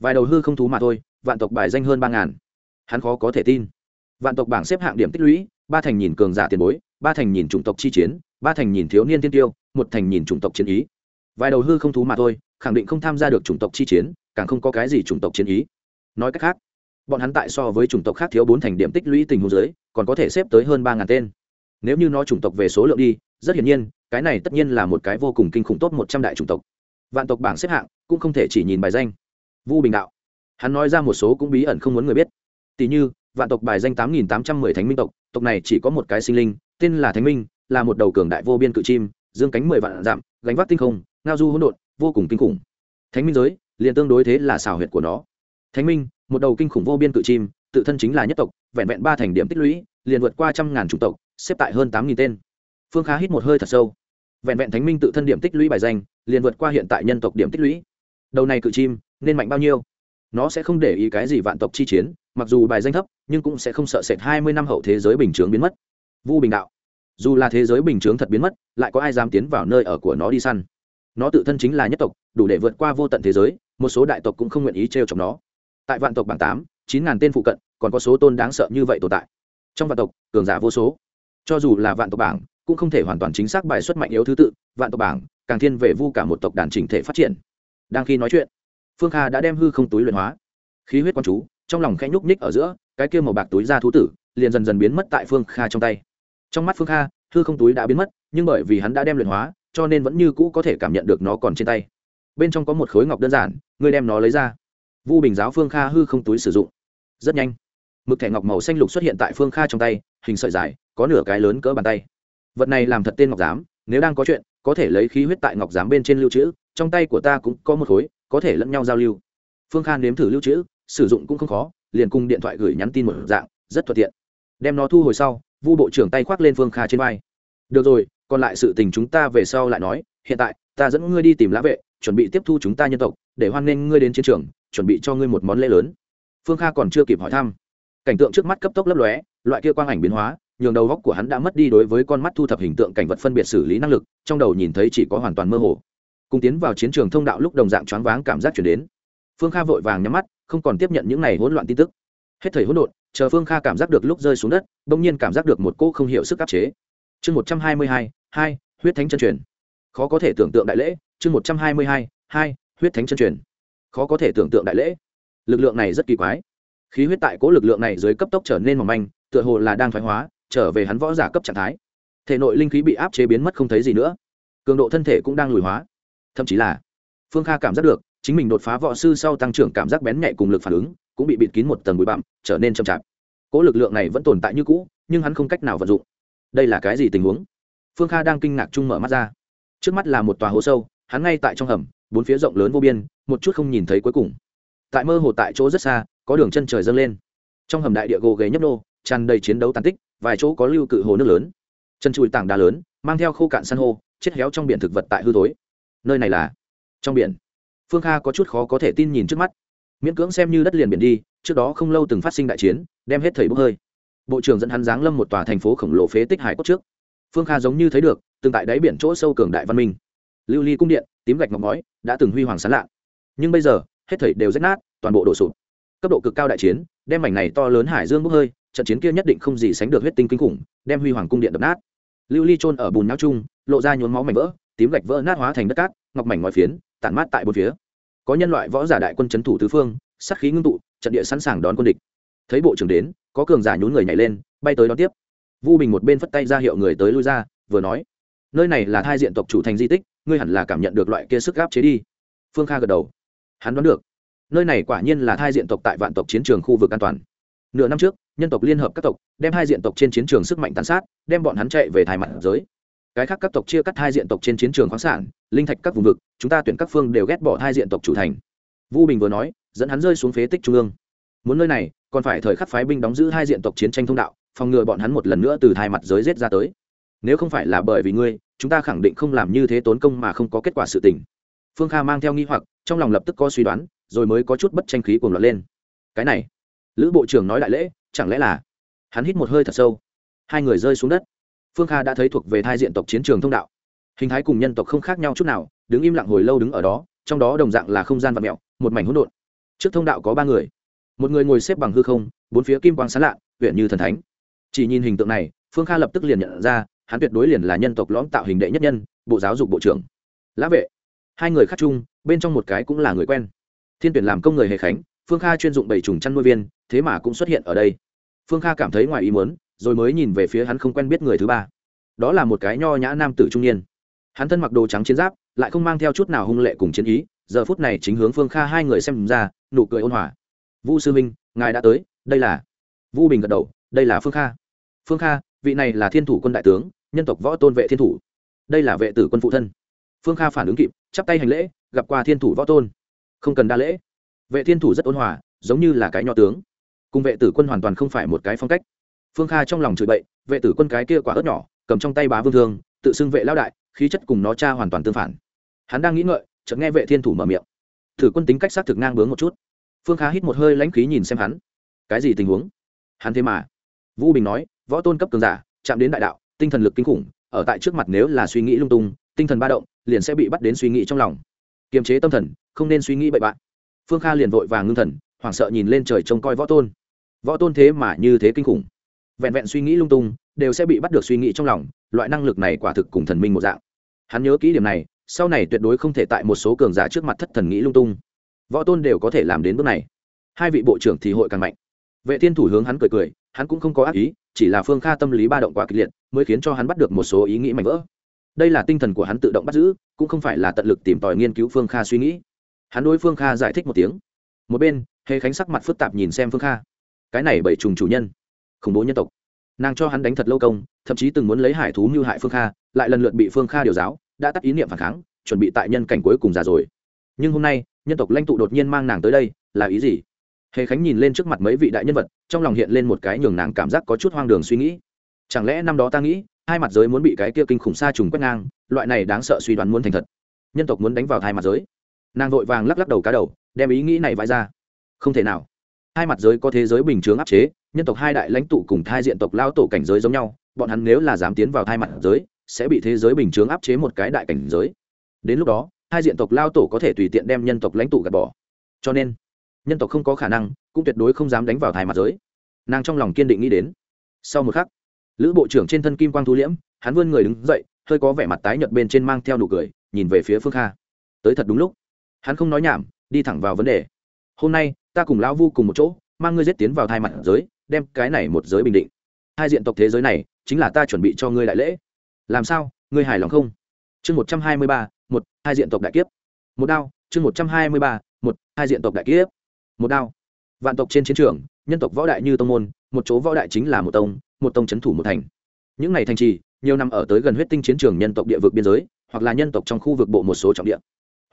Vài đầu hư không thú mà thôi, vạn tộc bài danh hơn ba ngàn. Hắn khó có thể tin. Vạn tộc bảng xếp hạng điểm tích lũy, ba thành nhìn cường giả tiền bối, ba thành nhìn chủng tộc chi chiến, ba thành nhìn thiếu niên tiên tiêu, một thành nhìn chủng tộc chiến ý. Vài đầu hư không thú mà thôi, khẳng định không tham gia được chủng tộc chi chiến, càng không có cái gì chủng tộc chiến ý. Nói cách khác bọn hắn tại so với chủng tộc khác thiếu bốn thành điểm tích lũy tình huống giới còn có thể xếp tới hơn ba ngàn tên. Nếu như nó chủng tộc về số lượng đi, rất hiển nhiên, cái này tất nhiên là một cái vô cùng kinh khủng tốt một trăm đại chủng tộc. Vạn tộc bảng xếp hạng cũng không thể chỉ nhìn bài danh. Vu bình đạo. Hắn nói ra một số cũng bí ẩn không muốn người biết. Tỷ như, vạn tộc bài danh tám nghìn tám trăm mười thánh minh tộc tộc này chỉ có một cái sinh linh, tên là thánh minh, là một đầu cường đại vô biên cự chim, dương cánh mười vạn dặm, gánh vác tinh không, ngao du hỗn độn, vô cùng kinh khủng. Thánh minh giới liền tương đối thế là xào huyệt của nó. Thánh minh một đầu kinh khủng vô biên cự chim, tự thân chính là nhất tộc, vẹn vẹn ba thành điểm tích lũy, liền vượt qua trăm ngàn chủng tộc, xếp tại hơn tám nghìn tên. Phương khá hít một hơi thật sâu. Vẹn vẹn thánh minh tự thân điểm tích lũy bài danh, liền vượt qua hiện tại nhân tộc điểm tích lũy. Đầu này cự chim, nên mạnh bao nhiêu? Nó sẽ không để ý cái gì vạn tộc chi chiến, mặc dù bài danh thấp, nhưng cũng sẽ không sợ sệt hai mươi năm hậu thế giới bình chướng biến mất. Vu bình đạo. Dù là thế giới bình chướng thật biến mất, lại có ai dám tiến vào nơi ở của nó đi săn? Nó tự thân chính là nhất tộc, đủ để vượt qua vô tận thế giới, một số đại tộc cũng không nguyện ý t r e o chọc nó tại vạn tộc bảng tám, chín ngàn tên phụ cận, còn có số tôn đáng sợ như vậy tồn tại. Trong vạn tộc, cường giả vô số. Cho dù là vạn tộc bảng, cũng không thể hoàn toàn chính xác bài xuất mạnh yếu thứ tự, vạn tộc bảng, càng thiên về vu cả một tộc đàn chỉnh thể phát triển. Đang khi nói chuyện, phương kha đã đem hư không túi luyện hóa. Khí huyết quan chú, trong lòng khẽ nhúc nhích ở giữa, cái kia màu bạc túi ra thú tử, liền dần dần biến mất tại phương kha trong tay. Trong mắt phương kha, hư không túi đã biến mất, nhưng bởi vì hắn đã đem luyện hóa, cho nên vẫn như cũ có thể cảm nhận được nó còn trên tay. Bên trong có một khối ngọc đơn giản, ngươi đem nó lấy ra vu bình giáo phương kha hư không túi sử dụng. Rất nhanh, mực thẻ ngọc màu xanh lục xuất hiện tại phương kha trong tay, hình sợi dài, có nửa cái lớn cỡ bàn tay. Vật này làm thật tên ngọc giám, nếu đang có chuyện, có thể lấy khí huyết tại ngọc giám bên trên lưu trữ, trong tay của ta cũng có một khối, có thể lẫn nhau giao lưu. Phương kha nếm thử lưu trữ, sử dụng cũng không khó, liền cùng điện thoại gửi nhắn tin một dạng, rất thuận tiện. Đem nó thu hồi sau, vu bộ trưởng tay khoác lên phương kha trên vai. Được rồi, còn lại sự tình chúng ta về sau lại nói, hiện tại, ta dẫn ngươi đi tìm lã vệ, chuẩn bị tiếp thu chúng ta nhân tộc, để hoan nghênh ngươi đến chiến trường chuẩn bị cho ngươi một món lễ lớn. Phương kha còn chưa kịp hỏi thăm. Cảnh tượng trước mắt cấp tốc lấp lóe, loại kia quang ảnh biến hóa, nhường đầu góc của hắn đã mất đi đối với con mắt thu thập hình tượng cảnh vật phân biệt xử lý năng lực, trong đầu nhìn thấy chỉ có hoàn toàn mơ hồ. Cùng tiến vào chiến trường thông đạo lúc đồng dạng choáng váng cảm giác chuyển đến. Phương kha vội vàng nhắm mắt, không còn tiếp nhận những này hỗn loạn tin tức. Hết thời hỗn độn, chờ phương kha cảm giác được lúc rơi xuống đất, bỗng nhiên cảm giác được một cô không hiểu sức áp chế. Chương một trăm hai mươi hai hai, huyết thánh chân truyền. Khó có thể tưởng tượng đại lễ, chương một trăm hai mươi hai hai, huyết thánh chân truyền khó có thể tưởng tượng đại lễ. Lực lượng này rất kỳ quái. Khí huyết tại cố lực lượng này dưới cấp tốc trở nên mỏng manh, tựa hồ là đang thoái hóa, trở về hắn võ giả cấp trạng thái. Thể nội linh khí bị áp chế biến mất không thấy gì nữa. Cường độ thân thể cũng đang lùi hóa. Thậm chí là, phương kha cảm giác được, chính mình đột phá võ sư sau tăng trưởng cảm giác bén nhạy cùng lực phản ứng, cũng bị bịt kín một tầng bụi bặm, trở nên chậm chạp. Cố lực lượng này vẫn tồn tại như cũ, nhưng hắn không cách nào vận dụng. Đây là cái gì tình huống? Phương kha đang kinh ngạc chung mở mắt ra. Trước mắt là một tòa hố sâu, hắn ngay tại trong hầm bốn phía rộng lớn vô biên, một chút không nhìn thấy cuối cùng. Tại mơ hồ tại chỗ rất xa, có đường chân trời dâng lên. Trong hầm đại địa gồ ghề nhấp nô, tràn đầy chiến đấu tàn tích, vài chỗ có lưu cự hồ nước lớn. Chân chùi tảng đá lớn, mang theo khô cạn san hô, chết héo trong biển thực vật tại hư thối. Nơi này là trong biển. Phương kha có chút khó có thể tin nhìn trước mắt. Miễn cưỡng xem như đất liền biển đi, trước đó không lâu từng phát sinh đại chiến, đem hết thầy bốc hơi. Bộ trưởng dẫn hắn giáng lâm một tòa thành phố khổng lồ phế tích hải cốt trước. Phương kha giống như thấy được, từng tại đáy biển chỗ sâu cường đại văn minh. Lưu ly cung điện tím gạch ngọc ngói đã từng huy hoàng sán lạ. Nhưng bây giờ, hết thảy đều rách nát, toàn bộ đổ sụp. Cấp độ cực cao đại chiến, đem mảnh này to lớn hải dương bốc hơi, trận chiến kia nhất định không gì sánh được huyết tinh kinh khủng, đem huy hoàng cung điện đập nát. Lưu ly trôn ở bùn nhau chung, lộ ra nhốn máu mảnh vỡ, tím gạch vỡ nát hóa thành đất cát, ngọc mảnh ngoài phiến, tản mát tại bốn phía. Có nhân loại võ giả đại quân chấn thủ tứ phương, sát khí ngưng tụ, trận địa sẵn sàng đón quân địch. Thấy bộ trưởng đến, có cường giả nhún người nhảy lên, bay tới đón tiếp. Vu bình một bên phất tay ra hiệu người tới lui ra, vừa nói, nơi này là hai diện tộc chủ thành di tích ngươi hẳn là cảm nhận được loại kia sức gáp chế đi. Phương kha gật đầu. Hắn đoán được. Nơi này quả nhiên là hai diện tộc tại vạn tộc chiến trường khu vực an toàn. Nửa năm trước, nhân tộc liên hợp các tộc, đem hai diện tộc trên chiến trường sức mạnh tàn sát, đem bọn hắn chạy về thai mặt giới. Cái khác các tộc chia cắt hai diện tộc trên chiến trường khoáng sản, linh thạch các vùng vực, chúng ta tuyển các phương đều ghét bỏ hai diện tộc chủ thành. Vu bình vừa nói, dẫn hắn rơi xuống phế tích trung ương. Muốn nơi này, còn phải thời khắc phái binh đóng giữ hai diện tộc chiến tranh thông đạo, phòng ngừa bọn hắn một lần nữa từ thai mặt giới rết ra tới. Nếu không phải là bởi vì ngươi chúng ta khẳng định không làm như thế tốn công mà không có kết quả sự tình. Phương kha mang theo nghi hoặc, trong lòng lập tức có suy đoán, rồi mới có chút bất tranh khí cuồng loạn lên. Cái này, lữ bộ trưởng nói đại lễ, chẳng lẽ là hắn hít một hơi thật sâu? Hai người rơi xuống đất. Phương kha đã thấy thuộc về thai diện tộc chiến trường thông đạo. Hình thái cùng nhân tộc không khác nhau chút nào, đứng im lặng hồi lâu đứng ở đó, trong đó đồng dạng là không gian và mẹo, một mảnh hỗn độn. Trước thông đạo có ba người. Một người ngồi xếp bằng hư không, bốn phía kim quang sán lạ huyện như thần thánh. Chỉ nhìn hình tượng này, phương kha lập tức liền nhận ra hắn tuyệt đối liền là nhân tộc lõm tạo hình đệ nhất nhân, bộ giáo dục bộ trưởng. Lã vệ. Hai người khác chung, bên trong một cái cũng là người quen. Thiên tuyển làm công người hề khánh, phương kha chuyên dụng bảy trùng chăn nuôi viên, thế mà cũng xuất hiện ở đây. Phương kha cảm thấy ngoài ý muốn, rồi mới nhìn về phía hắn không quen biết người thứ ba. Đó là một cái nho nhã nam tử trung niên. Hắn thân mặc đồ trắng chiến giáp, lại không mang theo chút nào hung lệ cùng chiến ý, giờ phút này chính hướng phương kha hai người xem ra, nụ cười ôn hòa. Vu sư minh ngài đã tới, đây là vu bình gật đầu, đây là phương kha. Phương kha vị này là thiên thủ quân đại tướng, nhân tộc võ tôn vệ thiên thủ. Đây là vệ tử quân phụ thân. Phương kha phản ứng kịp, chắp tay hành lễ, gặp qua thiên thủ võ tôn. Không cần đa lễ. Vệ thiên thủ rất ôn hòa, giống như là cái nho tướng. Cùng vệ tử quân hoàn toàn không phải một cái phong cách. Phương kha trong lòng chửi bậy, vệ tử quân cái kia quả ớt nhỏ, cầm trong tay bá vương thương, tự xưng vệ lao đại, khí chất cùng nó cha hoàn toàn tương phản. Hắn đang nghĩ ngợi, chợt nghe vệ thiên thủ mở miệng. Thử quân tính cách xác thực ngang bướng một chút. Phương kha hít một hơi lãnh khí nhìn xem hắn. Cái gì tình huống? Hắn thế mà. Vũ bình nói võ tôn cấp cường giả, chạm đến đại đạo, tinh thần lực kinh khủng, ở tại trước mặt nếu là suy nghĩ lung tung, tinh thần ba động, liền sẽ bị bắt đến suy nghĩ trong lòng. Kiềm chế tâm thần, không nên suy nghĩ bậy bạn. Phương kha liền vội vàng ngưng thần, hoảng sợ nhìn lên trời trông coi võ tôn. Võ tôn thế mà như thế kinh khủng. Vẹn vẹn suy nghĩ lung tung, đều sẽ bị bắt được suy nghĩ trong lòng, loại năng lực này quả thực cùng thần minh một dạng. Hắn nhớ kỹ điểm này, sau này tuyệt đối không thể tại một số cường giả trước mặt thất thần nghĩ lung tung. Võ tôn đều có thể làm đến bước này. Hai vị bộ trưởng thì hội càng mạnh. Vệ thiên thủ hướng hắn cười cười hắn cũng không có ác ý, chỉ là phương kha tâm lý ba động quá kịch liệt, mới khiến cho hắn bắt được một số ý nghĩ mạnh vỡ. Đây là tinh thần của hắn tự động bắt giữ, cũng không phải là tận lực tìm tòi nghiên cứu phương kha suy nghĩ. Hắn đối phương kha giải thích một tiếng. Một bên, hề khánh sắc mặt phức tạp nhìn xem phương kha. Cái này bảy trùng chủ nhân. Khủng bố nhân tộc. Nàng cho hắn đánh thật lâu công, thậm chí từng muốn lấy hải thú mưu hại phương kha, lại lần lượt bị phương kha điều giáo, đã tắt ý niệm phản kháng, chuẩn bị tại nhân cảnh cuối cùng già rồi. Nhưng hôm nay, nhân tộc lãnh tụ đột nhiên mang nàng tới đây, là ý gì? Hề khánh nhìn lên trước mặt mấy vị đại nhân vật, trong lòng hiện lên một cái nhường nàng cảm giác có chút hoang đường suy nghĩ. Chẳng lẽ năm đó ta nghĩ, hai mặt giới muốn bị cái kia kinh khủng sa trùng quét ngang, loại này đáng sợ suy đoán muốn thành thật. Nhân tộc muốn đánh vào hai mặt giới. Nàng vội vàng lắc lắc đầu cá đầu, đem ý nghĩ này vãi ra. Không thể nào. Hai mặt giới có thế giới bình chướng áp chế, nhân tộc hai đại lãnh tụ cùng thai diện tộc lao tổ cảnh giới giống nhau, bọn hắn nếu là dám tiến vào hai mặt giới, sẽ bị thế giới bình chướng áp chế một cái đại cảnh giới. Đến lúc đó hai diện tộc lao tổ có thể tùy tiện đem nhân tộc lãnh tụ gạt bỏ. Cho nên nhân tộc không có khả năng, cũng tuyệt đối không dám đánh vào hai mặt giới. Nàng trong lòng kiên định nghĩ đến. Sau một khắc, lữ bộ trưởng trên thân kim quang thu liễm, hắn vươn người đứng dậy, hơi có vẻ mặt tái nhợt bên trên mang theo nụ cười, nhìn về phía phương kha. Tới thật đúng lúc. Hắn không nói nhảm, đi thẳng vào vấn đề. Hôm nay, ta cùng lão vu cùng một chỗ, mang ngươi giết tiến vào thai mặt giới, đem cái này một giới bình định. Hai diện tộc thế giới này, chính là ta chuẩn bị cho ngươi đại lễ. Làm sao, ngươi hài lòng không? Chương một trăm hai mươi ba, một, hai diện tộc đại kiếp. Một đao, chương một trăm hai mươi ba, một, hai diện tộc đại kiếp một đao. Vạn tộc trên chiến trường, nhân tộc võ đại như tông môn, một chỗ võ đại chính là một tông một tông c h ấ n thủ một thành. Những ngày thành trì, nhiều năm ở tới gần huyết tinh chiến trường nhân tộc địa vực biên giới, hoặc là nhân tộc trong khu vực bộ một số trọng địa.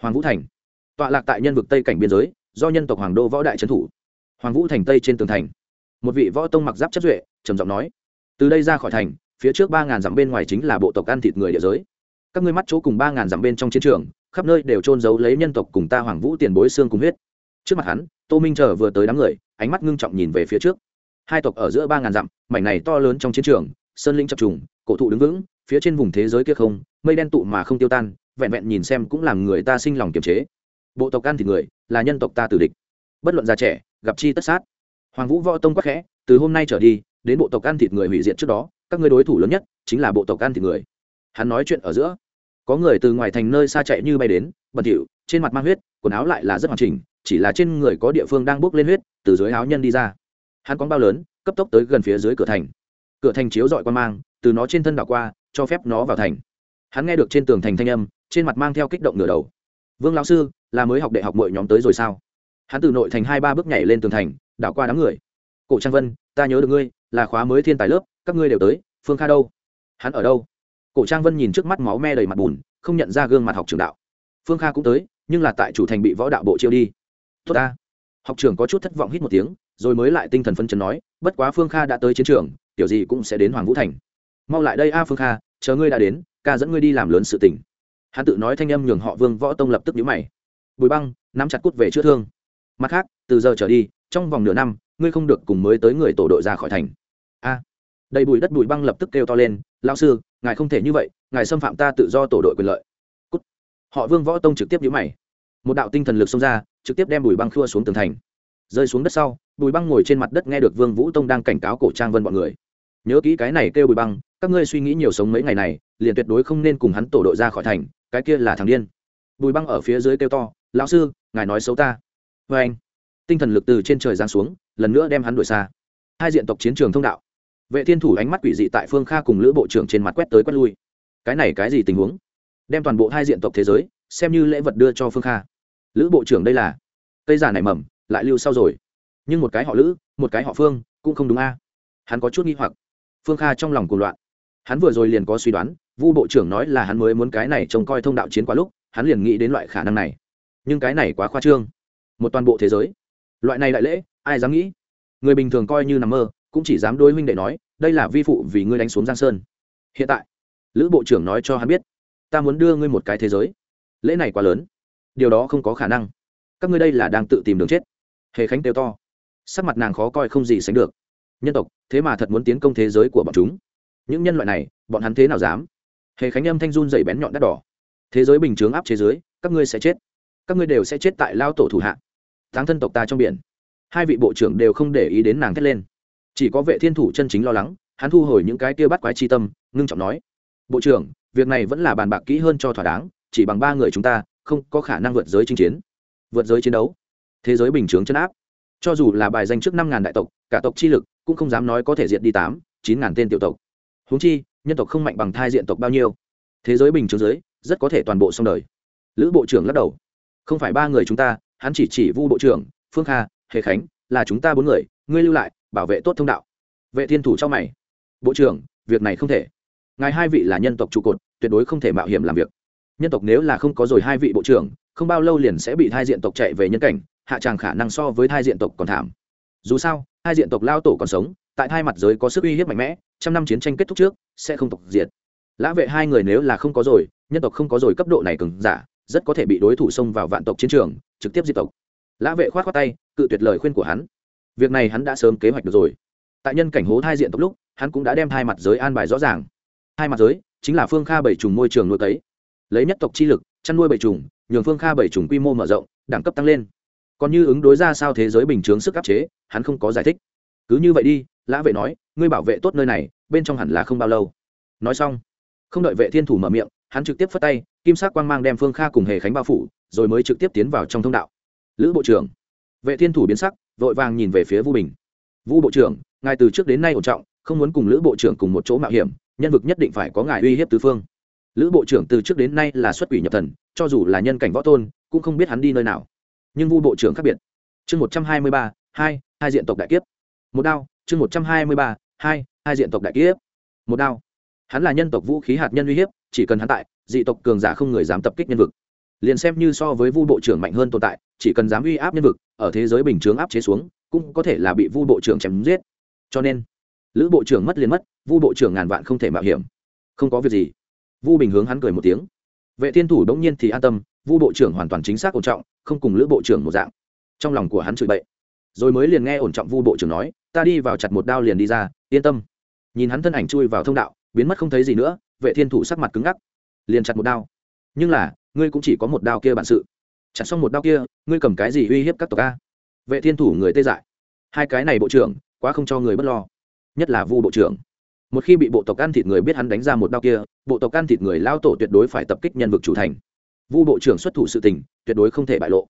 Hoàng vũ thành. Tọa lạc tại nhân vực tây cảnh biên giới, do nhân tộc hoàng đô võ đại trấn thủ. Hoàng vũ thành tây trên tường thành. Một vị võ tông mặc giáp chất duệ, trầm giọng nói, từ đây ra khỏi thành, phía trước ba ngàn dặm bên ngoài chính là bộ tộc ăn thịt người địa giới. Các ngươi mắt chỗ cùng ba ngàn dặm bên trong chiến trường, khắp nơi đều trôn giấu lấy nhân tộc cùng ta hoàng vũ tiền bối xương cùng huyết. Trước mặt hắn tô minh chờ vừa tới đám người, ánh mắt ngưng trọng nhìn về phía trước. Hai tộc ở giữa ba ngàn dặm, mảnh này to lớn trong chiến trường, sơn lĩnh chập trùng, cổ thụ đứng vững, phía trên vùng thế giới kia không, mây đen tụ mà không tiêu tan, vẹn vẹn nhìn xem cũng làm người ta sinh lòng kiềm chế. Bộ tộc ăn thịt người, là nhân tộc ta tử địch. Bất luận già trẻ, gặp chi tất sát. Hoàng vũ võ tông quắc khẽ, từ hôm nay trở đi, đến bộ tộc ăn thịt người hủy diệt trước đó, các ngươi đối thủ lớn nhất chính là bộ tộc ăn thịt người. Hắn nói chuyện ở giữa. Có người từ ngoài thành nơi xa chạy như bay đến bẩn thỉu, trên mặt mang huyết, quần áo lại là rất hoàn chỉnh, chỉ là trên người có địa phương đang bốc lên huyết, từ dưới áo nhân đi ra. Hắn có bao lớn, cấp tốc tới gần phía dưới cửa thành. Cửa thành chiếu dọi quan mang, từ nó trên thân đảo qua, cho phép nó vào thành. Hắn nghe được trên tường thành thanh âm, trên mặt mang theo kích động nửa đầu. Vương lão sư, là mới học đại học mọi nhóm tới rồi sao? Hắn từ nội thành hai ba bước nhảy lên tường thành, đảo qua đám người. Cổ trang vân, ta nhớ được ngươi, là khóa mới thiên tài lớp, các ngươi đều tới, phương kha đâu? Hắn ở đâu? Cổ trang vân nhìn trước mắt máu me đầy mặt bùn, không nhận ra gương mặt học trường đạo phương kha cũng tới, nhưng là tại chủ thành bị võ đạo bộ chiêu đi. Tốt ta. Học trường có chút thất vọng hít một tiếng, rồi mới lại tinh thần phân chấn nói, bất quá phương kha đã tới chiến trường, tiểu gì cũng sẽ đến hoàng vũ thành. Mau lại đây a, phương kha, chờ ngươi đã đến, ca dẫn ngươi đi làm lớn sự tình. Hắn tự nói thanh âm nhường họ vương võ tông lập tức nhíu mày. Bùi băng, nắm chặt cút về chữa thương. Mặt khác, từ giờ trở đi, trong vòng nửa năm, ngươi không được cùng mới tới người tổ đội ra khỏi thành. A. Đầy bụi đất bụi băng lập tức kêu to lên lao sư, ngài không thể như vậy, ngài xâm phạm ta tự do tổ đội quyền lợi họ vương võ tông trực tiếp nhũ mày. Một đạo tinh thần lực xông ra, trực tiếp đem bùi băng khua xuống tường thành. Rơi xuống đất sau, bùi băng ngồi trên mặt đất nghe được vương vũ tông đang cảnh cáo cổ trang vân bọn người. Nhớ kỹ cái này kêu bùi băng, các ngươi suy nghĩ nhiều sống mấy ngày này, liền tuyệt đối không nên cùng hắn tổ đội ra khỏi thành, cái kia là thằng điên. Bùi băng ở phía dưới kêu to, lão sư, ngài nói xấu ta. Vê anh, tinh thần lực từ trên trời giáng xuống, lần nữa đem hắn đuổi xa. Hai diện tộc chiến trường thông đạo. Vệ thiên thủ ánh mắt quỷ dị tại phương kha cùng lữ bộ trưởng trên mặt quét tới quét lui. Cái này cái gì tình huống? Đem toàn bộ hai diện tộc thế giới xem như lễ vật đưa cho phương kha lữ bộ trưởng đây là cây giả này mầm lại lưu sau rồi nhưng một cái họ lữ một cái họ phương cũng không đúng a hắn có chút nghi hoặc phương kha trong lòng cuồng loạn hắn vừa rồi liền có suy đoán vu bộ trưởng nói là hắn mới muốn cái này trông coi thông đạo chiến quá lúc hắn liền nghĩ đến loại khả năng này nhưng cái này quá khoa trương một toàn bộ thế giới loại này đại lễ ai dám nghĩ người bình thường coi như nằm mơ cũng chỉ dám đôi huynh đệ nói đây là vi phụ vì ngươi đánh xuống giang sơn hiện tại lữ bộ trưởng nói cho hắn biết ta muốn đưa ngươi một cái thế giới. Lễ này quá lớn. Điều đó không có khả năng. Các ngươi đây là đang tự tìm đường chết. Hề khánh kêu to. Sắc mặt nàng khó coi không gì sánh được. Nhân tộc, thế mà thật muốn tiến công thế giới của bọn chúng. Những nhân loại này, bọn hắn thế nào dám? Hề khánh âm thanh run dày bén nhọn đắt đỏ. Thế giới bình chướng áp chế giới các ngươi sẽ chết. Các ngươi đều sẽ chết tại lao tổ thủ hạ. Táng thân tộc ta trong biển. Hai vị bộ trưởng đều không để ý đến nàng thét lên. Chỉ có vệ thiên thủ chân chính lo lắng, hắn thu hồi những cái kia bắt quái chi tâm, ngưng trọng nói. Bộ trưởng việc này vẫn là bàn bạc kỹ hơn cho thỏa đáng, chỉ bằng ba người chúng ta, không có khả năng vượt giới chinh chiến. Vượt giới chiến đấu. Thế giới bình chướng chấn áp. Cho dù là bài danh trước năm ngàn đại tộc, cả tộc chi lực cũng không dám nói có thể diệt đi tám, chín ngàn tên tiểu tộc. Huống chi, nhân tộc không mạnh bằng thai diện tộc bao nhiêu. Thế giới bình chướng giới rất có thể toàn bộ xong đời. Lữ bộ trưởng lắc đầu. Không phải ba người chúng ta, hắn chỉ chỉ vu bộ trưởng, phương kha, hề khánh, là chúng ta bốn người, ngươi lưu lại, bảo vệ tốt thông đạo. Vệ thiên thủ cho mày. Bộ trưởng, việc này không thể ngài hai vị là nhân tộc trụ cột, tuyệt đối không thể mạo hiểm làm việc. Nhân tộc nếu là không có rồi hai vị bộ trưởng, không bao lâu liền sẽ bị thai diện tộc chạy về nhân cảnh, hạ tràng khả năng so với thai diện tộc còn thảm. Dù sao, hai diện tộc lao tổ còn sống, tại hai mặt giới có sức uy hiếp mạnh mẽ, trăm năm chiến tranh kết thúc trước, sẽ không tộc diệt. Lã vệ hai người nếu là không có rồi, nhân tộc không có rồi cấp độ này cứng giả, rất có thể bị đối thủ xông vào vạn tộc chiến trường, trực tiếp diệt tộc. Lã vệ khoát khoát tay, cự tuyệt lời khuyên của hắn. Việc này hắn đã sớm kế hoạch được rồi. Tại nhân cảnh hố thai diện tộc lúc, hắn cũng đã đem hai mặt giới an bài rõ ràng hai mặt giới, chính là phương kha bảy trùng môi trường nuôi cấy. Lấy nhất tộc chi lực, chăn nuôi bảy trùng, nhường phương kha bảy trùng quy mô mở rộng, đẳng cấp tăng lên. Còn như ứng đối ra sao thế giới bình chướng sức áp chế, hắn không có giải thích. Cứ như vậy đi, lã vệ nói, ngươi bảo vệ tốt nơi này, bên trong hẳn là không bao lâu. Nói xong, không đợi vệ thiên thủ mở miệng, hắn trực tiếp phất tay, kim sắc quang mang đem phương kha cùng hề khánh bao phủ, rồi mới trực tiếp tiến vào trong thông đạo. Lữ bộ trưởng. Vệ thiên thủ biến sắc, vội vàng nhìn về phía vu bình. Vu bộ trưởng, ngài từ trước đến nay ổn trọng, không muốn cùng lữ bộ trưởng cùng một chỗ mạo hiểm nhân vực nhất định phải có ngài uy hiếp tứ phương. Lữ bộ trưởng từ trước đến nay là xuất quỷ nhập thần, cho dù là nhân cảnh võ tôn, cũng không biết hắn đi nơi nào. Nhưng vu bộ trưởng khác biệt. Chương một trăm hai mươi ba, hai hai diện tộc đại kiếp. Một đao, chương một trăm hai mươi ba, hai hai diện tộc đại kiếp. Một đao. Hắn là nhân tộc vũ khí hạt nhân uy hiếp, chỉ cần hắn tại, dị tộc cường giả không người dám tập kích nhân vực. Liền xem như so với vu bộ trưởng mạnh hơn tồn tại, chỉ cần dám uy áp nhân vực, ở thế giới bình chướng áp chế xuống, cũng có thể là bị vu bộ trưởng chém giết. Cho nên lữ bộ trưởng mất liền mất, vu bộ trưởng ngàn vạn không thể mạo hiểm. Không có việc gì. Vu bình hướng hắn cười một tiếng. Vệ thiên thủ đống nhiên thì an tâm, vu bộ trưởng hoàn toàn chính xác ổn trọng, không cùng lữ bộ trưởng một dạng. Trong lòng của hắn chửi bậy. Rồi mới liền nghe ổn trọng vu bộ trưởng nói, ta đi vào chặt một đao liền đi ra, yên tâm. Nhìn hắn thân ảnh chui vào thông đạo, biến mất không thấy gì nữa, vệ thiên thủ sắc mặt cứng ngắc. Liền chặt một đao. Nhưng là, ngươi cũng chỉ có một đao kia bản sự. Chặt xong một đao kia, ngươi cầm cái gì uy hiếp các tộc a? Vệ thiên thủ người tê dại. Hai cái này bộ trưởng, quá không cho người bất lo nhất là vu bộ trưởng. Một khi bị bộ tộc ăn thịt người biết hắn đánh ra một đao kia, bộ tộc ăn thịt người lao tổ tuyệt đối phải tập kích nhân vực chủ thành. Vu bộ trưởng xuất thủ sự tình, tuyệt đối không thể bại lộ.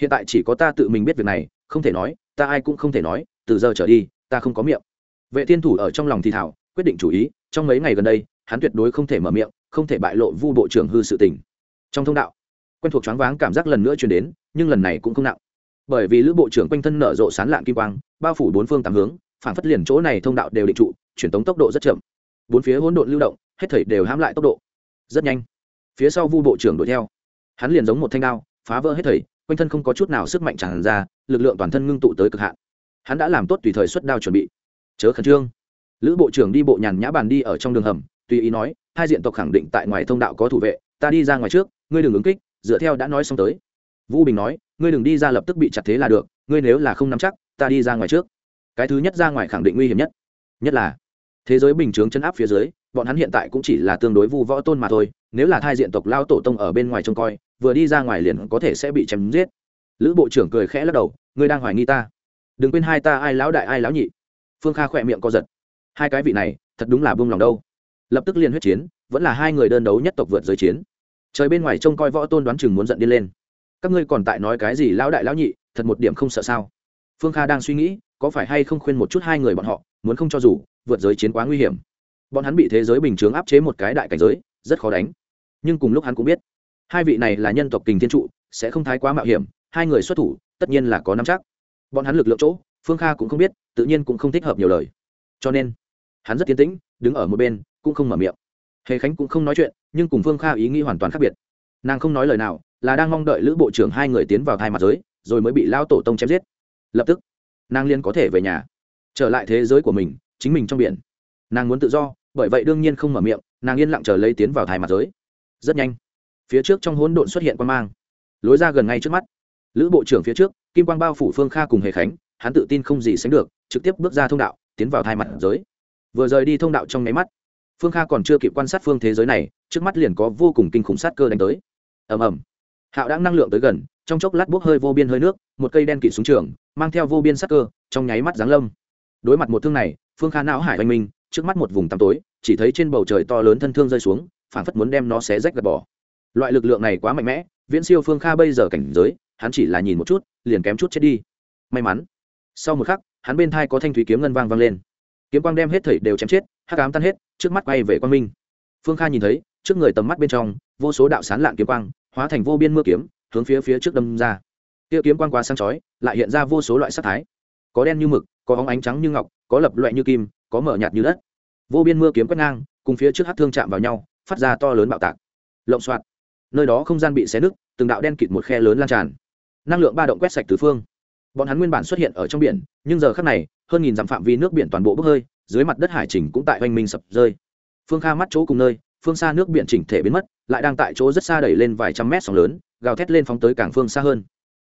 Hiện tại chỉ có ta tự mình biết việc này, không thể nói, ta ai cũng không thể nói, từ giờ trở đi, ta không có miệng. Vệ thiên thủ ở trong lòng thì thảo quyết định chủ ý, trong mấy ngày gần đây, hắn tuyệt đối không thể mở miệng, không thể bại lộ vu bộ trưởng hư sự tình. Trong thông đạo, quen thuộc choáng váng cảm giác lần nữa truyền đến, nhưng lần này cũng không nặng. Bởi vì lữ bộ trưởng quanh thân nở rộ sán lạng kim quang, bao phủ bốn phương tám hướng phản phất liền chỗ này thông đạo đều định trụ, chuyển tống tốc độ rất chậm. Bốn phía hỗn độn lưu động, hết thảy đều hãm lại tốc độ. Rất nhanh, phía sau vu bộ trưởng đuổi theo. Hắn liền giống một thanh đao, phá vỡ hết thảy, quanh thân không có chút nào sức mạnh tràn ra, lực lượng toàn thân ngưng tụ tới cực hạn. Hắn đã làm tốt tùy thời xuất đao chuẩn bị. Chớ khẩn trương. Lữ bộ trưởng đi bộ nhàn nhã bàn đi ở trong đường hầm, tùy ý nói, hai diện tộc khẳng định tại ngoài thông đạo có thủ vệ, ta đi ra ngoài trước, ngươi đừng ứng kích, dựa theo đã nói xong tới. Vũ bình nói, ngươi đừng đi ra lập tức bị chặt thế là được, ngươi nếu là không nắm chắc, ta đi ra ngoài trước cái thứ nhất ra ngoài khẳng định nguy hiểm nhất. Nhất là, thế giới bình chướng chân áp phía dưới, bọn hắn hiện tại cũng chỉ là tương đối vu võ tôn mà thôi, nếu là thai diện tộc lao tổ tông ở bên ngoài trông coi, vừa đi ra ngoài liền có thể sẽ bị chém giết. Lữ bộ trưởng cười khẽ lắc đầu, ngươi đang hoài nghi ta. Đừng quên hai ta ai lão đại ai lão nhị. Phương kha khỏe miệng co giật. Hai cái vị này, thật đúng là buông lòng đâu. Lập tức liên huyết chiến, vẫn là hai người đơn đấu nhất tộc vượt giới chiến. Trời bên ngoài trông coi võ tôn đoán chừng muốn giận đi lên. Các ngươi còn tại nói cái gì lão đại lão nhị, thật một điểm không sợ sao? Phương kha đang suy nghĩ, có phải hay không khuyên một chút hai người bọn họ, muốn không cho dù, vượt giới chiến quá nguy hiểm. Bọn hắn bị thế giới bình chướng áp chế một cái đại cảnh giới, rất khó đánh. Nhưng cùng lúc hắn cũng biết, hai vị này là nhân tộc kình thiên trụ, sẽ không thái quá mạo hiểm, hai người xuất thủ, tất nhiên là có năm chắc. Bọn hắn lực lượng chỗ, phương kha cũng không biết, tự nhiên cũng không thích hợp nhiều lời. Cho nên, hắn rất tiến tĩnh, đứng ở một bên, cũng không mở miệng. Hề khánh cũng không nói chuyện, nhưng cùng phương kha ý nghĩ hoàn toàn khác biệt. Nàng không nói lời nào, là đang mong đợi lữ bộ trưởng hai người tiến vào thai mặt giới, rồi mới bị lao tổ tông chém giết lập tức, nàng liên có thể về nhà. Trở lại thế giới của mình, chính mình trong biển. Nàng muốn tự do, bởi vậy đương nhiên không mở miệng, nàng yên lặng chờ lấy tiến vào thai mặt giới. Rất nhanh, phía trước trong hỗn độn xuất hiện quan mang. Lối ra gần ngay trước mắt. Lữ bộ trưởng phía trước, kim quang bao phủ phương kha cùng hề khánh, hắn tự tin không gì sánh được, trực tiếp bước ra thông đạo, tiến vào thai mặt giới. Vừa rời đi thông đạo trong nháy mắt, phương kha còn chưa kịp quan sát phương thế giới này, trước mắt liền có vô cùng kinh khủng sát cơ đánh tới. Ầm ầm hạo đáng năng lượng tới gần, trong chốc lát bốc hơi vô biên hơi nước, một cây đen kỵ xuống trường, mang theo vô biên sắc cơ, trong nháy mắt giáng lâm. Đối mặt một thương này, phương kha não hải oanh minh, trước mắt một vùng tăm tối, chỉ thấy trên bầu trời to lớn thân thương rơi xuống, phảng phất muốn đem nó xé rách gạt bỏ. Loại lực lượng này quá mạnh mẽ, viễn siêu phương kha bây giờ cảnh giới, hắn chỉ là nhìn một chút, liền kém chút chết đi. May mắn. Sau một khắc, hắn bên thai có thanh thúy kiếm ngân vang vang lên. Kiếm quang đem hết thảy đều chém chết, hắc ám tan hết, trước mắt quay về quang minh. Phương kha nhìn thấy, trước người tầm mắt bên trong, vô số đạo sán lạng kiếm quang hóa thành vô biên mưa kiếm, hướng phía phía trước đâm ra. Tiêu kiếm quang quá sáng chói, lại hiện ra vô số loại sắc thái. Có đen như mực, có óng ánh trắng như ngọc, có lập loại như kim, có mở nhạt như đất. Vô biên mưa kiếm quét ngang, cùng phía trước hát thương chạm vào nhau, phát ra to lớn bạo tạc. Lộng soạt nơi đó không gian bị xé nứt, từng đạo đen kịt một khe lớn lan tràn. Năng lượng ba động quét sạch tứ phương. Bọn hắn nguyên bản xuất hiện ở trong biển, nhưng giờ khác này, hơn nghìn dặm phạm vi nước biển toàn bộ bốc hơi, dưới mặt đất hải trình cũng tại oanh minh sập rơi. Phương kha mắt chỗ cùng nơi phương xa nước biển chỉnh thể biến mất, lại đang tại chỗ rất xa đẩy lên vài trăm mét sóng lớn, gào thét lên phóng tới càng phương xa hơn.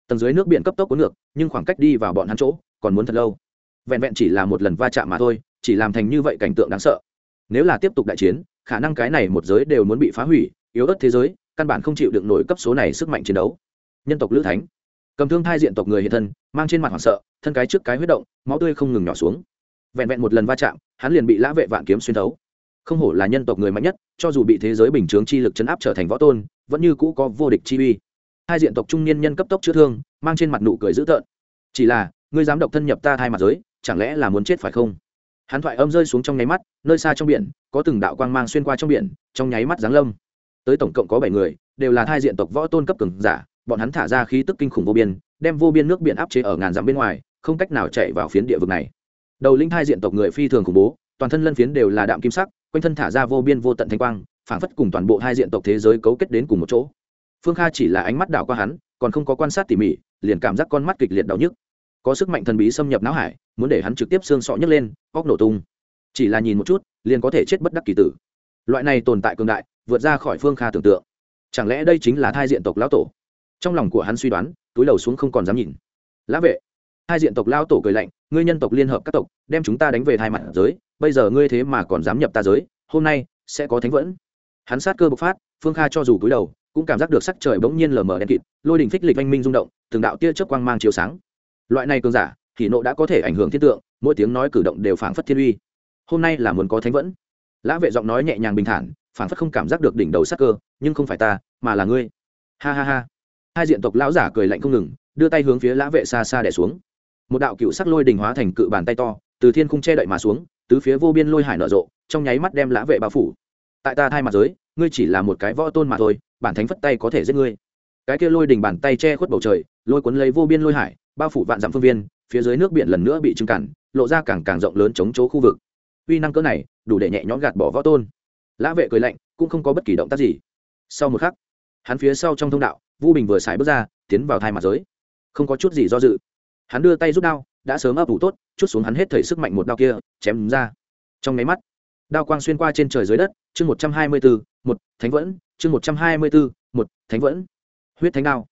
Tầng dưới nước biển cấp tốc cuốn ngược, nhưng khoảng cách đi vào bọn hắn chỗ còn muốn thật lâu. Vẹn vẹn chỉ là một lần va chạm mà thôi, chỉ làm thành như vậy cảnh tượng đáng sợ. Nếu là tiếp tục đại chiến, khả năng cái này một giới đều muốn bị phá hủy, yếu ớt thế giới, căn bản không chịu được nổi cấp số này sức mạnh chiến đấu. Nhân tộc lữ thánh. Cầm thương thai diện tộc người hiện thân, mang trên mặt hoảng sợ, thân cái trước cái huyết động, máu tươi không ngừng nhỏ xuống. Vẹn vẹn một lần va chạm, hắn liền bị lã vệ vạn kiếm xuyên thấu không hổ là nhân tộc người mạnh nhất, cho dù bị thế giới bình chướng chi lực chấn áp trở thành võ tôn, vẫn như cũ có vô địch chi uy. Hai diện tộc trung niên nhân cấp tốc chữa thương, mang trên mặt nụ cười dữ tợn. Chỉ là, ngươi dám độc thân nhập ta thai mặt giới, chẳng lẽ là muốn chết phải không? Hắn thoại âm rơi xuống trong nháy mắt, nơi xa trong biển, có từng đạo quang mang xuyên qua trong biển, trong nháy mắt giáng lâm. Tới tổng cộng có bảy người, đều là thai diện tộc võ tôn cấp cường giả, bọn hắn thả ra khí tức kinh khủng vô biên, đem vô biên nước biển áp chế ở ngàn dặm bên ngoài, không cách nào chạy vào phiến địa vực này. Đầu linh thai diện tộc người phi thường khủng bố, toàn thân lân phiến đều là đạm kim sắc quanh thân thả ra vô biên vô tận thanh quang, phảng phất cùng toàn bộ hai diện tộc thế giới cấu kết đến cùng một chỗ. Phương kha chỉ là ánh mắt đảo qua hắn, còn không có quan sát tỉ mỉ, liền cảm giác con mắt kịch liệt đau nhức. Có sức mạnh thần bí xâm nhập não hải, muốn để hắn trực tiếp xương sọ nhấc lên óc nổ tung. Chỉ là nhìn một chút, liền có thể chết bất đắc kỳ tử. Loại này tồn tại cường đại, vượt ra khỏi phương kha tưởng tượng. Chẳng lẽ đây chính là thai diện tộc lão tổ? Trong lòng của hắn suy đoán, túi đầu xuống không còn dám nhìn. Lã vệ hai diện tộc lao tổ cười lạnh, ngươi nhân tộc liên hợp các tộc, đem chúng ta đánh về hai mặt giới, bây giờ ngươi thế mà còn dám nhập ta giới, hôm nay sẽ có thánh vẫn. Hắn sát cơ bộc phát, phương kha cho dù cúi đầu, cũng cảm giác được sắc trời bỗng nhiên lờ mờ đen kịt, lôi đình phích lịch anh minh rung động, từng đạo tia chớp quang mang chiếu sáng. Loại này cường giả, thì nộ đã có thể ảnh hưởng thiết tượng, mỗi tiếng nói cử động đều phảng phất thiên uy. Hôm nay là muốn có thánh vẫn. Lã vệ giọng nói nhẹ nhàng bình thản, phảng phất không cảm giác được đỉnh đầu sắc cơ, nhưng không phải ta, mà là ngươi. Ha ha ha. Hai diện tộc lão giả cười lạnh không ngừng, đưa tay hướng phía lã vệ xa xa đẻ xuống một đạo cựu sắc lôi đình hóa thành cự bàn tay to, từ thiên khung che đậy mà xuống, tứ phía vô biên lôi hải nở rộ, trong nháy mắt đem lã vệ bao phủ. Tại ta thay mặt giới, ngươi chỉ là một cái võ tôn mà thôi, bản thánh phất tay có thể giết ngươi. Cái kia lôi đình bàn tay che khuất bầu trời, lôi cuốn lấy vô biên lôi hải, bao phủ vạn dặm phương viên, phía dưới nước biển lần nữa bị trừng cản, lộ ra càng càng rộng lớn chống chỗ khu vực. Uy năng cỡ này, đủ để nhẹ nhõm gạt bỏ võ tôn. Lã vệ cười lạnh, cũng không có bất kỳ động tác gì. Sau một khắc, hắn phía sau trong thông đạo, vu bình vừa xài bước ra, tiến vào thai mặt giới. Không có chút gì do dự hắn đưa tay rút đao, đã sớm ấp ủ tốt, chút xuống hắn hết thầy sức mạnh một đao kia, chém ra. Trong nháy mắt, đao quang xuyên qua trên trời dưới đất, chương một trăm hai mươi bốn, một, thánh vẫn, chương một trăm hai mươi bốn, một, thánh vẫn. Huyết thánh đao.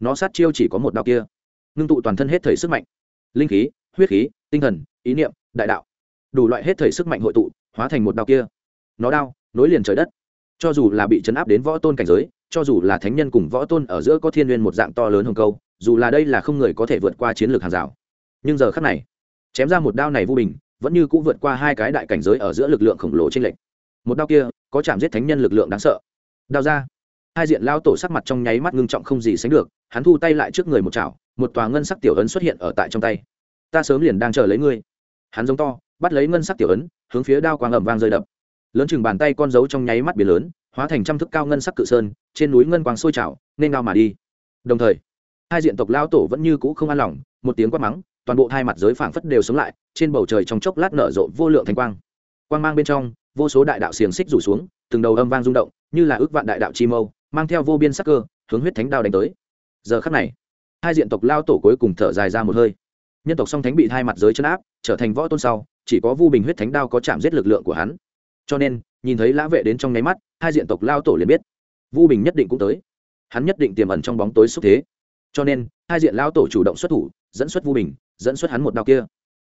Nó sát chiêu chỉ có một đao kia. Ngưng tụ toàn thân hết thầy sức mạnh. Linh khí, huyết khí, tinh thần, ý niệm, đại đạo. Đủ loại hết thầy sức mạnh hội tụ, hóa thành một đao kia. Nó đao, nối liền trời đất. Cho dù là bị chấn áp đến võ tôn cảnh giới cho dù là thánh nhân cùng võ tôn ở giữa có thiên nguyên một dạng to lớn hồng câu, dù là đây là không người có thể vượt qua chiến lược hàng rào. Nhưng giờ khắc này, chém ra một đao này vô bình, vẫn như cũng vượt qua hai cái đại cảnh giới ở giữa lực lượng khổng lồ trên lệnh một đao kia, có chạm giết thánh nhân lực lượng đáng sợ. Đao ra, hai diện lao tổ sắc mặt trong nháy mắt ngưng trọng không gì sánh được, hắn thu tay lại trước người một chảo, một tòa ngân sắc tiểu ấn xuất hiện ở tại trong tay. Ta sớm liền đang chờ lấy ngươi. Hắn giống to, bắt lấy ngân sắc tiểu ấn, hướng phía đao quang ẩm vang rơi đập. Lớn chừng bàn tay con dấu trong nháy mắt biển lớn hóa thành trăm thức cao ngân sắc cự sơn, trên núi ngân quang sôi trào, nên ngao mà đi. Đồng thời, hai diện tộc lao tổ vẫn như cũ không an lòng, một tiếng quát mắng, toàn bộ hai mặt giới phảng phất đều sống lại, trên bầu trời trong chốc lát nở rộ vô lượng thanh quang. Quang mang bên trong, vô số đại đạo xiềng xích rủ xuống, từng đầu âm vang rung động, như là ước vạn đại đạo chi mâu, mang theo vô biên sắc cơ, hướng huyết thánh đao đánh tới. Giờ khắc này, hai diện tộc lao tổ cuối cùng thở dài ra một hơi. Nhân tộc song thánh bị hai mặt giới chấn áp, trở thành võ tôn sau, chỉ có vu bình huyết thánh đao có chạm giết lực lượng của hắn. Cho nên, nhìn thấy lã vệ đến trong nháy mắt hai diện tộc lao tổ liền biết. Vu bình nhất định cũng tới. Hắn nhất định tiềm ẩn trong bóng tối xúc thế. Cho nên, hai diện lao tổ chủ động xuất thủ, dẫn xuất vu bình, dẫn xuất hắn một đao kia.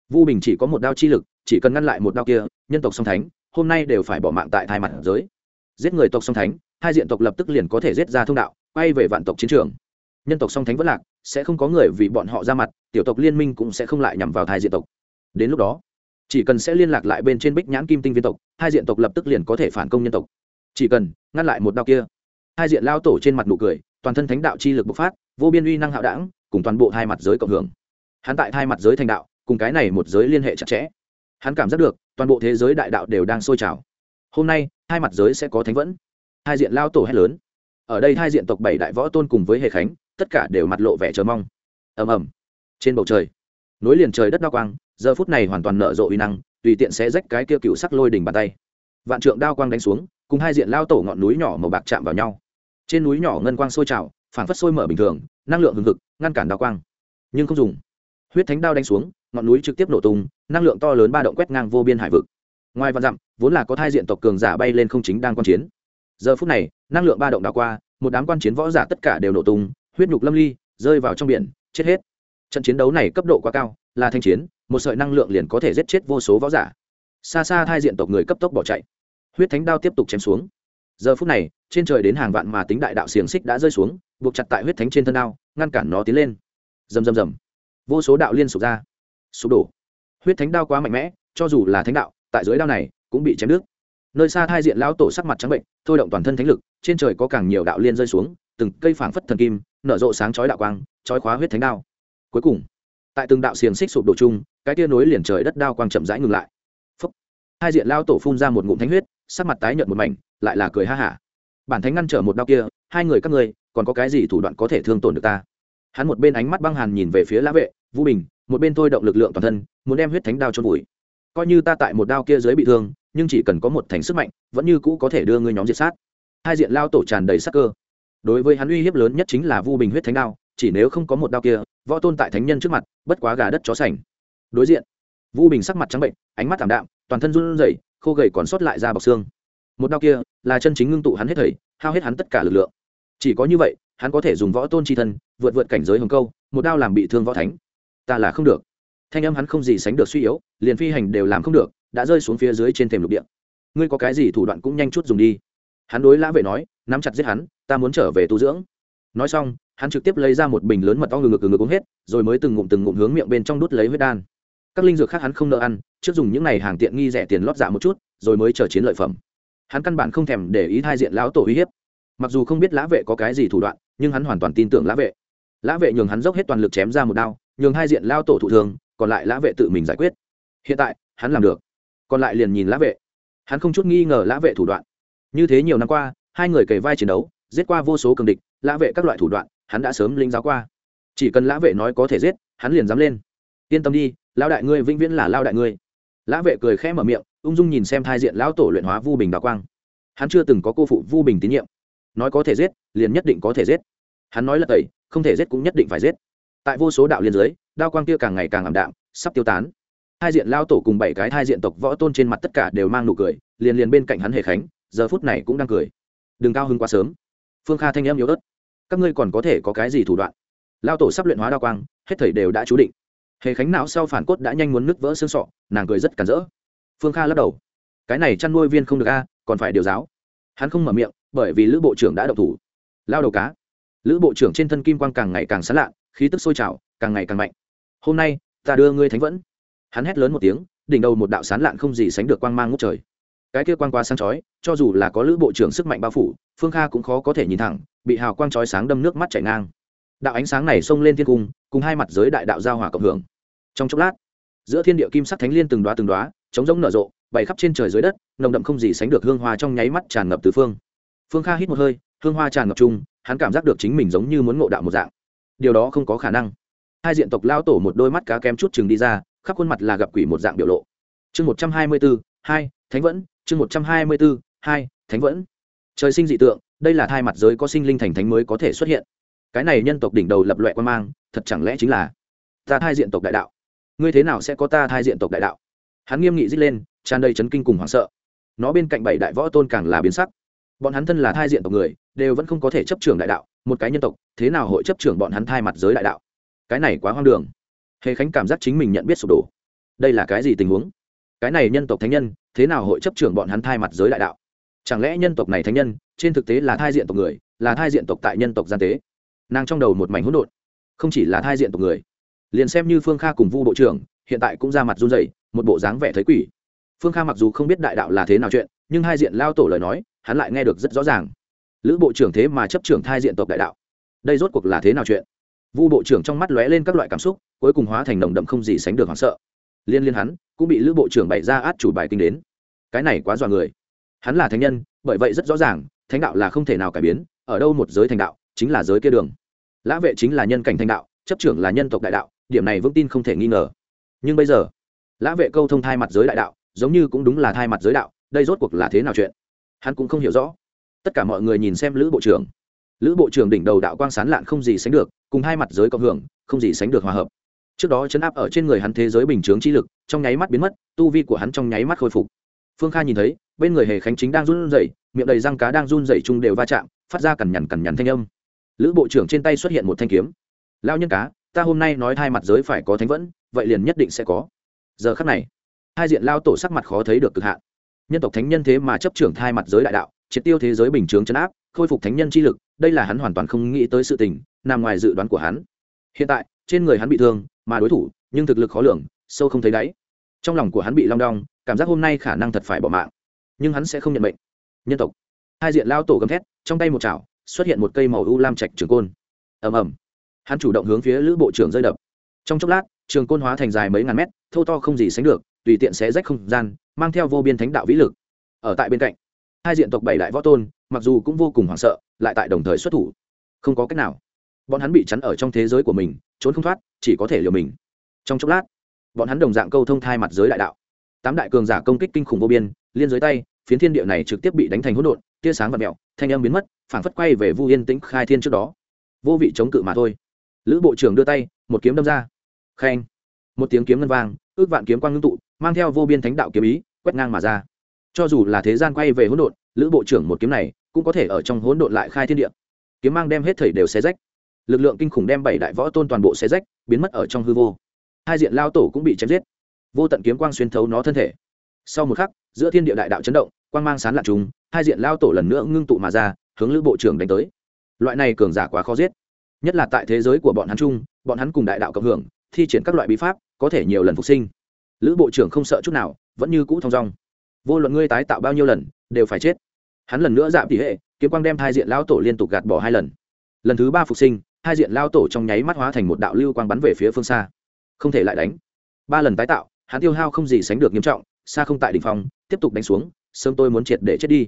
Vu bình chỉ có một đao chi lực, chỉ cần ngăn lại một đao kia, nhân tộc song thánh, hôm nay đều phải bỏ mạng tại thai mặt giới. Giết người tộc song thánh, hai diện tộc lập tức liền có thể giết ra thông đạo, quay về vạn tộc chiến trường. Nhân tộc song thánh vẫn lạc, sẽ không có người vì bọn họ ra mặt, tiểu tộc liên minh cũng sẽ không lại nhằm vào thai diện tộc. Đến lúc đó, chỉ cần sẽ liên lạc lại bên trên bích nhãn kim tinh viên tộc, hai diện tộc lập tức liền có thể phản công nhân tộc chỉ cần, ngăn lại một đao kia. Hai diện lao tổ trên mặt nụ cười, toàn thân thánh đạo chi lực bộc phát, vô biên uy năng hạo đảng, cùng toàn bộ hai mặt giới cộng hưởng. Hắn tại hai mặt giới thành đạo, cùng cái này một giới liên hệ chặt chẽ. Hắn cảm giác được, toàn bộ thế giới đại đạo đều đang sôi trào. Hôm nay, hai mặt giới sẽ có thánh vẫn. Hai diện lao tổ hét lớn. Ở đây hai diện tộc bảy đại võ tôn cùng với hệ khánh, tất cả đều mặt lộ vẻ chờ mong. Ầm ầm. Trên bầu trời, nối liền trời đất đao quang, giờ phút này hoàn toàn nở rộ uy năng, tùy tiện sẽ rách cái kia cựu sắc lôi đỉnh bàn tay. Vạn trượng đao quang đánh xuống cùng hai diện lao tổ ngọn núi nhỏ màu bạc chạm vào nhau. Trên núi nhỏ ngân quang sôi trào phản phất sôi mở bình thường, năng lượng hừng hực, ngăn cản đao quang. Nhưng không dùng. Huyết thánh đao đánh xuống, ngọn núi trực tiếp nổ tung, năng lượng to lớn ba động quét ngang vô biên hải vực. Ngoài vạn dặm, vốn là có thai diện tộc cường giả bay lên không chính đang quan chiến. Giờ phút này, năng lượng ba động đảo qua, một đám quan chiến võ giả tất cả đều nổ tung, huyết nhục lâm ly, rơi vào trong biển, chết hết. Trận chiến đấu này cấp độ quá cao, là thanh chiến, một sợi năng lượng liền có thể giết chết vô số võ giả. Xa xa thai diện tộc người cấp tốc bỏ chạy huyết thánh đao tiếp tục chém xuống. Giờ phút này, trên trời đến hàng vạn mà tính đại đạo xiềng xích đã rơi xuống, buộc chặt tại huyết thánh trên thân đao, ngăn cản nó tiến lên. Rầm rầm rầm. Vô số đạo liên sụp ra. Sụp đổ. Huyết thánh đao quá mạnh mẽ, cho dù là thánh đạo, tại dưới đao này cũng bị chém đứt. Nơi xa thai diện lão tổ sắc mặt trắng bệnh, thôi động toàn thân thánh lực, trên trời có càng nhiều đạo liên rơi xuống, từng cây phảng phất thần kim, nở rộ sáng chói đạo quang, chói khóa huyết thánh đao. Cuối cùng, tại từng đạo xiềng xích sụp đổ chung, cái tia nối liền trời đất đao quang chậm rãi ngừng lại. Phúc. hai diện lao tổ phun ra một ngụm thánh huyết sắc mặt tái nhợt một mảnh, lại là cười ha hả. Bản thánh ngăn trở một đao kia, hai người các ngươi, còn có cái gì thủ đoạn có thể thương tổn được ta? Hắn một bên ánh mắt băng hàn nhìn về phía lã vệ, vũ bình, một bên thôi động lực lượng toàn thân, muốn đem huyết thánh đao cho vùi. Coi như ta tại một đao kia dưới bị thương, nhưng chỉ cần có một thành sức mạnh, vẫn như cũ có thể đưa ngươi nhóm diệt sát. Hai diện lao tổ tràn đầy sắc cơ. Đối với hắn uy hiếp lớn nhất chính là vu bình huyết thánh đao, chỉ nếu không có một đao kia, võ tôn tại thánh nhân trước mặt, bất quá gà đất chó sành. Đối diện vu bình sắc mặt trắng bệnh, ánh mắt thảm đạm, toàn thân run rẩy khô gầy còn sót lại ra bọc xương. Một đao kia là chân chính ngưng tụ hắn hết thảy, hao hết hắn tất cả lực lượng. Chỉ có như vậy, hắn có thể dùng võ tôn chi thân, vượt vượt cảnh giới hồng câu, một đao làm bị thương võ thánh. Ta là không được. Thanh âm hắn không gì sánh được suy yếu, liền phi hành đều làm không được, đã rơi xuống phía dưới trên thềm lục địa. Ngươi có cái gì thủ đoạn cũng nhanh chút dùng đi. Hắn đối lã vệ nói, nắm chặt giết hắn, ta muốn trở về tu dưỡng. Nói xong, hắn trực tiếp lấy ra một bình lớn mật ong ngực ngực ngực uống hết, rồi mới từng ngụm từng ngụm hướng miệng bên trong đút lấy huyết đan. Các linh dược khác hắn không nợ ăn trước dùng những này hàng tiện nghi rẻ tiền lót dạ một chút, rồi mới chờ chiến lợi phẩm. Hắn căn bản không thèm để ý hai diện lão tổ uy hiếp. Mặc dù không biết lã vệ có cái gì thủ đoạn, nhưng hắn hoàn toàn tin tưởng lã vệ. Lã vệ nhường hắn dốc hết toàn lực chém ra một đao, nhường hai diện lao tổ thụ thường còn lại lã vệ tự mình giải quyết. Hiện tại, hắn làm được. Còn lại liền nhìn lã vệ. Hắn không chút nghi ngờ lã vệ thủ đoạn. Như thế nhiều năm qua, hai người kề vai chiến đấu, giết qua vô số cường địch, lã vệ các loại thủ đoạn, hắn đã sớm linh giáo qua. Chỉ cần lã vệ nói có thể giết, hắn liền dám lên. Yên tâm đi lao đại ngươi vĩnh viễn là lao đại ngươi lã vệ cười khẽ mở miệng, ung dung nhìn xem thai diện lão tổ luyện hóa vu bình đào quang. Hắn chưa từng có cô phụ vu bình tín nhiệm. Nói có thể giết, liền nhất định có thể giết. Hắn nói là tẩy, không thể giết cũng nhất định phải giết. Tại vô số đạo liên giới, đao quang kia càng ngày càng ảm đạm, sắp tiêu tán. Hai diện lao tổ cùng bảy cái hai diện tộc võ tôn trên mặt tất cả đều mang nụ cười, liền liền bên cạnh hắn hề khánh, giờ phút này cũng đang cười. Đừng cao hưng quá sớm. Phương kha thanh em yếu ớt. Các ngươi còn có thể có cái gì thủ đoạn? Lao tổ sắp luyện hóa đao quang, hết thầy đều đã chú định hề khánh não sau phản cốt đã nhanh muốn nứt vỡ xương sọ, nàng cười rất cản rỡ. Phương kha lắc đầu. Cái này chăn nuôi viên không được a, còn phải điều giáo. Hắn không mở miệng, bởi vì lữ bộ trưởng đã động thủ. Lao đầu cá. Lữ bộ trưởng trên thân kim quang càng ngày càng sán lạ, khí tức sôi trào, càng ngày càng mạnh. Hôm nay, ta đưa ngươi thánh vẫn. Hắn hét lớn một tiếng, đỉnh đầu một đạo sán lạn không gì sánh được quang mang ngút trời. Cái kia quang qua sáng chói, cho dù là có lữ bộ trưởng sức mạnh bao phủ, phương kha cũng khó có thể nhìn thẳng, bị hào quang chói sáng đâm nước mắt chảy ngang. Đạo ánh sáng này xông lên thiên cung, cùng hai mặt giới đại đạo giao hòa cộng hưởng trong chốc lát. Giữa thiên địa kim sắc thánh liên từng đoá từng đoá chống rỗng nở rộ bày khắp trên trời dưới đất, nồng đậm không gì sánh được hương hoa trong nháy mắt tràn ngập tứ phương. Phương kha hít một hơi, hương hoa tràn ngập chung, hắn cảm giác được chính mình giống như muốn ngộ đạo một dạng. Điều đó không có khả năng. Hai diện tộc lao tổ một đôi mắt cá kém chút chừng đi ra, khắp khuôn mặt là gặp quỷ một dạng biểu lộ. Chương một trăm hai mươi bốn hai, thánh vẫn, chương một trăm hai mươi bốn hai, thánh vẫn. Trời sinh dị tượng, đây là thai mặt giới có sinh linh thành thánh mới có thể xuất hiện. Cái này nhân tộc đỉnh đầu lập loại quan mang, thật chẳng lẽ chính là ta thai diện tộc đại đạo? Ngươi thế nào sẽ có ta thai diện tộc đại đạo? Hắn nghiêm nghị d lên, tràn đầy chấn kinh cùng hoảng sợ. Nó bên cạnh bảy đại võ tôn càng là biến sắc. Bọn hắn thân là thai diện tộc người, đều vẫn không có thể chấp trưởng đại đạo, một cái nhân tộc, thế nào hội chấp trưởng bọn hắn thai mặt giới đại đạo? Cái này quá hoang đường. Hề khánh cảm giác chính mình nhận biết sụp đổ. Đây là cái gì tình huống? Cái này nhân tộc thánh nhân, thế nào hội chấp trưởng bọn hắn thai mặt giới đại đạo? Chẳng lẽ nhân tộc này thánh nhân, trên thực tế là thai diện tộc người, là thai diện tộc tại nhân tộc gian tế? Nàng trong đầu một mảnh hỗn độn. Không chỉ là thai diện tộc người liền xem như phương kha cùng vu bộ trưởng, hiện tại cũng ra mặt run rẩy, một bộ dáng vẻ thấy quỷ. Phương kha mặc dù không biết đại đạo là thế nào chuyện, nhưng hai diện lao tổ lời nói, hắn lại nghe được rất rõ ràng. Lữ bộ trưởng thế mà chấp trưởng thai diện tộc đại đạo. Đây rốt cuộc là thế nào chuyện? Vu bộ trưởng trong mắt lóe lên các loại cảm xúc, cuối cùng hóa thành nồng đậm không gì sánh được hoảng sợ. Liên liên hắn, cũng bị lữ bộ trưởng bày ra át chủ bài kinh đến. Cái này quá dọa người. Hắn là thánh nhân, bởi vậy rất rõ ràng, thánh đạo là không thể nào cải biến, ở đâu một giới thành đạo, chính là giới kia đường. Lã vệ chính là nhân cảnh thành đạo, chấp trưởng là nhân tộc đại đạo điểm này vững tin không thể nghi ngờ. Nhưng bây giờ, lã vệ câu thông thai mặt giới đại đạo, giống như cũng đúng là thai mặt giới đạo, đây rốt cuộc là thế nào chuyện? Hắn cũng không hiểu rõ. Tất cả mọi người nhìn xem lữ bộ trưởng. Lữ bộ trưởng đỉnh đầu đạo quang sán lạn không gì sánh được, cùng hai mặt giới cộng hưởng, không gì sánh được hòa hợp. Trước đó chấn áp ở trên người hắn thế giới bình chướng chi lực, trong nháy mắt biến mất, tu vi của hắn trong nháy mắt khôi phục. Phương kha nhìn thấy, bên người hề khánh chính đang run rẩy, miệng đầy răng cá đang run rẩy chung đều va chạm, phát ra cằn nhằn cằn nhằn thanh âm. Lữ bộ trưởng trên tay xuất hiện một thanh kiếm. Lao nhân cá ta hôm nay nói hai mặt giới phải có thánh vẫn, vậy liền nhất định sẽ có. Giờ khắc này, hai diện lao tổ sắc mặt khó thấy được cực hạn. Nhân tộc thánh nhân thế mà chấp trưởng hai mặt giới đại đạo, triệt tiêu thế giới bình thường chấn áp, khôi phục thánh nhân chi lực, đây là hắn hoàn toàn không nghĩ tới sự tình, nằm ngoài dự đoán của hắn. Hiện tại, trên người hắn bị thương, mà đối thủ, nhưng thực lực khó lường, sâu không thấy đáy. Trong lòng của hắn bị long đong, cảm giác hôm nay khả năng thật phải bỏ mạng. Nhưng hắn sẽ không nhận bệnh nhân tộc. Hai diện lao tổ gầm thét, trong tay một chảo, xuất hiện một cây màu u lam trạch trường côn. Ầm ầm hắn chủ động hướng phía lữ bộ trưởng rơi đập. Trong chốc lát, trường côn hóa thành dài mấy ngàn mét thâu to không gì sánh được, tùy tiện xé rách không gian, mang theo vô biên thánh đạo vĩ lực. Ở tại bên cạnh, hai diện tộc bảy đại võ tôn, mặc dù cũng vô cùng hoảng sợ, lại tại đồng thời xuất thủ. Không có cách nào. Bọn hắn bị chắn ở trong thế giới của mình, trốn không thoát, chỉ có thể liều mình. Trong chốc lát, bọn hắn đồng dạng câu thông thai mặt giới đại đạo. Tám đại cường giả công kích kinh khủng vô biên, liên giới tay, phiến thiên địa này trực tiếp bị đánh thành hỗn độn, tia sáng và mẹo thanh âm biến mất phản phất quay về vu yên tĩnh khai thiên trước đó. Vô vị chống cự mà thôi lữ bộ trưởng đưa tay, một kiếm đâm ra. Khen một tiếng kiếm ngân vang, ước vạn kiếm quang ngưng tụ, mang theo vô biên thánh đạo kiếm ý, quét ngang mà ra. Cho dù là thế gian quay về hỗn độn, lữ bộ trưởng một kiếm này cũng có thể ở trong hỗn độn lại khai thiên địa. Kiếm mang đem hết thầy đều xé rách. Lực lượng kinh khủng đem bảy đại võ tôn toàn bộ xé rách, biến mất ở trong hư vô. Hai diện lao tổ cũng bị chém giết. Vô tận kiếm quang xuyên thấu nó thân thể. Sau một khắc, giữa thiên địa đại đạo chấn động, quang mang sán lạc chúng hai diện lao tổ lần nữa ngưng tụ mà ra, hướng lữ bộ trưởng đánh tới. Loại này cường giả quá khó giết nhất là tại thế giới của bọn hắn chung, bọn hắn cùng đại đạo cộng hưởng, thi triển các loại bí pháp, có thể nhiều lần phục sinh. Lữ bộ trưởng không sợ chút nào, vẫn như cũ thong dong. Vô luận ngươi tái tạo bao nhiêu lần, đều phải chết. Hắn lần nữa giảm tỷ hệ, kiếm quang đem hai diện lao tổ liên tục gạt bỏ hai lần. Lần thứ ba phục sinh, hai diện lao tổ trong nháy mắt hóa thành một đạo lưu quang bắn về phía phương xa. Không thể lại đánh. Ba lần tái tạo, hắn tiêu hao không gì sánh được nghiêm trọng, xa không tại đ ỉ n h phòng tiếp tục đánh xuống, sớm tôi muốn triệt để chết đi.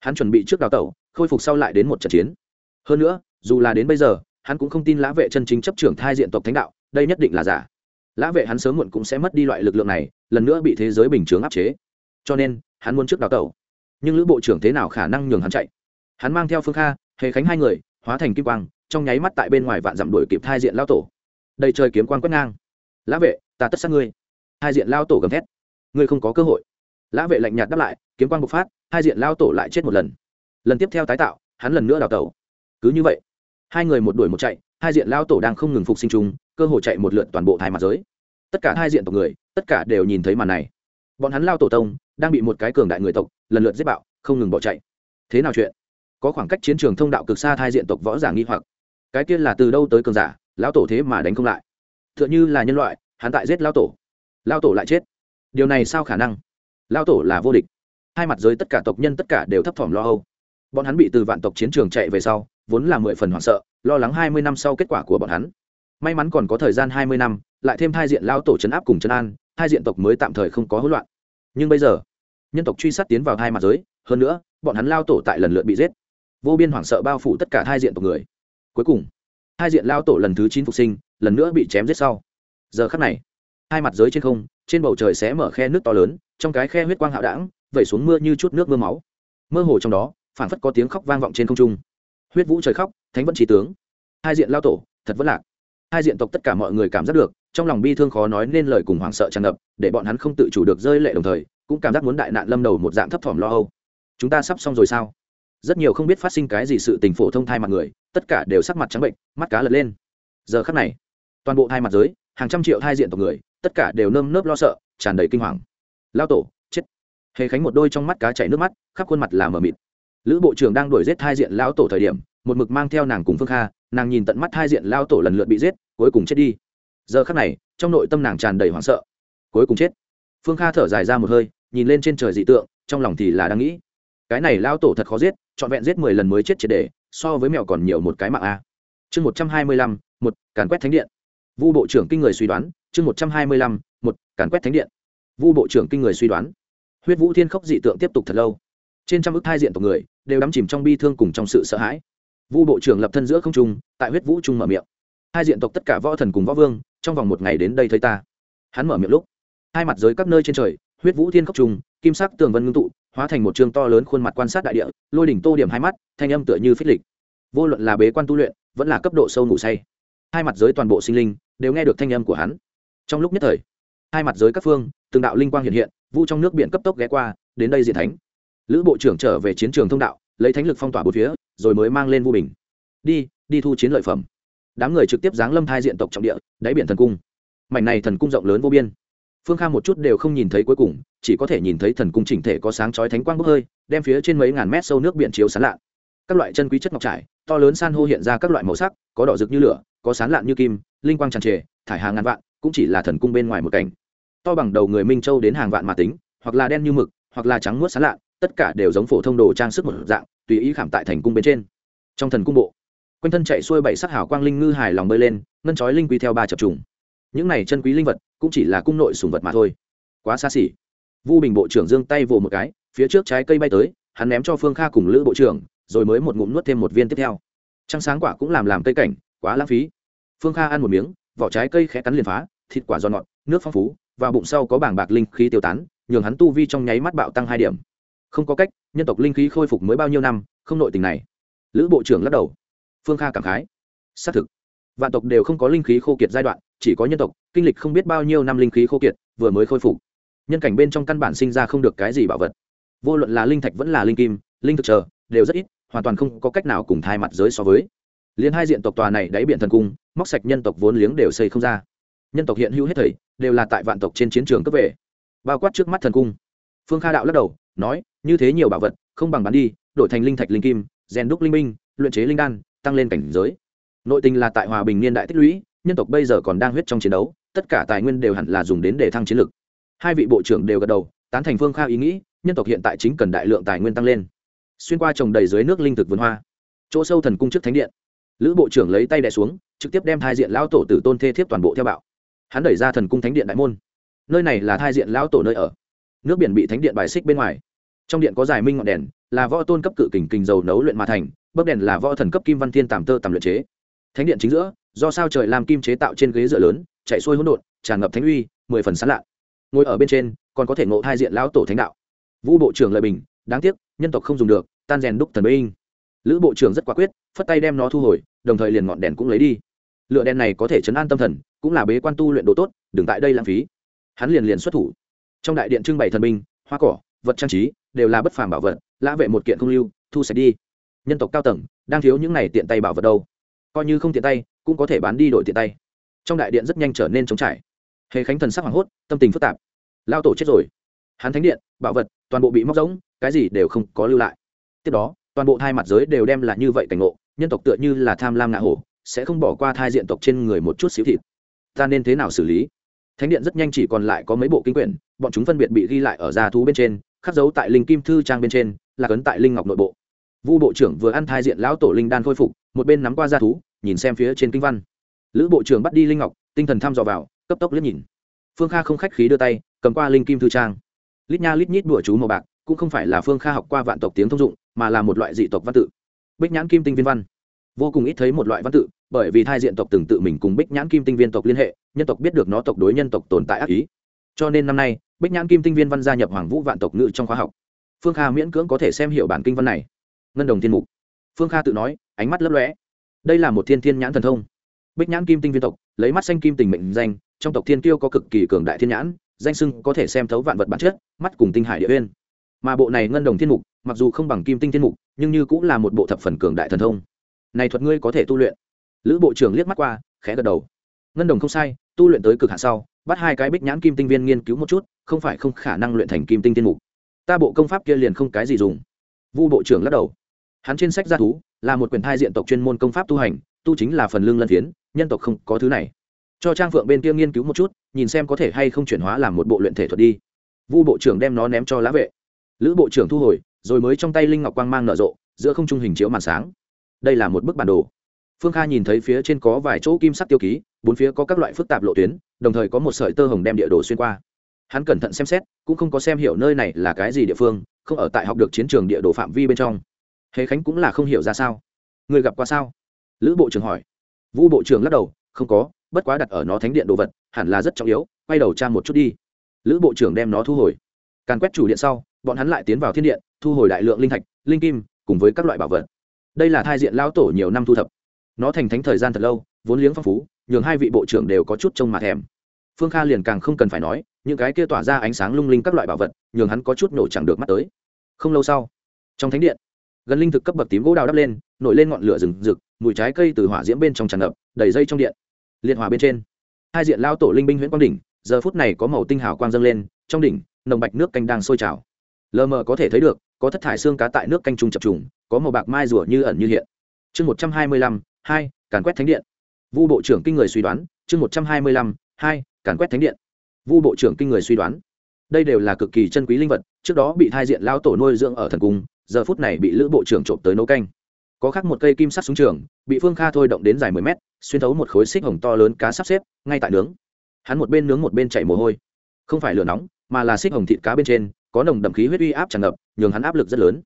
Hắn chuẩn bị trước đào tẩu, khôi phục sau lại đến một trận chiến. Hơn nữa, dù là đến bây giờ hắn cũng không tin lã vệ chân chính chấp trưởng thai diện tộc thánh đạo, đây nhất định là giả. Lã vệ hắn sớm muộn cũng sẽ mất đi loại lực lượng này, lần nữa bị thế giới bình chướng áp chế. Cho nên, hắn muốn trước đào tẩu. Nhưng lữ bộ trưởng thế nào khả năng nhường hắn chạy? Hắn mang theo phương kha, hề khánh hai người, hóa thành kim quang, trong nháy mắt tại bên ngoài vạn dặm đuổi kịp thai diện lao tổ. Đầy trời kiếm quang quét ngang. Lã vệ, ta tất sát ngươi. Hai diện lao tổ gầm thét. Ngươi không có cơ hội. Lã vệ lạnh nhạt đáp lại, kiếm quang bộc phát hai diện lao tổ lại chết một lần. Lần tiếp theo tái tạo, hắn lần nữa đào tẩu. Cứ như vậy hai người một đuổi một chạy, hai diện lao tổ đang không ngừng phục sinh chung, cơ hội chạy một lượt toàn bộ thai mặt giới. Tất cả hai diện tộc người, tất cả đều nhìn thấy màn này. Bọn hắn lao tổ tông, đang bị một cái cường đại người tộc, lần lượt giết bạo, không ngừng bỏ chạy. Thế nào chuyện? Có khoảng cách chiến trường thông đạo cực xa thai diện tộc võ giả nghi hoặc. Cái kia là từ đâu tới cường giả, lão tổ thế mà đánh không lại? T h ư ợ n h ư là nhân loại, hắn tại giết lão tổ. Lão tổ lại chết. Điều này sao khả năng? Lão tổ là vô địch. Hai mặt giới tất cả tộc nhân tất cả đều thấp thỏm lo âu. Bọn hắn bị từ vạn tộc chiến trường chạy về sau vốn là mười phần hoảng sợ, lo lắng hai mươi năm sau kết quả của bọn hắn. May mắn còn có thời gian hai mươi năm, lại thêm hai diện lao tổ chấn áp cùng chấn an, hai diện tộc mới tạm thời không có hỗn loạn. Nhưng bây giờ, nhân tộc truy sát tiến vào hai mặt giới, hơn nữa, bọn hắn lao tổ tại lần lượt bị giết. Vô biên hoảng sợ bao phủ tất cả hai diện tộc người. Cuối cùng, hai diện lao tổ lần thứ chín phục sinh, lần nữa bị chém giết sau. Giờ khắc này, hai mặt giới trên không, trên bầu trời sẽ mở khe nước to lớn, trong cái khe huyết quang hạo đảng vẩy xuống mưa như chút nước mưa máu. Mơ hồ trong đó phản phất có tiếng khóc vang vọng trên không trung huyết vũ trời khóc, thánh vẫn trí tướng. Hai diện lao tổ, thật vẫn lạc. Hai diện tộc tất cả mọi người cảm giác được, trong lòng bi thương khó nói nên lời cùng hoảng sợ tràn ngập, để bọn hắn không tự chủ được rơi lệ đồng thời, cũng cảm giác muốn đại nạn lâm đầu một dạng thấp thỏm lo âu. Chúng ta sắp xong rồi sao? Rất nhiều không biết phát sinh cái gì sự tình phổ thông thai mặt người, tất cả đều sắc mặt trắng bệnh, mắt cá lật lên. Giờ khắc này, toàn bộ thai mặt giới, hàng trăm triệu thai diện tộc người, tất cả đều nơm nớp lo sợ, tràn đầy kinh hoàng. Lao tổ, chết. Hề khánh một đôi trong mắt cá chảy nước mắt, khắp khuôn mặt là mờ mịt lữ bộ trưởng đang đuổi giết hai diện lão tổ thời điểm, một mực mang theo nàng cùng phương kha, nàng nhìn tận mắt hai diện lao tổ lần lượt bị giết, cuối cùng chết đi. Giờ khắc này, trong nội tâm nàng tràn đầy hoảng sợ. Cuối cùng chết. Phương kha thở dài ra một hơi, nhìn lên trên trời dị tượng, trong lòng thì là đang nghĩ. Cái này lao tổ thật khó giết, trọn vẹn giết mười lần mới chết triệt đề so với mèo còn nhiều một cái mạng a. Chương một trăm hai mươi lăm, một, càn quét thánh điện. Vu bộ trưởng kinh người suy đoán, chương một trăm hai mươi lăm, một, càn quét thánh điện. Vu bộ trưởng kinh người suy đoán. Huyết vũ thiên khốc dị tượng tiếp tục thật lâu. Trên trăm ước thai diện tộc người đều đắm chìm trong bi thương cùng trong sự sợ hãi. Vu bộ trưởng lập thân giữa không trung, tại huyết vũ trung mở miệng. Hai diện tộc tất cả võ thần cùng võ vương, trong vòng một ngày đến đây thấy ta. Hắn mở miệng lúc, hai mặt giới các nơi trên trời, huyết vũ thiên khốc trùng kim sắc tường vân ngưng tụ, hóa thành một trường to lớn khuôn mặt quan sát đại địa, lôi đỉnh tô điểm hai mắt, thanh âm tựa như phích lịch. Vô luận là bế quan tu luyện, vẫn là cấp độ sâu ngủ say, hai mặt giới toàn bộ sinh linh đều nghe được thanh âm của hắn. Trong lúc nhất thời, hai mặt giới các phương, từng đạo linh quang hiện hiện, vu trong nước biển cấp tốc ghé qua, đến đây diện thánh lữ bộ trưởng trở về chiến trường thông đạo, lấy thánh lực phong tỏa bốn phía, rồi mới mang lên vu bình. Đi đi thu chiến lợi phẩm. Đám người trực tiếp giáng lâm thai diện tộc trọng địa, đáy biển thần cung. Mảnh này thần cung rộng lớn vô biên. Phương kha một chút đều không nhìn thấy cuối cùng, chỉ có thể nhìn thấy thần cung chỉnh thể có sáng chói thánh quang bốc hơi, đem phía trên mấy ngàn mét sâu nước biển chiếu sán lạ. Các loại chân quý chất ngọc trải, to lớn san hô hiện ra các loại màu sắc, có đỏ rực như lửa, có sán lạn như kim, linh quang tràn trề, thải hàng ngàn vạn, cũng chỉ là thần cung bên ngoài một cảnh. To bằng đầu người minh châu đến hàng vạn mà tính, hoặc là đen như mực, hoặc là trắng muốt sán lạn tất cả đều giống phổ thông đồ trang sức một dạng, tùy ý khảm tại thành cung bên trên. Trong thần cung bộ, quanh thân chạy xuôi bảy sắc hảo quang linh ngư hài lòng bơi lên, ngân chói linh quý theo ba chập trùng. Những này chân quý linh vật cũng chỉ là cung nội sùng vật mà thôi. Quá xa xỉ. Vu bình bộ trưởng giương tay vồ một cái, phía trước trái cây bay tới, hắn ném cho phương kha cùng lữ bộ trưởng, rồi mới một ngụm nuốt thêm một viên tiếp theo. Trăng sáng quả cũng làm làm cây cảnh, quá lãng phí. Phương kha ăn một miếng, vỏ trái cây khẽ cắn liền phá, thịt quả giòn ngọt, nước phong phú và bụng sau có bảng bạc linh khí tiêu tán, nhường hắn tu vi trong nháy mắt bạo tăng hai điểm không có cách, nhân tộc linh khí khôi phục mới bao nhiêu năm, không nội tình này. Lữ bộ trưởng lắc đầu. Phương kha cảm khái. Xác thực, vạn tộc đều không có linh khí khô kiệt giai đoạn, chỉ có nhân tộc, kinh lịch không biết bao nhiêu năm linh khí khô kiệt, vừa mới khôi phục. Nhân cảnh bên trong căn bản sinh ra không được cái gì bảo vật. Vô luận là linh thạch vẫn là linh kim, linh thực chờ, đều rất ít, hoàn toàn không có cách nào cùng thai mặt giới so với. Liên hai diện tộc tòa này đáy biển thần cung, móc sạch nhân tộc vốn liếng đều xây không ra. Nhân tộc hiện hữu hết thảy, đều là tại vạn tộc trên chiến trường cấp về. Bao quát trước mắt thần cung. Phương kha đạo lắc đầu nói, như thế nhiều bảo vật, không bằng bán đi, đổi thành linh thạch linh kim, rèn đúc linh minh, luyện chế linh đan, tăng lên cảnh giới. Nội tình là tại hòa bình niên đại tích lũy, nhân tộc bây giờ còn đang huyết trong chiến đấu, tất cả tài nguyên đều hẳn là dùng đến để thăng chiến lực. Hai vị bộ trưởng đều gật đầu, tán thành phương kha ý nghĩ, nhân tộc hiện tại chính cần đại lượng tài nguyên tăng lên. Xuyên qua trồng đầy dưới nước linh thực vườn hoa, chỗ sâu thần cung trước thánh điện, lữ bộ trưởng lấy tay đè xuống, trực tiếp đem thai diện lão tổ tử tôn thê thiếp toàn bộ theo bạo. Hắn đẩy ra thần cung thánh điện đại môn. Nơi này là thai diện lão tổ nơi ở nước biển bị thánh điện bài xích bên ngoài. Trong điện có giải minh ngọn đèn, là võ tôn cấp cự kình kình dầu nấu luyện mà thành, bấc đèn là võ thần cấp kim văn thiên tàm tơ tàm luyện chế. Thánh điện chính giữa, do sao trời làm kim chế tạo trên ghế dựa lớn, chạy xuôi hỗn độn, tràn ngập thánh uy, mười phần sán lạ. Ngồi ở bên trên, còn có thể ngộ hai diện lão tổ thánh đạo. Vũ bộ trưởng lợi bình, đáng tiếc, nhân tộc không dùng được, tan rèn đúc thần binh. Lữ bộ trưởng rất quả quyết, phất tay đem nó thu hồi, đồng thời liền ngọn đèn cũng lấy đi. Lựa đèn này có thể chấn an tâm thần, cũng là bế quan tu luyện đồ tốt, đừng tại đây lãng phí. Hắn liền liền xuất thủ trong đại điện trưng bày thần binh, hoa cỏ, vật trang trí, đều là bất phàm bảo vật, lã vệ một kiện không lưu, thu sạch đi. Nhân tộc cao tầng, đang thiếu những này tiện tay bảo vật đâu? Coi như không tiện tay, cũng có thể bán đi đổi tiện tay. Trong đại điện rất nhanh trở nên trống trải. Hề khánh thần sắc hoảng hốt, tâm tình phức tạp. Lao tổ chết rồi. Hắn thánh điện, bảo vật, toàn bộ bị móc rỗng, cái gì đều không có lưu lại. Tiếp đó, toàn bộ thai mặt giới đều đem là như vậy cảnh ngộ, nhân tộc tựa như là tham lam ngạ hổ, sẽ không bỏ qua thai diện tộc trên người một chút xíu thịt. Ta nên thế nào xử lý? Thánh điện rất nhanh chỉ còn lại có mấy bộ kinh quyển bọn chúng phân biệt bị ghi lại ở gia thú bên trên, khắc dấu tại linh kim thư trang bên trên, là cấn tại linh ngọc nội bộ. Vu bộ trưởng vừa ăn thai diện lão tổ linh đan khôi phục, một bên nắm qua gia thú, nhìn xem phía trên kinh văn. Lữ bộ trưởng bắt đi linh ngọc, tinh thần thăm dò vào, cấp tốc liếc nhìn. Phương kha không khách khí đưa tay, cầm qua linh kim thư trang. Lít nha lít nhít đùa chú màu bạc, cũng không phải là phương kha học qua vạn tộc tiếng thông dụng, mà là một loại dị tộc văn tự. Bích nhãn kim tinh viên văn. Vô cùng ít thấy một loại văn tự, bởi vì thai diện tộc từng tự mình cùng bích nhãn kim tinh viên tộc liên hệ, nhân tộc biết được nó tộc đối nhân tộc tồn tại ác ý. Cho nên năm nay bích nhãn kim tinh viên văn gia nhập hoàng vũ vạn tộc ngữ trong khóa học. Phương kha miễn cưỡng có thể xem hiểu bản kinh văn này. Ngân đồng thiên mục. Phương kha tự nói, ánh mắt lấp lóe. Đây là một thiên thiên nhãn thần thông. Bích nhãn kim tinh viên tộc, lấy mắt xanh kim tình mệnh danh, trong tộc thiên kiêu có cực kỳ cường đại thiên nhãn, danh sưng có thể xem thấu vạn vật bản chất, mắt cùng tinh hải địa uyên. Mà bộ này ngân đồng thiên mục, mặc dù không bằng kim tinh thiên mục, nhưng như cũng là một bộ thập phần cường đại thần thông. Này thuật ngươi có thể tu luyện. Lữ bộ trưởng liếc mắt qua, khẽ gật đầu. Ngân đồng không sai, tu luyện tới cực hạ sau bắt hai cái bích nhãn kim tinh viên nghiên cứu một chút, không phải không khả năng luyện thành kim tinh tiên mục. Ta bộ công pháp kia liền không cái gì dùng. Vu bộ trưởng lắc đầu. Hắn trên sách gia thú, là một quyển thai diện tộc chuyên môn công pháp tu hành, tu chính là phần lương lân phiến, nhân tộc không có thứ này. Cho trang phượng bên kia nghiên cứu một chút, nhìn xem có thể hay không chuyển hóa làm một bộ luyện thể thuật đi. Vu bộ trưởng đem nó ném cho lá vệ. Lữ bộ trưởng thu hồi, rồi mới trong tay linh ngọc quang mang nở rộ, giữa không trung hình chiếu màn sáng. Đây là một bức bản đồ phương kha nhìn thấy phía trên có vài chỗ kim sắc tiêu ký, bốn phía có các loại phức tạp lộ tuyến, đồng thời có một sợi tơ hồng đem địa đồ xuyên qua. Hắn cẩn thận xem xét, cũng không có xem hiểu nơi này là cái gì địa phương, không ở tại học được chiến trường địa đồ phạm vi bên trong. Hề khánh cũng là không hiểu ra sao. Người gặp qua sao? Lữ bộ trưởng hỏi. Vũ bộ trưởng lắc đầu, không có, bất quá đặt ở nó thánh điện đồ vật, hẳn là rất trọng yếu, quay đầu tra một chút đi. Lữ bộ trưởng đem nó thu hồi. Càn quét chủ điện sau, bọn hắn lại tiến vào thiên điện, thu hồi đại lượng linh thạch, linh kim, cùng với các loại bảo vật. Đây là thai diện lao tổ nhiều năm thu thập nó thành thánh thời gian thật lâu, vốn liếng phong phú, nhường hai vị bộ trưởng đều có chút trông mà thèm. Phương kha liền càng không cần phải nói, những cái kia tỏa ra ánh sáng lung linh các loại bảo vật, nhường hắn có chút nổ chẳng được mắt tới. Không lâu sau, trong thánh điện, gần linh thực cấp bậc tím gỗ đào đắp lên, nổi lên ngọn lửa rừng rực, mùi trái cây từ hỏa diễm bên trong tràn ngập, đầy dây trong điện. Liệt hỏa bên trên, hai diện lao tổ linh binh huyện quang đỉnh, giờ phút này có màu tinh hào quang dâng lên, trong đỉnh, nồng bạch nước canh đang sôi trào. Lờ mờ có thể thấy được, có thất thải xương cá tại nước canh trung chập trùng, có màu bạc mai rùa như ẩn như hiện. Chương một trăm hai mươi lăm hai, càn quét thánh điện. Vu bộ trưởng kinh người suy đoán, chương một trăm hai mươi lăm, hai, càn quét thánh điện. Vu bộ trưởng kinh người suy đoán. Đây đều là cực kỳ chân quý linh vật, trước đó bị thai diện lao tổ nuôi dưỡng ở thần cung, giờ phút này bị lữ bộ trưởng trộm tới nấu canh. Có khác một cây kim sắt xuống trường, bị phương kha thôi động đến dài mười mét, xuyên thấu một khối xích hồng to lớn cá sắp xếp, ngay tại nướng. Hắn một bên nướng một bên chảy mồ hôi. Không phải lửa nóng, mà là xích hồng thịt cá bên trên, có nồng đậm khí huyết uy áp tràn ngập, nhường hắn áp lực rất lớn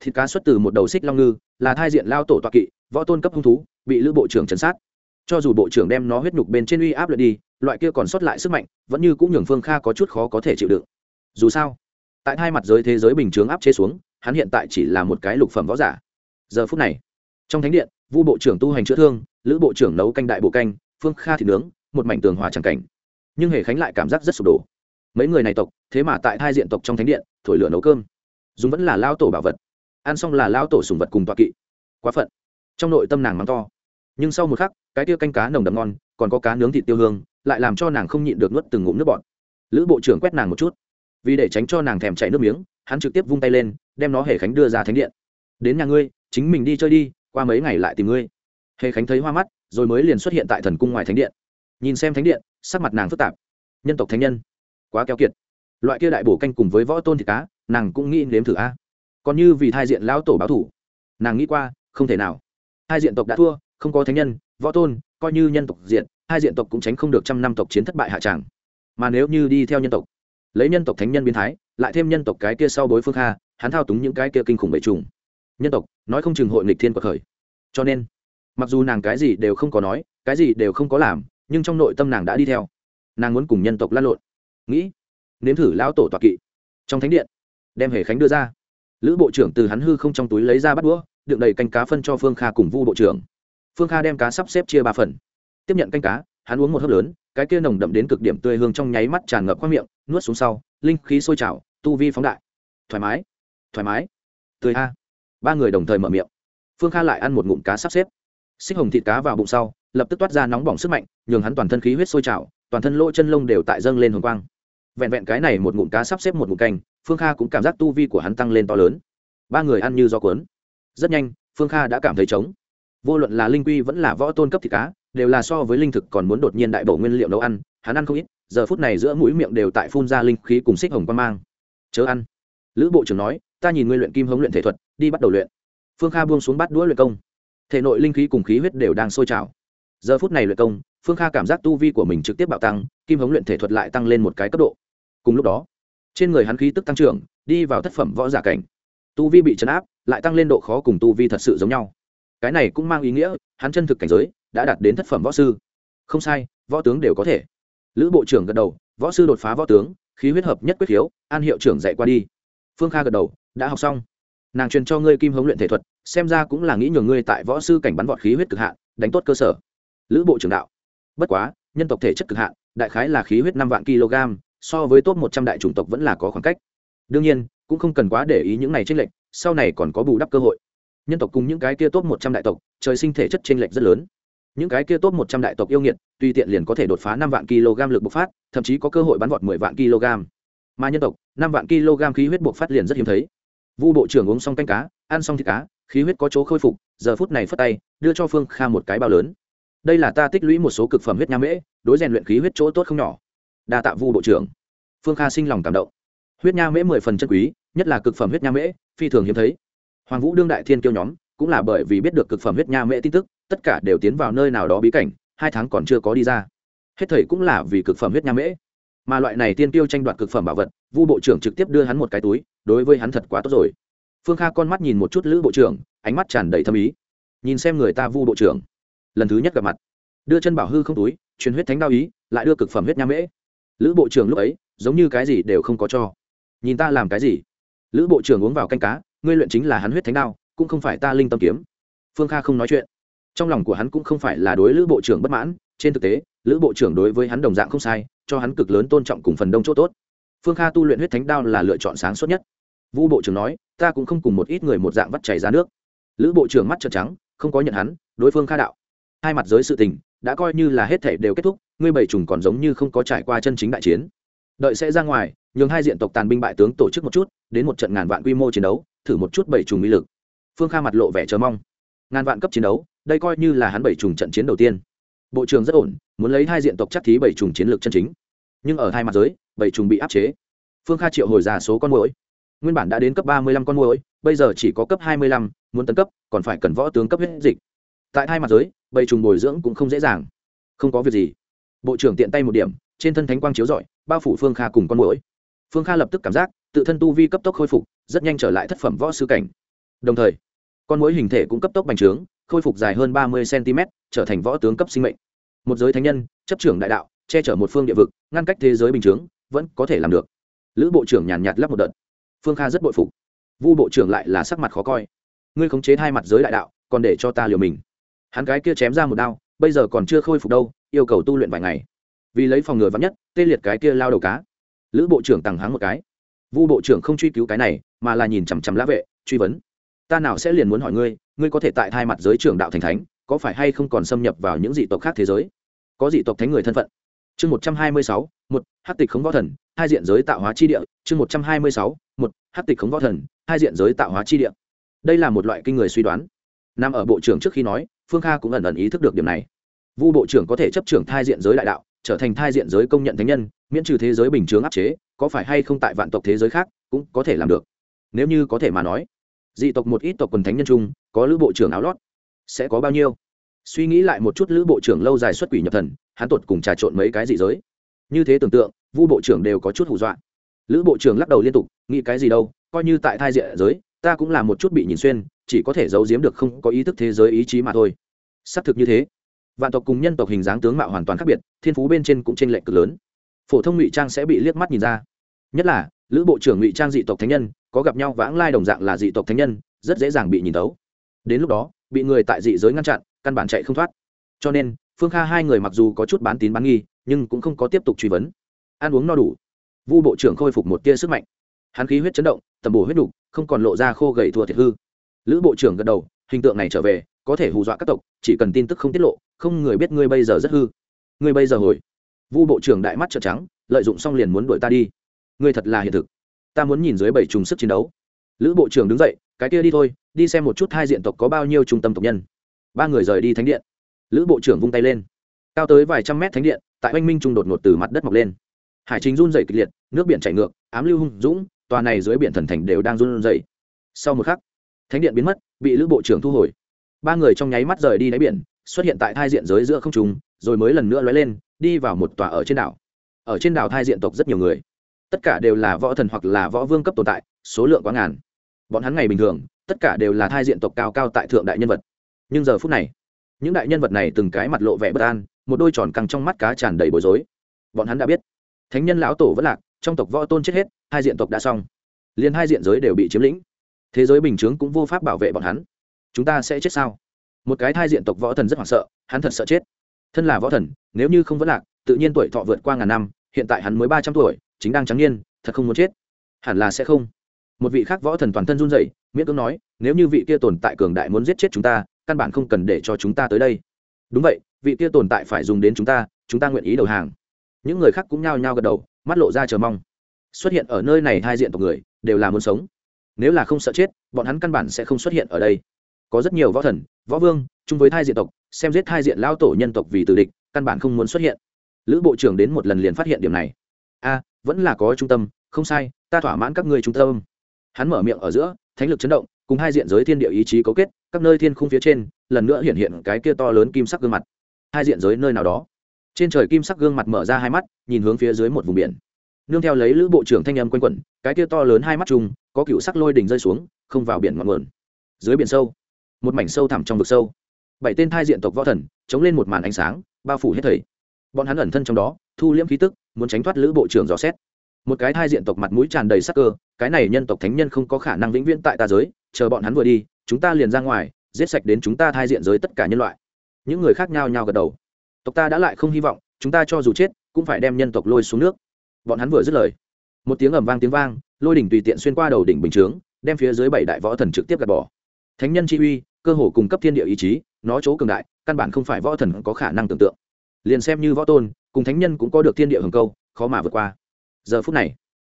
thịt cá xuất từ một đầu xích long ngư, là thai diện lao tổ toạ kỵ, võ tôn cấp hung thú, bị lữ bộ trưởng chấn sát. Cho dù bộ trưởng đem nó huyết nhục bên trên uy áp lượt đi, loại kia còn sót lại sức mạnh, vẫn như cũng nhường phương kha có chút khó có thể chịu đựng. Dù sao, tại hai mặt giới thế giới bình chướng áp chế xuống, hắn hiện tại chỉ là một cái lục phẩm võ giả. Giờ phút này, trong thánh điện, vu bộ trưởng tu hành chữa thương, lữ bộ trưởng nấu canh đại bộ canh, phương kha thịt nướng, một mảnh tường hòa tràng cảnh. Nhưng hề khánh lại cảm giác rất sụp đổ. Mấy người này tộc, thế mà tại hai diện tộc trong thánh điện, thổi lửa nấu cơm. Dùng vẫn là lao tổ bảo vật ăn xong là lao tổ sùng vật cùng tọa kỵ. Quá phận. Trong nội tâm nàng mắng to. Nhưng sau một khắc, cái kia canh cá nồng đậm ngon, còn có cá nướng thịt tiêu hương, lại làm cho nàng không nhịn được nuốt từng ngụm nước bọt. Lữ bộ trưởng quét nàng một chút. Vì để tránh cho nàng thèm chảy nước miếng, hắn trực tiếp vung tay lên, đem nó hề khánh đưa ra thánh điện. Đến nhà ngươi, chính mình đi chơi đi, qua mấy ngày lại tìm ngươi. Hề khánh thấy hoa mắt, rồi mới liền xuất hiện tại thần cung ngoài thánh điện. Nhìn xem thánh điện, sắc mặt nàng phức tạp. Nhân tộc thánh nhân. Quá keo kiệt. Loại kia đại bổ canh cùng với võ tôn thịt cá, nàng cũng nghĩ nếm thử a còn như vì thai diện lão tổ báo thủ. Nàng nghĩ qua, không thể nào. Hai diện tộc đã thua, không có thánh nhân, võ tôn, coi như nhân tộc diện, hai diện tộc cũng tránh không được trăm năm tộc chiến thất bại hạ tràng. Mà nếu như đi theo nhân tộc, lấy nhân tộc thánh nhân biến thái, lại thêm nhân tộc cái kia sau bối phương kha, hắn thao túng những cái kia kinh khủng bệ trùng. Nhân tộc, nói không chừng hội nghịch thiên cuộc khởi. Cho nên, mặc dù nàng cái gì đều không có nói, cái gì đều không có làm, nhưng trong nội tâm nàng đã đi theo. Nàng muốn cùng nhân tộc lan lộn. Nghĩ, nếm thử lão tổ tọa kỵ. Trong thánh điện, đem hề khánh đưa ra lữ bộ trưởng từ hắn hư không trong túi lấy ra bắt đũa, đựng đầy canh cá phân cho phương kha cùng vu bộ trưởng. Phương kha đem cá sắp xếp chia ba phần. Tiếp nhận canh cá, hắn uống một hớp lớn, cái kia nồng đậm đến cực điểm tươi hương trong nháy mắt tràn ngập qua miệng, nuốt xuống sau, linh khí sôi trào, tu vi phóng đại. Thoải mái thoải mái, tươi a. Ba người đồng thời mở miệng. Phương kha lại ăn một ngụm cá sắp xếp. Xích hồng thịt cá vào bụng sau, lập tức toát ra nóng bỏng sức mạnh, nhường hắn toàn thân khí huyết sôi trào, toàn thân lỗ chân lông đều tại dâng lên hồng quang vẹn vẹn cái này một ngụm cá sắp xếp một ngụm canh, phương kha cũng cảm giác tu vi của hắn tăng lên to lớn. Ba người ăn như do cuốn. Rất nhanh, phương kha đã cảm thấy trống. Vô luận là linh quy vẫn là võ tôn cấp thịt cá, đều là so với linh thực còn muốn đột nhiên đại bổ nguyên liệu nấu ăn, hắn ăn không ít, giờ phút này giữa mũi miệng đều tại phun ra linh khí cùng xích hồng quan mang. Chớ ăn. Lữ bộ trưởng nói, ta nhìn ngươi luyện kim hống luyện thể thuật, đi bắt đầu luyện. Phương kha buông xuống bắt đũa luyện công. Thể nội linh khí cùng khí huyết đều đang sôi trào. Giờ phút này luyện công, phương kha cảm giác tu vi của mình trực tiếp bạo tăng, kim hống luyện thể thuật lại tăng lên một cái cấp độ cùng lúc đó, trên người hắn khí tức tăng trưởng, đi vào thất phẩm võ giả cảnh. Tu vi bị chấn áp, lại tăng lên độ khó cùng tu vi thật sự giống nhau. Cái này cũng mang ý nghĩa, hắn chân thực cảnh giới đã đạt đến thất phẩm võ sư. Không sai, võ tướng đều có thể. Lữ bộ trưởng gật đầu, võ sư đột phá võ tướng, khí huyết hợp nhất quyết khiếu, an hiệu trưởng dạy qua đi. Phương kha gật đầu, đã học xong. Nàng truyền cho ngươi kim hống luyện thể thuật, xem ra cũng là nghĩ nhường ngươi tại võ sư cảnh bắn vọt khí huyết cực hạn, đánh tốt cơ sở. Lữ bộ trưởng đạo, bất quá, nhân tộc thể chất cực hạn, đại khái là khí huyết năm vạn kg so với top một trăm đại chủng tộc vẫn là có khoảng cách. Đương nhiên, cũng không cần quá để ý những này tranh lệch, sau này còn có bù đắp cơ hội. Nhân tộc cùng những cái kia top một trăm đại tộc, trời sinh thể chất tranh lệch rất lớn. Những cái kia top một trăm đại tộc yêu nghiệt, tùy tiện liền có thể đột phá năm vạn kg lực bộc phát, thậm chí có cơ hội bắn vọt mười vạn kg. Mà nhân tộc, năm vạn kg khí huyết bộc phát liền rất hiếm thấy. Vu bộ trưởng uống xong canh cá, ăn xong thịt cá, khí huyết có chỗ khôi phục, giờ phút này phất tay, đưa cho phương kha một cái bao lớn. Đây là ta tích lũy một số cực phẩm huyết nha mễ, đối rèn luyện khí huyết chỗ tốt không nhỏ đa tạ vu bộ trưởng. Phương kha sinh lòng cảm động. Huyết nha mễ mười phần chân quý, nhất là cực phẩm huyết nha mễ, phi thường hiếm thấy. Hoàng vũ đương đại thiên kiêu nhóm, cũng là bởi vì biết được cực phẩm huyết nha mễ tin tức, tất cả đều tiến vào nơi nào đó bí cảnh, hai tháng còn chưa có đi ra. Hết thầy cũng là vì cực phẩm huyết nha mễ. Mà loại này tiên tiêu tranh đoạt cực phẩm bảo vật, vu bộ trưởng trực tiếp đưa hắn một cái túi, đối với hắn thật quá tốt rồi. Phương kha con mắt nhìn một chút lữ bộ trưởng, ánh mắt tràn đầy thâm ý. Nhìn xem người ta vu bộ trưởng. Lần thứ nhất gặp mặt. Đưa chân bảo hư không túi, truyền huyết thánh đao ý, lại đưa cực phẩm huyết nha mễ lữ bộ trưởng lúc ấy, giống như cái gì đều không có cho. Nhìn ta làm cái gì? Lữ bộ trưởng uống vào canh cá, ngươi luyện chính là hắn huyết thánh đao, cũng không phải ta linh tâm kiếm. Phương kha không nói chuyện. Trong lòng của hắn cũng không phải là đối lữ bộ trưởng bất mãn, trên thực tế, lữ bộ trưởng đối với hắn đồng dạng không sai, cho hắn cực lớn tôn trọng cùng phần đông chỗ tốt. Phương kha tu luyện huyết thánh đao là lựa chọn sáng suốt nhất. Vu bộ trưởng nói, ta cũng không cùng một ít người một dạng vắt chảy ra nước. Lữ bộ trưởng mắt trợn trắng, không có nhận hắn, đối phương kha đạo. Hai mặt giới sự tình đã coi như là hết thể đều kết thúc, ngươi bảy trùng còn giống như không có trải qua chân chính đại chiến. Đợi sẽ ra ngoài, nhường hai diện tộc tàn binh bại tướng tổ chức một chút, đến một trận ngàn vạn quy mô chiến đấu, thử một chút bảy trùng mỹ lực. Phương kha mặt lộ vẻ chờ mong. Ngàn vạn cấp chiến đấu, đây coi như là hắn bảy trùng trận chiến đầu tiên. Bộ trưởng rất ổn, muốn lấy hai diện tộc chắc thí bảy trùng chiến lược chân chính. Nhưng ở hai mặt giới, bảy trùng bị áp chế. Phương kha triệu hồi ra số con mũi nguyên bản đã đến cấp ba mươi lăm con mũi bây giờ chỉ có cấp hai mươi lăm, muốn tấn cấp, còn phải cần võ tướng cấp huyết dịch tại hai mặt giới, bầy trùng bồi dưỡng cũng không dễ dàng. Không có việc gì. Bộ trưởng tiện tay một điểm, trên thân thánh quang chiếu rọi, bao phủ phương kha cùng con mũi phương kha lập tức cảm giác, tự thân tu vi cấp tốc khôi phục, rất nhanh trở lại thất phẩm võ sư cảnh. Đồng thời, con mũi hình thể cũng cấp tốc bành trướng, khôi phục dài hơn ba mươi cm trở thành võ tướng cấp sinh mệnh. Một giới thánh nhân, chấp trưởng đại đạo, che chở một phương địa vực, ngăn cách thế giới bình chướng, vẫn có thể làm được. Lữ bộ trưởng nhàn nhạt lắp một đợt. Phương kha rất bội phục. Vu bộ trưởng lại là sắc mặt khó coi. Ngươi khống chế hai mặt giới đại đạo, còn để cho ta liều mình hắn cái kia chém ra một đao, bây giờ còn chưa khôi phục đâu, yêu cầu tu luyện vài ngày. Vì lấy phòng ngừa vắn nhất, tê liệt cái kia lao đầu cá. Lữ bộ trưởng tằng hắng một cái. Vu bộ trưởng không truy cứu cái này, mà là nhìn chằm chằm lã vệ, truy vấn. Ta nào sẽ liền muốn hỏi ngươi ngươi có thể tại thai mặt giới trưởng đạo thành thánh, có phải hay không còn xâm nhập vào những dị tộc khác thế giới? Có dị tộc thánh người thân phận. Chương một trăm hai mươi sáu, một hát tịch khống võ thần, hai diện giới tạo hóa chi địa. Chương một trăm hai mươi sáu, một hát tịch khống võ thần, hai diện giới tạo hóa chi địa. Đây là một loại kinh người suy đoán. Nằm ở bộ trưởng trước khi nói phương kha cũng ẩn ẩn ý thức được điểm này. Vu bộ trưởng có thể chấp trưởng thai diện giới đại đạo, trở thành thai diện giới công nhận thánh nhân, miễn trừ thế giới bình chướng áp chế, có phải hay không tại vạn tộc thế giới khác cũng có thể làm được. Nếu như có thể mà nói, dị tộc một ít tộc quần thánh nhân chung, có lữ bộ trưởng áo lót, sẽ có bao nhiêu? Suy nghĩ lại một chút lữ bộ trưởng lâu dài xuất quỷ nhập thần, hắn tuột cùng trà trộn mấy cái dị giới. Như thế tưởng tượng, vu bộ trưởng đều có chút hù dọa. Lữ bộ trưởng lắc đầu liên tục, nghĩ cái gì đâu, coi như tại thai diện giới ta cũng là một chút bị nhìn xuyên, chỉ có thể giấu giếm được không có ý thức thế giới ý chí mà thôi. Xác thực như thế. Vạn tộc cùng nhân tộc hình dáng tướng mạo hoàn toàn khác biệt, thiên phú bên trên cũng t r ê n lệch cực lớn. Phổ thông ngụy trang sẽ bị liếc mắt nhìn ra. Nhất là, lữ bộ trưởng ngụy trang dị tộc thánh nhân, có gặp nhau vãng lai đồng dạng là dị tộc thánh nhân, rất dễ dàng bị nhìn tấu đến lúc đó, bị người tại dị giới ngăn chặn, căn bản chạy không thoát. Cho nên, phương kha hai người mặc dù có chút bán tín bán nghi, nhưng cũng không có tiếp tục truy vấn. Ăn uống no đủ. Vu bộ trưởng khôi phục một tia sức mạnh hắn khí huyết chấn động, tầm bổ huyết đục, không còn lộ ra khô gầy thua thiệt hư. Lữ bộ trưởng gật đầu, hình tượng này trở về, có thể hù dọa các tộc, chỉ cần tin tức không tiết lộ, không người biết ngươi bây giờ rất hư. Ngươi bây giờ hồi. Vu bộ trưởng đại mắt trợn trắng, lợi dụng xong liền muốn đuổi ta đi. Ngươi thật là hiện thực. Ta muốn nhìn dưới bảy trùng sức chiến đấu. Lữ bộ trưởng đứng dậy, cái kia đi thôi, đi xem một chút hai diện tộc có bao nhiêu trung tâm tộc nhân. Ba người rời đi thánh điện. Lữ bộ trưởng vung tay lên. Cao tới vài trăm mét thánh điện, tại oanh minh trung đột ngột từ mặt đất mọc lên. Hải chính run dày kịch liệt, nước biển chảy ngược, ám lưu hung dũng tòa này dưới biển thần thành đều đang run rẩy. sau một khắc thánh điện biến mất bị lữ bộ trưởng thu hồi. Ba người trong nháy mắt rời đi đáy biển xuất hiện tại thai diện giới giữa không trung, rồi mới lần nữa lóe lên đi vào một tòa ở trên đảo. Ở trên đảo thai diện tộc rất nhiều người. Tất cả đều là võ thần hoặc là võ vương cấp tồn tại số lượng quá ngàn. Bọn hắn ngày bình thường tất cả đều là thai diện tộc cao cao tại thượng đại nhân vật. Nhưng giờ phút này những đại nhân vật này từng cái mặt lộ vẻ bất an một đôi tròn căng trong mắt cá tràn đầy bối rối. Bọn hắn đã biết thánh nhân lão tổ vẫn lạc trong tộc võ tôn chết hết hai diện tộc đã xong. Liền hai diện giới đều bị chiếm lĩnh. Thế giới bình chướng cũng vô pháp bảo vệ bọn hắn. Chúng ta sẽ chết sao? Một cái thai diện tộc võ thần rất hoảng sợ, hắn thật sợ chết. Thân là võ thần, nếu như không vẫn lạc, tự nhiên tuổi thọ vượt qua ngàn năm, hiện tại hắn mới ba trăm tuổi, chính đang trắng niên, thật không muốn chết. Hẳn là sẽ không. Một vị khác võ thần toàn thân run rẩy, miễn cưỡng nói, nếu như vị kia tồn tại cường đại muốn giết chết chúng ta, căn bản không cần để cho chúng ta tới đây. Đúng vậy, vị kia tồn tại phải dùng đến chúng ta chúng ta nguyện ý đầu hàng. Những người khác cũng nhao nhao gật đầu, mắt lộ ra chờ mong xuất hiện ở nơi này hai diện tộc người, đều là muốn sống. Nếu là không sợ chết, bọn hắn căn bản sẽ không xuất hiện ở đây. Có rất nhiều võ thần, võ vương, chung với thai diện tộc, xem giết thai diện lao tổ nhân tộc vì từ địch, căn bản không muốn xuất hiện. Lữ bộ trưởng đến một lần liền phát hiện điểm này. A, vẫn là có trung tâm, không sai, ta thỏa mãn các ngươi trung tâm. Hắn mở miệng ở giữa, thánh lực chấn động, cùng hai diện giới thiên địa ý chí cấu kết, các nơi thiên khung phía trên, lần nữa hiện hiện cái kia to lớn kim sắc gương mặt. Hai diện giới nơi nào đó. Trên trời kim sắc gương mặt mở ra hai mắt, nhìn hướng phía dưới một vùng biển nương theo lấy lữ bộ trưởng thanh âm quanh quẩn, cái kia to lớn hai mắt chung có cựu sắc lôi đỉnh rơi xuống, không vào biển ngọn nguồn. Dưới biển sâu, một mảnh sâu thẳm trong vực sâu, bảy tên thai diện tộc võ thần chống lên một màn ánh sáng, bao phủ hết thầy. Bọn hắn ẩn thân trong đó, thu liễm khí tức, muốn tránh thoát lữ bộ trưởng dò xét. Một cái thai diện tộc mặt mũi tràn đầy sắc cơ, cái này nhân tộc thánh nhân không có khả năng vĩnh viễn tại ta giới, chờ bọn hắn vừa đi, chúng ta liền ra ngoài, giết sạch đến chúng ta thai diện giới tất cả nhân loại. Những người khác nhau nhau gật đầu. Tộc ta đã lại không hy vọng, chúng ta cho dù chết, cũng phải đem nhân tộc lôi xuống nước bọn hắn vừa dứt lời, một tiếng ầm vang tiếng vang, lôi đỉnh tùy tiện xuyên qua đầu đỉnh bình chướng, đem phía dưới bảy đại võ thần trực tiếp gạt bỏ. Thánh nhân chi uy, cơ hồ cung cấp thiên địa ý chí, nó chỗ cường đại, căn bản không phải võ thần có khả năng tưởng tượng. Liền xem như võ tôn, cùng thánh nhân cũng có được thiên địa hồng câu, khó mà vượt qua. Giờ phút này,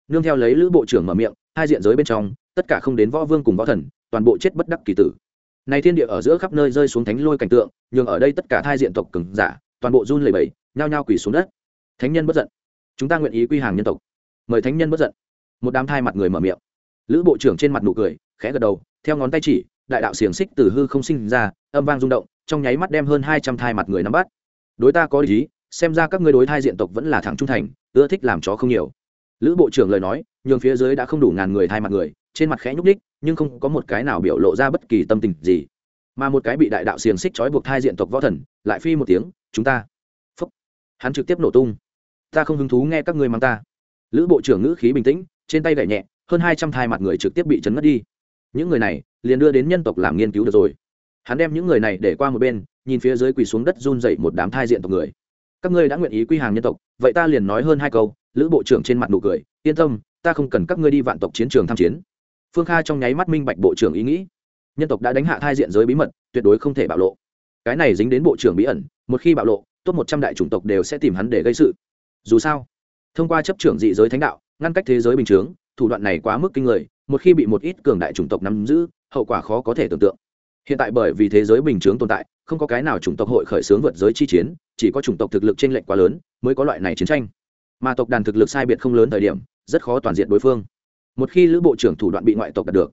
nương theo lấy lữ bộ trưởng mở miệng, hai diện giới bên trong, tất cả không đến võ vương cùng võ thần, toàn bộ chết bất đắc kỳ tử. Này thiên địa ở giữa khắp nơi rơi xuống thánh lôi cảnh tượng, nhường ở đây tất cả hai diện tộc cường giả, toàn bộ run lẩy bẩy, nhao nhao quỳ xuống đất. Thánh nhân bất giận chúng ta nguyện ý quy hàng nhân tộc. Mời thánh nhân bất giận. Một đám thai mặt người mở miệng. Lữ bộ trưởng trên mặt nụ cười, khẽ gật đầu, theo ngón tay chỉ, đại đạo xiềng xích từ hư không sinh ra, âm vang rung động, trong nháy mắt đem hơn hai trăm thai mặt người nắm bắt. Đối ta có ý, xem ra các ngươi đối thai diện tộc vẫn là thẳng trung thành, ưa thích làm chó không nhiều. Lữ bộ trưởng lời nói, nhường phía dưới đã không đủ ngàn người thai mặt người, trên mặt khẽ nhúc ních nhưng không có một cái nào biểu lộ ra bất kỳ tâm tình gì. Mà một cái bị đại đạo xiềng xích trói buộc thai diện tộc võ thần, lại phi một tiếng, chúng ta! Phúc. Hắn trực tiếp nổ tung ta không hứng thú nghe các ngươi mang ta. Lữ bộ trưởng ngữ khí bình tĩnh, trên tay gậy nhẹ, hơn hai trăm thai mặt người trực tiếp bị chấn mất đi. Những người này, liền đưa đến nhân tộc làm nghiên cứu được rồi. Hắn đem những người này để qua một bên, nhìn phía dưới quỳ xuống đất run dậy một đám thai diện tộc người. Các ngươi đã nguyện ý quy hàng nhân tộc, vậy ta liền nói hơn hai câu, lữ bộ trưởng trên mặt nụ cười, yên tâm, ta không cần các ngươi đi vạn tộc chiến trường tham chiến. Phương kha trong nháy mắt minh bạch bộ trưởng ý nghĩ. Nhân tộc đã đánh hạ thai diện giới bí mật, tuyệt đối không thể bạo lộ. Cái này dính đến bộ trưởng bí ẩn, một khi bạo lộ, top một trăm đại chủng tộc đều sẽ tìm hắn để gây sự dù sao, thông qua chấp trưởng dị giới thánh đạo, ngăn cách thế giới bình chướng, thủ đoạn này quá mức kinh người, một khi bị một ít cường đại chủng tộc nắm giữ, hậu quả khó có thể tưởng tượng. Hiện tại bởi vì thế giới bình chướng tồn tại, không có cái nào chủng tộc hội khởi xướng vượt giới chi chiến, chỉ có chủng tộc thực lực trên lệnh quá lớn mới có loại này chiến tranh. Mà tộc đàn thực lực sai biệt không lớn thời điểm, rất khó toàn diện đối phương. Một khi lữ bộ trưởng thủ đoạn bị ngoại tộc đạt được,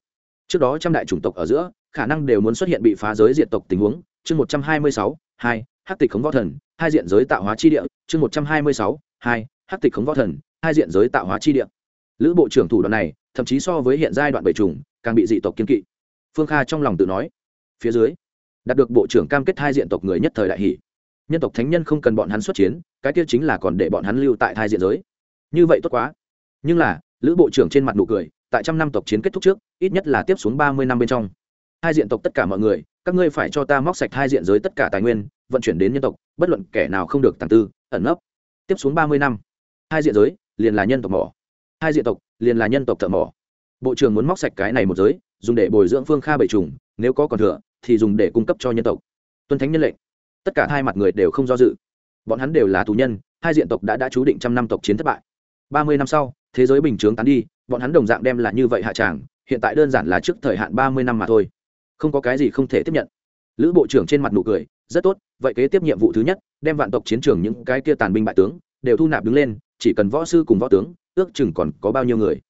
trước đó trăm đại chủng tộc ở giữa, khả năng đều muốn xuất hiện bị phá giới diện tộc tình huống. Chương một trăm hai mươi sáu, hai, hắc tịch khống võ thần, hai diện giới tạo hóa chi địa. Chương một trăm hai mươi sáu hai, hắc tịch khống võ thần, hai diện giới tạo hóa chi địa. Lữ bộ trưởng thủ đoạn này, thậm chí so với hiện giai đoạn bảy trùng, càng bị dị tộc kiên kỵ. Phương kha trong lòng tự nói. Phía dưới, đạt được bộ trưởng cam kết hai diện tộc người nhất thời đại hỷ nhân tộc thánh nhân không cần bọn hắn xuất chiến, cái kia chính là còn để bọn hắn lưu tại hai diện giới. Như vậy tốt quá. Nhưng là, lữ bộ trưởng trên mặt nụ cười, tại trăm năm tộc chiến kết thúc trước, ít nhất là tiếp xuống ba mươi năm bên trong. Hai diện tộc tất cả mọi người, các ngươi phải cho ta móc sạch hai diện giới tất cả tài nguyên, vận chuyển đến nhân tộc, bất luận kẻ nào không được tàng tư, ẩn nấp tiếp xuống ba mươi năm. Hai diện giới, liền là nhân tộc mỏ. Hai diện tộc, liền là nhân tộc thợ mỏ. Bộ trưởng muốn móc sạch cái này một giới, dùng để bồi dưỡng phương kha bảy trùng nếu có còn thừa, thì dùng để cung cấp cho nhân tộc. Tuân thánh nhân lệnh. Tất cả hai mặt người đều không do dự. Bọn hắn đều là tù nhân, hai diện tộc đã đã chú định trăm năm tộc chiến thất bại. Ba mươi năm sau, thế giới bình chướng tán đi, bọn hắn đồng dạng đem là như vậy hạ tràng, hiện tại đơn giản là trước thời hạn ba mươi năm mà thôi. Không có cái gì không thể tiếp nhận. Lữ bộ trưởng trên mặt nụ cười rất tốt, vậy kế tiếp nhiệm vụ thứ nhất, đem vạn tộc chiến trường những cái kia tàn binh bại tướng đều thu nạp đứng lên, chỉ cần võ sư cùng võ tướng, ước chừng còn có bao nhiêu người.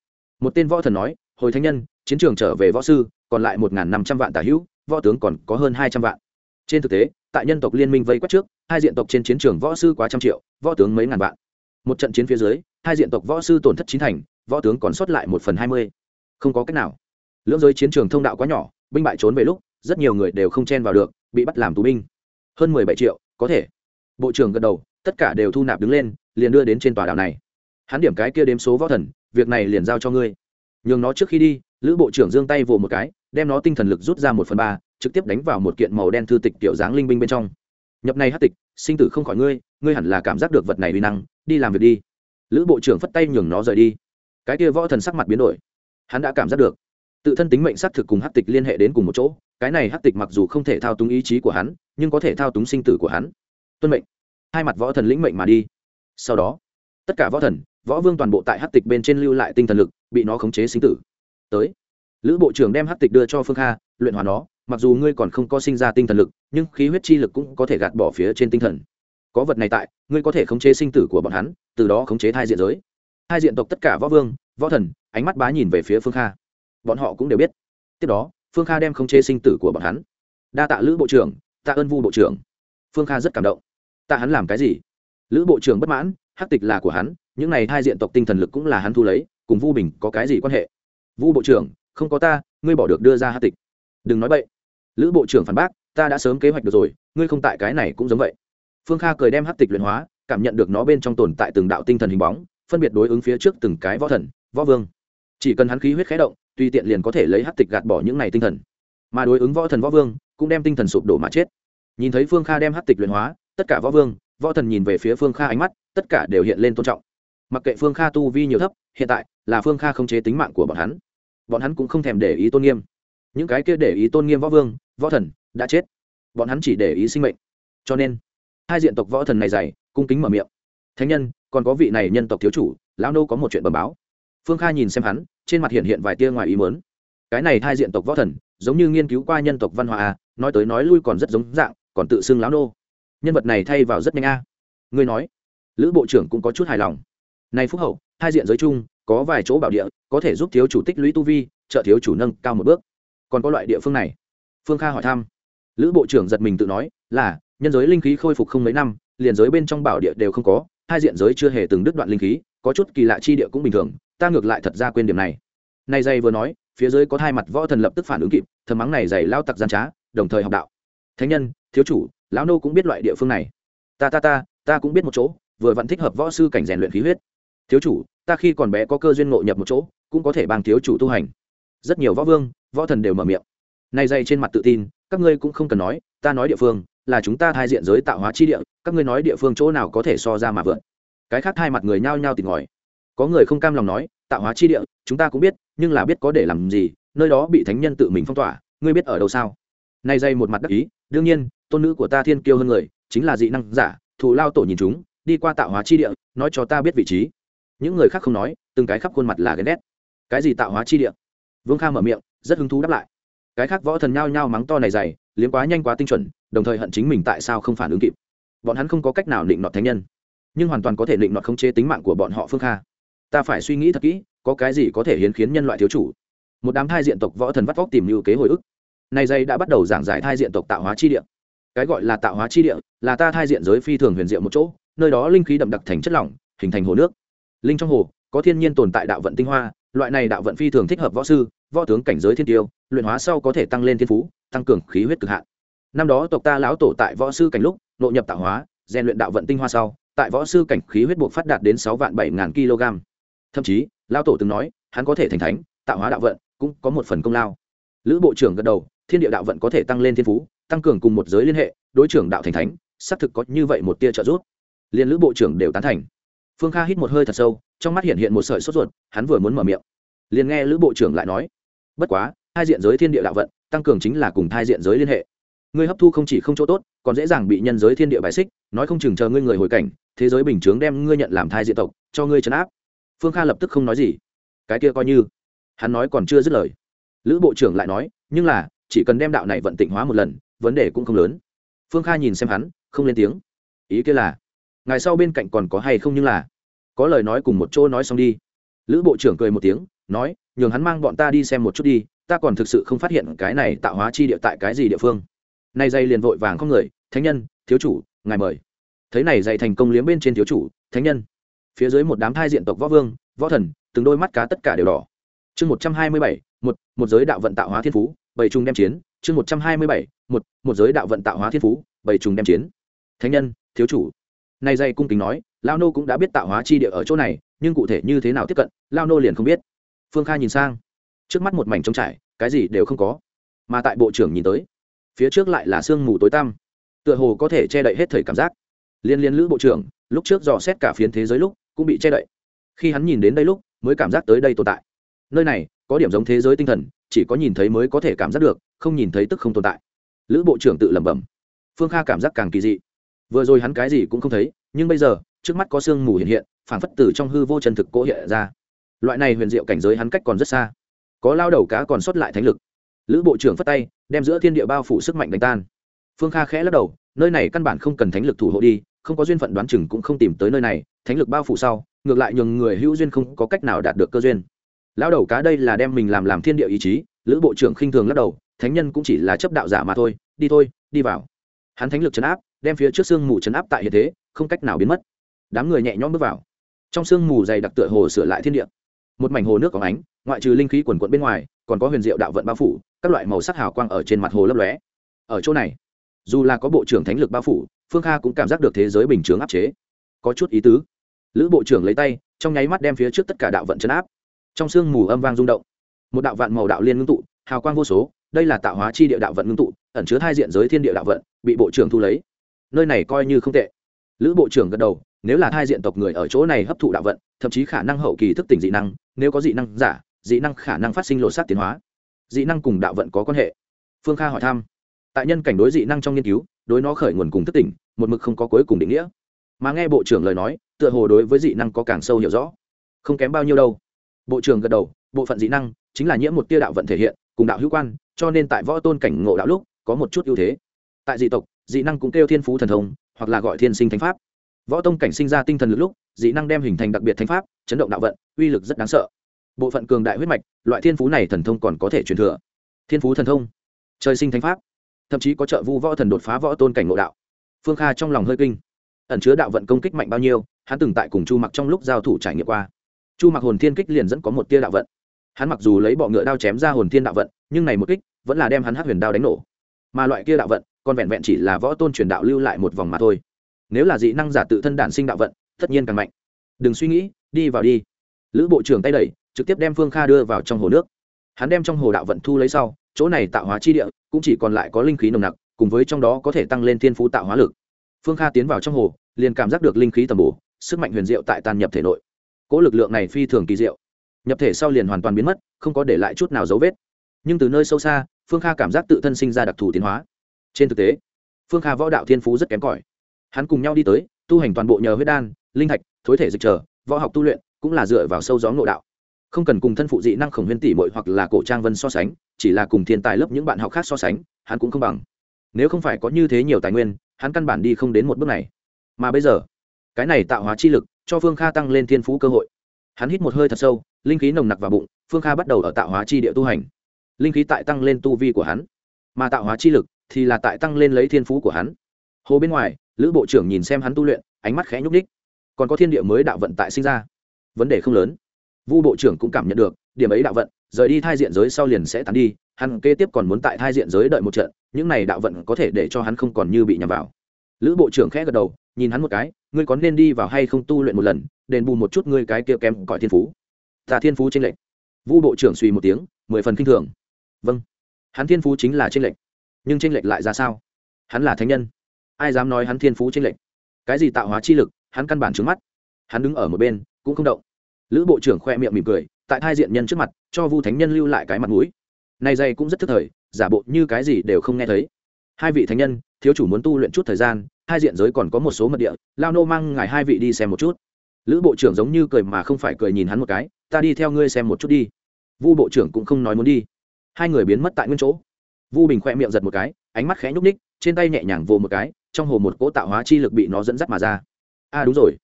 Một tên võ thần nói, hồi thanh nhân, chiến trường trở về võ sư, còn lại một năm trăm vạn tả hữu, võ tướng còn có hơn hai trăm vạn. Trên thực tế, tại nhân tộc liên minh vây quét trước, hai diện tộc trên chiến trường võ sư quá trăm triệu, võ tướng mấy ngàn vạn. Một trận chiến phía dưới, hai diện tộc võ sư tổn thất chín thành, võ tướng còn sót lại một phần hai mươi. Không có cách nào. Lưỡng giới chiến trường thông đạo quá nhỏ, binh bại trốn về lúc, rất nhiều người đều không chen vào được, bị bắt làm tù binh hơn mười bảy triệu, có thể. Bộ trưởng gật đầu, tất cả đều thu nạp đứng lên, liền đưa đến trên tòa đảo này. Hắn điểm cái kia đếm số võ thần, việc này liền giao cho ngươi. Nhường nó trước khi đi, lữ bộ trưởng giương tay vồ một cái, đem nó tinh thần lực rút ra một phần ba, trực tiếp đánh vào một kiện màu đen thư tịch kiểu dáng linh binh bên trong. Nhập này hát tịch, sinh tử không khỏi ngươi ngươi hẳn là cảm giác được vật này uy năng, đi làm việc đi. Lữ bộ trưởng phất tay nhường nó rời đi. Cái kia võ thần sắc mặt biến đổi. Hắn đã cảm giác được tự thân tính mệnh xác thực cùng hắc tịch liên hệ đến cùng một chỗ, cái này hắc tịch mặc dù không thể thao túng ý chí của hắn, nhưng có thể thao túng sinh tử của hắn. Tuân mệnh. Hai mặt võ thần lĩnh mệnh mà đi. Sau đó, tất cả võ thần, võ vương toàn bộ tại hắc tịch bên trên lưu lại tinh thần lực, bị nó khống chế sinh tử. Tới, lữ bộ trưởng đem hắc tịch đưa cho phương kha, luyện hóa nó, mặc dù ngươi còn không có sinh ra tinh thần lực, nhưng khí huyết chi lực cũng có thể gạt bỏ phía trên tinh thần. Có vật này tại, ngươi có thể khống chế sinh tử của bọn hắn, từ đó khống chế thai diện giới. Hai diện tộc tất cả võ vương, võ thần, ánh mắt bá nhìn về phía phương kha bọn họ cũng đều biết. Tiếp đó, phương kha đem khống chế sinh tử của bọn hắn. Đa tạ lữ bộ trưởng, tạ ơn vu bộ trưởng. Phương kha rất cảm động. Tạ hắn làm cái gì? Lữ bộ trưởng bất mãn, hắc tịch là của hắn, những này hai diện tộc tinh thần lực cũng là hắn thu lấy, cùng vu bình có cái gì quan hệ? Vu bộ trưởng, không có ta, ngươi bỏ được đưa ra hắc tịch. Đừng nói vậy lữ bộ trưởng phản bác, ta đã sớm kế hoạch được rồi, ngươi không tại cái này cũng giống vậy. Phương kha cười đem hắc tịch luyện hóa, cảm nhận được nó bên trong tồn tại từng đạo tinh thần hình bóng, phân biệt đối ứng phía trước từng cái võ thần, võ vương. Chỉ cần hắn khí huyết khé động tuy tiện liền có thể lấy hát tịch gạt bỏ những này tinh thần. Mà đối ứng võ thần võ vương, cũng đem tinh thần sụp đổ mà chết. Nhìn thấy phương kha đem hát tịch luyện hóa, tất cả võ vương, võ thần nhìn về phía phương kha ánh mắt, tất cả đều hiện lên tôn trọng. Mặc kệ phương kha tu vi nhiều thấp, hiện tại là phương kha không chế tính mạng của bọn hắn. Bọn hắn cũng không thèm để ý tôn nghiêm. Những cái kia để ý tôn nghiêm võ vương, võ thần, đã chết. Bọn hắn chỉ để ý sinh mệnh. Cho nên, hai diện tộc võ thần này dày, cung kính mở miệng. Thánh nhân, còn có vị này nhân tộc thiếu chủ, lão nô có một chuyện bẩm báo phương kha nhìn xem hắn, trên mặt hiện hiện vài tia ngoài ý mớn cái này thai diện tộc võ thần, giống như nghiên cứu qua nhân tộc văn hóa a nói tới nói lui còn rất giống dạng, còn tự xưng lão nô. Nhân vật này thay vào rất nhanh a. Ngươi nói, lữ bộ trưởng cũng có chút hài lòng. Này phúc hậu hai diện giới chung, có vài chỗ bảo địa, có thể giúp thiếu chủ tích lũy tu vi, trợ thiếu chủ nâng cao một bước. Còn có loại địa phương này? Phương kha hỏi thăm. Lữ bộ trưởng giật mình tự nói, là, nhân giới linh khí khôi phục không mấy năm, liền giới bên trong bảo địa đều không có hai diện giới chưa hề từng đứt đoạn linh khí, có chút kỳ lạ chi địa cũng bình thường ta ngược lại thật ra quên điểm này. Này dày vừa nói, phía dưới có hai mặt võ thần lập tức phản ứng kịp, thầm mắng này dày lao tặc gian trá, đồng thời học đạo. Thánh nhân, thiếu chủ, lão nô cũng biết loại địa phương này. Ta ta ta ta cũng biết một chỗ, vừa vẫn thích hợp võ sư cảnh rèn luyện khí huyết. Thiếu chủ, ta khi còn bé có cơ duyên ngộ nhập một chỗ, cũng có thể bằng thiếu chủ tu hành. Rất nhiều võ vương, võ thần đều mở miệng. Này dày trên mặt tự tin, các ngươi cũng không cần nói, ta nói địa phương, là chúng ta thai diện giới tạo hóa chi địa, các ngươi nói địa phương chỗ nào có thể so ra mà vượt cái khác hai mặt người nhao nhao tìm ngòi có người không cam lòng nói, tạo hóa chi địa, chúng ta cũng biết, nhưng là biết có để làm gì, nơi đó bị thánh nhân tự mình phong tỏa, ngươi biết ở đâu sao? Nay dây một mặt đắc ý, đương nhiên, tôn nữ của ta thiên kiêu hơn người, chính là dị năng giả, thù lao tổ nhìn chúng, đi qua tạo hóa chi địa, nói cho ta biết vị trí. Những người khác không nói, từng cái khắp khuôn mặt là ghen ghét. Cái gì tạo hóa chi địa? Vương kha mở miệng, rất hứng thú đáp lại. Cái khác võ thần nhao nhao mắng to này dày, liếm quá nhanh quá tinh chuẩn, đồng thời hận chính mình tại sao không phản ứng kịp. Bọn hắn không có cách nào định nọt thánh nhân, nhưng hoàn toàn có thể định nọt khống chế tính mạng của bọn họ phương kha ta phải suy nghĩ thật kỹ, có cái gì có thể hiến khiến nhân loại thiếu chủ? Một đám thai diện tộc võ thần vắt vóc tìm lưu kế hồi ức. Này dây đã bắt đầu giảng giải thai diện tộc tạo hóa chi địa. Cái gọi là tạo hóa chi địa là ta thai diện giới phi thường huyền diệu một chỗ, nơi đó linh khí đậm đặc thành chất lỏng, hình thành hồ nước. Linh trong hồ, có thiên nhiên tồn tại đạo vận tinh hoa, loại này đạo vận phi thường thích hợp võ sư, võ tướng cảnh giới thiên tiêu, luyện hóa sau có thể tăng lên thiên phú, tăng cường khí huyết cực hạn. Năm đó tộc ta lão tổ tại võ sư cảnh lúc, nội nhập tạo hóa, rèn luyện đạo vận tinh hoa sau, tại võ sư cảnh khí huyết buộc phát đạt đến sáu vạn bảy ngàn kg thậm chí, lão tổ từng nói, hắn có thể thành thánh, tạo hóa đạo vận, cũng có một phần công lao. Lữ bộ trưởng gật đầu, thiên địa đạo vận có thể tăng lên thiên phú, tăng cường cùng một giới liên hệ, đối trưởng đạo thành thánh, xác thực có như vậy một tia trợ giúp. Liên lữ bộ trưởng đều tán thành. Phương kha hít một hơi thật sâu, trong mắt hiện hiện một sợi sốt ruột, hắn vừa muốn mở miệng. Liền nghe lữ bộ trưởng lại nói, bất quá, hai diện giới thiên địa đạo vận, tăng cường chính là cùng hai diện giới liên hệ. Ngươi hấp thu không chỉ không chỗ tốt, còn dễ dàng bị nhân giới thiên địa bài xích, nói không chừng chờ ngươi người hồi cảnh, thế giới bình chướng đem ngươi nhận làm thai diện tộc, cho ngươi chấn áp phương kha lập tức không nói gì. Cái kia coi như. Hắn nói còn chưa dứt lời. Lữ bộ trưởng lại nói, nhưng là, chỉ cần đem đạo này vận tịnh hóa một lần, vấn đề cũng không lớn. Phương kha nhìn xem hắn, không lên tiếng. Ý kia là ngày sau bên cạnh còn có hay không nhưng là, có lời nói cùng một chỗ nói xong đi. Lữ bộ trưởng cười một tiếng, nói, nhường hắn mang bọn ta đi xem một chút đi, ta còn thực sự không phát hiện cái này tạo hóa chi địa tại cái gì địa phương. Này dây liền vội vàng không người, thánh nhân, thiếu chủ, ngài mời. Thấy này dạy thành công liếm bên trên thiếu chủ, thánh nhân phía dưới một đám thai diện tộc võ vương, võ thần, từng đôi mắt cá tất cả đều đỏ. Chương một trăm hai mươi bảy, một một giới đạo vận tạo hóa thiên phú, bảy trùng đem chiến. Chương một trăm hai mươi bảy, một một giới đạo vận tạo hóa thiên phú, bảy trùng đem chiến. Thánh nhân, thiếu chủ. Nay dây cung kính nói, lao nô cũng đã biết tạo hóa chi địa ở chỗ này, nhưng cụ thể như thế nào tiếp cận, lao nô liền không biết. Phương kha nhìn sang. Trước mắt một mảnh trống trải, cái gì đều không có. Mà tại bộ trưởng nhìn tới, phía trước lại là sương mù tối tăm. Tựa hồ có thể che đậy hết thời cảm giác. Liên liên lữ bộ trưởng lúc trước dò xét cả phiến thế giới lúc, cũng bị che đậy. Khi hắn nhìn đến đây lúc, mới cảm giác tới đây tồn tại. Nơi này, có điểm giống thế giới tinh thần, chỉ có nhìn thấy mới có thể cảm giác được, không nhìn thấy tức không tồn tại. Lữ bộ trưởng tự lẩm bẩm. Phương kha cảm giác càng kỳ dị. Vừa rồi hắn cái gì cũng không thấy, nhưng bây giờ, trước mắt có sương mù hiện hiện, phảng phất từ trong hư vô chân thực cỗ hiện ra. Loại này huyền diệu cảnh giới hắn cách còn rất xa. Có lao đầu cá còn sót lại thánh lực. Lữ bộ trưởng phất tay, đem giữa thiên địa bao phủ sức mạnh đánh tan. Phương kha khẽ lắc đầu, nơi này căn bản không cần thánh lực thủ hộ đi không có duyên phận đoán chừng cũng không tìm tới nơi này, thánh lực bao phủ sau, ngược lại nhường người hữu duyên không có cách nào đạt được cơ duyên. Lao đầu cá đây là đem mình làm làm thiên địa ý chí, lữ bộ trưởng khinh thường lắc đầu, thánh nhân cũng chỉ là chấp đạo giả mà thôi, đi thôi, đi vào. Hắn thánh lực chấn áp, đem phía trước sương mù chấn áp tại hiện thế, không cách nào biến mất. Đám người nhẹ nhõm bước vào. Trong sương mù dày đặc tựa hồ sửa lại thiên địa. Một mảnh hồ nước có ánh, ngoại trừ linh khí quần quận bên ngoài, còn có huyền diệu đạo vận bao phủ, các loại màu sắc hào quang ở trên mặt hồ lấp lóe. Ở chỗ này, dù là có bộ trưởng thánh lực bao phủ phương kha cũng cảm giác được thế giới bình chướng áp chế. Có chút ý tứ. Lữ bộ trưởng lấy tay, trong nháy mắt đem phía trước tất cả đạo vận chấn áp. Trong sương mù âm vang rung động, một đạo vạn màu đạo liên ngưng tụ, hào quang vô số, đây là tạo hóa chi địa đạo vận ngưng tụ, ẩn chứa hai diện giới thiên địa đạo vận, bị bộ trưởng thu lấy. Nơi này coi như không tệ. Lữ bộ trưởng gật đầu, nếu là hai diện tộc người ở chỗ này hấp thụ đạo vận, thậm chí khả năng hậu kỳ thức tỉnh dị năng, nếu có dị năng giả, dị năng khả năng phát sinh lộ sát tiến hóa. Dị năng cùng đạo vận có quan hệ. Phương kha hỏi thăm, tại nhân cảnh đối dị năng trong nghiên cứu đối nó khởi nguồn cùng thức tỉnh, một mực không có cuối cùng định nghĩa. Mà nghe bộ trưởng lời nói, tựa hồ đối với dị năng có càng sâu hiểu rõ. Không kém bao nhiêu đâu. Bộ trưởng gật đầu, bộ phận dị năng chính là nhiễm một tia đạo vận thể hiện, cùng đạo hữu quan, cho nên tại võ tôn cảnh ngộ đạo lúc, có một chút ưu thế. Tại dị tộc, dị năng cũng kêu thiên phú thần thông, hoặc là gọi thiên sinh thánh pháp. Võ tông cảnh sinh ra tinh thần lực lúc, dị năng đem hình thành đặc biệt thánh pháp, chấn động đạo vận, uy lực rất đáng sợ. Bộ phận cường đại huyết mạch, loại thiên phú này thần thông còn có thể truyền thừa. Thiên phú thần thông. Trời sinh thánh pháp thậm chí có trợ vu võ thần đột phá võ tôn cảnh ngộ đạo. Phương kha trong lòng hơi kinh. Ẩn chứa đạo vận công kích mạnh bao nhiêu, hắn từng tại cùng chu mặc trong lúc giao thủ trải nghiệm qua. Chu mặc hồn thiên kích liền dẫn có một tia đạo vận. Hắn mặc dù lấy bọ ngựa đao chém ra hồn thiên đạo vận, nhưng này một kích vẫn là đem hắn hát huyền đao đánh nổ. Mà loại kia đạo vận, còn vẹn vẹn chỉ là võ tôn truyền đạo lưu lại một vòng mà thôi. Nếu là dị năng giả tự thân đản sinh đạo vận, tất nhiên càng mạnh. Đừng suy nghĩ, đi vào đi. Lữ bộ trưởng tay đẩy, trực tiếp đem phương kha đưa vào trong hồ nước. Hắn đem trong hồ đạo vận thu lấy sau chỗ này tạo hóa chi địa cũng chỉ còn lại có linh khí nồng nặc, cùng với trong đó có thể tăng lên thiên phú tạo hóa lực. Phương kha tiến vào trong hồ, liền cảm giác được linh khí tầm bổ, sức mạnh huyền diệu tại tàn nhập thể nội. Cỗ lực lượng này phi thường kỳ diệu. Nhập thể sau liền hoàn toàn biến mất, không có để lại chút nào dấu vết. Nhưng từ nơi sâu xa, phương kha cảm giác tự thân sinh ra đặc thù tiến hóa. Trên thực tế, phương kha võ đạo thiên phú rất kém cỏi. Hắn cùng nhau đi tới, tu hành toàn bộ nhờ huyết đan, linh thạch, thối thể dịch trở, võ học tu luyện, cũng là dựa vào sâu gió ngộ đạo không cần cùng thân phụ dị năng khổng huyên tỷ mội hoặc là cổ trang vân so sánh, chỉ là cùng thiên tài lớp những bạn học khác so sánh, hắn cũng không bằng. Nếu không phải có như thế nhiều tài nguyên, hắn căn bản đi không đến một bước này. Mà bây giờ, cái này tạo hóa chi lực, cho phương kha tăng lên thiên phú cơ hội. Hắn hít một hơi thật sâu, linh khí nồng nặc vào bụng, phương kha bắt đầu ở tạo hóa chi địa tu hành. Linh khí tại tăng lên tu vi của hắn. Mà tạo hóa chi lực thì là tại tăng lên lấy thiên phú của hắn. Hồ bên ngoài, lữ bộ trưởng nhìn xem hắn tu luyện, ánh mắt khẽ nhúc ních còn có thiên địa mới đạo vận tại sinh ra. Vấn đề không lớn vu bộ trưởng cũng cảm nhận được, điểm ấy đạo vận, rời đi thai diện giới sau liền sẽ tán đi, hắn kế tiếp còn muốn tại thai diện giới đợi một trận, những này đạo vận có thể để cho hắn không còn như bị nhầm vào. Lữ bộ trưởng khẽ gật đầu, nhìn hắn một cái, ngươi có nên đi vào hay không tu luyện một lần, đền bù một chút ngươi cái kia kém cõi thiên phú? Ta thiên phú tranh lệch. Vu bộ trưởng suy một tiếng, mười phần kinh thường. Vâng hắn thiên phú chính là tranh lệch. Nhưng tranh lệch lại ra sao? Hắn là thánh nhân. Ai dám nói hắn thiên phú tranh lệch? Cái gì tạo hóa chi lực, hắn căn bản trướng mắt. Hắn đứng ở một bên, cũng không động lữ bộ trưởng khoe miệng mỉm cười, tại hai diện nhân trước mặt, cho vu thánh nhân lưu lại cái mặt mũi. Này dây cũng rất thức thời, giả bộ như cái gì đều không nghe thấy. Hai vị thánh nhân, thiếu chủ muốn tu luyện chút thời gian, hai diện giới còn có một số mật địa, lao nô mang ngài hai vị đi xem một chút. Lữ bộ trưởng giống như cười mà không phải cười nhìn hắn một cái, ta đi theo ngươi xem một chút đi. Vu bộ trưởng cũng không nói muốn đi. Hai người biến mất tại nguyên chỗ. Vu bình khoe miệng giật một cái, ánh mắt khẽ nhúc ních trên tay nhẹ nhàng vồ một cái, trong hồ một cỗ tạo hóa chi lực bị nó dẫn dắt mà ra. A à đúng rồi.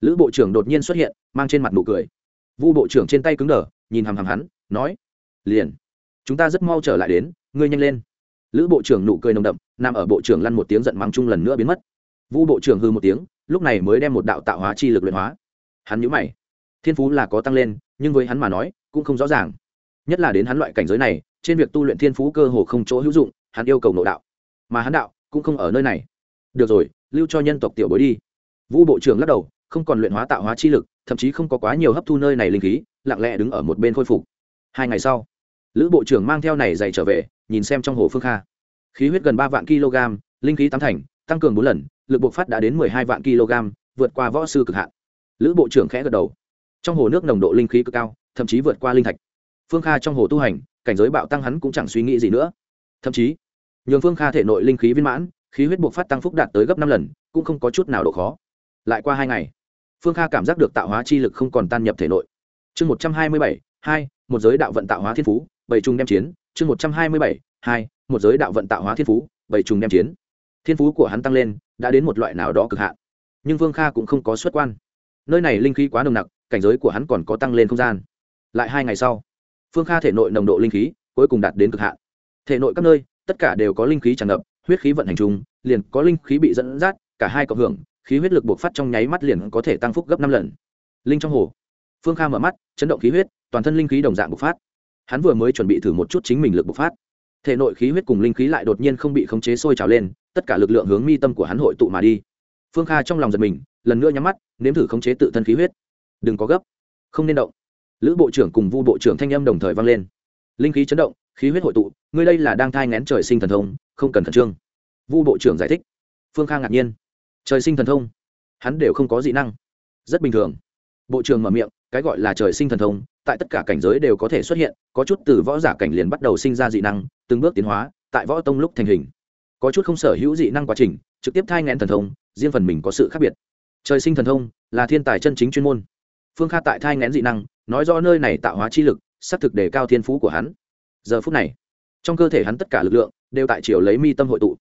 Lữ bộ trưởng đột nhiên xuất hiện, mang trên mặt nụ cười vu bộ trưởng trên tay cứng đờ, nhìn hằm hằm hắn, nói, liền, chúng ta rất mau trở lại đến, ngươi nhanh lên. Lữ bộ trưởng nụ cười nồng đậm, nằm ở bộ trưởng lăn một tiếng giận mắng chung lần nữa biến mất. Vu bộ trưởng hư một tiếng, lúc này mới đem một đạo tạo hóa chi lực luyện hóa. Hắn nhữ mày. Thiên phú là có tăng lên, nhưng với hắn mà nói, cũng không rõ ràng. Nhất là đến hắn loại cảnh giới này, trên việc tu luyện thiên phú cơ hồ không chỗ hữu dụng, hắn yêu cầu nội đạo. Mà hắn đạo, cũng không ở nơi này. Được rồi, lưu cho nhân tộc tiểu bối đi. Vu bộ trưởng lắc đầu, không còn luyện hóa tạo hóa chi lực thậm chí không có quá nhiều hấp thu nơi này linh khí, lặng lẽ đứng ở một bên khôi phục. Hai ngày sau, lữ bộ trưởng mang theo này dày trở về, nhìn xem trong hồ phương kha. Khí huyết gần ba vạn kg, linh khí tám thành, tăng cường bốn lần, lực bộc phát đã đến mười hai vạn kg, vượt qua võ sư cực hạn. Lữ bộ trưởng khẽ gật đầu. Trong hồ nước nồng độ linh khí cực cao, thậm chí vượt qua linh thạch. Phương kha trong hồ tu hành, cảnh giới bạo tăng hắn cũng chẳng suy nghĩ gì nữa. Thậm chí, nhường phương kha thể nội linh khí viên mãn, khí huyết bộc phát tăng phúc đạt tới gấp năm lần, cũng không có chút nào độ khó. Lại qua hai ngày phương kha cảm giác được tạo hóa chi lực không còn tan nhập thể nội. Chương một trăm hai mươi bảy, hai, một giới đạo vận tạo hóa thiên phú, bảy trùng đem chiến. Chương một trăm hai mươi bảy, hai, một giới đạo vận tạo hóa thiên phú, bảy trùng đem chiến. Thiên phú của hắn tăng lên, đã đến một loại nào đó cực hạn. Nhưng vương kha cũng không có xuất quan. Nơi này linh khí quá nồng nặc, cảnh giới của hắn còn có tăng lên không gian. Lại hai ngày sau, phương kha thể nội nồng độ linh khí cuối cùng đạt đến cực hạn. Thể nội các nơi, tất cả đều có linh khí tràn ngập, huyết khí vận hành chung, liền có linh khí bị dẫn dắt, cả hai cộng hưởng khí huyết lực buộc phát trong nháy mắt liền có thể tăng phúc gấp năm lần. Linh trong hồ. Phương kha mở mắt, chấn động khí huyết, toàn thân linh khí đồng dạng bộc phát. Hắn vừa mới chuẩn bị thử một chút chính mình lực bộc phát. Thể nội khí huyết cùng linh khí lại đột nhiên không bị khống chế sôi trào lên, tất cả lực lượng hướng mi tâm của hắn hội tụ mà đi. Phương kha trong lòng giật mình, lần nữa nhắm mắt, nếm thử khống chế tự thân khí huyết. Đừng có gấp. Không nên động. Lữ bộ trưởng cùng vu bộ trưởng thanh âm đồng thời vang lên. Linh khí chấn động, khí huyết hội tụ, ngươi đây là đang thai ngén trời sinh thần thông, không cần khẩn trương. Vu bộ trưởng giải thích. Phương kha ngạc nhiên trời sinh thần thông. Hắn đều không có dị năng. Rất bình thường. Bộ trưởng mở miệng, cái gọi là trời sinh thần thông, tại tất cả cảnh giới đều có thể xuất hiện, có chút từ võ giả cảnh liền bắt đầu sinh ra dị năng, từng bước tiến hóa, tại võ tông lúc thành hình. Có chút không sở hữu dị năng quá trình, trực tiếp thai ngén thần thông, riêng phần mình có sự khác biệt. Trời sinh thần thông là thiên tài chân chính chuyên môn. Phương kha tại thai ngén dị năng, nói rõ nơi này tạo hóa chi lực, xác thực đề cao thiên phú của hắn. Giờ phút này, trong cơ thể hắn tất cả lực lượng đều tại chiều lấy mi tâm hội tụ.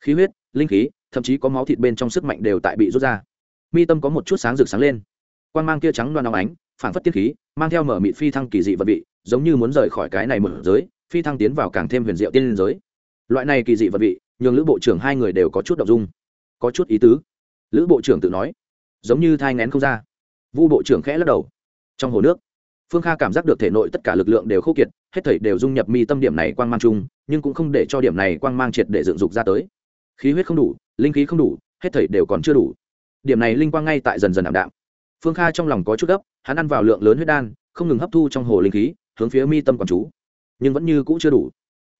Khí huyết, linh khí thậm chí có máu thịt bên trong sức mạnh đều tại bị rút ra. Mi tâm có một chút sáng rực sáng lên. Quan g mang kia trắng đoan óng ánh phản phất tiết khí, mang theo mở mịt phi thăng kỳ dị vật vị, giống như muốn rời khỏi cái này mở giới, phi thăng tiến vào càng thêm huyền diệu tiên liên giới. Loại này kỳ dị vật vị, nhường lữ bộ trưởng hai người đều có chút đ ộ n g dung. Có chút ý tứ. Lữ bộ trưởng tự nói, giống như thai ngén không ra. Vu bộ trưởng khẽ lắc đầu. Trong hồ nước, phương kha cảm giác được thể nội tất cả lực lượng đều khô kiệt, hết thảy đều dung nhập mi tâm điểm này quang mang chung, nhưng cũng không để cho điểm này quang mang triệt để dựng dục ra tới khí huyết không đủ, linh khí không đủ, hết thảy đều còn chưa đủ. Điểm này linh quang ngay tại dần dần ảm đạm. Phương kha trong lòng có chút gấp, hắn ăn vào lượng lớn huyết đan, không ngừng hấp thu trong hồ linh khí, hướng phía mi tâm còn chú. Nhưng vẫn như cũ chưa đủ.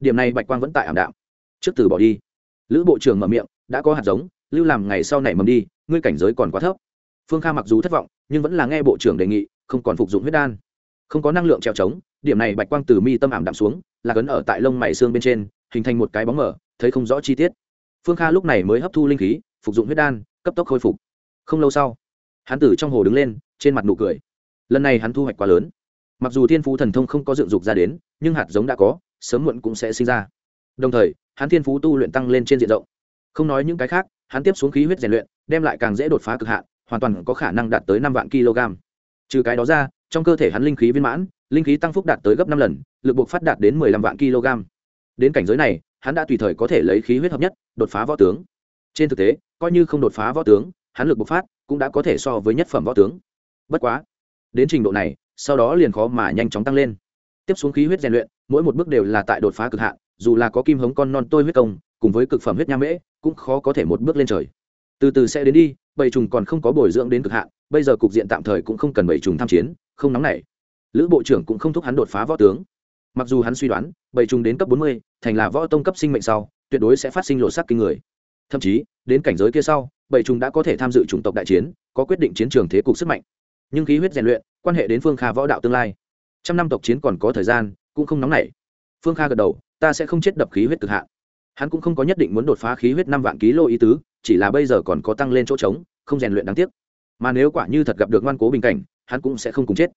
Điểm này bạch quang vẫn tại ảm đạm. Trước từ bỏ đi. Lữ bộ trưởng mở miệng, đã có hạt giống, lưu làm ngày sau này mầm đi, ngươi cảnh giới còn quá thấp. Phương kha mặc dù thất vọng, nhưng vẫn là nghe bộ trưởng đề nghị, không còn phục dụng huyết đan. Không có năng lượng trèo trống, điểm này bạch quang từ mi tâm ảm đạm xuống, là cấn ở tại lông mày xương bên trên, hình thành một cái bóng mở thấy không rõ chi tiết phương kha lúc này mới hấp thu linh khí, phục dụng huyết đan, cấp tốc khôi phục. Không lâu sau, hắn từ trong hồ đứng lên, trên mặt nụ cười. Lần này hắn thu hoạch quá lớn. Mặc dù thiên phú thần thông không có dựng dục ra đến, nhưng hạt giống đã có, sớm muộn cũng sẽ sinh ra. Đồng thời, hắn thiên phú tu luyện tăng lên trên diện rộng. Không nói những cái khác, hắn tiếp xuống khí huyết rèn luyện, đem lại càng dễ đột phá cực hạn, hoàn toàn có khả năng đạt tới năm vạn kg. Trừ cái đó ra, trong cơ thể hắn linh khí viên mãn, linh khí tăng phúc đạt tới gấp năm lần, lực buộc phát đạt đến mười lăm vạn kg. Đến cảnh giới này hắn đã tùy thời có thể lấy khí huyết hợp nhất, đột phá võ tướng. Trên thực tế, coi như không đột phá võ tướng, hắn lực bộc phát cũng đã có thể so với nhất phẩm võ tướng. Bất quá, đến trình độ này, sau đó liền khó mà nhanh chóng tăng lên. Tiếp xuống khí huyết rèn luyện, mỗi một bước đều là tại đột phá cực hạn, dù là có kim hống con non tôi huyết công, cùng với cực phẩm huyết nha mễ, cũng khó có thể một bước lên trời. Từ từ sẽ đến đi, bầy trùng còn không có bồi dưỡng đến cực hạn, bây giờ cục diện tạm thời cũng không cần bầy trùng tham chiến, không nóng nảy. Lữ bộ trưởng cũng không thúc hắn đột phá võ tướng mặc dù hắn suy đoán bầy trùng đến cấp bốn mươi, thành là võ tông cấp sinh mệnh sau, tuyệt đối sẽ phát sinh lộ sắc kinh người. Thậm chí, đến cảnh giới kia sau, bảy trùng đã có thể tham dự chủng tộc đại chiến, có quyết định chiến trường thế cục sức mạnh. Nhưng khí huyết rèn luyện, quan hệ đến phương kha võ đạo tương lai. Trăm năm tộc chiến còn có thời gian, cũng không nóng nảy. Phương kha gật đầu, ta sẽ không chết đập khí huyết cực hạn. Hắn cũng không có nhất định muốn đột phá khí huyết năm vạn ký lô ý tứ, chỉ là bây giờ còn có tăng lên chỗ trống, không rèn luyện đáng tiếc. Mà nếu quả như thật gặp được ngoan cố bình cảnh, hắn cũng sẽ không cùng chết.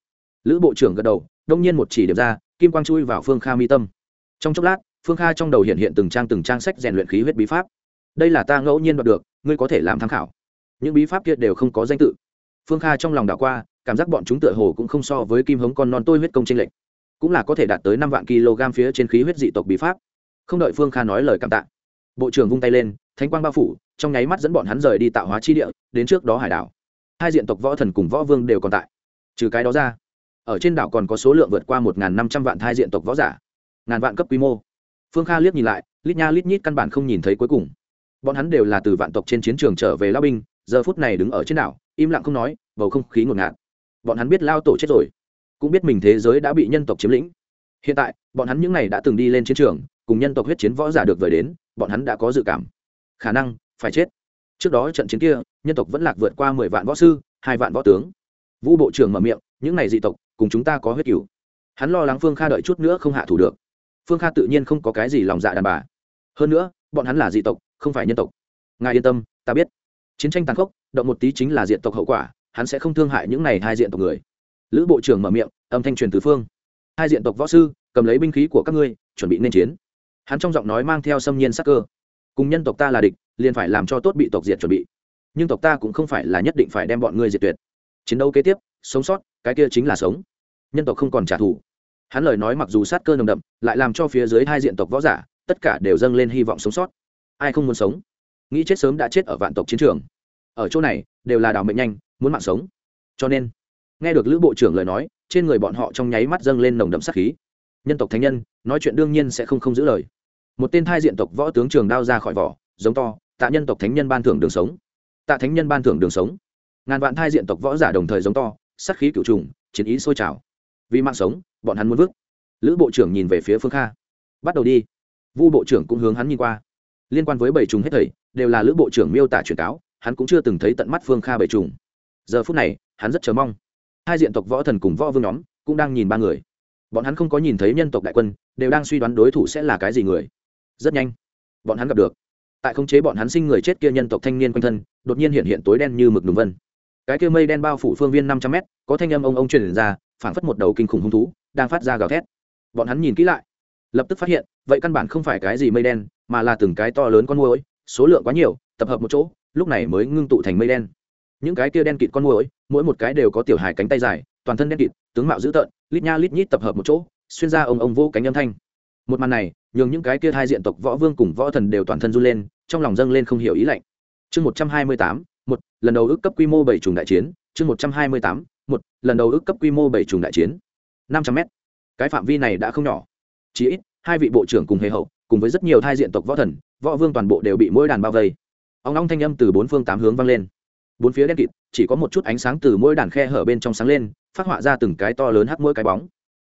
Lữ bộ trưởng gật đầu, đông nhiên một chỉ điểm ra kim quang chui vào phương kha mi tâm. Trong chốc lát, phương kha trong đầu hiện hiện từng trang từng trang sách rèn luyện khí huyết bí pháp. Đây là ta ngẫu nhiên đọc được, ngươi có thể làm tham khảo. Những bí pháp kia đều không có danh tự. Phương kha trong lòng đảo qua, cảm giác bọn chúng tựa hồ cũng không so với kim hống con non tôi huyết công tranh lệch. Cũng là có thể đạt tới năm vạn kg phía trên khí huyết dị tộc bí pháp. Không đợi phương kha nói lời cảm tạ, bộ trưởng vung tay lên, thánh quang bao phủ, trong nháy mắt dẫn bọn hắn rời đi tạo hóa chi địa, đến trước đó hải đảo. Hai diện tộc võ thần cùng võ vương đều còn tại. Trừ cái đó ra ở trên đảo còn có số lượng vượt qua một năm trăm vạn thai diện tộc võ giả, ngàn vạn cấp quy mô. Phương kha liếc nhìn lại, lít nha lít nhít căn bản không nhìn thấy cuối cùng. Bọn hắn đều là từ vạn tộc trên chiến trường trở về lao binh, giờ phút này đứng ở trên đảo, im lặng không nói, bầu không khí ngột ngạt. Bọn hắn biết lao tổ chết rồi, cũng biết mình thế giới đã bị nhân tộc chiếm lĩnh. Hiện tại, bọn hắn những n à y đã từng đi lên chiến trường, cùng nhân tộc huyết chiến võ giả được vời đến, bọn hắn đã có dự cảm. Khả năng, phải chết. Trước đó trận chiến kia, nhân tộc vẫn lạc vượt qua mười vạn võ sư, hai vạn võ tướng. Vũ bộ trưởng mở miệng, những n à y dị tộc cùng chúng ta có huyết cửu. Hắn lo lắng phương kha đợi chút nữa không hạ thủ được. Phương kha tự nhiên không có cái gì lòng dạ đàn bà. Hơn nữa, bọn hắn là dị tộc, không phải nhân tộc. Ngài yên tâm, ta biết. Chiến tranh tàn khốc, động một tí chính là diện tộc hậu quả, hắn sẽ không thương hại những này hai diện tộc người. Lữ bộ trưởng mở miệng, âm thanh truyền từ phương. Hai diện tộc võ sư, cầm lấy binh khí của các ngươi, chuẩn bị nên chiến. Hắn trong giọng nói mang theo xâm nhiên sắc cơ. Cùng nhân tộc ta là địch, liền phải làm cho tốt bị tộc diệt chuẩn bị. Nhưng tộc ta cũng không phải là nhất định phải đem bọn ngươi diệt tuyệt. Chiến đấu kế tiếp, sống sót, cái kia chính là sống nhân tộc không còn trả thù. Hắn lời nói mặc dù sát cơ nồng đậm, lại làm cho phía dưới hai diện tộc võ giả, tất cả đều dâng lên hy vọng sống sót. Ai không muốn sống? Nghĩ chết sớm đã chết ở vạn tộc chiến trường. Ở chỗ này, đều là đào mệnh nhanh, muốn mạng sống. Cho nên, nghe được lữ bộ trưởng lời nói, trên người bọn họ trong nháy mắt dâng lên nồng đậm sát khí. Nhân tộc thánh nhân, nói chuyện đương nhiên sẽ không không giữ lời. Một tên thai diện tộc võ tướng trường đao ra khỏi vỏ, giống to, tạ nhân tộc thánh nhân ban thưởng đường sống. Tạ thánh nhân ban thưởng đường sống. Ngàn vạn thai diện tộc võ giả đồng thời giống to, sát khí cựu trùng, chiến ý sôi trào vì mạng sống, bọn hắn muốn vứt. Lữ bộ trưởng nhìn về phía phương kha. Bắt đầu đi. Vu bộ trưởng cũng hướng hắn nhìn qua. Liên quan với bảy trùng hết thầy đều là lữ bộ trưởng miêu tả truyền cáo, hắn cũng chưa từng thấy tận mắt phương kha bảy trùng. Giờ phút này, hắn rất chờ mong. Hai diện tộc võ thần cùng võ vương nhóm cũng đang nhìn ba người. Bọn hắn không có nhìn thấy nhân tộc đại quân, đều đang suy đoán đối thủ sẽ là cái gì người. Rất nhanh, bọn hắn gặp được. Tại khống chế bọn hắn sinh người chết kia nhân tộc thanh niên quanh thân, đột nhiên hiện hiện tối đen như mực nùng vân cái kia mây đen bao phủ phương viên năm trăm mét, có thanh âm ông ông truyền ra, phảng phất một đầu kinh khủng hung thú, đang phát ra gào thét. Bọn hắn nhìn kỹ lại, lập tức phát hiện, vậy căn bản không phải cái gì mây đen, mà là từng cái to lớn con môi số lượng quá nhiều, tập hợp một chỗ, lúc này mới ngưng tụ thành mây đen. Những cái kia đen kịt con môi mỗi một cái đều có tiểu hài cánh tay dài, toàn thân đen kịt, tướng mạo dữ tợn, lít nha lít nhít tập hợp một chỗ, xuyên ra ông ông vô cánh âm thanh. Một màn này, nhường những cái kia hai diện tộc võ vương cùng võ thần đều toàn thân run lên, trong lòng dâng lên không hiểu ý lạnh. Chương một trăm hai mươi tám một, lần đầu ước cấp quy mô bảy trùng đại chiến, chương một trăm hai mươi tám, một, lần đầu ước cấp quy mô bảy trùng đại chiến. Năm trăm m cái phạm vi này đã không nhỏ. Chỉ ít, hai vị bộ trưởng cùng hề hậu, cùng với rất nhiều thai diện tộc võ thần, võ vương toàn bộ đều bị mỗi đàn bao vây. Ông long thanh âm từ bốn phương tám hướng vang lên. Bốn phía đen kịt, chỉ có một chút ánh sáng từ mỗi đàn khe hở bên trong sáng lên, phát họa ra từng cái to lớn hắc mỗi cái bóng.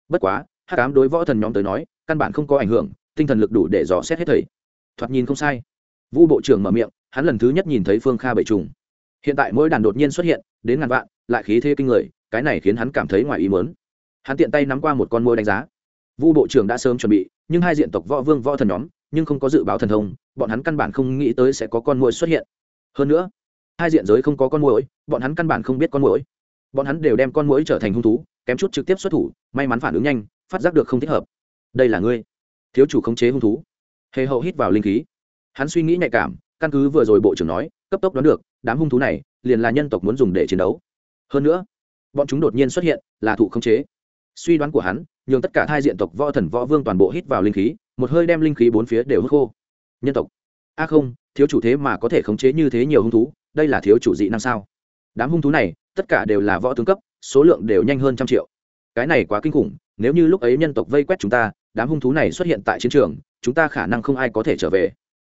Bất quá, hắc ám đối võ thần nhóm tới nói, căn bản không có ảnh hưởng, tinh thần lực đủ để dò xét hết thầy. Thoạt nhìn không sai. Vu bộ trưởng mở miệng, hắn lần thứ nhất nhìn thấy phương kha bảy trùng hiện tại mỗi đàn đột nhiên xuất hiện, đến ngàn vạn, lại khí thế kinh người, cái này khiến hắn cảm thấy ngoài ý mớn hắn tiện tay nắm qua một con môi đánh giá. Vu bộ trưởng đã sớm chuẩn bị, nhưng hai diện tộc võ vương võ thần nhóm, nhưng không có dự báo thần thông, bọn hắn căn bản không nghĩ tới sẽ có con môi xuất hiện. Hơn nữa, hai diện giới không có con môi, bọn hắn căn bản không biết con môi. Bọn hắn đều đem con mũi trở thành hung thú, kém chút trực tiếp xuất thủ, may mắn phản ứng nhanh, phát giác được không thích hợp. Đây là ngươi. Thiếu chủ khống chế hung thú. Hề hậu hít vào linh khí. Hắn suy nghĩ nhạy cảm, căn cứ vừa rồi bộ trưởng nói, cấp tốc đoán được đám hung thú này liền là nhân tộc muốn dùng để chiến đấu. Hơn nữa, bọn chúng đột nhiên xuất hiện, là thụ khống chế. Suy đoán của hắn, nhường tất cả hai diện tộc võ thần võ vương toàn bộ hít vào linh khí, một hơi đem linh khí bốn phía đều hút khô. Nhân tộc. A không, thiếu chủ thế mà có thể khống chế như thế nhiều hung thú, đây là thiếu chủ dị năng sao? Đám hung thú này, tất cả đều là võ tướng cấp, số lượng đều nhanh hơn trăm triệu. Cái này quá kinh khủng, nếu như lúc ấy nhân tộc vây quét chúng ta, đám hung thú này xuất hiện tại chiến trường, chúng ta khả năng không ai có thể trở về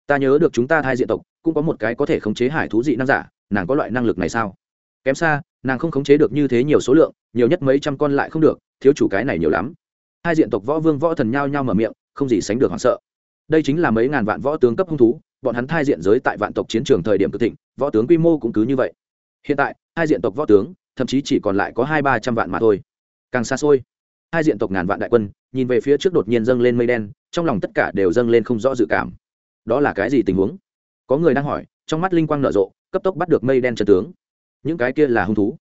ta nhớ được chúng ta thai diện tộc, cũng có một cái có thể khống chế hải thú dị năng giả, nàng có loại năng lực này sao? Kém xa, nàng không khống chế được như thế nhiều số lượng, nhiều nhất mấy trăm con lại không được, thiếu chủ cái này nhiều lắm. Hai diện tộc võ vương võ thần nhao nhao mở miệng, không gì sánh được hoảng sợ. Đây chính là mấy ngàn vạn võ tướng cấp hung thú, bọn hắn thai diện giới tại vạn tộc chiến trường thời điểm cực thịnh, võ tướng quy mô cũng cứ như vậy. Hiện tại, hai diện tộc võ tướng, thậm chí chỉ còn lại có hai ba trăm vạn mà thôi. Càng xa xôi, hai diện tộc ngàn vạn đại quân, nhìn về phía trước đột nhiên dâng lên mây đen, trong lòng tất cả đều dâng lên không rõ dự cảm đó là cái gì tình huống? Có người đang hỏi, trong mắt linh quang nở rộ, cấp tốc bắt được mây đen trần tướng. Những cái kia là hung thú.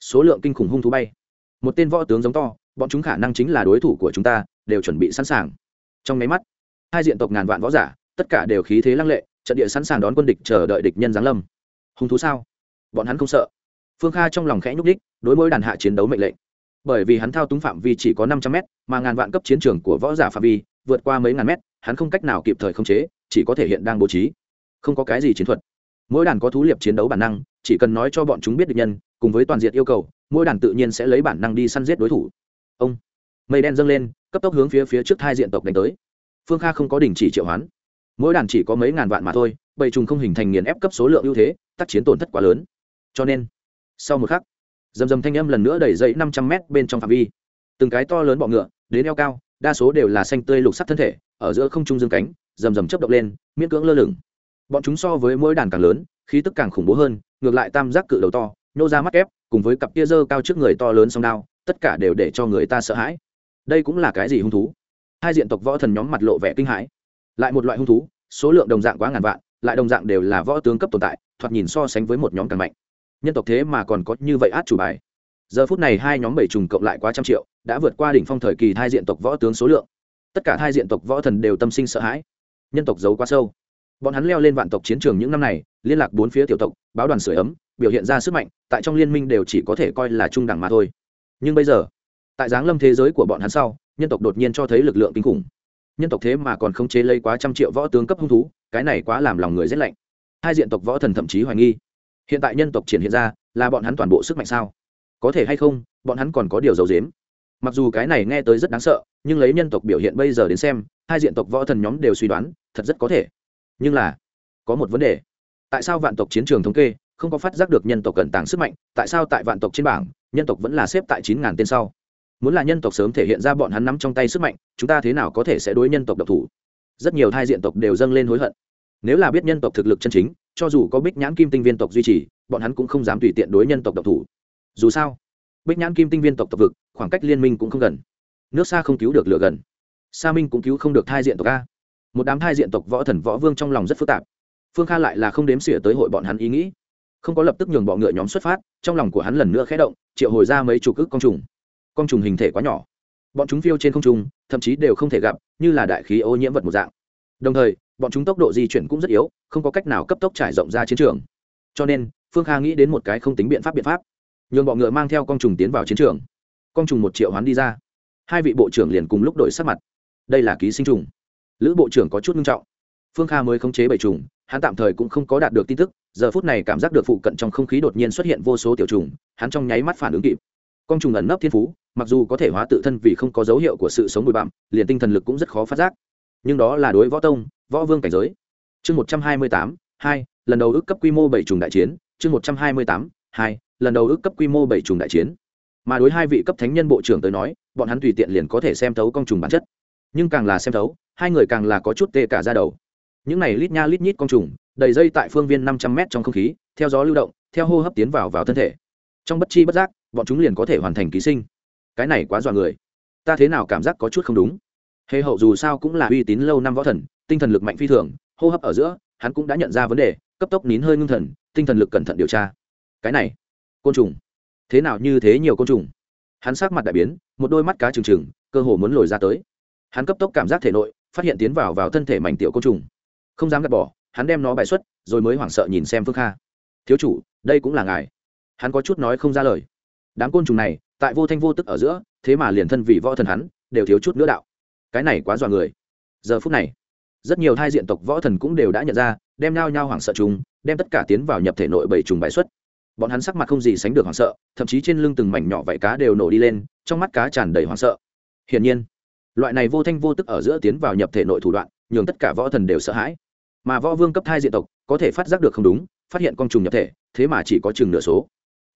Số lượng kinh khủng hung thú bay. Một tên võ tướng giống to, bọn chúng khả năng chính là đối thủ của chúng ta, đều chuẩn bị sẵn sàng. Trong máy mắt, hai diện tộc ngàn vạn võ giả, tất cả đều khí thế lăng lệ, trận địa sẵn sàng đón quân địch chờ đợi địch nhân giáng lâm. Hung thú sao? Bọn hắn không sợ. Phương kha trong lòng khẽ nhúc đích đối mỗi đàn hạ chiến đấu mệnh lệnh. Bởi vì hắn thao túng phạm vi chỉ có năm trăm mét, mà ngàn vạn cấp chiến trường của võ giả phạm vi vượt qua mấy ngàn mét, hắn không cách nào kịp thời khống chế chỉ có thể hiện đang bố trí. Không có cái gì chiến thuật. Mỗi đàn có thú liệp chiến đấu bản năng, chỉ cần nói cho bọn chúng biết được nhân, cùng với toàn diện yêu cầu, mỗi đàn tự nhiên sẽ lấy bản năng đi săn giết đối thủ. Ông. Mây đen dâng lên, cấp tốc hướng phía phía trước hai diện tộc đánh tới. Phương kha không có đình chỉ triệu hoán. Mỗi đàn chỉ có mấy ngàn vạn mà thôi, bầy trùng không hình thành nghiền ép cấp số lượng ưu thế, tác chiến tổn thất quá lớn. Cho nên, sau một khắc dầm dầm thanh âm lần nữa đẩy dậy năm trăm mét bên trong phạm vi. Từng cái to lớn bọ ngựa, đến eo cao, đa số đều là xanh tươi lục sắc thân thể, ở giữa không trung dương cánh rầm rầm chấp động lên, miễn cưỡng lơ lửng. Bọn chúng so với mỗi đàn càng lớn, khí tức càng khủng bố hơn, ngược lại tam giác cự đầu to, nhô ra mắt ép cùng với cặp kia dơ cao trước người to lớn song đao, tất cả đều để cho người ta sợ hãi. Đây cũng là cái gì hung thú? Hai diện tộc võ thần nhóm mặt lộ vẻ kinh hãi. Lại một loại hung thú, số lượng đồng dạng quá ngàn vạn, lại đồng dạng đều là võ tướng cấp tồn tại, thoạt nhìn so sánh với một nhóm càng mạnh. Nhân tộc thế mà còn có như vậy át chủ bài. Giờ phút này hai nhóm bảy trùng cộng lại quá trăm triệu, đã vượt qua đỉnh phong thời kỳ hai diện tộc võ tướng số lượng. Tất cả hai diện tộc võ thần đều tâm sinh sợ hãi nhân tộc giấu quá sâu. Bọn hắn leo lên vạn tộc chiến trường những năm này, liên lạc bốn phía tiểu tộc, báo đoàn sửa ấm, biểu hiện ra sức mạnh, tại trong liên minh đều chỉ có thể coi là trung đẳng mà thôi. Nhưng bây giờ, tại giáng lâm thế giới của bọn hắn sau, nhân tộc đột nhiên cho thấy lực lượng kinh khủng. Nhân tộc thế mà còn không chế lấy quá trăm triệu võ tướng cấp hung thú, cái này quá làm lòng người rét lạnh. Hai diện tộc võ thần thậm chí hoài nghi. Hiện tại nhân tộc triển hiện ra, là bọn hắn toàn bộ sức mạnh sao? Có thể hay không, bọn hắn còn có điều giấu dếm mặc dù cái này nghe tới rất đáng sợ, nhưng lấy nhân tộc biểu hiện bây giờ đến xem hai diện tộc võ thần nhóm đều suy đoán, thật rất có thể. Nhưng là, có một vấn đề. Tại sao vạn tộc chiến trường thống kê không có phát giác được nhân tộc cẩn tàng sức mạnh, tại sao tại vạn tộc trên bảng, nhân tộc vẫn là xếp tại chín ngàn tên sau? Muốn là nhân tộc sớm thể hiện ra bọn hắn nắm trong tay sức mạnh, chúng ta thế nào có thể sẽ đối nhân tộc độc thủ? Rất nhiều thai diện tộc đều dâng lên hối hận. Nếu là biết nhân tộc thực lực chân chính, cho dù có bích nhãn kim tinh viên tộc duy trì, bọn hắn cũng không dám tùy tiện đối nhân tộc độc thủ. Dù sao, bích nhãn kim tinh viên tộc tộc vực, khoảng cách liên minh cũng không gần. Nước xa không cứu được lửa gần sa minh cũng cứu không được thai diện tộc a. Một đám thai diện tộc võ thần võ vương trong lòng rất phức tạp. Phương kha lại là không đếm xỉa tới hội bọn hắn ý nghĩ. Không có lập tức nhường bọ ngựa nhóm xuất phát, trong lòng của hắn lần nữa khé động, triệu hồi ra mấy chục ức con trùng. Con trùng hình thể quá nhỏ. Bọn chúng phiêu trên không trung, thậm chí đều không thể gặp, như là đại khí ô nhiễm vật một dạng. Đồng thời, bọn chúng tốc độ di chuyển cũng rất yếu, không có cách nào cấp tốc trải rộng ra chiến trường. Cho nên, phương kha nghĩ đến một cái không tính biện pháp biện pháp. Nhường bọ ngựa mang theo con trùng tiến vào chiến trường. Con trùng một triệu hoán đi ra. Hai vị bộ trưởng liền cùng lúc đổi sắc mặt đây là ký sinh trùng. Lữ bộ trưởng có chút nghiêm trọng. Phương kha mới khống chế bảy trùng, hắn tạm thời cũng không có đạt được tin tức, giờ phút này cảm giác được phụ cận trong không khí đột nhiên xuất hiện vô số tiểu trùng, hắn trong nháy mắt phản ứng kịp. Con trùng ẩn nấp thiên phú, mặc dù có thể hóa tự thân vì không có dấu hiệu của sự sống bụi bặm, liền tinh thần lực cũng rất khó phát giác. Nhưng đó là đối võ tông, võ vương cảnh giới. Chương một trăm hai mươi tám, hai, lần đầu ước cấp quy mô bảy trùng đại chiến. Chương một trăm hai mươi tám, hai, lần đầu ước cấp quy mô bảy trùng đại chiến. Mà đối hai vị cấp thánh nhân bộ trưởng tới nói, bọn hắn tùy tiện liền có thể xem thấu con trùng bản chất nhưng càng là xem thấu, hai người càng là có chút tê cả ra đầu. Những này lít nha lít nhít con trùng, đầy dây tại phương viên năm trăm m trong không khí, theo gió lưu động, theo hô hấp tiến vào vào thân thể. Trong bất chi bất giác, bọn chúng liền có thể hoàn thành ký sinh. Cái này quá dọa người. Ta thế nào cảm giác có chút không đúng? Hề hậu dù sao cũng là uy tín lâu năm võ thần, tinh thần lực mạnh phi thường, hô hấp ở giữa, hắn cũng đã nhận ra vấn đề, cấp tốc nín hơi ngưng thần, tinh thần lực cẩn thận điều tra. Cái này, côn trùng. Thế nào như thế nhiều côn trùng? Hắn sát mặt đại biến, một đôi mắt cá trừng trừng, cơ hồ muốn lồi ra tới hắn cấp tốc cảm giác thể nội, phát hiện tiến vào vào thân thể mảnh tiểu côn trùng. Không dám gạt bỏ, hắn đem nó bài xuất, rồi mới hoảng sợ nhìn xem phương kha. Thiếu chủ, đây cũng là ngài. Hắn có chút nói không ra lời. Đám côn trùng này, tại vô thanh vô tức ở giữa, thế mà liền thân vì võ thần hắn, đều thiếu chút nữa đạo. Cái này quá dọa người. Giờ phút này, rất nhiều thai diện tộc võ thần cũng đều đã nhận ra, đem nao nhau hoảng sợ chúng đem tất cả tiến vào nhập thể nội bảy trùng bãi xuất. Bọn hắn sắc mặt không gì sánh được hoảng sợ, thậm chí trên lưng từng mảnh nhỏ vảy cá đều nổ đi lên, trong mắt cá tràn đầy hoảng sợ. Hiển nhiên loại này vô thanh vô tức ở giữa tiến vào nhập thể nội thủ đoạn, nhường tất cả võ thần đều sợ hãi. Mà võ vương cấp hai diện tộc, có thể phát giác được không đúng, phát hiện con trùng nhập thể, thế mà chỉ có chừng nửa số.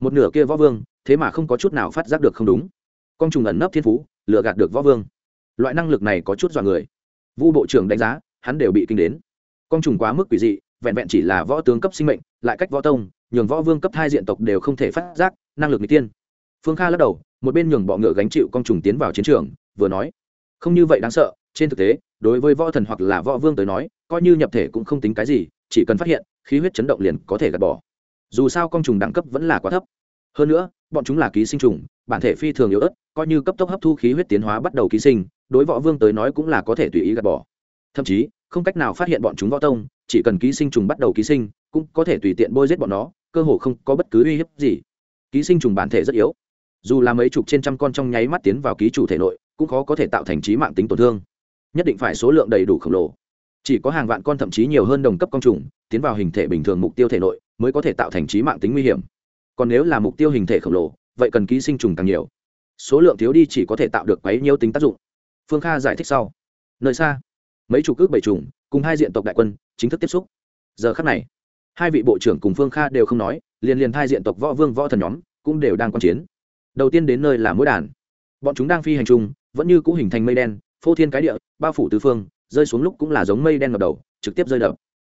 Một nửa kia võ vương, thế mà không có chút nào phát giác được không đúng. Con trùng ẩn nấp thiên phú, lừa gạt được võ vương. Loại năng lực này có chút dọa người. Vu bộ trưởng đánh giá, hắn đều bị kinh đến. Con trùng quá mức quỷ dị, vẹn vẹn chỉ là võ tướng cấp sinh mệnh, lại cách võ tông, nhường võ vương cấp hai diện tộc đều không thể phát giác, năng lực n g tiên. Phương kha lắc đầu, một bên nhường bọ ngựa gánh chịu con trùng tiến vào chiến trường, vừa nói không như vậy đáng sợ, trên thực tế, đối với võ thần hoặc là võ vương tới nói, coi như nhập thể cũng không tính cái gì, chỉ cần phát hiện, khí huyết chấn động liền có thể gạt bỏ. Dù sao con trùng đẳng cấp vẫn là quá thấp. Hơn nữa, bọn chúng là ký sinh trùng, bản thể phi thường yếu ớt, coi như cấp tốc hấp thu khí huyết tiến hóa bắt đầu ký sinh, đối võ vương tới nói cũng là có thể tùy ý gạt bỏ. Thậm chí, không cách nào phát hiện bọn chúng võ tông, chỉ cần ký sinh trùng bắt đầu ký sinh, cũng có thể tùy tiện bôi giết bọn nó, cơ hồ không có bất cứ uy hiếp gì. Ký sinh trùng bản thể rất yếu. Dù là mấy chục trên trăm con trong nháy mắt tiến vào ký chủ thể nội cũng khó có thể tạo thành trí mạng tính tổn thương. Nhất định phải số lượng đầy đủ khổng lồ. Chỉ có hàng vạn con thậm chí nhiều hơn đồng cấp con trùng tiến vào hình thể bình thường mục tiêu thể nội mới có thể tạo thành trí mạng tính nguy hiểm. Còn nếu là mục tiêu hình thể khổng lồ, vậy cần ký sinh trùng càng nhiều. Số lượng thiếu đi chỉ có thể tạo được quấy nhiêu tính tác dụng. Phương kha giải thích sau. Nơi xa, mấy chục cước bảy trùng cùng hai diện tộc đại quân chính thức tiếp xúc. Giờ khắc này, hai vị bộ trưởng cùng phương kha đều không nói, liền liền hai diện tộc võ vương võ thần nhóm cũng đều đang quan chiến. Đầu tiên đến nơi là mỗi đàn. Bọn chúng đang phi hành chung vẫn như cũ hình thành mây đen, phô thiên cái địa, bao phủ tứ phương, rơi xuống lúc cũng là giống mây đen ngập đầu, trực tiếp rơi đập.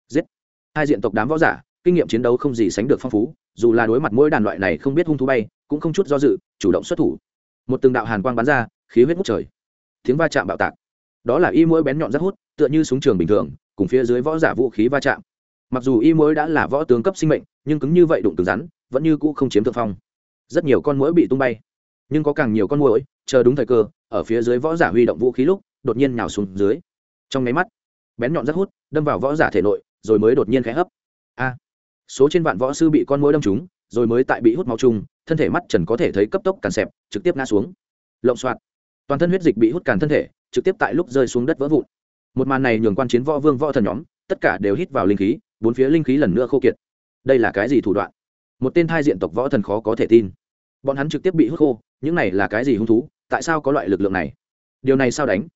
Giết. Hai diện tộc đám võ giả, kinh nghiệm chiến đấu không gì sánh được phong phú, dù là đối mặt mỗi đàn loại này không biết hung thú bay, cũng không chút do dự, chủ động xuất thủ. Một từng đạo hàn quang bắn ra, khí huyết ngút trời. Tiếng va chạm bạo tạc. Đó là y mũi bén nhọn rất hút, tựa như súng trường bình thường, cùng phía dưới võ giả vũ khí va chạm. Mặc dù y mũi đã là võ tướng cấp sinh mệnh, nhưng cứng như vậy đụng cứng rắn, vẫn như cũ không chiếm thượng phong. Rất nhiều con mũi bị tung bay nhưng có càng nhiều con muỗi, chờ đúng thời cơ, ở phía dưới võ giả huy động vũ khí lúc, đột nhiên nhào xuống dưới. Trong nháy mắt, bén nhọn rất hút, đâm vào võ giả thể nội, rồi mới đột nhiên khẽ hấp. A! Số trên vạn võ sư bị con muỗi đâm trúng, rồi mới tại bị hút máu chung, thân thể mắt trần có thể thấy cấp tốc càn xẹp, trực tiếp ngã xuống. Lộng xoạt! Toàn thân huyết dịch bị hút càn thân thể, trực tiếp tại lúc rơi xuống đất vỡ vụn. Một màn này nhường quan chiến võ vương võ thần nhóm, tất cả đều hít vào linh khí, bốn phía linh khí lần nữa khô kiệt. Đây là cái gì thủ đoạn? Một tên thai diện tộc võ thần khó có thể tin. Bọn hắn trực tiếp bị hút khô những này là cái gì hung thú? Tại sao có loại lực lượng này? Điều này sao đánh?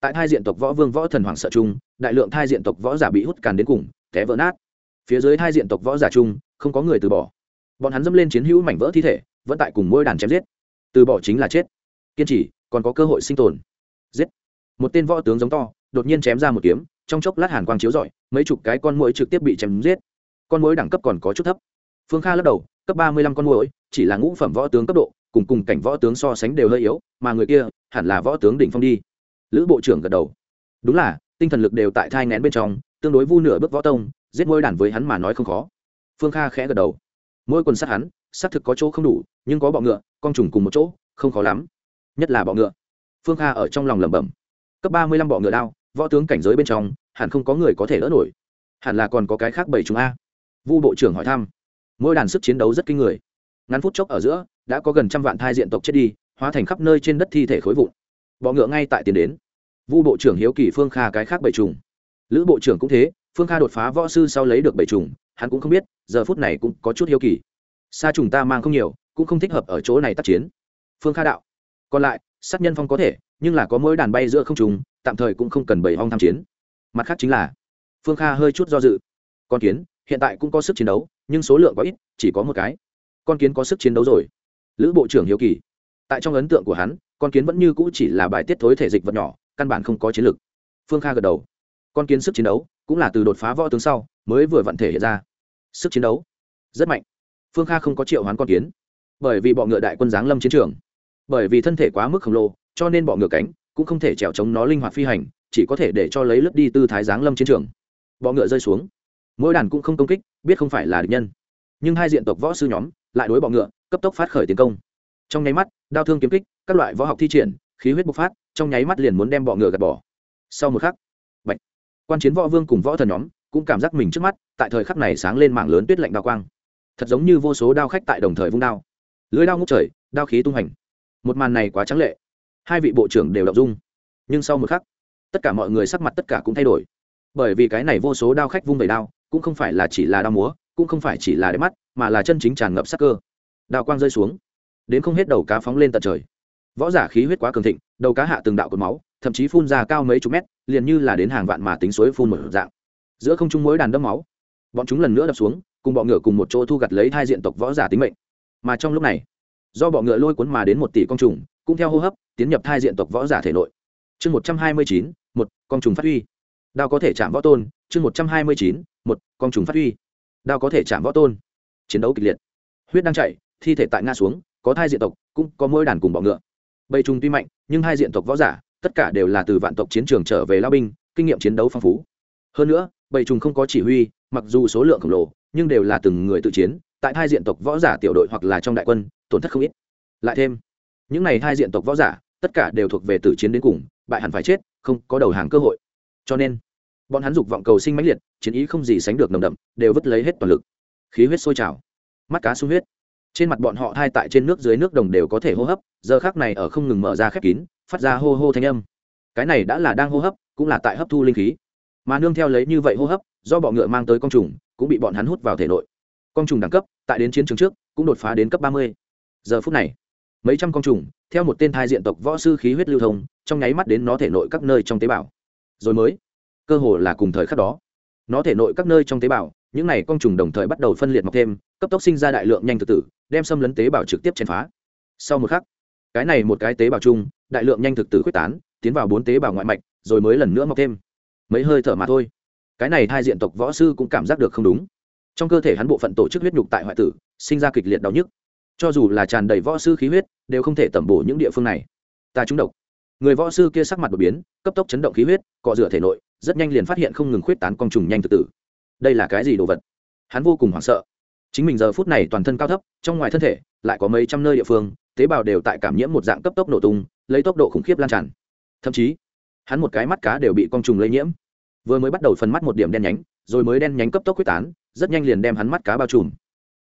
Tại thai diện tộc võ vương võ thần hoàng sợ chung đại lượng thai diện tộc võ giả bị hút càn đến cùng, té vỡ nát. Phía dưới thai diện tộc võ giả chung, không có người từ bỏ. Bọn hắn dâm lên chiến hữu mảnh vỡ thi thể, vẫn tại cùng môi đàn chém giết. Từ bỏ chính là chết. Kiên trì, còn có cơ hội sinh tồn. Giết. Một tên võ tướng giống to, đột nhiên chém ra một kiếm, trong chốc lát hàn quang chiếu rọi, mấy chục cái con mũi trực tiếp bị chém giết. Con mũi đẳng cấp còn có chút thấp. Phương kha lắc đầu, cấp ba mươi lăm con mũi chỉ là ngũ phẩm võ tướng cấp độ cùng cùng cảnh võ tướng so sánh đều hơi yếu, mà người kia hẳn là võ tướng đỉnh phong đi. Lữ bộ trưởng gật đầu. Đúng là, tinh thần lực đều tại thai ngén bên trong, tương đối vu nửa bước võ tông, giết môi đàn với hắn mà nói không khó. Phương kha khẽ gật đầu. Mỗi quần sát hắn xác thực có chỗ không đủ, nhưng có bọ ngựa, con trùng cùng một chỗ, không khó lắm. Nhất là bọ ngựa. Phương kha ở trong lòng lẩm bẩm. Cấp ba mươi lăm bọ ngựa đao, võ tướng cảnh giới bên trong, hẳn không có người có thể đỡ nổi. Hẳn là còn có cái khác bảy chúng a. Vu bộ trưởng hỏi thăm. Mỗi đàn sức chiến đấu rất kinh người. Ngắn phút chốc ở giữa đã có gần trăm vạn thai diện tộc chết đi, hóa thành khắp nơi trên đất thi thể khối vụn. Bọ ngựa ngay tại tiền đến. Vu bộ trưởng hiếu kỳ phương kha cái khác bảy trùng lữ bộ trưởng cũng thế, phương kha đột phá võ sư sau lấy được bảy trùng hắn cũng không biết, giờ phút này cũng có chút hiếu kỳ. Xa trùng ta mang không nhiều, cũng không thích hợp ở chỗ này tác chiến. Phương kha đạo. Còn lại, sát nhân phong có thể, nhưng là có mỗi đàn bay giữa không trùng, tạm thời cũng không cần bảy hong tham chiến. Mặt khác chính là, phương kha hơi chút do dự. Con kiến, hiện tại cũng có sức chiến đấu, nhưng số lượng có ít, chỉ có một cái. Con kiến có sức chiến đấu rồi lữ bộ trưởng hiếu kỳ. Tại trong ấn tượng của hắn, con kiến vẫn như cũ chỉ là bài tiết thối thể dịch vật nhỏ, căn bản không có chiến lược. Phương kha gật đầu. Con kiến sức chiến đấu cũng là từ đột phá võ tướng sau mới vừa vận thể hiện ra. Sức chiến đấu rất mạnh. Phương kha không có triệu hoán con kiến, bởi vì bọ ngựa đại quân giáng lâm chiến trường. Bởi vì thân thể quá mức khổng lồ, cho nên bọ ngựa cánh cũng không thể trèo chống nó linh hoạt phi hành, chỉ có thể để cho lấy lướt đi tư thái giáng lâm chiến trường. Bọ ngựa rơi xuống. Mỗi đàn cũng không công kích, biết không phải là địch nhân nhưng hai diện tộc võ sư nhóm lại đối bọ ngựa, cấp tốc phát khởi tiến công. Trong nháy mắt, đao thương kiếm kích, các loại võ học thi triển, khí huyết bộc phát, trong nháy mắt liền muốn đem bọ ngựa gạt bỏ. Sau một khắc bệnh quan chiến võ vương cùng võ thần nhóm cũng cảm giác mình trước mắt tại thời khắc này sáng lên mảng lớn tuyết lạnh đao quang. Thật giống như vô số đao khách tại đồng thời vung đao. Lưới đao ngút trời, đao khí tung hành. Một màn này quá trắng lệ. Hai vị bộ trưởng đều đọc dung. Nhưng sau một khắc, tất cả mọi người sắc mặt tất cả cũng thay đổi. Bởi vì cái này vô số đao khách vung vẩy đao, cũng không phải là chỉ là đao múa cũng không phải chỉ là đẹp mắt, mà là chân chính tràn ngập sắc cơ. Đạo quang rơi xuống, đến không hết đầu cá phóng lên tận trời. Võ giả khí huyết quá cường thịnh, đầu cá hạ từng đạo cột máu, thậm chí phun ra cao mấy chục mét, liền như là đến hàng vạn mà tính suối phun một dạng. Giữa không trung mỗi đàn đâm máu, bọn chúng lần nữa đập xuống, cùng bọ ngựa cùng một chỗ thu gặt lấy hai diện tộc võ giả tính mệnh. Mà trong lúc này, do bọ ngựa lôi cuốn mà đến một tỷ con trùng, cũng theo hô hấp, tiến nhập hai diện tộc võ giả thể nội. Chương một trăm hai mươi chín, một con trùng phát huy. Đao có thể chạm võ tôn, chương một trăm hai mươi chín, một con trùng phát huy đao có thể chạm võ tôn, chiến đấu kịch liệt. Huyết đang chạy, thi thể tại nga xuống, có thai diện tộc, cũng có mỗi đàn cùng bọ ngựa. Bầy trùng tuy mạnh, nhưng hai diện tộc võ giả, tất cả đều là từ vạn tộc chiến trường trở về lao binh, kinh nghiệm chiến đấu phong phú. Hơn nữa, bầy trùng không có chỉ huy, mặc dù số lượng khổng lồ, nhưng đều là từng người tự chiến, tại hai diện tộc võ giả tiểu đội hoặc là trong đại quân, tổn thất không ít. Lại thêm, những này hai diện tộc võ giả, tất cả đều thuộc về tử chiến đến cùng, bại hẳn phải chết, không có đầu hàng cơ hội. Cho nên bọn hắn dục vọng cầu sinh mãnh liệt, chiến ý không gì sánh được nồng đậm, đều vứt lấy hết toàn lực. Khí huyết sôi trào, mắt cá sung huyết. Trên mặt bọn họ thai tại trên nước dưới nước đồng đều có thể hô hấp, giờ khác này ở không ngừng mở ra khép kín, phát ra hô hô thanh âm. Cái này đã là đang hô hấp, cũng là tại hấp thu linh khí. Mà nương theo lấy như vậy hô hấp, do bọ ngựa mang tới con trùng, cũng bị bọn hắn hút vào thể nội. Con trùng đẳng cấp, tại đến chiến trường trước, cũng đột phá đến cấp ba mươi. Giờ phút này, mấy trăm con trùng, theo một tên thai diện tộc võ sư khí huyết lưu thông, trong nháy mắt đến nó thể nội các nơi trong tế bào. Rồi mới cơ hồ là cùng thời khắc đó. Nó thể nội các nơi trong tế bào, những này con trùng đồng thời bắt đầu phân liệt mọc thêm, cấp tốc sinh ra đại lượng nhanh tự tử, đem xâm lấn tế bào trực tiếp chèn phá. Sau một khắc, cái này một cái tế bào chung, đại lượng nhanh thực tử quyết tán, tiến vào bốn tế bào ngoại mạch, rồi mới lần nữa mọc thêm. Mấy hơi thở mà thôi. Cái này hai diện tộc võ sư cũng cảm giác được không đúng. Trong cơ thể hắn bộ phận tổ chức huyết nhục tại hoại tử, sinh ra kịch liệt đau nhức. Cho dù là tràn đầy võ sư khí huyết, đều không thể tẩm bổ những địa phương này. Ta trúng độc. Người võ sư kia sắc mặt đột biến, cấp tốc chấn động khí huyết, cọ rửa thể nội rất nhanh liền phát hiện không ngừng khuyết tán con trùng nhanh tự tử. Đây là cái gì đồ vật? Hắn vô cùng hoảng sợ. Chính mình giờ phút này toàn thân cao thấp, trong ngoài thân thể lại có mấy trăm nơi địa phương, tế bào đều tại cảm nhiễm một dạng cấp tốc nổ tung, lấy tốc độ khủng khiếp lan tràn. Thậm chí, hắn một cái mắt cá đều bị con trùng lây nhiễm. Vừa mới bắt đầu phần mắt một điểm đen nhánh, rồi mới đen nhánh cấp tốc quyết tán, rất nhanh liền đem hắn mắt cá bao trùm.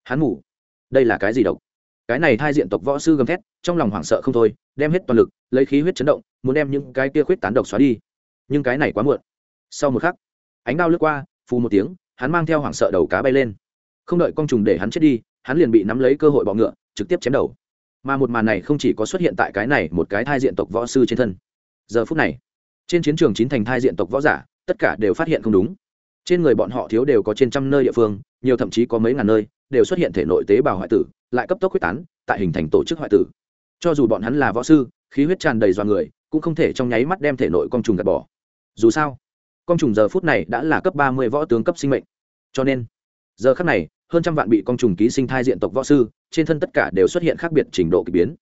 Hắn ngủ. Đây là cái gì độc? Cái này thai diện tộc võ sư gầm thét, trong lòng hoảng sợ không thôi, đem hết toàn lực, lấy khí huyết chấn động, muốn đem những cái kia khuyết tán độc xóa đi. Nhưng cái này quá muộn sau một khắc, ánh đao lướt qua, phù một tiếng, hắn mang theo hoảng sợ đầu cá bay lên. Không đợi con trùng để hắn chết đi, hắn liền bị nắm lấy cơ hội bọ ngựa, trực tiếp chém đầu. Mà một màn này không chỉ có xuất hiện tại cái này một cái thai diện tộc võ sư trên thân. Giờ phút này, trên chiến trường chín thành thai diện tộc võ giả, tất cả đều phát hiện không đúng. Trên người bọn họ thiếu đều có trên trăm nơi địa phương, nhiều thậm chí có mấy ngàn nơi, đều xuất hiện thể nội tế bào hoại tử, lại cấp tốc quyết tán, tại hình thành tổ chức hoại tử. Cho dù bọn hắn là võ sư, khí huyết tràn đầy do người, cũng không thể trong nháy mắt đem thể nội con trùng gạt bỏ. Dù sao con trùng giờ phút này đã là cấp ba mươi võ tướng cấp sinh mệnh. Cho nên, giờ khắc này, hơn trăm vạn bị con trùng ký sinh thai diện tộc võ sư, trên thân tất cả đều xuất hiện khác biệt trình độ k ỳ biến.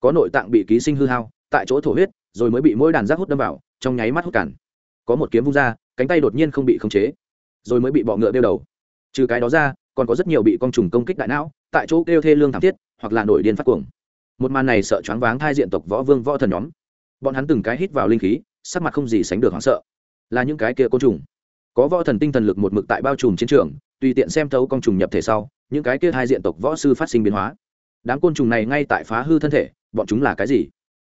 Có nội tạng bị ký sinh hư hao, tại chỗ thổ huyết, rồi mới bị mỗi đàn rác hút đâm vào, trong nháy mắt hút cản có một kiếm vung ra, cánh tay đột nhiên không bị khống chế, rồi mới bị bọ ngựa đeo đầu. Trừ cái đó ra, còn có rất nhiều bị con trùng công kích đại não, tại chỗ kêu thê lương thảm thiết, hoặc là nổi điên phát cuồng. Một màn này sợ choáng váng thai diện tộc võ vương võ thần nhóm. Bọn hắn từng cái hít vào linh khí, sắc mặt không gì sánh được hoảng sợ là những cái kia côn trùng. Có võ thần tinh thần lực một mực tại bao trùm chiến trường, tùy tiện xem thấu con trùng nhập thể sau, những cái kia hai diện tộc võ sư phát sinh biến hóa. Đám côn trùng này ngay tại phá hư thân thể, bọn chúng là cái gì?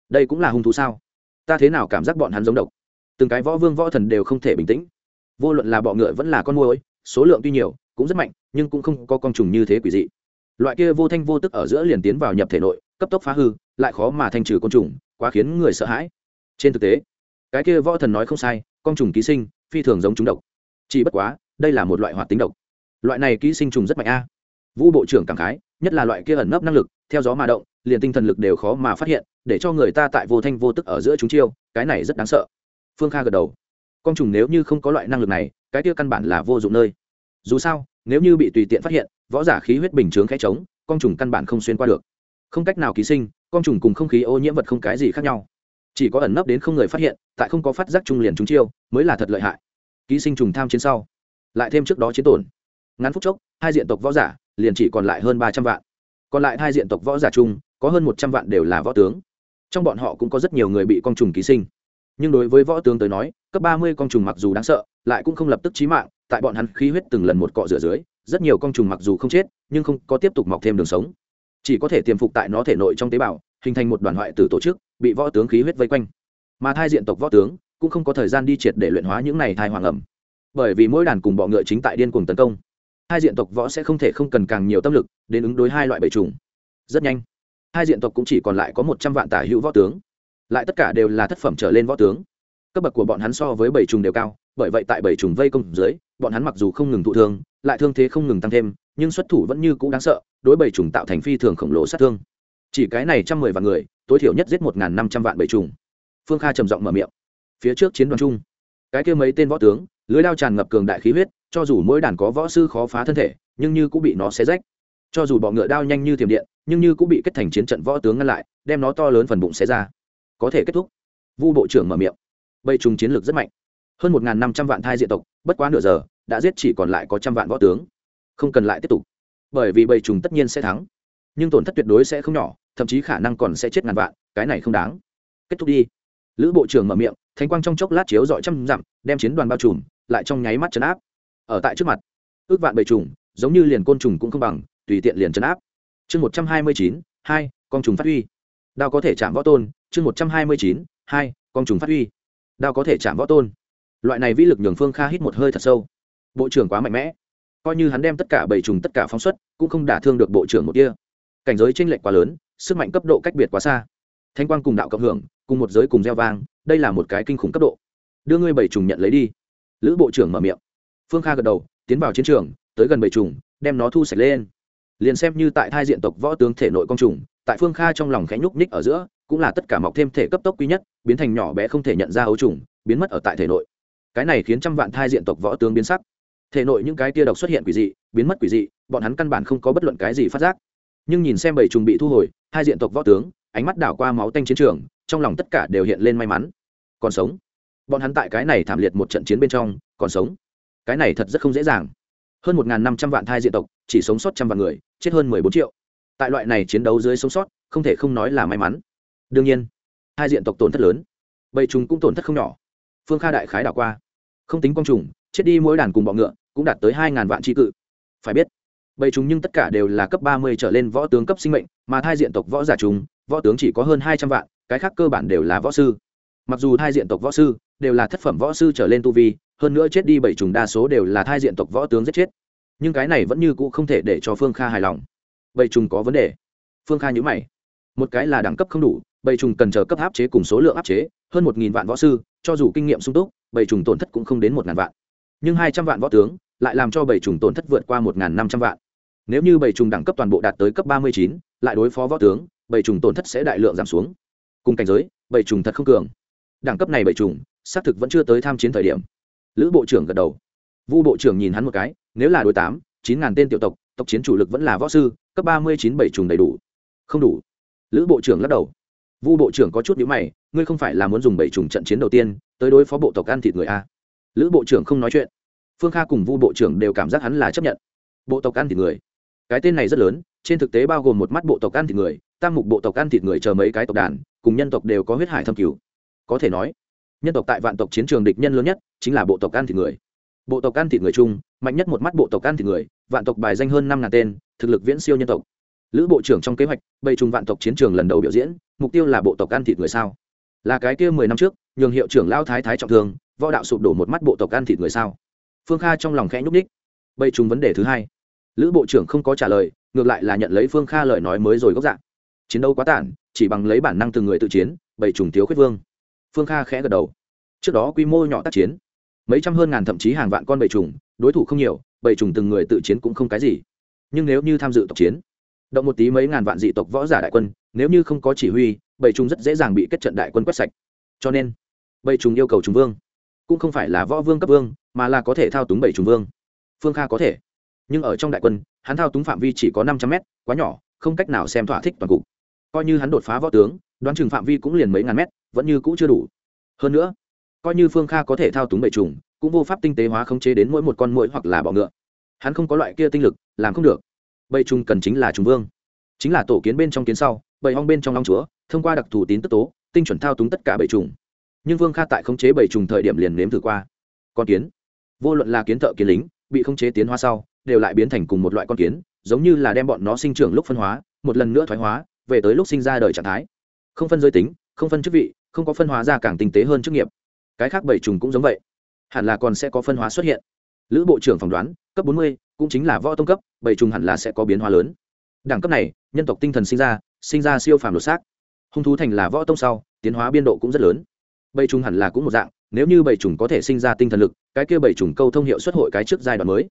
Đây cũng là hung thú sao? Ta thế nào cảm giác bọn hắn giống độc? Từng cái võ vương võ thần đều không thể bình tĩnh. Vô luận là bọ ngựa vẫn là con môi số lượng tuy nhiều, cũng rất mạnh, nhưng cũng không có con trùng như thế quỷ dị. Loại kia vô thanh vô tức ở giữa liền tiến vào nhập thể nội, cấp tốc phá hư, lại khó mà thanh trừ côn trùng, quá khiến người sợ hãi. Trên thực tế, cái kia võ thần nói không sai con trùng ký sinh, phi thường giống chúng độc. Chỉ bất quá, đây là một loại hoạt tính độc. Loại này ký sinh trùng rất mạnh a. Vũ bộ trưởng cảm khái, nhất là loại kia ẩn nấp năng lực, theo gió mà động, liền tinh thần lực đều khó mà phát hiện, để cho người ta tại vô thanh vô tức ở giữa chúng chiêu, cái này rất đáng sợ. Phương kha gật đầu. Con trùng nếu như không có loại năng lực này, cái kia căn bản là vô dụng nơi. Dù sao, nếu như bị tùy tiện phát hiện, võ giả khí huyết bình chướng khẽ trống con trùng căn bản không xuyên qua được. Không cách nào ký sinh con trùng cùng không khí ô nhiễm vật không cái gì khác nhau chỉ có ẩn nấp đến không người phát hiện, tại không có phát giác trung liền chúng chiêu, mới là thật lợi hại. Ký sinh trùng tham chiến sau, lại thêm trước đó chiến tổn. Ngắn phút chốc, hai diện tộc võ giả liền chỉ còn lại hơn ba trăm vạn. Còn lại hai diện tộc võ giả chung, có hơn một trăm vạn đều là võ tướng. Trong bọn họ cũng có rất nhiều người bị con trùng ký sinh. Nhưng đối với võ tướng tới nói, cấp ba mươi con trùng mặc dù đáng sợ, lại cũng không lập tức chí mạng, tại bọn hắn khí huyết từng lần một cọ rửa dưới, rất nhiều con trùng mặc dù không chết, nhưng không có tiếp tục mọc thêm đường sống. Chỉ có thể tiềm phục tại nó thể nội trong tế bào, hình thành một đoàn hoại tử tổ chức bị võ tướng khí huyết vây quanh. Mà thai diện tộc võ tướng cũng không có thời gian đi triệt để luyện hóa những này thai hoàng ẩm. Bởi vì mỗi đàn cùng bọ ngựa chính tại điên cuồng tấn công hai diện tộc võ sẽ không thể không cần càng nhiều tâm lực đến ứng đối hai loại bầy trùng rất nhanh hai diện tộc cũng chỉ còn lại có một trăm vạn tả hữu võ tướng. Lại tất cả đều là thất phẩm trở lên võ tướng. Cấp bậc của bọn hắn so với bảy trùng đều cao, bởi vậy tại bảy trùng vây công dưới, bọn hắn mặc dù không ngừng thụ thương, lại thương thế không ngừng tăng thêm, nhưng xuất thủ vẫn như cũ đáng sợ, đối bảy trùng tạo thành phi thường khổng lồ sát thương. Chỉ cái này trăm mười vạn người tối thiểu nhất giết một năm trăm vạn bầy trùng. Phương kha trầm giọng mở miệng. Phía trước chiến đoàn chung, cái kia mấy tên võ tướng, lưới đao tràn ngập cường đại khí huyết, cho dù mỗi đàn có võ sư khó phá thân thể, nhưng như cũng bị nó xé rách. Cho dù bọ ngựa đao nhanh như thiểm điện, nhưng như cũng bị kết thành chiến trận võ tướng ngăn lại, đem nó to lớn phần bụng xé ra. Có thể kết thúc. Vu bộ trưởng mở miệng. Bầy trùng chiến lược rất mạnh. Hơn một năm trăm vạn thai diện tộc, bất quá nửa giờ, đã giết chỉ còn lại có trăm vạn võ tướng. Không cần lại tiếp tục. Bởi vì bầy trùng tất nhiên sẽ thắng, nhưng tổn thất tuyệt đối sẽ không nhỏ thậm chí khả năng còn sẽ chết ngàn vạn, cái này không đáng. Kết thúc đi. Lữ bộ trưởng mở miệng, thanh quang trong chốc lát chiếu dọi trăm dặm, đem chiến đoàn bao trùm, lại trong nháy mắt chấn áp. Ở tại trước mặt, ước vạn bầy trùng, giống như liền côn trùng cũng không bằng, tùy tiện liền chấn áp. Chương một trăm hai mươi chín, hai, con trùng phát huy. Đao có thể chạm võ tôn, chương một trăm hai mươi chín, hai, con trùng phát huy. Đao có thể chạm võ tôn. Loại này vĩ lực nhường phương kha hít một hơi thật sâu. Bộ trưởng quá mạnh mẽ. Coi như hắn đem tất cả bầy trùng tất cả phóng xuất, cũng không đả thương được bộ trưởng một kia cảnh giới tranh lệch quá lớn sức mạnh cấp độ cách biệt quá xa. Thanh quang cùng đạo cộng hưởng, cùng một giới cùng gieo vang, đây là một cái kinh khủng cấp độ. Đưa ngươi bảy trùng nhận lấy đi. Lữ bộ trưởng mở miệng. Phương kha gật đầu, tiến vào chiến trường, tới gần bảy trùng, đem nó thu sạch lên. Liền xem như tại thai diện tộc võ tướng thể nội công trùng, tại phương kha trong lòng khẽ nhúc nhích ở giữa, cũng là tất cả mọc thêm thể cấp tốc quý nhất, biến thành nhỏ bé không thể nhận ra ấu trùng, biến mất ở tại thể nội. Cái này khiến trăm vạn thai diện tộc võ tướng biến sắc. Thể nội những cái tia độc xuất hiện quỷ dị, biến mất quỷ dị, bọn hắn căn bản không có bất luận cái gì phát giác nhưng nhìn xem bảy trùng bị thu hồi, hai diện tộc võ tướng, ánh mắt đảo qua máu tanh chiến trường, trong lòng tất cả đều hiện lên may mắn. Còn sống. Bọn hắn tại cái này thảm liệt một trận chiến bên trong, còn sống. Cái này thật rất không dễ dàng. Hơn một năm trăm vạn thai diện tộc, chỉ sống sót trăm vạn người, chết hơn mười bốn triệu. Tại loại này chiến đấu dưới sống sót, không thể không nói là may mắn. Đương nhiên, hai diện tộc tổn thất lớn. Bầy trùng cũng tổn thất không nhỏ. Phương kha đại khái đảo qua. Không tính quang trùng, chết đi mỗi đàn cùng bọ ngựa, cũng đạt tới hai ngàn vạn tri cự. Phải biết bầy trùng nhưng tất cả đều là cấp ba mươi trở lên võ tướng cấp sinh mệnh, mà thai diện tộc võ giả trùng võ tướng chỉ có hơn hai trăm vạn, cái khác cơ bản đều là võ sư. Mặc dù thai diện tộc võ sư đều là thất phẩm võ sư trở lên tu vi, hơn nữa chết đi bảy trùng đa số đều là thai diện tộc võ tướng giết chết. Nhưng cái này vẫn như cũ không thể để cho phương kha hài lòng. Bảy trùng có vấn đề. Phương kha nhữ mày. Một cái là đẳng cấp không đủ, bầy trùng cần chờ cấp áp chế cùng số lượng áp chế, hơn một nghìn vạn võ sư, cho dù kinh nghiệm sung túc, bầy trùng tổn thất cũng không đến một ngàn vạn. Nhưng hai trăm vạn võ tướng lại làm cho bảy trùng tổn thất vượt qua một ngàn năm trăm vạn nếu như bảy trùng đẳng cấp toàn bộ đạt tới cấp ba mươi chín, lại đối phó võ tướng, bảy trùng tổn thất sẽ đại lượng giảm xuống. Cùng cảnh giới, bảy trùng thật không cường. Đẳng cấp này bảy trùng, xác thực vẫn chưa tới tham chiến thời điểm. Lữ bộ trưởng gật đầu. Vu bộ trưởng nhìn hắn một cái, nếu là đối tám, chín ngàn tên tiểu tộc tộc chiến chủ lực vẫn là võ sư, cấp ba mươi chín bảy trùng đầy đủ. Không đủ. Lữ bộ trưởng lắc đầu. Vu bộ trưởng có chút nhữ mày, ngươi không phải là muốn dùng bảy trùng trận chiến đầu tiên, tới đối phó bộ tộc ăn thịt người a? Lữ bộ trưởng không nói chuyện. Phương kha cùng vu bộ trưởng đều cảm giác hắn là chấp nhận. Bộ tộc ăn thịt người cái tên này rất lớn, trên thực tế bao gồm một mắt bộ tộc ăn thịt người, tam mục bộ tộc ăn thịt người chờ mấy cái tộc đàn, cùng nhân tộc đều có huyết hải thâm cứu có thể nói, nhân tộc tại vạn tộc chiến trường địch nhân lớn nhất chính là bộ tộc ăn thịt người. Bộ tộc ăn thịt người chung, mạnh nhất một mắt bộ tộc ăn thịt người, vạn tộc bài danh hơn năm ngàn tên, thực lực viễn siêu nhân tộc. Lữ bộ trưởng trong kế hoạch, bày trùng vạn tộc chiến trường lần đầu biểu diễn, mục tiêu là bộ tộc ăn thịt người sao? Là cái kia mười năm trước, nhường hiệu trưởng lao thái thái trọng thương, võ đạo sụp đổ một mắt bộ tộc ăn thịt người sao? Phương kha trong lòng khẽ nhúc ních bày trùng vấn đề thứ hai lữ bộ trưởng không có trả lời, ngược lại là nhận lấy phương kha lời nói mới rồi gốc dạng. Chiến đấu quá tản chỉ bằng lấy bản năng từng người tự chiến, bày trùng thiếu khuyết vương. Phương kha khẽ gật đầu. Trước đó quy mô nhỏ tác chiến, mấy trăm hơn ngàn thậm chí hàng vạn con bầy trùng, đối thủ không nhiều, bầy trùng từng người tự chiến cũng không cái gì. Nhưng nếu như tham dự tộc chiến, động một tí mấy ngàn vạn dị tộc võ giả đại quân, nếu như không có chỉ huy, bầy trùng rất dễ dàng bị kết trận đại quân quét sạch. Cho nên, bầy trùng yêu cầu trùng vương. Cũng không phải là võ vương cấp vương, mà là có thể thao túng bầy trùng vương. Phương kha có thể nhưng ở trong đại quân, hắn thao túng phạm vi chỉ có năm trăm mét, quá nhỏ, không cách nào xem thỏa thích toàn cục. Coi như hắn đột phá võ tướng, đoán chừng phạm vi cũng liền mấy ngàn mét, vẫn như cũ chưa đủ. Hơn nữa, coi như phương kha có thể thao túng bệ trùng, cũng vô pháp tinh tế hóa khống chế đến mỗi một con mũi hoặc là bọ ngựa. Hắn không có loại kia tinh lực, làm không được. Bầy trùng cần chính là trùng vương. Chính là tổ kiến bên trong kiến sau bầy hong bên trong long chúa, thông qua đặc thù tín tức tố, tinh chuẩn thao túng tất cả bầy trùng. Nhưng vương kha tại khống chế bầy trùng thời điểm liền nếm thử qua. Con kiến. Vô luận là kiến thợ, kiến lính bị khống chế tiến hóa sau, đều lại biến thành cùng một loại con kiến, giống như là đem bọn nó sinh trưởng lúc phân hóa, một lần nữa thoái hóa, về tới lúc sinh ra đời trạng thái. Không phân giới tính, không phân chức vị, không có phân hóa ra càng tinh tế hơn chức nghiệp. Cái khác bảy trùng cũng giống vậy. Hẳn là còn sẽ có phân hóa xuất hiện. Lữ bộ trưởng phỏng đoán, cấp bốn mươi cũng chính là võ tông cấp, bảy trùng hẳn là sẽ có biến hóa lớn. Đẳng cấp này, nhân tộc tinh thần sinh ra sinh ra siêu phàm lột xác. Hung thú thành là võ tông sau, tiến hóa biên độ cũng rất lớn. Bảy trùng hẳn là cũng một dạng nếu như bảy trùng có thể sinh ra tinh thần lực, cái kia bảy trùng câu thông hiệu xuất hội cái trước giai đoạn mới.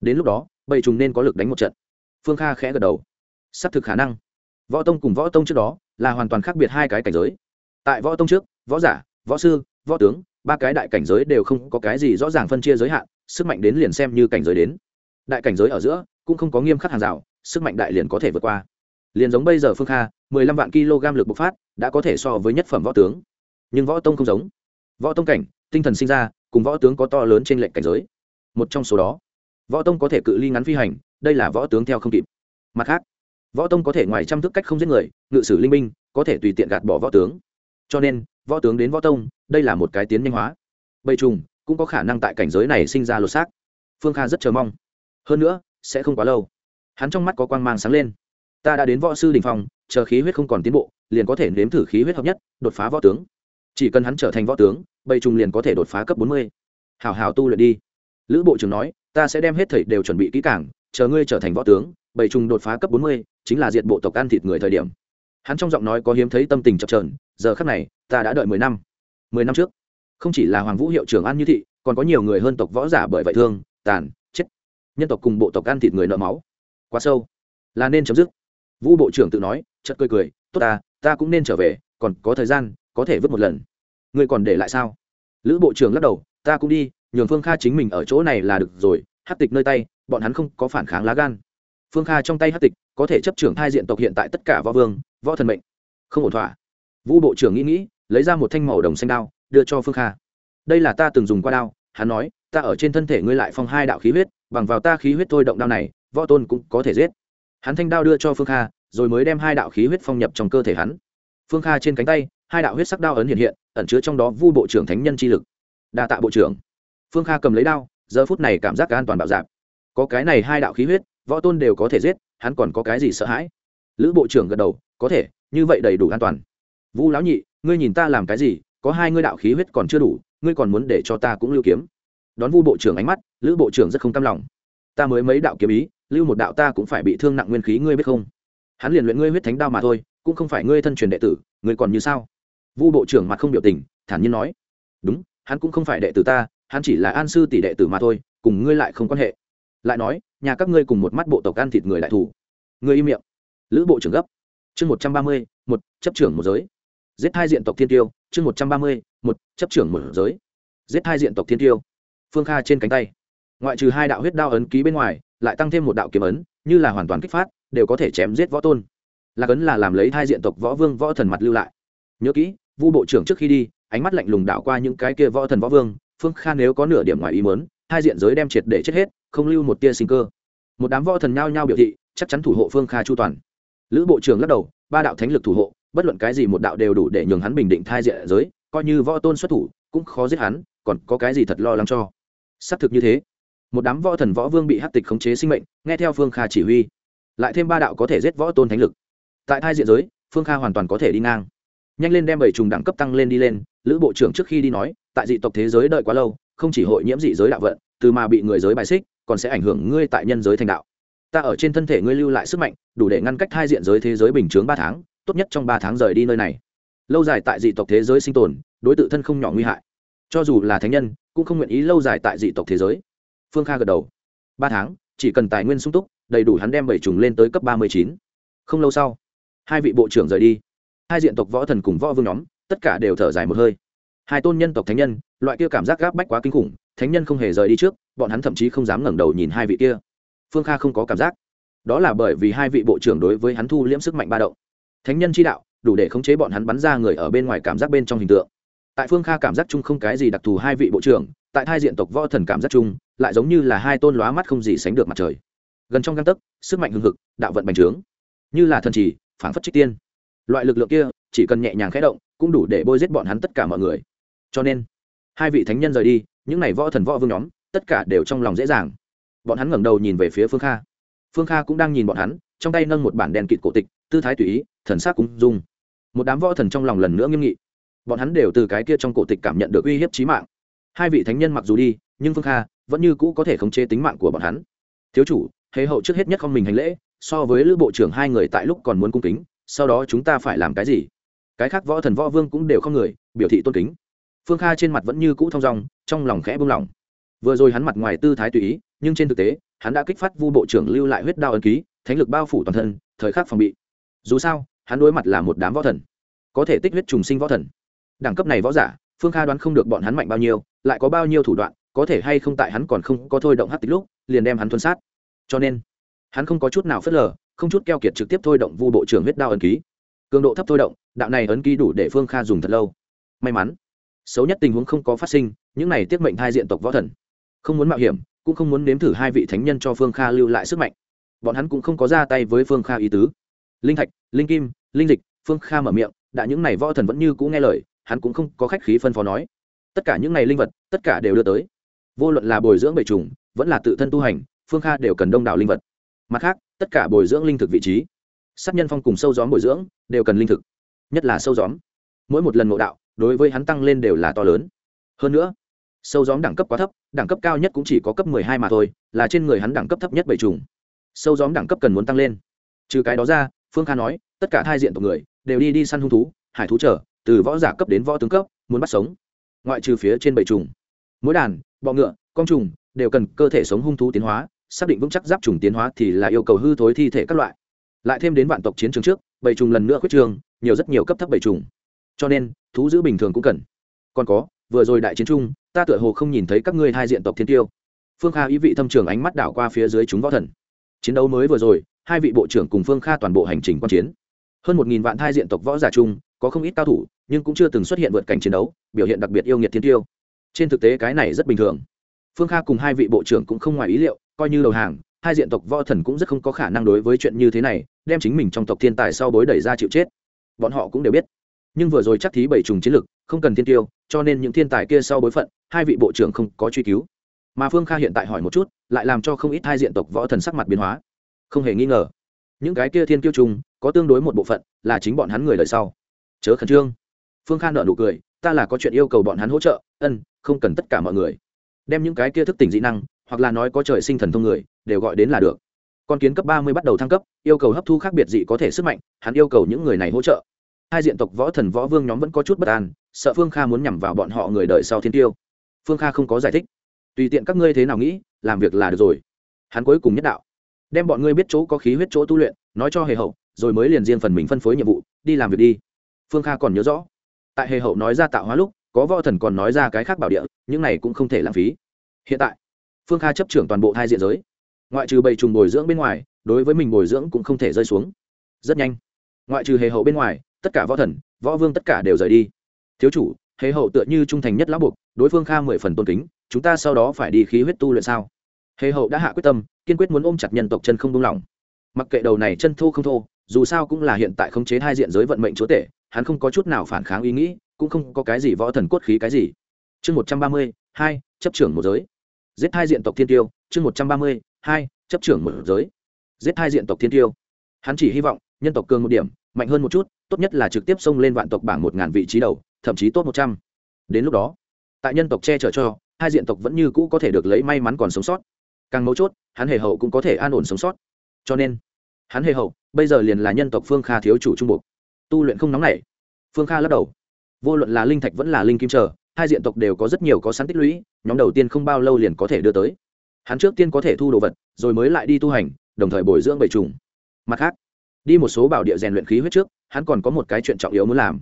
Đến lúc đó bảy trùng nên có lực đánh một trận. Phương kha khẽ gật đầu. Xác thực khả năng. Võ tông cùng võ tông trước đó là hoàn toàn khác biệt hai cái cảnh giới. Tại võ tông trước, võ giả, võ sư, võ tướng, ba cái đại cảnh giới đều không có cái gì rõ ràng phân chia giới hạn, sức mạnh đến liền xem như cảnh giới đến. Đại cảnh giới ở giữa cũng không có nghiêm khắc hàng rào, sức mạnh đại liền có thể vượt qua. Liền giống bây giờ phương kha, mười lăm vạn kg lực bộc phát, đã có thể so với nhất phẩm võ tướng. Nhưng võ tông không giống võ tông cảnh, tinh thần sinh ra, cùng võ tướng có to lớn trên lệnh cảnh giới. Một trong số đó, võ tông có thể cự ly ngắn phi hành, đây là võ tướng theo không kịp. Mặt khác, võ tông có thể ngoài trăm thức cách không giết người, ngự sử linh minh có thể tùy tiện gạt bỏ võ tướng. Cho nên, võ tướng đến võ tông, đây là một cái tiến nhanh hóa. Bầy trùng cũng có khả năng tại cảnh giới này sinh ra lột xác. Phương kha rất chờ mong. Hơn nữa, sẽ không quá lâu. Hắn trong mắt có quang mang sáng lên. Ta đã đến võ sư đình phong chờ khí huyết không còn tiến bộ, liền có thể nếm thử khí huyết hợp nhất, đột phá võ tướng chỉ cần hắn trở thành võ tướng, bầy trùng liền có thể đột phá cấp bốn mươi. Hào hào tu luyện đi. Lữ bộ trưởng nói, ta sẽ đem hết thầy đều chuẩn bị kỹ cảng chờ ngươi trở thành võ tướng, bầy trùng đột phá cấp bốn mươi, chính là diệt bộ tộc ăn thịt người thời điểm. Hắn trong giọng nói có hiếm thấy tâm tình chập trờn giờ khắc này, ta đã đợi mười năm. Mười năm trước, không chỉ là hoàng vũ hiệu trưởng an như thị, còn có nhiều người hơn tộc võ giả bởi vậy thương, tàn, chết. Nhân tộc cùng bộ tộc ăn thịt người nợ máu. Quá sâu. Là nên chấm dứt. Vũ bộ trưởng tự nói, chợt cười cười, tốt ta ta cũng nên trở về, còn có thời gian có thể vứt một lần. Ngươi còn để lại sao? Lữ bộ trưởng lắc đầu, ta cũng đi, nhường phương kha chính mình ở chỗ này là được rồi hát tịch nơi tay, bọn hắn không có phản kháng lá gan. Phương kha trong tay hát tịch có thể chấp trưởng hai diện tộc hiện tại tất cả võ vương, võ thần mệnh. Không ổn thỏa. Vũ bộ trưởng nghĩ nghĩ, lấy ra một thanh màu đồng xanh đao, đưa cho phương kha. Đây là ta từng dùng qua đao, hắn nói, ta ở trên thân thể ngươi lại phong hai đạo khí huyết, bằng vào ta khí huyết thôi động đao này, võ tôn cũng có thể giết. Hắn thanh đao đưa cho phương kha, rồi mới đem hai đạo khí huyết phong nhập trong cơ thể hắn phương kha trên cánh tay, hai đạo huyết sắc đao ấn hiện hiện, ẩn chứa trong đó vu bộ trưởng thánh nhân chi lực. Đa tạ bộ trưởng. Phương kha cầm lấy đao, giờ phút này cảm giác an toàn bạo dạp có cái này hai đạo khí huyết, võ tôn đều có thể giết, hắn còn có cái gì sợ hãi? Lữ bộ trưởng gật đầu, có thể, như vậy đầy đủ an toàn. Vu lão nhị, ngươi nhìn ta làm cái gì, có hai ngươi đạo khí huyết còn chưa đủ, ngươi còn muốn để cho ta cũng lưu kiếm. Đón vu bộ trưởng ánh mắt, lữ bộ trưởng rất không cam lòng. Ta mới mấy đạo kiếm ý, lưu một đạo ta cũng phải bị thương nặng nguyên khí, ngươi biết không? Hắn liền luyện ngươi huyết thánh đao mà thôi cũng không phải ngươi thân truyền đệ tử, ngươi còn như sao? Vu bộ trưởng mặt không biểu tình, thản nhiên nói. Đúng, hắn cũng không phải đệ tử ta, hắn chỉ là an sư tỷ đệ tử mà thôi, cùng ngươi lại không quan hệ. Lại nói, nhà các ngươi cùng một mắt bộ tộc ăn thịt người đại thủ. Ngươi im miệng. Lữ bộ trưởng gấp. Chương một trăm ba mươi, một, chấp trưởng một giới. Giết hai diện tộc thiên tiêu, chương một trăm ba mươi, một, chấp trưởng một giới. Giết hai diện tộc thiên tiêu. Phương kha trên cánh tay. Ngoại trừ hai đạo huyết đao ấn ký bên ngoài, lại tăng thêm một đạo kiếm ấn, như là hoàn toàn kích phát, đều có thể chém giết võ tôn lạc ấn là làm lấy hai diện tộc võ vương võ thần mặt lưu lại. Nhớ kỹ, vu bộ trưởng trước khi đi, ánh mắt lạnh lùng đạo qua những cái kia võ thần võ vương, phương kha nếu có nửa điểm ngoài ý mớn hai diện giới đem triệt để chết hết, không lưu một tia sinh cơ. Một đám võ thần nhao nhao biểu thị, chắc chắn thủ hộ phương kha chu toàn. Lữ bộ trưởng lắc đầu, ba đạo thánh lực thủ hộ, bất luận cái gì một đạo đều đủ để nhường hắn bình định thai diện giới, coi như võ tôn xuất thủ, cũng khó giết hắn, còn có cái gì thật lo lắng cho. Xác thực như thế. Một đám võ thần võ vương bị hắc tịch khống chế sinh mệnh, nghe theo phương kha chỉ huy. Lại thêm ba đạo có thể giết võ tôn thánh lực tại thai diện giới, phương kha hoàn toàn có thể đi ngang. Nhanh lên đem bảy trùng đẳng cấp tăng lên đi lên, lữ bộ trưởng trước khi đi nói, tại dị tộc thế giới đợi quá lâu, không chỉ hội nhiễm dị giới đạo vận, từ mà bị người giới bài xích, còn sẽ ảnh hưởng ngươi tại nhân giới thành đạo. Ta ở trên thân thể ngươi lưu lại sức mạnh, đủ để ngăn cách hai diện giới thế giới bình chướng ba tháng, tốt nhất trong ba tháng rời đi nơi này. Lâu dài tại dị tộc thế giới sinh tồn, đối t thân không nhỏ nguy hại. Cho dù là thánh nhân, cũng không nguyện ý lâu dài tại dị tộc thế giới. Phương kha gật đầu. Ba tháng, chỉ cần tài nguyên sung túc, đầy đủ hắn đem bảy trùng lên tới cấp ba mươi chín. Không lâu sau hai vị bộ trưởng rời đi. Hai diện tộc võ thần cùng võ vương nhóm, tất cả đều thở dài một hơi. Hai tôn nhân tộc thánh nhân, loại kia cảm giác gáp bách quá kinh khủng, thánh nhân không hề rời đi trước, bọn hắn thậm chí không dám ngẩng đầu nhìn hai vị kia. Phương kha không có cảm giác. Đó là bởi vì hai vị bộ trưởng đối với hắn thu liễm sức mạnh ba động. Thánh nhân chi đạo, đủ để khống chế bọn hắn bắn ra người ở bên ngoài cảm giác bên trong hình tượng. Tại phương kha cảm giác chung không cái gì đặc thù hai vị bộ trưởng, tại hai diện tộc võ thần cảm giác chung, lại giống như là hai tôn lóa mắt không gì sánh được mặt trời. Gần trong găng tấc, sức mạnh hưng hực, đạo vận bành trướng. Như là thần trì phảng phất trích tiên. Loại lực lượng kia chỉ cần nhẹ nhàng khẽ động cũng đủ để bôi giết bọn hắn tất cả mọi người. Cho nên, hai vị thánh nhân rời đi, những n à y võ thần võ vương nhóm, tất cả đều trong lòng dễ dàng. Bọn hắn ngẩng đầu nhìn về phía phương kha. Phương kha cũng đang nhìn bọn hắn, trong tay nâng một bản đèn kịt cổ tịch, tư thái tùy ý, thần sắc cũng dung. Một đám võ thần trong lòng lần nữa nghiêm nghị. Bọn hắn đều từ cái kia trong cổ tịch cảm nhận được uy hiếp trí mạng. Hai vị thánh nhân mặc dù đi, nhưng phương kha vẫn như cũ có thể khống chế tính mạng của bọn hắn. Thiếu chủ thế hậu trước hết nhất không mình hành lễ so với lữ bộ trưởng hai người tại lúc còn muốn cung kính, sau đó chúng ta phải làm cái gì? Cái khác võ thần võ vương cũng đều không người, biểu thị tôn kính. Phương kha trên mặt vẫn như cũ thong dong, trong lòng khẽ buông lỏng. Vừa rồi hắn mặt ngoài tư thái tùy ý, nhưng trên thực tế, hắn đã kích phát vu bộ trưởng lưu lại huyết đao ấn ký, thánh lực bao phủ toàn thân, thời khắc phòng bị. Dù sao, hắn đối mặt là một đám võ thần, có thể tích huyết trùng sinh võ thần. Đẳng cấp này võ giả, phương kha đoán không được bọn hắn mạnh bao nhiêu, lại có bao nhiêu thủ đoạn, có thể hay không tại hắn còn không có thôi động hát tích lúc, liền đem hắn thuân sát. Cho nên hắn không có chút nào phớt lờ, không chút keo kiệt trực tiếp thôi động vu bộ trưởng huyết đao ấn ký. Cường độ thấp thôi động, đạo này ấn ký đủ để phương kha dùng thật lâu. May mắn, xấu nhất tình huống không có phát sinh, những này tiết mệnh hai diện tộc võ thần. Không muốn mạo hiểm, cũng không muốn nếm thử hai vị thánh nhân cho phương kha lưu lại sức mạnh. Bọn hắn cũng không có ra tay với phương kha ý tứ. Linh thạch, linh kim, linh dịch, phương kha mở miệng, đã những này võ thần vẫn như cũ nghe lời, hắn cũng không có khách khí phân phó nói. Tất cả những này linh vật, tất cả đều đưa tới. Vô luận là bồi dưỡng bệ trùng, vẫn là tự thân tu hành, phương kha đều cần đông đảo linh vật mặt khác, tất cả bồi dưỡng linh thực vị trí, sát nhân phong cùng sâu gióm bồi dưỡng đều cần linh thực, nhất là sâu gióm. Mỗi một lần ngộ đạo, đối với hắn tăng lên đều là to lớn. Hơn nữa, sâu gióm đẳng cấp quá thấp, đẳng cấp cao nhất cũng chỉ có cấp mười hai mà thôi, là trên người hắn đẳng cấp thấp nhất bảy trùng sâu gióm đẳng cấp cần muốn tăng lên. Trừ cái đó ra, phương kha nói, tất cả hai diện tộc người đều đi đi săn hung thú, hải thú trở, từ võ giả cấp đến võ tướng cấp, muốn bắt sống. Ngoại trừ phía trên bảy trùng mỗi đàn, bọ ngựa con trùng đều cần cơ thể sống hung thú tiến hóa xác định vững chắc giáp trùng tiến hóa thì là yêu cầu hư thối thi thể các loại. Lại thêm đến vạn tộc chiến trường trước, bảy trùng lần nữa khuyết trường, nhiều rất nhiều cấp thấp bảy trùng. Cho nên, thú giữ bình thường cũng cần. Còn có, vừa rồi đại chiến trung ta tựa hồ không nhìn thấy các ngươi hai diện tộc thiên tiêu. Phương kha ý vị thâm trường ánh mắt đảo qua phía dưới chúng võ thần. Chiến đấu mới vừa rồi, hai vị bộ trưởng cùng phương kha toàn bộ hành trình quan chiến. Hơn một nghìn vạn hai diện tộc võ giả chung, có không ít cao thủ, nhưng cũng chưa từng xuất hiện vượt cảnh chiến đấu, biểu hiện đặc biệt yêu nghiệt thiên tiêu. Trên thực tế cái này rất bình thường. Phương kha cùng hai vị bộ trưởng cũng không ngoài ý liệu coi như đầu hàng hai diện tộc võ thần cũng rất không có khả năng đối với chuyện như thế này đem chính mình trong tộc thiên tài sau bối đẩy ra chịu chết. Bọn họ cũng đều biết. Nhưng vừa rồi chắc thí bảy trùng chiến lực không cần thiên tiêu cho nên những thiên tài kia sau bối phận hai vị bộ trưởng không có truy cứu. Mà phương kha hiện tại hỏi một chút lại làm cho không ít hai diện tộc võ thần sắc mặt biến hóa. Không hề nghi ngờ. Những cái kia thiên kiêu trùng, có tương đối một bộ phận là chính bọn hắn người đời sau. Chớ khẩn trương. Phương kha nợ nụ cười ta là có chuyện yêu cầu bọn hắn hỗ trợ ân không cần tất cả mọi người. Đem những cái kia thức tỉnh dị năng hoặc là nói có trời sinh thần thông người, đều gọi đến là được. Con kiến cấp ba mươi bắt đầu thăng cấp, yêu cầu hấp thu khác biệt dị có thể sức mạnh, hắn yêu cầu những người này hỗ trợ. Hai diện tộc võ thần võ vương nhóm vẫn có chút bất an, sợ phương kha muốn nhằm vào bọn họ người đợi sau thiên tiêu. Phương kha không có giải thích. Tùy tiện các ngươi thế nào nghĩ, làm việc là được rồi. Hắn cuối cùng nhất đạo. Đem bọn ngươi biết chỗ có khí huyết chỗ tu luyện, nói cho hề hậu, rồi mới liền riêng phần mình phân phối nhiệm vụ, đi làm việc đi. Phương kha còn nhớ rõ. Tại hề hậu nói ra tạo hóa lúc, có võ thần còn nói ra cái khác bảo địa, những này cũng không thể lãng phí. Hiện tại phương kha chấp trưởng toàn bộ hai diện giới. Ngoại trừ bầy trùng bồi dưỡng bên ngoài, đối với mình bồi dưỡng cũng không thể rơi xuống. Rất nhanh. Ngoại trừ hề hậu bên ngoài, tất cả võ thần, võ vương tất cả đều rời đi. Thiếu chủ, hề hậu tựa như trung thành nhất lão buộc, đối phương kha mười phần tôn kính, chúng ta sau đó phải đi khí huyết tu luyện sao? Hề hậu đã hạ quyết tâm, kiên quyết muốn ôm chặt nhân tộc chân không buông lỏng. Mặc kệ đầu này chân thô không thô, dù sao cũng là hiện tại khống chế hai diện giới vận mệnh chúa tể, hắn không có chút nào phản kháng ý nghĩ, cũng không có cái gì võ thần cốt khí cái gì. Chương một trăm ba mươi hai, chấp trưởng một giới giết hai diện tộc thiên tiêu, chương một trăm ba mươi, hai, chấp trưởng một giới. Giết hai diện tộc thiên tiêu. Hắn chỉ hy vọng, nhân tộc cường một điểm, mạnh hơn một chút, tốt nhất là trực tiếp xông lên vạn tộc bảng một ngàn vị trí đầu, thậm chí tốt một trăm. Đến lúc đó, tại nhân tộc che chở cho, hai diện tộc vẫn như cũ có thể được lấy may mắn còn sống sót. Càng mấu chốt, hắn hề hậu cũng có thể an ổn sống sót. Cho nên, hắn hề hậu, bây giờ liền là nhân tộc phương kha thiếu chủ trung buộc tu luyện không nóng nảy. Phương kha lắc đầu. Vô luận là linh thạch vẫn là linh kim trở hai diện tộc đều có rất nhiều có sẵn tích lũy, nhóm đầu tiên không bao lâu liền có thể đưa tới. Hắn trước tiên có thể thu đồ vật, rồi mới lại đi tu hành, đồng thời bồi dưỡng bầy trùng mặt khác, đi một số bảo địa rèn luyện khí huyết trước, hắn còn có một cái chuyện trọng yếu muốn làm.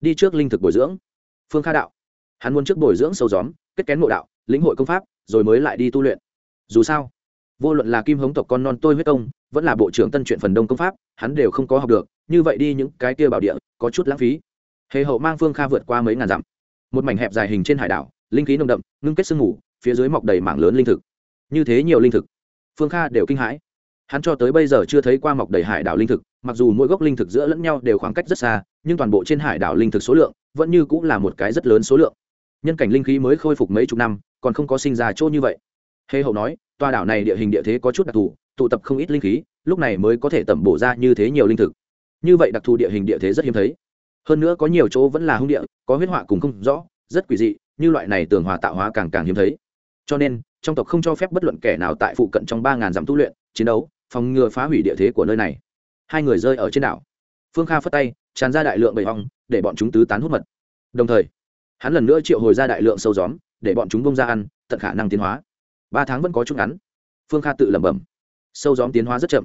Đi trước linh thực bồi dưỡng. Phương kha đạo. Hắn muốn trước bồi dưỡng sâu gióm, kết kén mộ đạo, lĩnh hội công pháp, rồi mới lại đi tu luyện. Dù sao, vô luận là kim hống tộc con non tôi huyết công, vẫn là bộ trưởng tân truyện phần đông công pháp, hắn đều không có học được, như vậy đi những cái kia bảo địa, có chút lãng phí. Hề hậu mang phương kha vượt qua mấy ngàn dặm một mảnh hẹp dài hình trên hải đảo, linh khí nồng đậm, ngưng kết sương ngủ phía dưới mọc đầy mảng lớn linh thực. Như thế nhiều linh thực. Phương kha đều kinh hãi. Hắn cho tới bây giờ chưa thấy qua mọc đầy hải đảo linh thực, mặc dù mỗi gốc linh thực giữa lẫn nhau đều khoảng cách rất xa, nhưng toàn bộ trên hải đảo linh thực số lượng vẫn như cũng là một cái rất lớn số lượng. Nhân cảnh linh khí mới khôi phục mấy chục năm, còn không có sinh ra chỗ như vậy. Hê hậu nói, tòa đảo này địa hình địa thế có chút đặc thù, tụ tập không ít linh khí, lúc này mới có thể tẩm bổ ra như thế nhiều linh thực. Như vậy đặc thù địa hình địa thế rất hiếm thấy hơn nữa có nhiều chỗ vẫn là hung địa, có huyết họa cùng không rõ, rất quỷ dị, như loại này tường hòa tạo hóa càng càng hiếm thấy. Cho nên, trong tộc không cho phép bất luận kẻ nào tại phụ cận trong ba ngàn dặm tu luyện, chiến đấu, phòng ngừa phá hủy địa thế của nơi này. Hai người rơi ở trên đảo. Phương kha phất tay, tràn ra đại lượng bầy hong để bọn chúng tứ tán hút mật. Đồng thời, hắn lần nữa triệu hồi ra đại lượng sâu gióm, để bọn chúng bông ra ăn, tận khả năng tiến hóa. Ba tháng vẫn có chút ngắn. Phương kha tự lẩm bẩm. Sâu gióm tiến hóa rất chậm.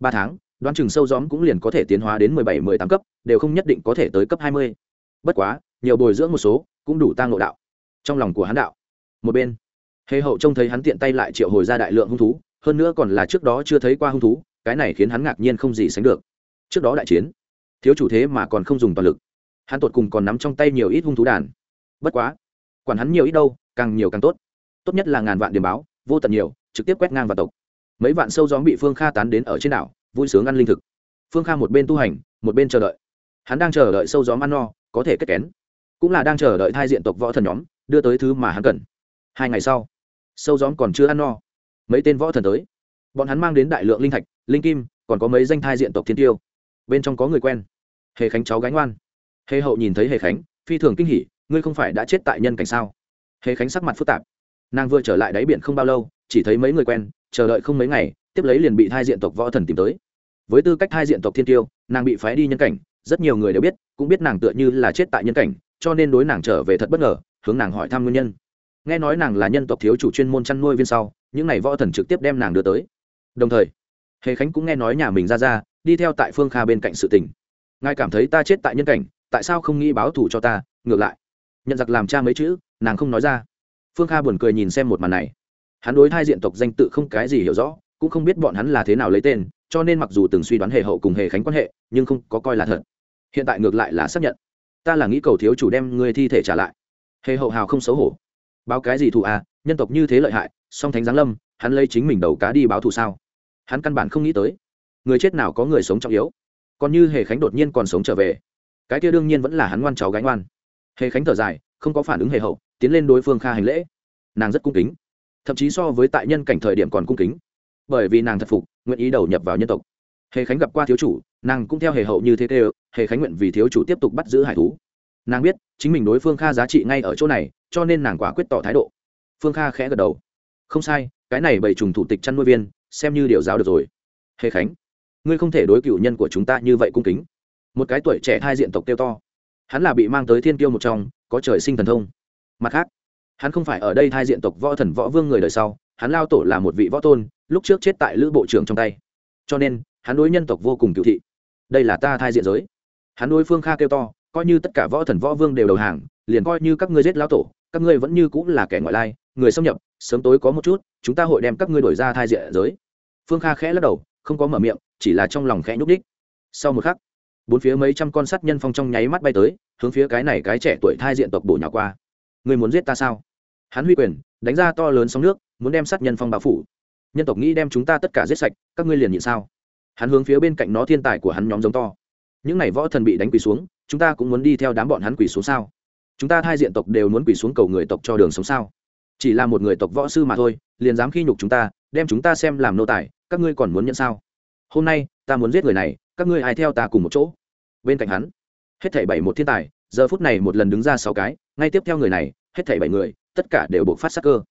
Ba tháng đoán chừng sâu gióm cũng liền có thể tiến hóa đến mười bảy, mười tám cấp, đều không nhất định có thể tới cấp hai mươi. Bất quá, nhiều bồi dưỡng một số, cũng đủ tăng ngộ đạo. Trong lòng của hắn đạo, một bên, hề hậu trông thấy hắn tiện tay lại triệu hồi ra đại lượng hung thú, hơn nữa còn là trước đó chưa thấy qua hung thú, cái này khiến hắn ngạc nhiên không gì sánh được. Trước đó đại chiến, thiếu chủ thế mà còn không dùng toàn lực. Hắn tột cùng còn nắm trong tay nhiều ít hung thú đàn. Bất quá, quản hắn nhiều ít đâu, càng nhiều càng tốt. Tốt nhất là ngàn vạn điểm báo, vô tận nhiều, trực tiếp quét ngang vào tộc. Mấy vạn sâu gióm bị phương kha tán đến ở trên đảo vui sướng ăn linh thực. Phương kha một bên tu hành, một bên chờ đợi. Hắn đang chờ đợi sâu gió ăn no, có thể kết kén. Cũng là đang chờ đợi thai diện tộc võ thần nhóm, đưa tới thứ mà hắn cần. Hai ngày sau, sâu gióm còn chưa ăn no. Mấy tên võ thần tới. Bọn hắn mang đến đại lượng linh thạch, linh kim, còn có mấy danh thai diện tộc thiên tiêu. Bên trong có người quen. Hề khánh cháu gánh ngoan hề hậu nhìn thấy hề khánh, phi thường kinh hỉ, ngươi không phải đã chết tại nhân cảnh sao? Hề khánh sắc mặt phức tạp. Nàng vừa trở lại đáy biển không bao lâu, chỉ thấy mấy người quen, chờ đợi không mấy ngày tiếp lấy liền bị thai diện tộc võ thần tìm tới. Với tư cách thai diện tộc thiên tiêu nàng bị phái đi nhân cảnh, rất nhiều người đều biết, cũng biết nàng tựa như là chết tại nhân cảnh, cho nên đối nàng trở về thật bất ngờ, hướng nàng hỏi thăm nguyên nhân. Nghe nói nàng là nhân tộc thiếu chủ chuyên môn chăn nuôi viên sau, những n à y võ thần trực tiếp đem nàng đưa tới. Đồng thời, hề khánh cũng nghe nói nhà mình ra ra, đi theo tại phương kha bên cạnh sự tình. Ngài cảm thấy ta chết tại nhân cảnh, tại sao không nghĩ báo thù cho ta, ngược lại. Nhận giặc làm cha mấy chữ, nàng không nói ra. Phương kha buồn cười nhìn xem một màn này. Hắn đối hai diện tộc danh tự không cái gì hiểu rõ cũng không biết bọn hắn là thế nào lấy tên, cho nên mặc dù từng suy đoán hề hậu cùng hề khánh quan hệ, nhưng không có coi là thật. Hiện tại ngược lại là xác nhận. Ta là nghĩ cầu thiếu chủ đem người thi thể trả lại. Hề hậu hào không xấu hổ. Báo cái gì thù à nhân tộc như thế lợi hại, song thánh giáng lâm, hắn lấy chính mình đầu cá đi báo thù sao? Hắn căn bản không nghĩ tới. Người chết nào có người sống trọng yếu? Còn như hề khánh đột nhiên còn sống trở về. Cái kia đương nhiên vẫn là hắn ngoan cháu gánh ngoan. Hề khánh thở dài, không có phản ứng hề hậu, tiến lên đối phương kha hành lễ. Nàng rất cung kính. Thậm chí so với tại nhân cảnh thời điểm còn cung kính bởi vì nàng thật phục, nguyện ý đầu nhập vào nhân tộc. Hề khánh gặp qua thiếu chủ, nàng cũng theo hề hậu như thế tê hề khánh nguyện vì thiếu chủ tiếp tục bắt giữ hải thú. Nàng biết, chính mình đối phương kha giá trị ngay ở chỗ này, cho nên nàng quả quyết tỏ thái độ. Phương kha khẽ gật đầu. Không sai, cái này bảy trùng thủ tịch chăn nuôi viên, xem như điều giáo được rồi. Hề khánh, ngươi không thể đối cựu nhân của chúng ta như vậy cung kính. Một cái tuổi trẻ hai diện tộc kêu to. Hắn là bị mang tới thiên tiêu một trong, có trời sinh thần thông. Mặt khác, hắn không phải ở đây hai diện tộc võ thần võ vương người đời sau, hắn lao tổ là một vị võ tôn lúc trước chết tại lữ bộ trưởng trong tay. Cho nên, hắn đối nhân tộc vô cùng cựu thị. Đây là ta thai diện giới. Hắn đối phương kha kêu to, coi như tất cả võ thần võ vương đều đầu hàng, liền coi như các ngươi giết lao tổ, các ngươi vẫn như cũng là kẻ ngoại lai, người xâm nhập, sớm tối có một chút, chúng ta hội đem các ngươi đổi ra thai diện giới. Phương kha khẽ lắc đầu, không có mở miệng, chỉ là trong lòng khẽ nhúc đích sau một khắc, bốn phía mấy trăm con sắt nhân phong trong nháy mắt bay tới, hướng phía cái này cái trẻ tuổi thai diện tộc bổ nhỏ qua. Người muốn giết ta sao? Hắn huy quyền, đánh ra to lớn sóng nước, muốn đem sát nhân phong bao phủ nhân tộc nghĩ đem chúng ta tất cả giết sạch, các ngươi liền nhịn sao? Hắn hướng phía bên cạnh nó thiên tài của hắn nhóm giống to. Những n à y võ thần bị đánh quỳ xuống, chúng ta cũng muốn đi theo đám bọn hắn quỳ xuống sao? Chúng ta hai diện tộc đều muốn quỳ xuống cầu người tộc cho đường sống sao? Chỉ là một người tộc võ sư mà thôi, liền dám khi nhục chúng ta, đem chúng ta xem làm nô tài, các ngươi còn muốn nhận sao? Hôm nay, ta muốn giết người này, các ngươi ai theo ta cùng một chỗ? Bên cạnh hắn, hết thảy bảy một thiên tài, giờ phút này một lần đứng ra sáu cái, ngay tiếp theo người này, hết thảy bảy người, tất cả đều buộc phát sắc cơ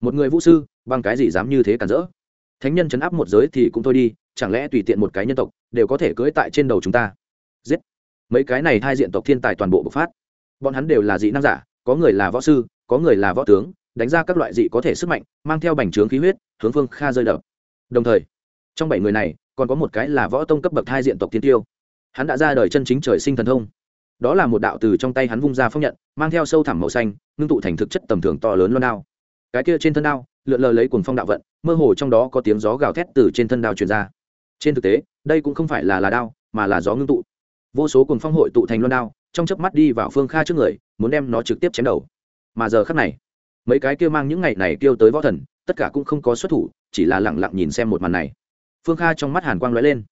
một người vũ sư, bằng cái gì dám như thế cản rỡ? Thánh nhân chấn áp một giới thì cũng thôi đi, chẳng lẽ tùy tiện một cái nhân tộc đều có thể cưỡi tại trên đầu chúng ta? Giết! Mấy cái này hai diện tộc thiên tài toàn bộ bộc phát. Bọn hắn đều là dị năng giả, có người là võ sư, có người là võ tướng, đánh ra các loại dị có thể sức mạnh, mang theo bành trướng khí huyết, hướng phương kha rơi đập. Đồng thời, trong bảy người này, còn có một cái là võ tông cấp bậc hai diện tộc thiên tiêu. Hắn đã ra đời chân chính trời sinh thần thông. Đó là một đạo từ trong tay hắn vung ra phong nhận, mang theo sâu thẳm màu xanh, ngưng tụ thành thực chất tầm thường to lớn lo nao cái kia trên thân đao, lượn lờ lấy cuồng phong đạo vận, mơ hồ trong đó có tiếng gió gào thét từ trên thân đao truyền ra. Trên thực tế, đây cũng không phải là là đao, mà là gió ngưng tụ. Vô số cuồng phong hội tụ thành loan đao, trong chớp mắt đi vào phương kha trước người, muốn đem nó trực tiếp chém đầu. Mà giờ khắc này, mấy cái kia mang những ngày này kêu tới võ thần, tất cả cũng không có xuất thủ, chỉ là lẳng lặng nhìn xem một màn này. Phương kha trong mắt hàn quang lóe lên.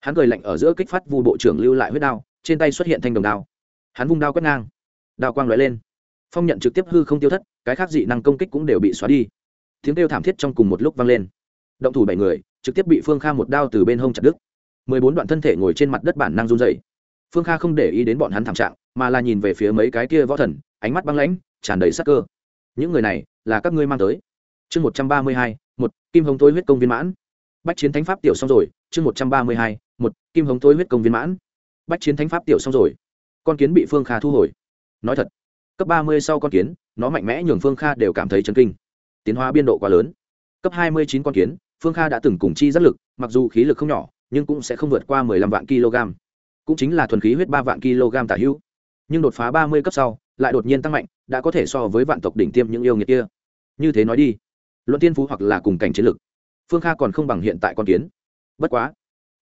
Hắn cười lạnh ở giữa kích phát vu bộ trưởng lưu lại huyết đao, trên tay xuất hiện thanh đồng đao. Hắn vung đao quét ngang. Đao quang lóe lên phong nhận trực tiếp hư không tiêu thất, cái khác dị năng công kích cũng đều bị xóa đi. Tiếng kêu thảm thiết trong cùng một lúc vang lên. Động thủ bảy người, trực tiếp bị phương kha một đao từ bên hông chặt đứt. Mười bốn đoạn thân thể ngồi trên mặt đất bản năng run dày phương kha không để ý đến bọn hắn thảm trạng, mà là nhìn về phía mấy cái kia võ thần, ánh mắt băng lãnh, tràn đầy sắc cơ. Những người này, là các ngươi mang tới. Chương một trăm ba mươi hai, một, kim hồng tối huyết công viên mãn. Bách chiến thánh pháp tiểu xong rồi, chương một trăm ba mươi hai, một, kim hồng tối huyết công viên mãn. Bách chiến thánh pháp tiểu xong rồi. Con kiến bị phương kha thu hồi. Nói thật cấp ba mươi sau con kiến, nó mạnh mẽ nhường phương kha đều cảm thấy chấn kinh. Tiến hóa biên độ quá lớn. Cấp hai mươi chín con kiến, phương kha đã từng cùng chi rất lực, mặc dù khí lực không nhỏ, nhưng cũng sẽ không vượt qua mười lăm vạn kg. Cũng chính là thuần khí huyết ba vạn kg tả hữu. Nhưng đột phá ba mươi cấp sau, lại đột nhiên tăng mạnh, đã có thể so với vạn tộc đỉnh tiêm những yêu nghiệt kia. Như thế nói đi, luận tiên phú hoặc là cùng cảnh chiến lực, phương kha còn không bằng hiện tại con kiến. Bất quá,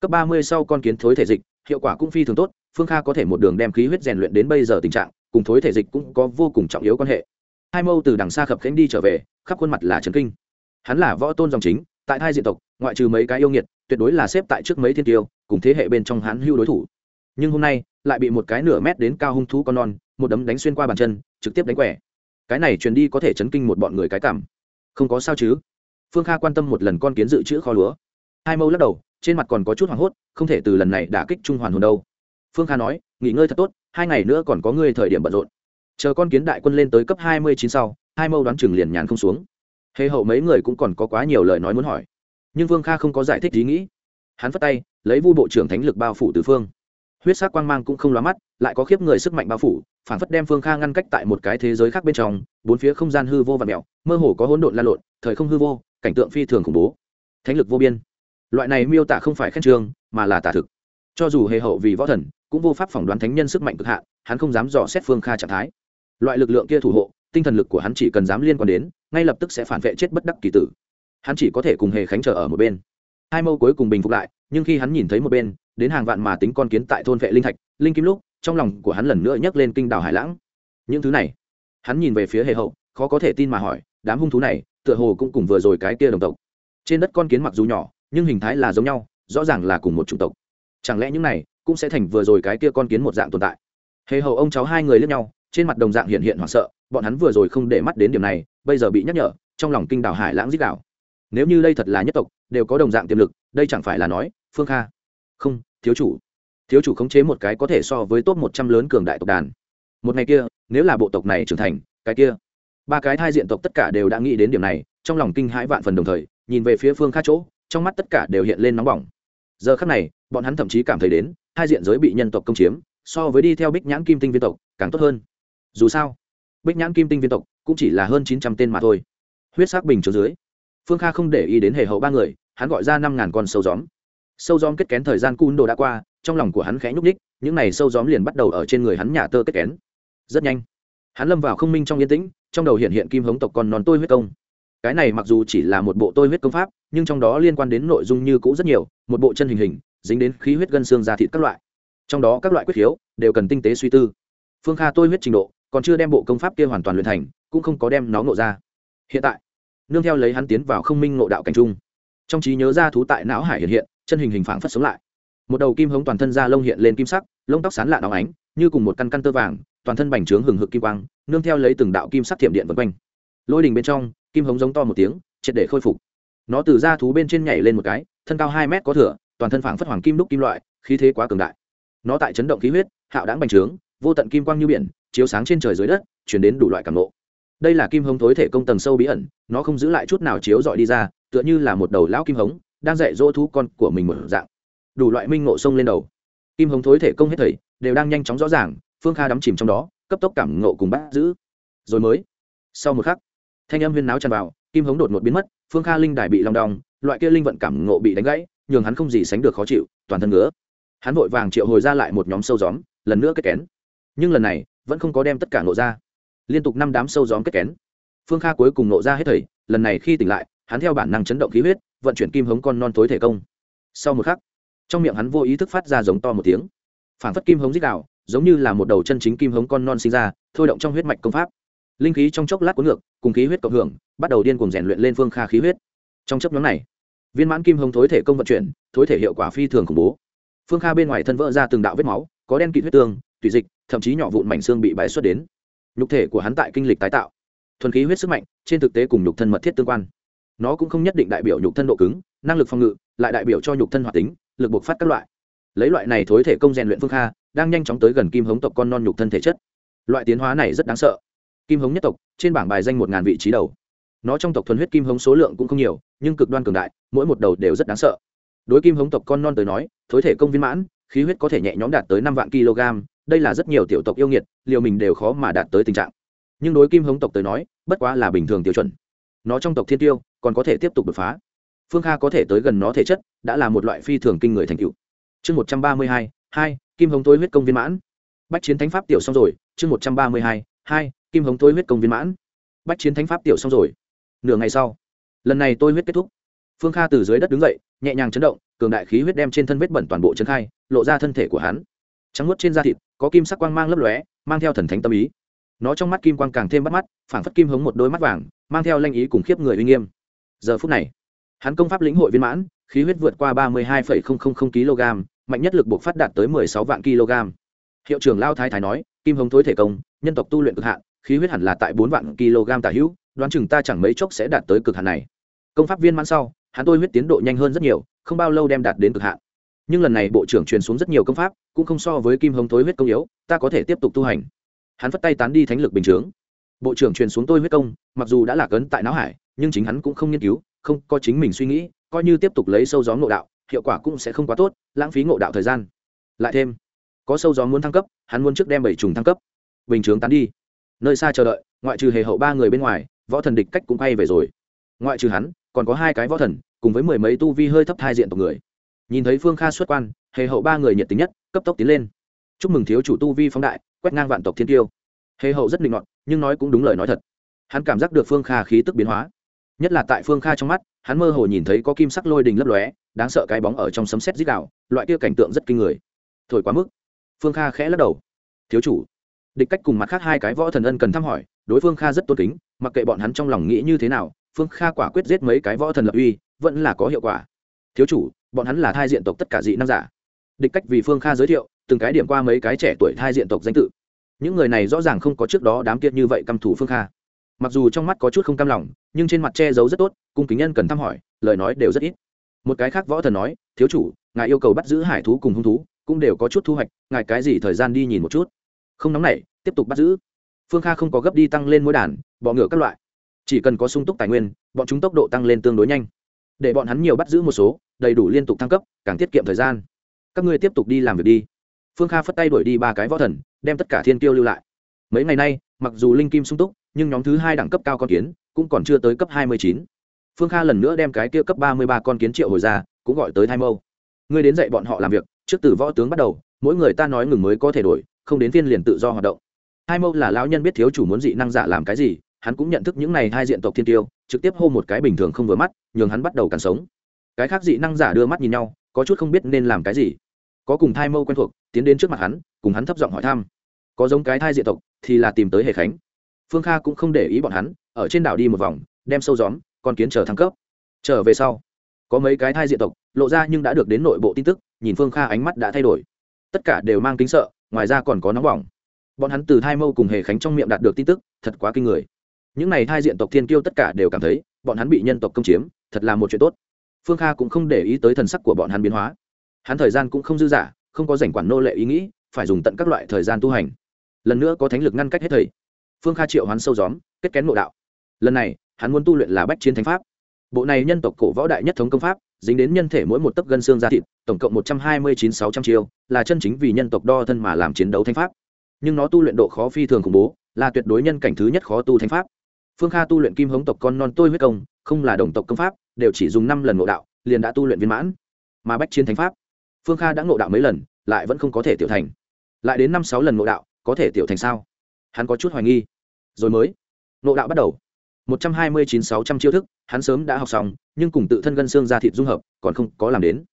cấp ba mươi sau con kiến thối thể dịch, hiệu quả cũng phi thường tốt, phương kha có thể một đường đem khí huyết rèn luyện đến bây giờ tình trạng cùng thối thể dịch cũng có vô cùng trọng yếu quan hệ. Hai mâu từ đằng xa khập khánh đi trở về, khắp khuôn mặt là trấn kinh. Hắn là võ tôn dòng chính, tại hai diện tộc, ngoại trừ mấy cái yêu nghiệt, tuyệt đối là xếp tại trước mấy thiên tiêu, cùng thế hệ bên trong hắn hưu đối thủ. Nhưng hôm nay, lại bị một cái nửa mét đến cao hung thú con non, một đấm đánh xuyên qua bàn chân, trực tiếp đánh quẻ. Cái này truyền đi có thể chấn kinh một bọn người cái cảm. Không có sao chứ? Phương kha quan tâm một lần con kiến dự trữ kho lúa. Hai mâu lắc đầu, trên mặt còn có chút hoảng hốt, không thể từ lần này đả kích trung hoàn hồn đâu phương kha nói, nghỉ ngơi thật tốt, hai ngày nữa còn có ngươi thời điểm bận rộn. Chờ con kiến đại quân lên tới cấp hai mươi chín sau, hai mâu đoán chừng liền nhàn không xuống. Hề hậu mấy người cũng còn có quá nhiều lời nói muốn hỏi. Nhưng Vương kha không có giải thích ý nghĩ. Hắn phất tay, lấy vu bộ trưởng thánh lực bao phủ từ phương. Huyết sắc quang mang cũng không lóa mắt, lại có khiếp người sức mạnh bao phủ, phản phất đem phương kha ngăn cách tại một cái thế giới khác bên trong, bốn phía không gian hư vô và mèo, mơ hồ có hỗn độn lan lộn, thời không hư vô, cảnh tượng phi thường khủng bố. Thánh lực vô biên. Loại này miêu tả không phải khen trường, mà là tả thực cho dù hề hậu vì võ thần, cũng vô pháp phỏng đoán thánh nhân sức mạnh cực hạn, hắn không dám dò xét phương kha trạng thái. Loại lực lượng kia thủ hộ, tinh thần lực của hắn chỉ cần dám liên quan đến, ngay lập tức sẽ phản vệ chết bất đắc kỳ tử. Hắn chỉ có thể cùng hề khánh trở ở một bên. Hai mâu cuối cùng bình phục lại, nhưng khi hắn nhìn thấy một bên, đến hàng vạn mà tính con kiến tại thôn vệ linh thạch, linh kim lúc, trong lòng của hắn lần nữa nhấc lên kinh đảo hải lãng. Những thứ này, hắn nhìn về phía hề hậu, khó có thể tin mà hỏi, đám hung thú này, tựa hồ cũng cùng vừa rồi cái kia đồng tộc. Trên đất con kiến mặc dù nhỏ, nhưng hình thái là giống nhau, rõ ràng là cùng một chủng tộc chẳng lẽ những này cũng sẽ thành vừa rồi cái kia con kiến một dạng tồn tại? Hề hầu ông cháu hai người lên nhau, trên mặt đồng dạng hiện hiện hoảng sợ, bọn hắn vừa rồi không để mắt đến điểm này, bây giờ bị nhắc nhở, trong lòng kinh đảo hải lãng dích đảo nếu như đây thật là nhất tộc, đều có đồng dạng tiềm lực, đây chẳng phải là nói, phương kha. Không, thiếu chủ. Thiếu chủ khống chế một cái có thể so với top một trăm lớn cường đại tộc đàn. Một ngày kia, nếu là bộ tộc này trưởng thành, cái kia. Ba cái thai diện tộc tất cả đều đã nghĩ đến điểm này, trong lòng kinh hãi vạn phần đồng thời, nhìn về phía phương kha chỗ, trong mắt tất cả đều hiện lên nóng bỏng giờ khắc này, bọn hắn thậm chí cảm thấy đến, hai diện giới bị nhân tộc công chiếm, so với đi theo bích nhãn kim tinh viên tộc, càng tốt hơn. Dù sao, bích nhãn kim tinh viên tộc cũng chỉ là hơn chín trăm tên mà thôi. Huyết sắc bình chỗ dưới, phương kha không để ý đến hề hậu ba người, hắn gọi ra năm ngàn con sâu gióm. Sâu gióm kết kén thời gian cun đồ đã qua, trong lòng của hắn khẽ nhúc ních những n à y sâu gióm liền bắt đầu ở trên người hắn nhà tơ kết kén. Rất nhanh, hắn lâm vào không minh trong yên tĩnh, trong đầu hiện hiện kim hống tộc còn nón tôi huyết công cái này mặc dù chỉ là một bộ tôi huyết công pháp, nhưng trong đó liên quan đến nội dung như cũ rất nhiều, một bộ chân hình hình, dính đến khí huyết gân xương da thịt các loại. Trong đó các loại quyết khiếu đều cần tinh tế suy tư. Phương kha tôi huyết trình độ còn chưa đem bộ công pháp kia hoàn toàn luyện thành, cũng không có đem nó ngộ ra. Hiện tại, nương theo lấy hắn tiến vào không minh ngộ đạo cảnh trung. Trong trí nhớ ra thú tại não hải hiện hiện, chân hình hình phảng phất sống lại. Một đầu kim hống toàn thân da lông hiện lên kim sắc, lông tóc sán lạ óng ánh, như cùng một căn căn tơ vàng, toàn thân bành trướng hừng hực kim quang, nương theo lấy từng đạo kim sắc thiểm điện vân quanh. Lôi đình bên trong kim hống giống to một tiếng, triệt để khôi phục. Nó từ ra thú bên trên nhảy lên một cái, thân cao hai mét có thửa toàn thân phảng phất hoàng kim đúc kim loại, khí thế quá cường đại. Nó tại chấn động khí huyết, hạo đáng bành trướng, vô tận kim quang như biển, chiếu sáng trên trời dưới đất, chuyển đến đủ loại cảm lộ đây là kim hống thối thể công tầng sâu bí ẩn, nó không giữ lại chút nào chiếu dọi đi ra, tựa như là một đầu lão kim hống, đang dạy dỗ thú con của mình một dạng. Đủ loại minh ngộ sông lên đầu. Kim hống thối thể công hết thầy đều đang nhanh chóng rõ ràng, phương kha đắm chìm trong đó, cấp tốc cảm ngộ cùng bắt giữ. Rồi mới, sau một khắc thanh âm huyên náo tràn vào, kim hống đột ngột biến mất, phương kha linh đài bị long đong, loại kia linh vận cảm ngộ bị đánh gãy, nhường hắn không gì sánh được khó chịu, toàn thân ngứa. Hắn vội vàng triệu hồi ra lại một nhóm sâu gióm, lần nữa kết kén. Nhưng lần này, vẫn không có đem tất cả nộ ra. Liên tục năm đám sâu gióm kết kén. Phương kha cuối cùng nộ ra hết thầy, lần này khi tỉnh lại, hắn theo bản năng chấn động khí huyết, vận chuyển kim hống con non tối thể công. Sau một khắc, trong miệng hắn vô ý thức phát ra giống to một tiếng. Phản phất kim hống dích đạo giống như là một đầu chân chính kim hống con non sinh ra, thôi động trong huyết mạch công pháp linh khí trong chốc lát cuốn ngược, cùng khí huyết cộng hưởng, bắt đầu điên cùng rèn luyện lên phương kha khí huyết. Trong chấp nhóm này, viên mãn kim hống thối thể công vận chuyển, thối thể hiệu quả phi thường khủng bố. Phương kha bên ngoài thân vỡ ra từng đạo vết máu, có đen kịt huyết tương tùy dịch, thậm chí nhỏ vụn mảnh xương bị bãi xuất đến. Nhục thể của hắn tại kinh lịch tái tạo. Thuần khí huyết sức mạnh, trên thực tế cùng nhục thân mật thiết tương quan. Nó cũng không nhất định đại biểu nhục thân độ cứng, năng lực phòng ngự, lại đại biểu cho nhục thân hoạt tính, lực bộc phát các loại. Lấy loại này thối thể công rèn luyện phương kha, đang nhanh chóng tới gần kim hống tộc con non nhục thân thể chất. Loại tiến hóa này rất đáng sợ kim hống nhất tộc, trên bảng bài danh một ngàn vị trí đầu. Nó trong tộc thuần huyết kim hống số lượng cũng không nhiều, nhưng cực đoan cường đại, mỗi một đầu đều rất đáng sợ. Đối kim hống tộc con non tới nói, thối thể công viên mãn, khí huyết có thể nhẹ nhõm đạt tới năm vạn kg, đây là rất nhiều tiểu tộc yêu nghiệt, liều mình đều khó mà đạt tới tình trạng. Nhưng đối kim hống tộc tới nói, bất quá là bình thường tiêu chuẩn. Nó trong tộc thiên tiêu, còn có thể tiếp tục đột phá. Phương kha có thể tới gần nó thể chất, đã là một loại phi thường kinh người thành cựu chương một trăm ba mươi hai hai, kim hống tối huyết công viên mãn. Bách chiến thánh pháp tiểu xong rồi, chương một trăm ba mươi hai hai kim hống tối huyết công viên mãn. Bách chiến thánh pháp tiểu xong rồi. Nửa ngày sau, lần này tôi huyết kết thúc. Phương kha từ dưới đất đứng dậy, nhẹ nhàng chấn động, cường đại khí huyết đem trên thân vết bẩn toàn bộ trấn khai, lộ ra thân thể của hắn. Trắng nuốt trên da thịt, có kim sắc quang mang lấp lóe, mang theo thần thánh tâm ý. Nó trong mắt kim quang càng thêm bắt mắt, phảng phất kim hống một đôi mắt vàng, mang theo lanh ý cùng khiếp người uy nghiêm. Giờ phút này, hắn công pháp lĩnh hội viên mãn, khí huyết vượt qua ba mươi hai kg, mạnh nhất lực buộc phát đạt tới mười sáu vạn kg. Hiệu trưởng lao thái thái nói, kim hống thối thể công, nhân tộc tu luyện cực hạn khí huyết hẳn là tại bốn vạn kg tả hữu, đoán chừng ta chẳng mấy chốc sẽ đạt tới cực hạn này. Công pháp viên mãn sau, hắn tôi huyết tiến độ nhanh hơn rất nhiều, không bao lâu đem đạt đến cực hạn. Nhưng lần này bộ trưởng truyền xuống rất nhiều công pháp, cũng không so với kim hồng thối huyết công yếu, ta có thể tiếp tục tu hành. Hắn phất tay tán đi thánh lực bình chướng. Bộ trưởng truyền xuống tôi huyết công, mặc dù đã lạc ấn tại não hải, nhưng chính hắn cũng không nghiên cứu, không có chính mình suy nghĩ, coi như tiếp tục lấy sâu gió ngộ đạo, hiệu quả cũng sẽ không quá tốt, lãng phí ngộ đạo thời gian. Lại thêm, có sâu gió muốn thăng cấp, hắn muốn trước đem bảy trùng thăng cấp. Bình chướng tán đi nơi xa chờ đợi, ngoại trừ hề hậu ba người bên ngoài, võ thần địch cách cũng quay về rồi. Ngoại trừ hắn, còn có hai cái võ thần, cùng với mười mấy tu vi hơi thấp hai diện tộc người. Nhìn thấy phương kha xuất quan, hề hậu ba người nhiệt tình nhất, cấp tốc tiến lên. Chúc mừng thiếu chủ tu vi phóng đại, quét ngang vạn tộc thiên tiêu. Hề hậu rất định ngọn nhưng nói cũng đúng lời nói thật. Hắn cảm giác được phương kha khí tức biến hóa. Nhất là tại phương kha trong mắt, hắn mơ hồ nhìn thấy có kim sắc lôi đình lấp lóe, đáng sợ cái bóng ở trong sấm xét dít đạo loại kia cảnh tượng rất kinh người. Thổi quá mức. Phương kha khẽ lắc đầu. Thiếu chủ địch cách cùng mặt khác hai cái võ thần ân cần thăm hỏi, đối phương kha rất tôn kính, mặc kệ bọn hắn trong lòng nghĩ như thế nào, phương kha quả quyết giết mấy cái võ thần lập uy, vẫn là có hiệu quả. Thiếu chủ, bọn hắn là thai diện tộc tất cả dị năng giả. Địch cách vì phương kha giới thiệu, từng cái điểm qua mấy cái trẻ tuổi thai diện tộc danh tự. Những người này rõ ràng không có trước đó đám kiệt như vậy căm thủ phương kha. Mặc dù trong mắt có chút không cam lòng, nhưng trên mặt che giấu rất tốt, cung kính nhân cần thăm hỏi, lời nói đều rất ít. Một cái khác võ thần nói, thiếu chủ, ngài yêu cầu bắt giữ hải thú cùng hung thú, cũng đều có chút thu hoạch, ngài cái gì thời gian đi nhìn một chút? Không nóng nảy, tiếp tục bắt giữ. Phương kha không có gấp đi tăng lên mỗi đàn, bọ ngựa các loại. Chỉ cần có sung túc tài nguyên, bọn chúng tốc độ tăng lên tương đối nhanh. Để bọn hắn nhiều bắt giữ một số, đầy đủ liên tục thăng cấp, càng tiết kiệm thời gian. Các ngươi tiếp tục đi làm việc đi. Phương kha phất tay đuổi đi ba cái võ thần, đem tất cả thiên tiêu lưu lại. Mấy ngày nay, mặc dù linh kim sung túc, nhưng nhóm thứ hai đẳng cấp cao con kiến cũng còn chưa tới cấp hai mươi chín. Phương kha lần nữa đem cái kia cấp ba mươi ba con kiến triệu hồi ra, cũng gọi tới thai mâu. Ngươi đến dạy bọn họ làm việc, trước từ võ tướng bắt đầu, mỗi người ta nói ngừng mới có thể đổi không đến phiên liền tự do hoạt động. Hai mâu là lão nhân biết thiếu chủ muốn dị năng giả làm cái gì, hắn cũng nhận thức những này hai diện tộc thiên tiêu, trực tiếp hô một cái bình thường không vừa mắt, nhường hắn bắt đầu cản sống. Cái khác dị năng giả đưa mắt nhìn nhau, có chút không biết nên làm cái gì. Có cùng thai mâu quen thuộc, tiến đến trước mặt hắn, cùng hắn thấp giọng hỏi thăm. Có giống cái thai diện tộc, thì là tìm tới hệ khánh. Phương kha cũng không để ý bọn hắn, ở trên đảo đi một vòng, đem sâu gióm, con kiến chờ thăng cấp. Trở về sau, có mấy cái thai diện tộc, lộ ra nhưng đã được đến nội bộ tin tức, nhìn phương kha ánh mắt đã thay đổi. Tất cả đều mang kính sợ ngoài ra còn có nóng bỏng. Bọn hắn từ thai mâu cùng hề khánh trong miệng đạt được tin tức, thật quá kinh người. Những n à y thai diện tộc thiên kiêu tất cả đều cảm thấy, bọn hắn bị nhân tộc công chiếm, thật là một chuyện tốt. Phương kha cũng không để ý tới thần sắc của bọn hắn biến hóa. Hắn thời gian cũng không dư dả, không có rảnh quản nô lệ ý nghĩ, phải dùng tận các loại thời gian tu hành. Lần nữa có thánh lực ngăn cách hết thầy. Phương kha triệu hắn sâu gióm, kết kén mộ đạo. Lần này, hắn muốn tu luyện là bách chiến thánh pháp. Bộ này nhân tộc cổ võ đại nhất thống công pháp dính đến nhân thể mỗi một tấc gân xương da thịt, tổng cộng một trăm hai mươi chín sáu trăm chiêu, là chân chính vì nhân tộc đo thân mà làm chiến đấu thánh pháp. Nhưng nó tu luyện độ khó phi thường khủng bố, là tuyệt đối nhân cảnh thứ nhất khó tu thánh pháp. Phương kha tu luyện kim hống tộc con non tôi huyết công, không là đồng tộc công pháp, đều chỉ dùng năm lần ngộ đạo, liền đã tu luyện viên mãn. Mà bách chiến thánh pháp, phương kha đã ngộ đạo mấy lần, lại vẫn không có thể tiểu thành. Lại đến năm sáu lần ngộ đạo, có thể tiểu thành sao? Hắn có chút hoài nghi. Rồi mới, ngộ đạo bắt đầu một trăm hai mươi chín sáu trăm chiêu thức, hắn sớm đã học xong, nhưng cùng tự thân gân xương ra thịt dung hợp, còn không có làm đến.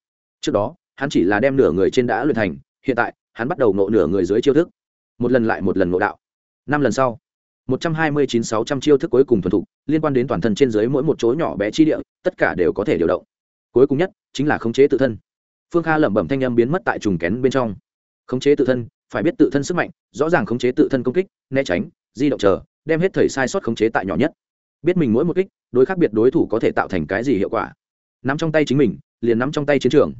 Trước đó, hắn chỉ là đem nửa người trên đã luyện thành, hiện tại, hắn bắt đầu nộ nửa người dưới chiêu thức. Một lần lại một lần nộ đạo. Năm lần sau, một trăm hai mươi chín sáu trăm chiêu thức cuối cùng thuần thục, liên quan đến toàn thân trên dưới mỗi một chỗ nhỏ bé chi địa, tất cả đều có thể điều động. Cuối cùng nhất, chính là khống chế tự thân. Phương kha lẩm bẩm thanh âm biến mất tại trùng kén bên trong. Khống chế tự thân, phải biết tự thân sức mạnh, rõ ràng khống chế tự thân công kích, né tránh, di động chờ, đem hết thời sai sót khống chế tại nhỏ nhất biết mình mỗi một kích, đối khác biệt đối thủ có thể tạo thành cái gì hiệu quả. Nắm trong tay chính mình, liền nắm trong tay chiến trường.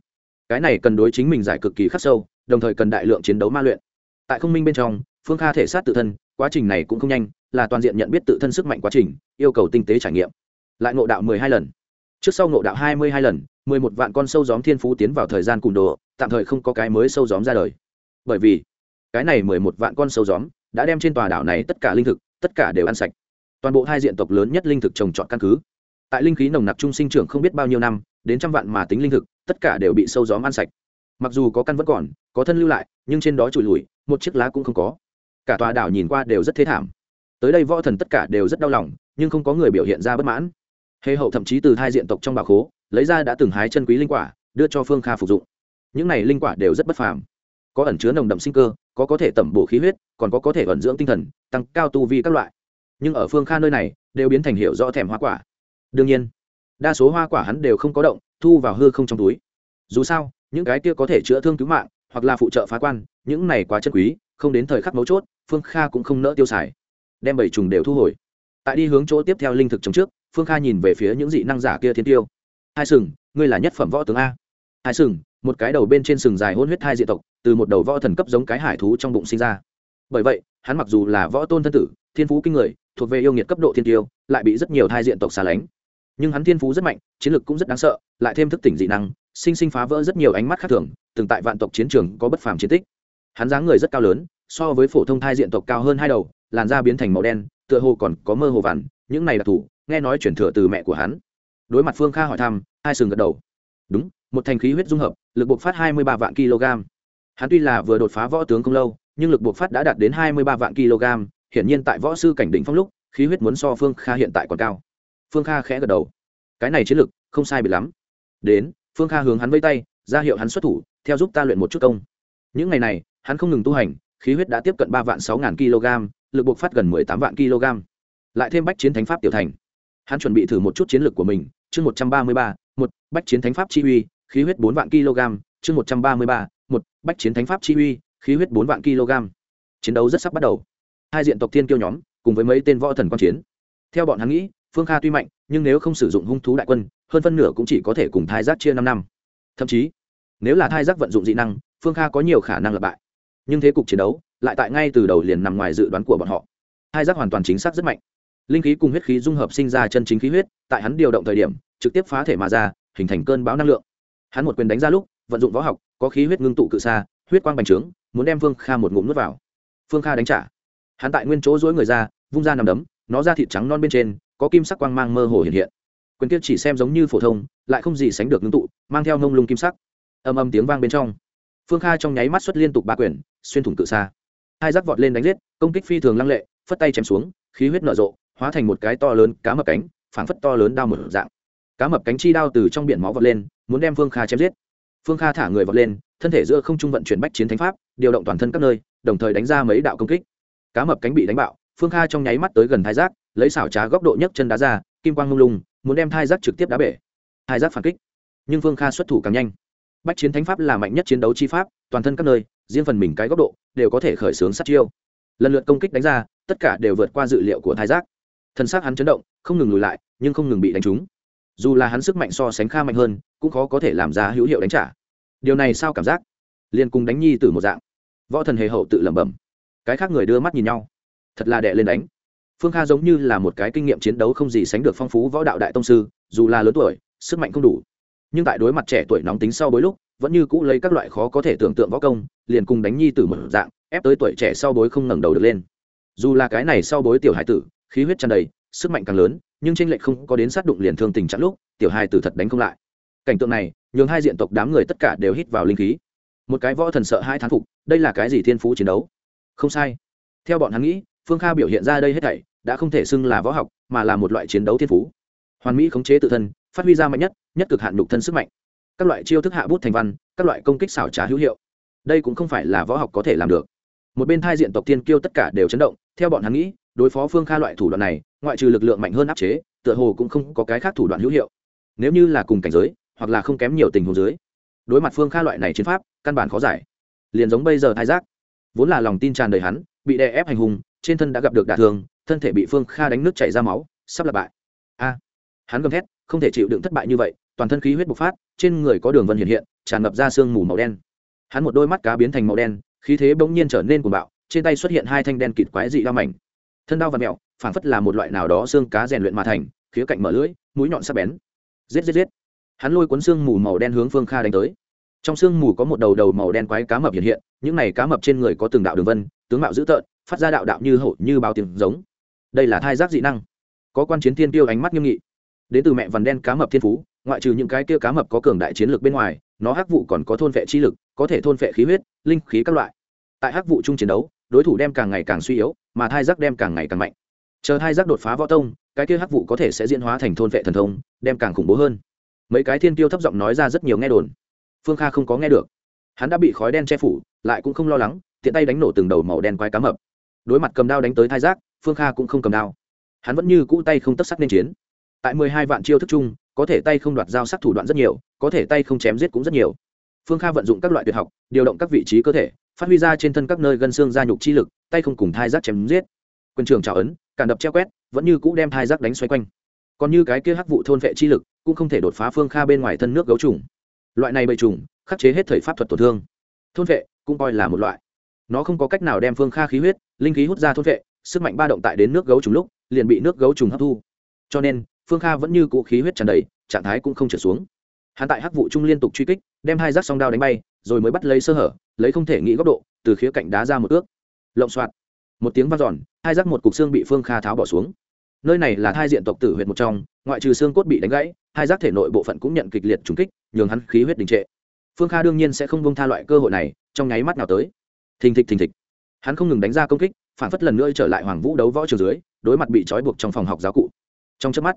Cái này cần đối chính mình giải cực kỳ khắc sâu, đồng thời cần đại lượng chiến đấu ma luyện. Tại không minh bên trong, phương kha thể sát tự thân, quá trình này cũng không nhanh, là toàn diện nhận biết tự thân sức mạnh quá trình, yêu cầu tinh tế trải nghiệm. Lại ngộ đạo mười hai lần. Trước sau ngộ đạo hai mươi hai lần, mười một vạn con sâu gióm thiên phú tiến vào thời gian cùng đồ tạm thời không có cái mới sâu gióm ra đời. Bởi vì, cái này mười một vạn con sâu gióm, đã đem trên tòa đảo này tất cả linh thực, tất cả đều ăn sạch toàn bộ hai diện tộc lớn nhất linh thực trồng trọt căn cứ. Tại linh khí nồng nặc trung sinh trưởng không biết bao nhiêu năm, đến trăm vạn mà tính linh thực, tất cả đều bị sâu gió ăn sạch. Mặc dù có căn vẫn còn, có thân lưu lại, nhưng trên đó trùi lùi, một chiếc lá cũng không có. Cả tòa đảo nhìn qua đều rất thế thảm. Tới đây võ thần tất cả đều rất đau lòng, nhưng không có người biểu hiện ra bất mãn. Hề hậu thậm chí từ hai diện tộc trong bà khố, lấy ra đã từng hái chân quý linh quả, đưa cho phương kha phục dụng. Những này linh quả đều rất bất phàm. Có ẩn chứa nồng đậm sinh cơ, có có thể tẩm bổ khí huyết, còn có có thể ẩn dưỡng tinh thần, tăng cao tu vi các loại nhưng ở phương kha nơi này, đều biến thành hiệu rõ thèm hoa quả. Đương nhiên, đa số hoa quả hắn đều không có động, thu vào hư không trong túi. Dù sao, những cái kia có thể chữa thương cứu mạng, hoặc là phụ trợ phá quan, những này quá chân quý, không đến thời khắc mấu chốt, phương kha cũng không nỡ tiêu xài. Đem bảy trùng đều thu hồi. Tại đi hướng chỗ tiếp theo linh thực trồng trước, phương kha nhìn về phía những dị năng giả kia thiên tiêu. Hai sừng, ngươi là nhất phẩm võ tướng a. Hai sừng, một cái đầu bên trên sừng dài hôn huyết hai diện tộc, từ một đầu võ thần cấp giống cái hải thú trong bụng sinh ra. Bởi vậy hắn mặc dù là võ tôn thân tử, thiên phú kinh người, thuộc về yêu nghiệt cấp độ thiên tiêu, lại bị rất nhiều thai diện tộc xa lánh. Nhưng hắn thiên phú rất mạnh, chiến lược cũng rất đáng sợ, lại thêm thức tỉnh dị năng, sinh sinh phá vỡ rất nhiều ánh mắt khác thường, từng tại vạn tộc chiến trường có bất phàm chiến tích. Hắn dáng người rất cao lớn, so với phổ thông thai diện tộc cao hơn hai đầu, làn da biến thành màu đen, tựa hồ còn có mơ hồ vằn, những này đặc thù nghe nói chuyển thừa từ mẹ của hắn. Đối mặt phương kha hỏi thăm, hai sừng gật đầu. Đúng, một thành khí huyết dung hợp, lực bộc phát hai mươi ba vạn kg. Hắn tuy là vừa đột phá võ tướng không lâu nhưng lực buộc phát đã đạt đến hai mươi ba vạn kg, hiển nhiên tại võ sư cảnh đỉnh phong lúc, khí huyết muốn so phương kha hiện tại còn cao. Phương kha khẽ gật đầu. Cái này chiến lực, không sai bị lắm. Đến, phương kha hướng hắn vây tay, ra hiệu hắn xuất thủ, theo giúp ta luyện một chút công. Những ngày này, hắn không ngừng tu hành, khí huyết đã tiếp cận ba vạn sáu ngàn kg, lực buộc phát gần mười tám vạn kg. Lại thêm bách chiến thánh pháp tiểu thành. Hắn chuẩn bị thử một chút chiến lược của mình, chương một trăm ba mươi ba, một, bách chiến thánh pháp chi uy, khí huyết bốn vạn kg, chương một trăm ba mươi ba, một, bách chiến thánh pháp chi uy khí huyết bốn vạn kg. Chiến đấu rất sắp bắt đầu. Hai diện tộc thiên kiêu nhóm, cùng với mấy tên võ thần quan chiến. Theo bọn hắn nghĩ, phương kha tuy mạnh, nhưng nếu không sử dụng hung thú đại quân, hơn phân nửa cũng chỉ có thể cùng thai giác chia năm năm. Thậm chí, nếu là thai giác vận dụng dị năng, phương kha có nhiều khả năng lập bại. Nhưng thế cục chiến đấu, lại tại ngay từ đầu liền nằm ngoài dự đoán của bọn họ. Thái giác hoàn toàn chính xác rất mạnh. Linh khí cùng huyết khí dung hợp sinh ra chân chính khí huyết, tại hắn điều động thời điểm, trực tiếp phá thể mà ra, hình thành cơn bão năng lượng. Hắn một quyền đánh ra lúc vận dụng võ học, có khí huyết ngưng tụ cự xa huyết quang bành trướng, muốn đem phương kha một ngụm nuốt vào. Phương kha đánh trả. Hắn tại nguyên chỗ dối người ra, vung ra nằm đấm, nó ra thịt trắng non bên trên, có kim sắc quang mang mơ hồ hiện hiện. Quyền kia chỉ xem giống như phổ thông, lại không gì sánh được ngưng tụ, mang theo nông lung kim sắc. Âm âm tiếng vang bên trong. Phương kha trong nháy mắt xuất liên tục ba quyền, xuyên thủng cự xa hai rắc vọt lên đánh giết, công kích phi thường lăng lệ, phất tay chém xuống, khí huyết nở rộ, hóa thành một cái to lớn cá mập cánh, phảng phất to lớn đao một dạng. Cá mập cánh chi đao từ trong biển máu vọt lên, muốn đem phương kha chém giết phương kha thả người vọt lên, thân thể giữa không trung vận chuyển bách chiến thánh pháp, điều động toàn thân các nơi, đồng thời đánh ra mấy đạo công kích. Cá mập cánh bị đánh bạo, phương kha trong nháy mắt tới gần thai giác, lấy xảo trá góc độ nhấc chân đá ra, kim quang lung lung, muốn đem thai giác trực tiếp đá bể. Thai giác phản kích. Nhưng phương kha xuất thủ càng nhanh. Bách chiến thánh pháp là mạnh nhất chiến đấu chi pháp, toàn thân các nơi, riêng phần mình cái góc độ, đều có thể khởi xướng sát chiêu. Lần lượt công kích đánh ra, tất cả đều vượt qua dự liệu của thai giác. Thân xác hắn chấn động, không ngừng lùi lại, nhưng không ngừng bị đánh trúng. Dù là hắn sức mạnh so sánh kha mạnh hơn cũng khó có thể làm ra hữu hiệu đánh trả. Điều này sao cảm giác? Liền cùng đánh nhi từ một dạng. Võ thần hề hậu tự lẩm bẩm. Cái khác người đưa mắt nhìn nhau. Thật là đệ lên đánh. Phương kha giống như là một cái kinh nghiệm chiến đấu không gì sánh được phong phú võ đạo đại tông sư, dù là lớn tuổi, sức mạnh không đủ. Nhưng tại đối mặt trẻ tuổi nóng tính sau bối lúc, vẫn như cũ lấy các loại khó có thể tưởng tượng võ công, liền cùng đánh nhi tử một dạng, ép tới tuổi trẻ sau bối không ngẩng đầu được lên. Dù là cái này sau bối tiểu hải tử, khí huyết tràn đầy, sức mạnh càng lớn, nhưng tranh lệch không có đến sát đụng liền thương tình trạng lúc, tiểu hải tử thật đánh không lại cảnh tượng này, nhường hai diện tộc đám người tất cả đều hít vào linh khí. Một cái võ thần sợ hai thán phục, đây là cái gì thiên phú chiến đấu? Không sai. Theo bọn hắn nghĩ, phương kha biểu hiện ra đây hết thảy, đã không thể xưng là võ học, mà là một loại chiến đấu thiên phú. Hoàn mỹ khống chế tự thân, phát huy ra mạnh nhất nhất cực hạn đục thân sức mạnh. Các loại chiêu thức hạ bút thành văn, các loại công kích xảo trá hữu hiệu. Đây cũng không phải là võ học có thể làm được. Một bên thai diện tộc tiên kiêu tất cả đều chấn động, theo bọn hắn nghĩ, đối phó phương kha loại thủ đoạn này, ngoại trừ lực lượng mạnh hơn áp chế, tựa hồ cũng không có cái khác thủ đoạn hữu hiệu. Nếu như là cùng cảnh giới hoặc là không kém nhiều tình huống dưới. Đối mặt phương kha loại này chiến pháp, căn bản khó giải. Liền giống bây giờ thai giác. Vốn là lòng tin tràn đầy hắn, bị đè ép hành hùng trên thân đã gặp được đả thương, thân thể bị phương kha đánh nước chảy ra máu, sắp lặp bại. A! Hắn gầm thét, không thể chịu đựng thất bại như vậy, toàn thân khí huyết bộc phát, trên người có đường vân hiện hiện, tràn ngập ra sương mù màu đen. Hắn một đôi mắt cá biến thành màu đen, khí thế bỗng nhiên trở nên cuồng bạo, trên tay xuất hiện hai thanh đen kịt quái dị đao mảnh. Thân đao và mẹo phảng phất là một loại nào đó xương cá rèn luyện mà thành, khía cạnh mở lưỡi, mũi nhọn sắc bén. Giết giết giết hắn lôi cuốn xương mù màu đen hướng phương kha đánh tới. Trong xương mù có một đầu đầu màu đen quái cá mập hiện hiện, những này cá mập trên người có từng đạo đường vân, tướng mạo dữ tợn, phát ra đạo đạo như hậu, như bao tiếng giống. Đây là thai giác dị năng. Có quan chiến thiên tiêu ánh mắt nghiêm nghị. Đến từ mẹ vằn đen cá mập thiên phú, ngoại trừ những cái kia cá mập có cường đại chiến lược bên ngoài, nó hắc vụ còn có thôn vệ chi lực, có thể thôn vệ khí huyết, linh khí các loại. Tại hắc vụ chung chiến đấu, đối thủ đem càng ngày càng suy yếu, mà thai giác đem càng ngày càng mạnh. Chờ thai giác đột phá võ tông, cái kia hắc vụ có thể sẽ diễn hóa thành thôn vệ thần thông, đem càng khủng bố hơn mấy cái thiên tiêu thấp giọng nói ra rất nhiều nghe đồn. Phương kha không có nghe được. Hắn đã bị khói đen che phủ, lại cũng không lo lắng, tiện tay đánh nổ từng đầu màu đen quái cá mập. Đối mặt cầm đao đánh tới thai giác, phương kha cũng không cầm đao. Hắn vẫn như cũ tay không tất sắc nên chiến. Tại mười hai vạn chiêu thức chung, có thể tay không đoạt dao sắc thủ đoạn rất nhiều, có thể tay không chém giết cũng rất nhiều. Phương kha vận dụng các loại tuyệt học, điều động các vị trí cơ thể, phát huy ra trên thân các nơi gân xương gia nhục chi lực, tay không cùng thai giác chém giết. Quân trường trào ấn, cản đập treo quét, vẫn như cũ đem thai giác đánh xoay quanh còn như cái kia hắc vụ thôn vệ chi lực, cũng không thể đột phá phương kha bên ngoài thân nước gấu trùng. Loại này bầy trùng, khắc chế hết thời pháp thuật tổn thương. Thôn vệ cũng coi là một loại. Nó không có cách nào đem phương kha khí huyết, linh khí hút ra thôn vệ, sức mạnh ba động tại đến nước gấu trùng lúc, liền bị nước gấu trùng hấp thu. Cho nên, phương kha vẫn như cũ khí huyết tràn đầy, trạng thái cũng không trở xuống. Hắn tại hắc vụ trung liên tục truy kích, đem hai rác song đao đánh bay, rồi mới bắt lấy sơ hở, lấy không thể nghĩ góc độ, từ khía cạnh đá ra một ước. Lộng soạt. Một tiếng v a n giòn hai rác một cục xương bị phương kha tháo bỏ xuống nơi này là thai diện tộc tử huyệt một trong, ngoại trừ xương cốt bị đánh gãy, hai giác thể nội bộ phận cũng nhận kịch liệt trúng kích, nhường hắn khí huyết đình trệ. Phương kha đương nhiên sẽ không bông tha loại cơ hội này, trong nháy mắt nào tới. Thình thịch thình thịch. Hắn không ngừng đánh ra công kích, phản phất lần nữa trở lại hoàng vũ đấu võ trường dưới, đối mặt bị trói buộc trong phòng học giáo cụ. Trong trước mắt,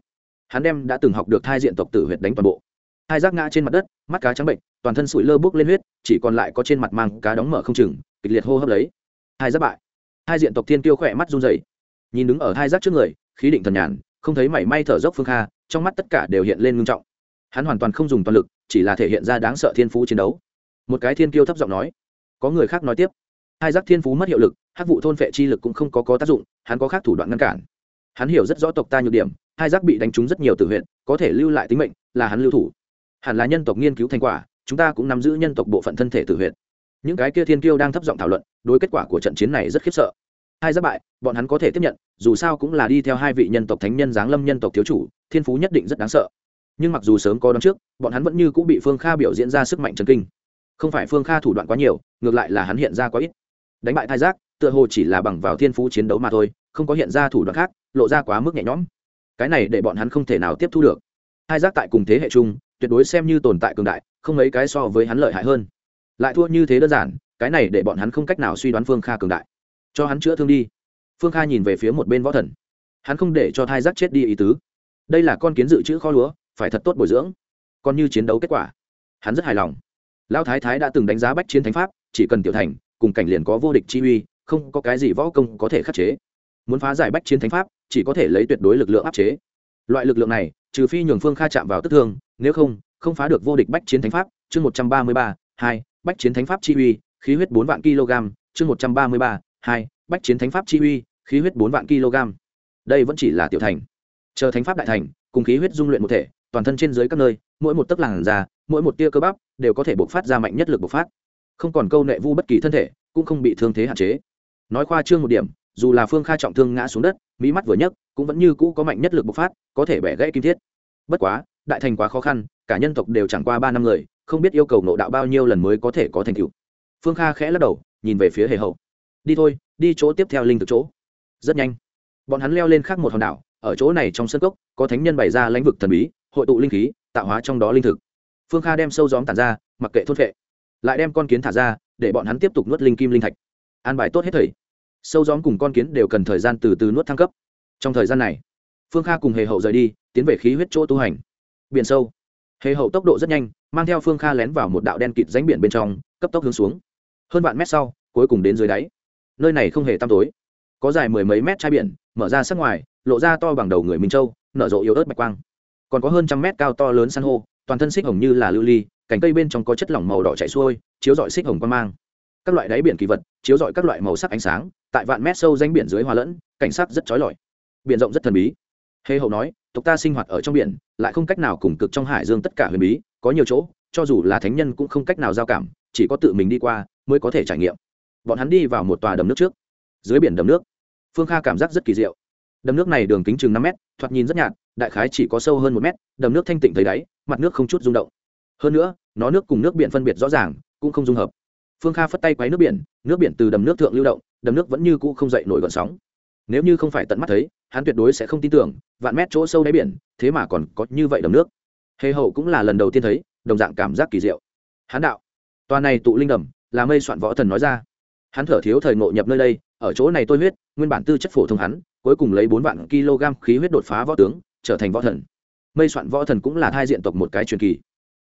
hắn đem đã từng học được thai diện tộc tử huyệt đánh toàn bộ. Hai giác ngã trên mặt đất, mắt cá trắng bệnh, toàn thân sụi lơ bước lên huyết, chỉ còn lại có trên mặt mang cá đóng mở không chừng, kịch liệt hô hấp lấy. Hai giác bại. Hai diện tộc thiên tiêu khỏe mắt run dày nhìn đứng ở hai giác trước người khí định thần nhàn, không thấy mảy may thở dốc phương kha, trong mắt tất cả đều hiện lên ngưng trọng. Hắn hoàn toàn không dùng toàn lực, chỉ là thể hiện ra đáng sợ thiên phú chiến đấu. Một cái thiên kiêu thấp giọng nói, có người khác nói tiếp. Hai giác thiên phú mất hiệu lực hát vụ thôn vệ chi lực cũng không có có tác dụng, hắn có khác thủ đoạn ngăn cản. Hắn hiểu rất rõ tộc ta nhược điểm, hai giác bị đánh trúng rất nhiều tử huyện có thể lưu lại tính mệnh, là hắn lưu thủ. Hẳn là nhân tộc nghiên cứu thành quả, chúng ta cũng nắm giữ nhân tộc bộ phận thân thể tử huyện những cái kia thiên kiêu đang thấp giọng thảo luận, đối kết quả của trận chiến này rất khiếp sợ hai giác bại, bọn hắn có thể tiếp nhận, dù sao cũng là đi theo hai vị nhân tộc thánh nhân giáng lâm nhân tộc thiếu chủ, thiên phú nhất định rất đáng sợ. Nhưng mặc dù sớm có đón trước, bọn hắn vẫn như cũng bị phương kha biểu diễn ra sức mạnh trần kinh. Không phải phương kha thủ đoạn quá nhiều, ngược lại là hắn hiện ra quá ít. Đánh bại thai giác, tựa hồ chỉ là bằng vào thiên phú chiến đấu mà thôi, không có hiện ra thủ đoạn khác, lộ ra quá mức nhẹ nhõm. Cái này để bọn hắn không thể nào tiếp thu được. Hai giác tại cùng thế hệ chung, tuyệt đối xem như tồn tại cường đại, không mấy cái so với hắn lợi hại hơn. Lại thua như thế đơn giản, cái này để bọn hắn không cách nào suy đoán phương kha cường đại cho hắn chữa thương đi. Phương kha nhìn về phía một bên võ thần. Hắn không để cho thai giác chết đi ý tứ. Đây là con kiến dự trữ kho lúa, phải thật tốt bồi dưỡng. Còn như chiến đấu kết quả, hắn rất hài lòng. Lão thái thái đã từng đánh giá bách chiến thánh pháp, chỉ cần tiểu thành, cùng cảnh liền có vô địch chi uy, không có cái gì võ công có thể khắc chế. Muốn phá giải bách chiến thánh pháp, chỉ có thể lấy tuyệt đối lực lượng áp chế. Loại lực lượng này, trừ phi nhường phương kha chạm vào tức thương, nếu không không phá được vô địch bách chiến thánh pháp, chương một trăm ba mươi ba, hai, bách chiến thánh pháp chi uy, khí huyết bốn vạn kg, chương một trăm ba mươi ba hai, bách chiến thánh pháp chi uy, khí huyết bốn vạn kg. Đây vẫn chỉ là tiểu thành. Chờ thánh pháp đại thành, cùng khí huyết dung luyện một thể, toàn thân trên dưới các nơi, mỗi một tấc làn da, mỗi một tia cơ bắp, đều có thể bộc phát ra mạnh nhất lực bộc phát. Không còn câu nệ vu bất kỳ thân thể, cũng không bị thương thế hạn chế. Nói khoa trương một điểm, dù là phương kha trọng thương ngã xuống đất, mỹ mắt vừa nhấc, cũng vẫn như cũ có mạnh nhất lực bộc phát, có thể bẻ gãy kim thiết. Bất quá, đại thành quá khó khăn, cả nhân tộc đều chẳng qua ba năm người, không biết yêu cầu nộ đạo bao nhiêu lần mới có thể có thành tựu. Phương kha khẽ lắc đầu, nhìn về phía hề hậu đi thôi, đi chỗ tiếp theo linh thực chỗ. Rất nhanh, bọn hắn leo lên khác một hòn đảo, ở chỗ này trong sân cốc, có thánh nhân bày ra lãnh vực thần bí, hội tụ linh khí, tạo hóa trong đó linh thực. Phương kha đem sâu gióm tàn ra, mặc kệ thốt vệ lại đem con kiến thả ra, để bọn hắn tiếp tục nuốt linh kim linh thạch. An bài tốt hết thầy. Sâu gióm cùng con kiến đều cần thời gian từ từ nuốt thăng cấp. Trong thời gian này, phương kha cùng hề hậu rời đi, tiến về khí huyết chỗ tu hành. Biển sâu. Hề hậu tốc độ rất nhanh, mang theo phương kha lén vào một đạo đen kịt ránh biển bên trong, cấp tốc hướng xuống. Hơn vạn mét sau, cuối cùng đến dưới đáy nơi này không hề tăm tối. Có dài mười mấy mét chai biển, mở ra sắc ngoài, lộ ra to bằng đầu người minh châu, nở rộ yếu ớt bạch quang. Còn có hơn trăm mét cao to lớn san hô, toàn thân xích hồng như là lưu ly, cành cây bên trong có chất lỏng màu đỏ chảy xuôi, chiếu rọi xích hồng quan mang. Các loại đáy biển kỳ vật, chiếu rọi các loại màu sắc ánh sáng, tại vạn mét sâu danh biển dưới hòa lẫn, cảnh sắc rất trói lọi. Biển rộng rất thần bí. Hê hậu nói, tộc ta sinh hoạt ở trong biển, lại không cách nào cùng cực trong hải dương tất cả huyền bí, có nhiều chỗ, cho dù là thánh nhân cũng không cách nào giao cảm, chỉ có tự mình đi qua mới có thể trải nghiệm bọn hắn đi vào một tòa đầm nước trước, dưới biển đầm nước. Phương kha cảm giác rất kỳ diệu. Đầm nước này đường kính chừng năm mét, thoạt nhìn rất nhạt, đại khái chỉ có sâu hơn một mét, đầm nước thanh tịnh thấy đáy, mặt nước không chút rung động. Hơn nữa, nó nước cùng nước biển phân biệt rõ ràng, cũng không dung hợp. Phương kha phất tay quấy nước biển nước biển từ đầm nước thượng lưu động, đầm nước vẫn như cũ không dậy nổi gọn sóng. Nếu như không phải tận mắt thấy, hắn tuyệt đối sẽ không tin tưởng, vạn mét chỗ sâu đáy biển, thế mà còn có như vậy đầm nước. Hề hậu cũng là lần đầu tiên thấy, đồng dạng cảm giác kỳ diệu. Hắn đạo, tòa này tụ linh đầm, là mây soạn võ thần nói ra hắn thở thiếu thời ngộ nhập nơi đây, ở chỗ này tôi huyết, nguyên bản tư chất phổ thông hắn, cuối cùng lấy bốn vạn kg khí huyết đột phá võ tướng, trở thành võ thần. Mây soạn võ thần cũng là thai diện tộc một cái truyền kỳ.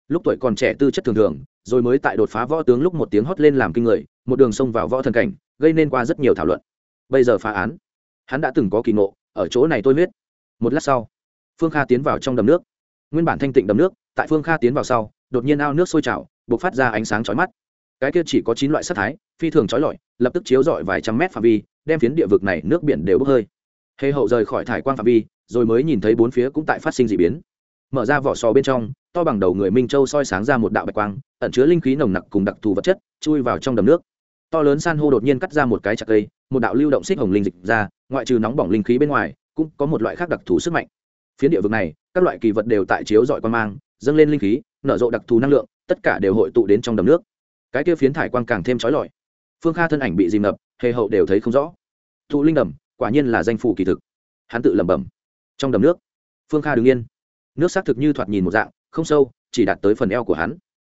Lúc tuổi còn trẻ tư chất thường thường, rồi mới tại đột phá võ tướng lúc một tiếng hót lên làm kinh người, một đường xông vào võ thần cảnh, gây nên qua rất nhiều thảo luận. Bây giờ phá án, hắn đã từng có kỳ ngộ, ở chỗ này tôi huyết. Một lát sau, phương kha tiến vào trong đầm nước. Nguyên bản thanh tịnh đầm nước, tại phương kha tiến vào sau, đột nhiên ao nước sôi trào b ộ c phát ra ánh sáng chói mắt cái kia chỉ có chín loại sắc thái, phi thường trói lọi, lập tức chiếu rọi vài trăm mét phạm vi, đem phiến địa vực này nước biển đều bốc hơi. Hề hậu rời khỏi thải quang phạm vi, rồi mới nhìn thấy bốn phía cũng tại phát sinh d ị biến. Mở ra vỏ sò bên trong, to bằng đầu người minh châu soi sáng ra một đạo bạch quang, ẩn chứa linh khí nồng nặc cùng đặc thù vật chất, chui vào trong đầm nước. To lớn san hô đột nhiên cắt ra một cái chặt cây, một đạo lưu động xích hồng linh dịch ra, ngoại trừ nóng bỏng linh khí bên ngoài, cũng có một loại khác đặc thù sức mạnh. Phiến địa vực này, các loại kỳ vật đều tại chiếu dọi quan mang, dâng lên linh khí, nở rộ đặc thù năng lượng, tất cả đều hội tụ đến trong đầm nước cái kia phiến thải quang càng thêm trói lọi. Phương kha thân ảnh bị dìm ngập, hề hậu đều thấy không rõ. Thụ linh đầm, quả nhiên là danh phủ kỳ thực. Hắn tự lẩm bẩm. Trong đầm nước, phương kha đứng yên. Nước xác thực như thoạt nhìn một dạng, không sâu, chỉ đạt tới phần eo của hắn.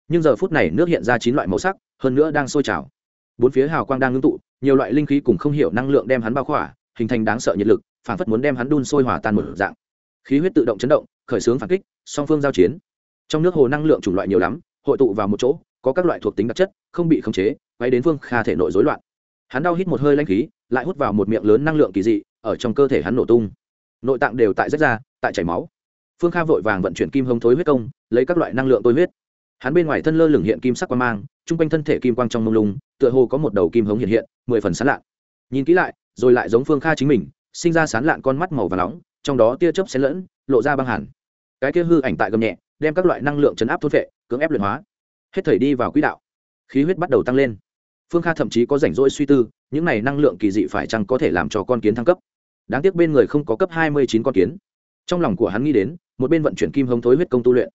Nhưng giờ phút này nước hiện ra chín loại màu sắc, hơn nữa đang sôi trào. Bốn phía hào quang đang ngưng tụ, nhiều loại linh khí cùng không hiểu năng lượng đem hắn bao khỏa, hình thành đáng sợ nhiệt lực phản phất muốn đem hắn đun sôi hòa tan một dạng. Khí huyết tự động chấn động, khởi xướng phản kích, song phương giao chiến. Trong nước hồ năng lượng chủng loại nhiều lắm, hội tụ vào một chỗ có các loại thuộc tính đặc chất, không bị khống chế, quay đến vương kha thể nội rối loạn. Hắn đau hít một hơi lanh khí, lại hút vào một miệng lớn năng lượng kỳ dị, ở trong cơ thể hắn nổ tung. Nội tạng đều tại rách ra, tại chảy máu. Phương kha vội vàng vận chuyển kim hông thối huyết công, lấy các loại năng lượng tôi huyết. Hắn bên ngoài thân lơ lửng hiện kim sắc quang mang chung quanh thân thể kim quang trong mông lung, tựa hồ có một đầu kim hống hiện hiện, mười phần sán lạn. nhìn kỹ lại, rồi lại giống phương kha chính mình, sinh ra sán lạn con mắt màu và nóng, trong đó tia chớp xen lẫn, lộ ra băng hẳn cái kia hư ảnh tại gầm nhẹ, đem các loại năng lượng chấn áp thốt vệ cưỡng ép luyện hóa hết thời đi vào quỹ đạo. Khí huyết bắt đầu tăng lên. Phương kha thậm chí có rảnh rỗi suy tư, những này năng lượng kỳ dị phải chăng có thể làm cho con kiến thăng cấp? Đáng tiếc bên người không có cấp hai mươi chín con kiến. Trong lòng của hắn nghĩ đến, một bên vận chuyển kim hống thối huyết công tu luyện.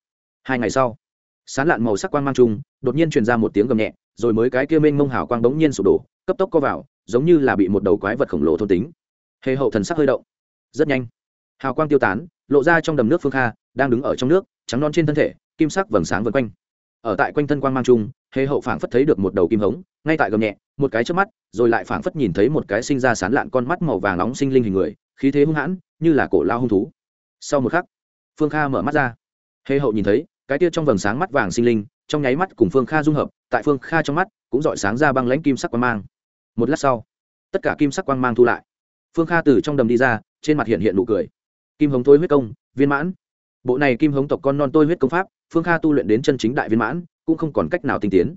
Hai ngày sau, sán lạn màu sắc quang mang chung đột nhiên truyền ra một tiếng gầm nhẹ, rồi mới cái kia mênh mông hào quang bỗng nhiên sụp đổ, cấp tốc co vào, giống như là bị một đầu quái vật khổng lồ thôn tính. Hề hậu thần sắc hơi động. Rất nhanh, hào quang tiêu tán, lộ ra trong đầm nước phương kha, đang đứng ở trong nước, trắng non trên thân thể, kim sắc vầng sáng vân quanh ở tại quanh thân quang mang chung hệ hậu phảng phất thấy được một đầu kim hống, ngay tại gầm nhẹ, một cái trước mắt, rồi lại phảng phất nhìn thấy một cái sinh ra sán lạn con mắt màu vàng nóng sinh linh hình người, khí thế hung hãn, như là cổ lao hung thú. Sau một khắc, phương kha mở mắt ra. Hệ hậu nhìn thấy, cái tia trong vầng sáng mắt vàng sinh linh, trong nháy mắt cùng phương kha dung hợp, tại phương kha trong mắt, cũng dọi sáng ra băng lãnh kim sắc quang mang. Một lát sau, tất cả kim sắc quang mang thu lại. Phương kha từ trong đầm đi ra, trên mặt hiện hiện nụ cười. Kim hống thôi huyết công, viên mãn bộ này kim hống tộc con non tôi huyết công pháp, phương kha tu luyện đến chân chính đại viên mãn, cũng không còn cách nào tinh tiến.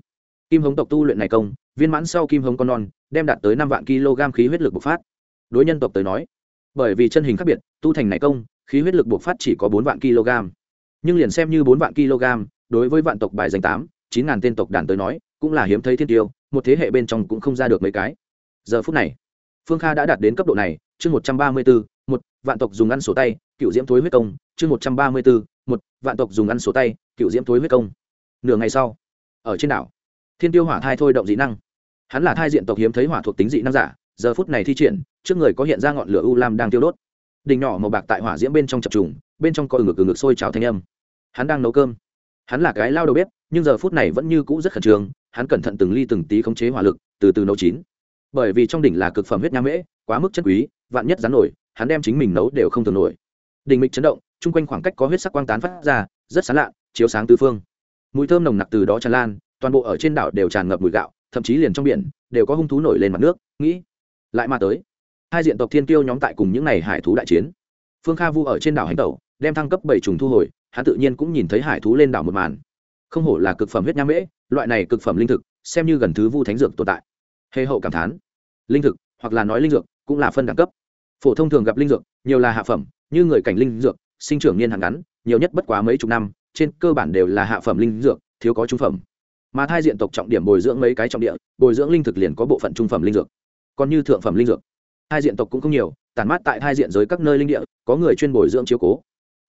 Kim hống tộc tu luyện này công, viên mãn sau kim hống con non, đem đạt tới năm vạn kg khí huyết lực bộc phát. Đối nhân tộc tới nói, bởi vì chân hình khác biệt, tu thành này công, khí huyết lực bộc phát chỉ có bốn vạn kg. Nhưng liền xem như bốn vạn kg, đối với vạn tộc bài danh tám, chín ngàn tên tộc đàn tới nói, cũng là hiếm thấy thiên tiêu, một thế hệ bên trong cũng không ra được mấy cái. Giờ phút này, phương kha đã đạt đến cấp độ này, chương một trăm ba mươi bốn một, vạn tộc dùng ăn sổ tay, cựu diễm thối huyết công chương một trăm ba mươi bốn, một, vạn tộc dùng ăn sổ tay, cựu diễm thối huyết công. Nửa ngày sau, ở trên đảo, thiên tiêu hỏa thai thôi động dị năng. Hắn là thai diện tộc hiếm thấy hỏa thuộc tính dị năng giả, giờ phút này thi triển, trước người có hiện ra ngọn lửa u lam đang tiêu đốt. Đỉnh nhỏ màu bạc tại hỏa diễm bên trong chập trùng, bên trong có ngực ngực sôi trào thanh âm. Hắn đang nấu cơm. Hắn là cái lao đầu bếp, nhưng giờ phút này vẫn như cũ rất khẩn trương, hắn cẩn thận từng ly từng tí khống chế hỏa lực, từ từ nấu chín. Bởi vì trong đỉnh là cực phẩm huyết nha mễ, quá mức chất quý, vạn nhất rắn nổi, hắn đem chính mình nấu đều không thường nổi. Đỉnh mịch chấn động chung quanh khoảng cách có huyết sắc quang tán phát ra, rất sán lạ, chiếu sáng tứ phương. Mùi thơm nồng nặc từ đó tràn lan, toàn bộ ở trên đảo đều tràn ngập mùi gạo, thậm chí liền trong biển, đều có hung thú nổi lên mặt nước, nghĩ lại mà tới. Hai diện tộc thiên tiêu nhóm tại cùng những ngày hải thú đại chiến. Phương kha vu ở trên đảo hành tẩu, đem thăng cấp bảy trùng thu hồi, hắn tự nhiên cũng nhìn thấy hải thú lên đảo một màn. Không hổ là cực phẩm huyết nham mễ, loại này cực phẩm linh thực, xem như gần thứ vu thánh dược tồn tại. Hề hậu cảm thán, linh thực, hoặc là nói linh dược, cũng là phân đẳng cấp. Phổ thông thường gặp linh dược, nhiều là hạ phẩm, như người cảnh linh dược sinh trưởng niên hạn ngắn, nhiều nhất bất quá mấy chục năm, trên cơ bản đều là hạ phẩm linh dược, thiếu có trung phẩm. Mà thai diện tộc trọng điểm bồi dưỡng mấy cái trọng địa, bồi dưỡng linh thực liền có bộ phận trung phẩm linh dược. Còn như thượng phẩm linh dược hai diện tộc cũng không nhiều, tản mát tại hai diện giới các nơi linh địa, có người chuyên bồi dưỡng chiếu cố.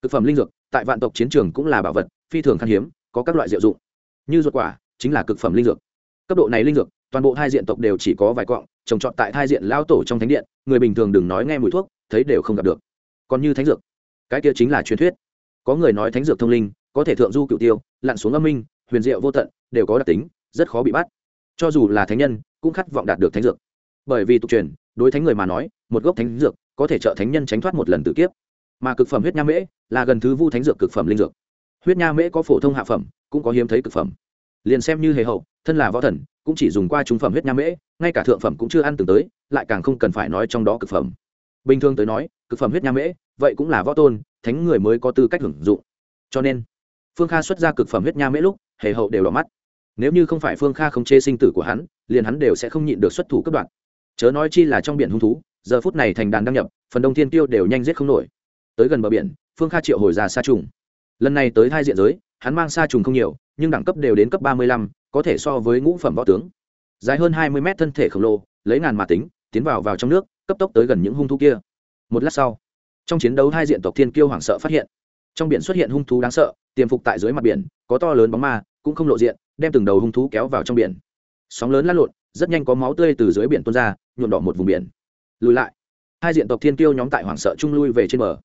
Thực phẩm linh dược, tại vạn tộc chiến trường cũng là bảo vật, phi thường khan hiếm, có các loại diệu dụng. Như ruột quả, chính là cực phẩm linh dược. Cấp độ này linh dược, toàn bộ hai diện tộc đều chỉ có vài cọng trồng trọt tại thai diện lao tổ trong thánh điện, người bình thường đừng nói nghe mùi thuốc, thấy đều không gặp được. Còn như thánh dược cái kia chính là truyền thuyết. Có người nói thánh dược thông linh, có thể thượng du cựu tiêu, lặn xuống âm minh, huyền diệu vô tận, đều có đặc tính, rất khó bị bắt. Cho dù là thánh nhân, cũng khát vọng đạt được thánh dược. Bởi vì tục truyền, đối thánh người mà nói, một gốc thánh dược có thể trợ thánh nhân tránh thoát một lần tự kiếp. Mà cực phẩm huyết nha mễ là gần thứ vu thánh dược cực phẩm linh dược. Huyết nha mễ có phổ thông hạ phẩm, cũng có hiếm thấy cực phẩm. Liền xem như hề hậu, thân là võ thần, cũng chỉ dùng qua trung phẩm huyết nha mễ, ngay cả thượng phẩm cũng chưa ăn từng tới, lại càng không cần phải nói trong đó cực phẩm. Bình thường tới nói, cực phẩm huyết nha mễ vậy cũng là võ tôn, thánh người mới có tư cách hưởng dụng. Cho nên, phương kha xuất ra cực phẩm huyết nha mễ lúc, hề hậu đều đỏ mắt. Nếu như không phải phương kha không chê sinh tử của hắn, liền hắn đều sẽ không nhịn được xuất thủ cấp đoạn chớ nói chi là trong biển hung thú, giờ phút này thành đàn đăng nhập, phần đông thiên tiêu đều nhanh giết không nổi. Tới gần bờ biển, phương kha triệu hồi ra sa trùng. Lần này tới hai diện giới, hắn mang sa trùng không nhiều, nhưng đẳng cấp đều đến cấp ba mươi lăm, có thể so với ngũ phẩm võ tướng. Dài hơn hai mươi mét thân thể khổng lồ, lấy ngàn mà tính, tiến vào vào trong nước, cấp tốc tới gần những hung thú kia. Một lát sau trong chiến đấu hai diện tộc thiên kiêu hoảng sợ phát hiện. Trong biển xuất hiện hung thú đáng sợ, tiềm phục tại dưới mặt biển, có to lớn bóng ma, cũng không lộ diện, đem từng đầu hung thú kéo vào trong biển. Sóng lớn lăn lộn, rất nhanh có máu tươi từ dưới biển tuôn ra, nhuộm đỏ một vùng biển. Lùi lại. Hai diện tộc thiên kiêu nhóm tại hoảng sợ trung lui về trên bờ.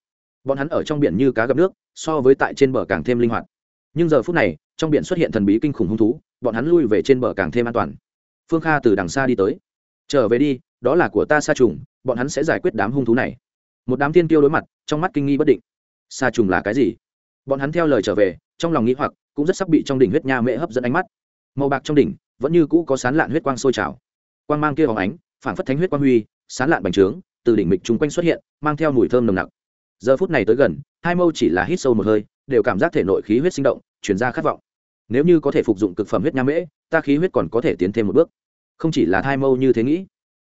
Bọn hắn ở trong biển như cá gặp nước, so với tại trên bờ càng thêm linh hoạt. Nhưng giờ phút này, trong biển xuất hiện thần bí kinh khủng hung thú, bọn hắn lui về trên bờ càng thêm an toàn. Phương kha từ đằng xa đi tới. Trở về đi, đó là của ta xa trùng, bọn hắn sẽ giải quyết đám hung thú này một đám thiên tiêu đối mặt, trong mắt kinh nghi bất định. Sa trùng là cái gì? Bọn hắn theo lời trở về, trong lòng nghĩ hoặc, cũng rất sắc bị trong đỉnh huyết nha mễ hấp dẫn ánh mắt. Màu bạc trong đỉnh, vẫn như cũ có sán lạn huyết quang sôi trào. Quang mang kia hóng ánh phản phất thánh huyết quang huy, sán lạn bành trướng, từ đỉnh mịch chung quanh xuất hiện, mang theo mùi thơm nồng nặc. Giờ phút này tới gần, hai mâu chỉ là hít sâu một hơi, đều cảm giác thể nội khí huyết sinh động chuyển ra khát vọng. Nếu như có thể phục dụng cực phẩm huyết nha mễ, ta khí huyết còn có thể tiến thêm một bước. Không chỉ là thai mâu như thế nghĩ.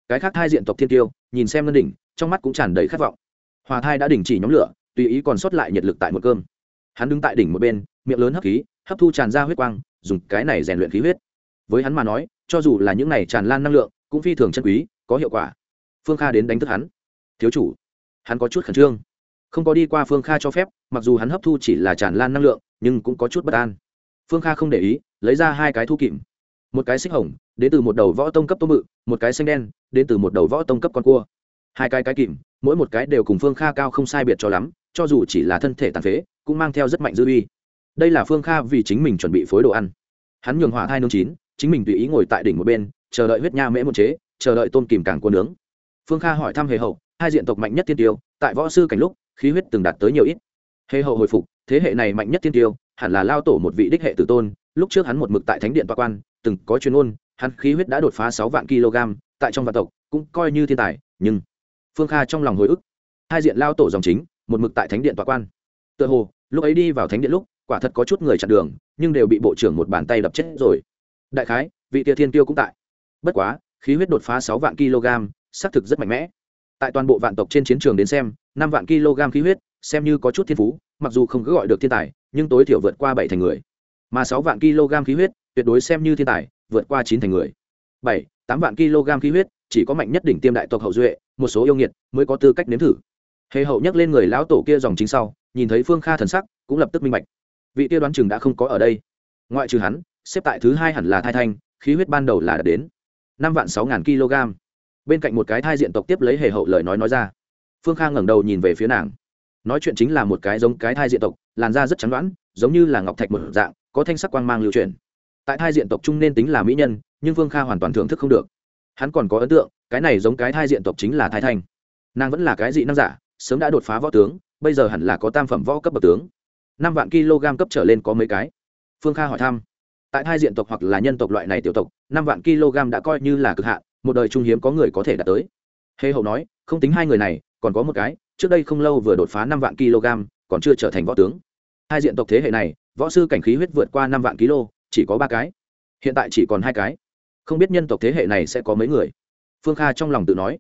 Cái khác hai diện tộc thiên tiêu nhìn xem lân đỉnh trong mắt cũng tràn đầy khát vọng. Hòa thai đã đình chỉ nhóm lửa, tùy ý còn sót lại nhiệt lực tại một cơm. Hắn đứng tại đỉnh một bên, miệng lớn hấp khí, hấp thu tràn ra huyết quang, dùng cái này rèn luyện khí huyết. Với hắn mà nói, cho dù là những này tràn lan năng lượng, cũng phi thường chân quý, có hiệu quả. Phương kha đến đánh thức hắn. Thiếu chủ, hắn có chút khẩn trương. Không có đi qua phương kha cho phép, mặc dù hắn hấp thu chỉ là tràn lan năng lượng, nhưng cũng có chút bất an. Phương kha không để ý, lấy ra hai cái thu kìm. Một cái xích hồng, đến từ một đầu võ tông cấp tôm mự một cái xanh đen, đến từ một đầu võ tông cấp con cua hai cái cái kìm, mỗi một cái đều cùng phương kha cao không sai biệt cho lắm, cho dù chỉ là thân thể tàn phế, cũng mang theo rất mạnh dư uy. Đây là phương kha vì chính mình chuẩn bị phối đồ ăn. Hắn nhường hỏa hai nương chín, chính mình tùy ý ngồi tại đỉnh một bên, chờ đợi huyết nha mễ một chế, chờ đợi tôm kìm càng cua nướng. Phương kha hỏi thăm hề hậu, hai diện tộc mạnh nhất tiên tiêu, tại võ sư cảnh lúc, khí huyết từng đạt tới nhiều ít. Hề hậu hồi phục, thế hệ này mạnh nhất tiên tiêu, hẳn là lao tổ một vị đích hệ tử tôn, lúc trước hắn một mực tại thánh điện toa quan, từng có chuyên ôn hắn khí huyết đã đột phá sáu vạn kg, tại trong vạn tộc, cũng coi như thiên tài, nhưng phương kha trong lòng hồi ức. Hai diện lao tổ dòng chính, một mực tại thánh điện tòa quan. Tựa hồ, lúc ấy đi vào thánh điện lúc, quả thật có chút người chặn đường, nhưng đều bị bộ trưởng một bàn tay đập chết rồi. Đại khái, vị tia thiên tiêu cũng tại. Bất quá, khí huyết đột phá sáu vạn kg, xác thực rất mạnh mẽ. Tại toàn bộ vạn tộc trên chiến trường đến xem, năm vạn kg khí huyết, xem như có chút thiên phú, mặc dù không cứ gọi được thiên tài, nhưng tối thiểu vượt qua bảy thành người. Mà sáu vạn kg khí huyết, tuyệt đối xem như thiên tài, vượt qua chín thành người. Bảy, tám vạn kg khí huyết, chỉ có mạnh nhất đỉnh tiêm đại tộc hậu duệ một số yêu nghiệt mới có tư cách nếm thử. Hề hậu nhắc lên người lão tổ kia dòng chính sau, nhìn thấy phương kha thần sắc, cũng lập tức minh bạch. Vị tiêu đoán chừng đã không có ở đây. Ngoại trừ hắn, xếp tại thứ hai hẳn là thai thanh, khí huyết ban đầu là đã đến năm vạn sáu ngàn kg. Bên cạnh một cái thai diện tộc tiếp lấy hề hậu lời nói nói ra. Phương kha ngẩng đầu nhìn về phía nàng. Nói chuyện chính là một cái giống cái thai diện tộc, làn da rất trắng đoán giống như là ngọc thạch một dạng, có thanh sắc quang mang lưu truyền tại thai diện tộc trung nên tính là mỹ nhân, nhưng phương kha hoàn toàn thưởng thức không được. Hắn còn có ấn tượng cái này giống cái thai diện tộc chính là thai thanh. Nàng vẫn là cái dị năng giả, sớm đã đột phá võ tướng, bây giờ hẳn là có tam phẩm võ cấp bậc tướng. Năm vạn kg cấp trở lên có mấy cái? Phương kha hỏi thăm. Tại thai diện tộc hoặc là nhân tộc loại này tiểu tộc, năm vạn kg đã coi như là cực hạn, một đời trung hiếm có người có thể đạt tới. Hê hậu nói, không tính hai người này, còn có một cái, trước đây không lâu vừa đột phá năm vạn kg, còn chưa trở thành võ tướng. Hai diện tộc thế hệ này, võ sư cảnh khí huyết vượt qua năm vạn kg, chỉ có ba cái. Hiện tại chỉ còn hai cái. Không biết nhân tộc thế hệ này sẽ có mấy người? Phương kha trong lòng tự nói.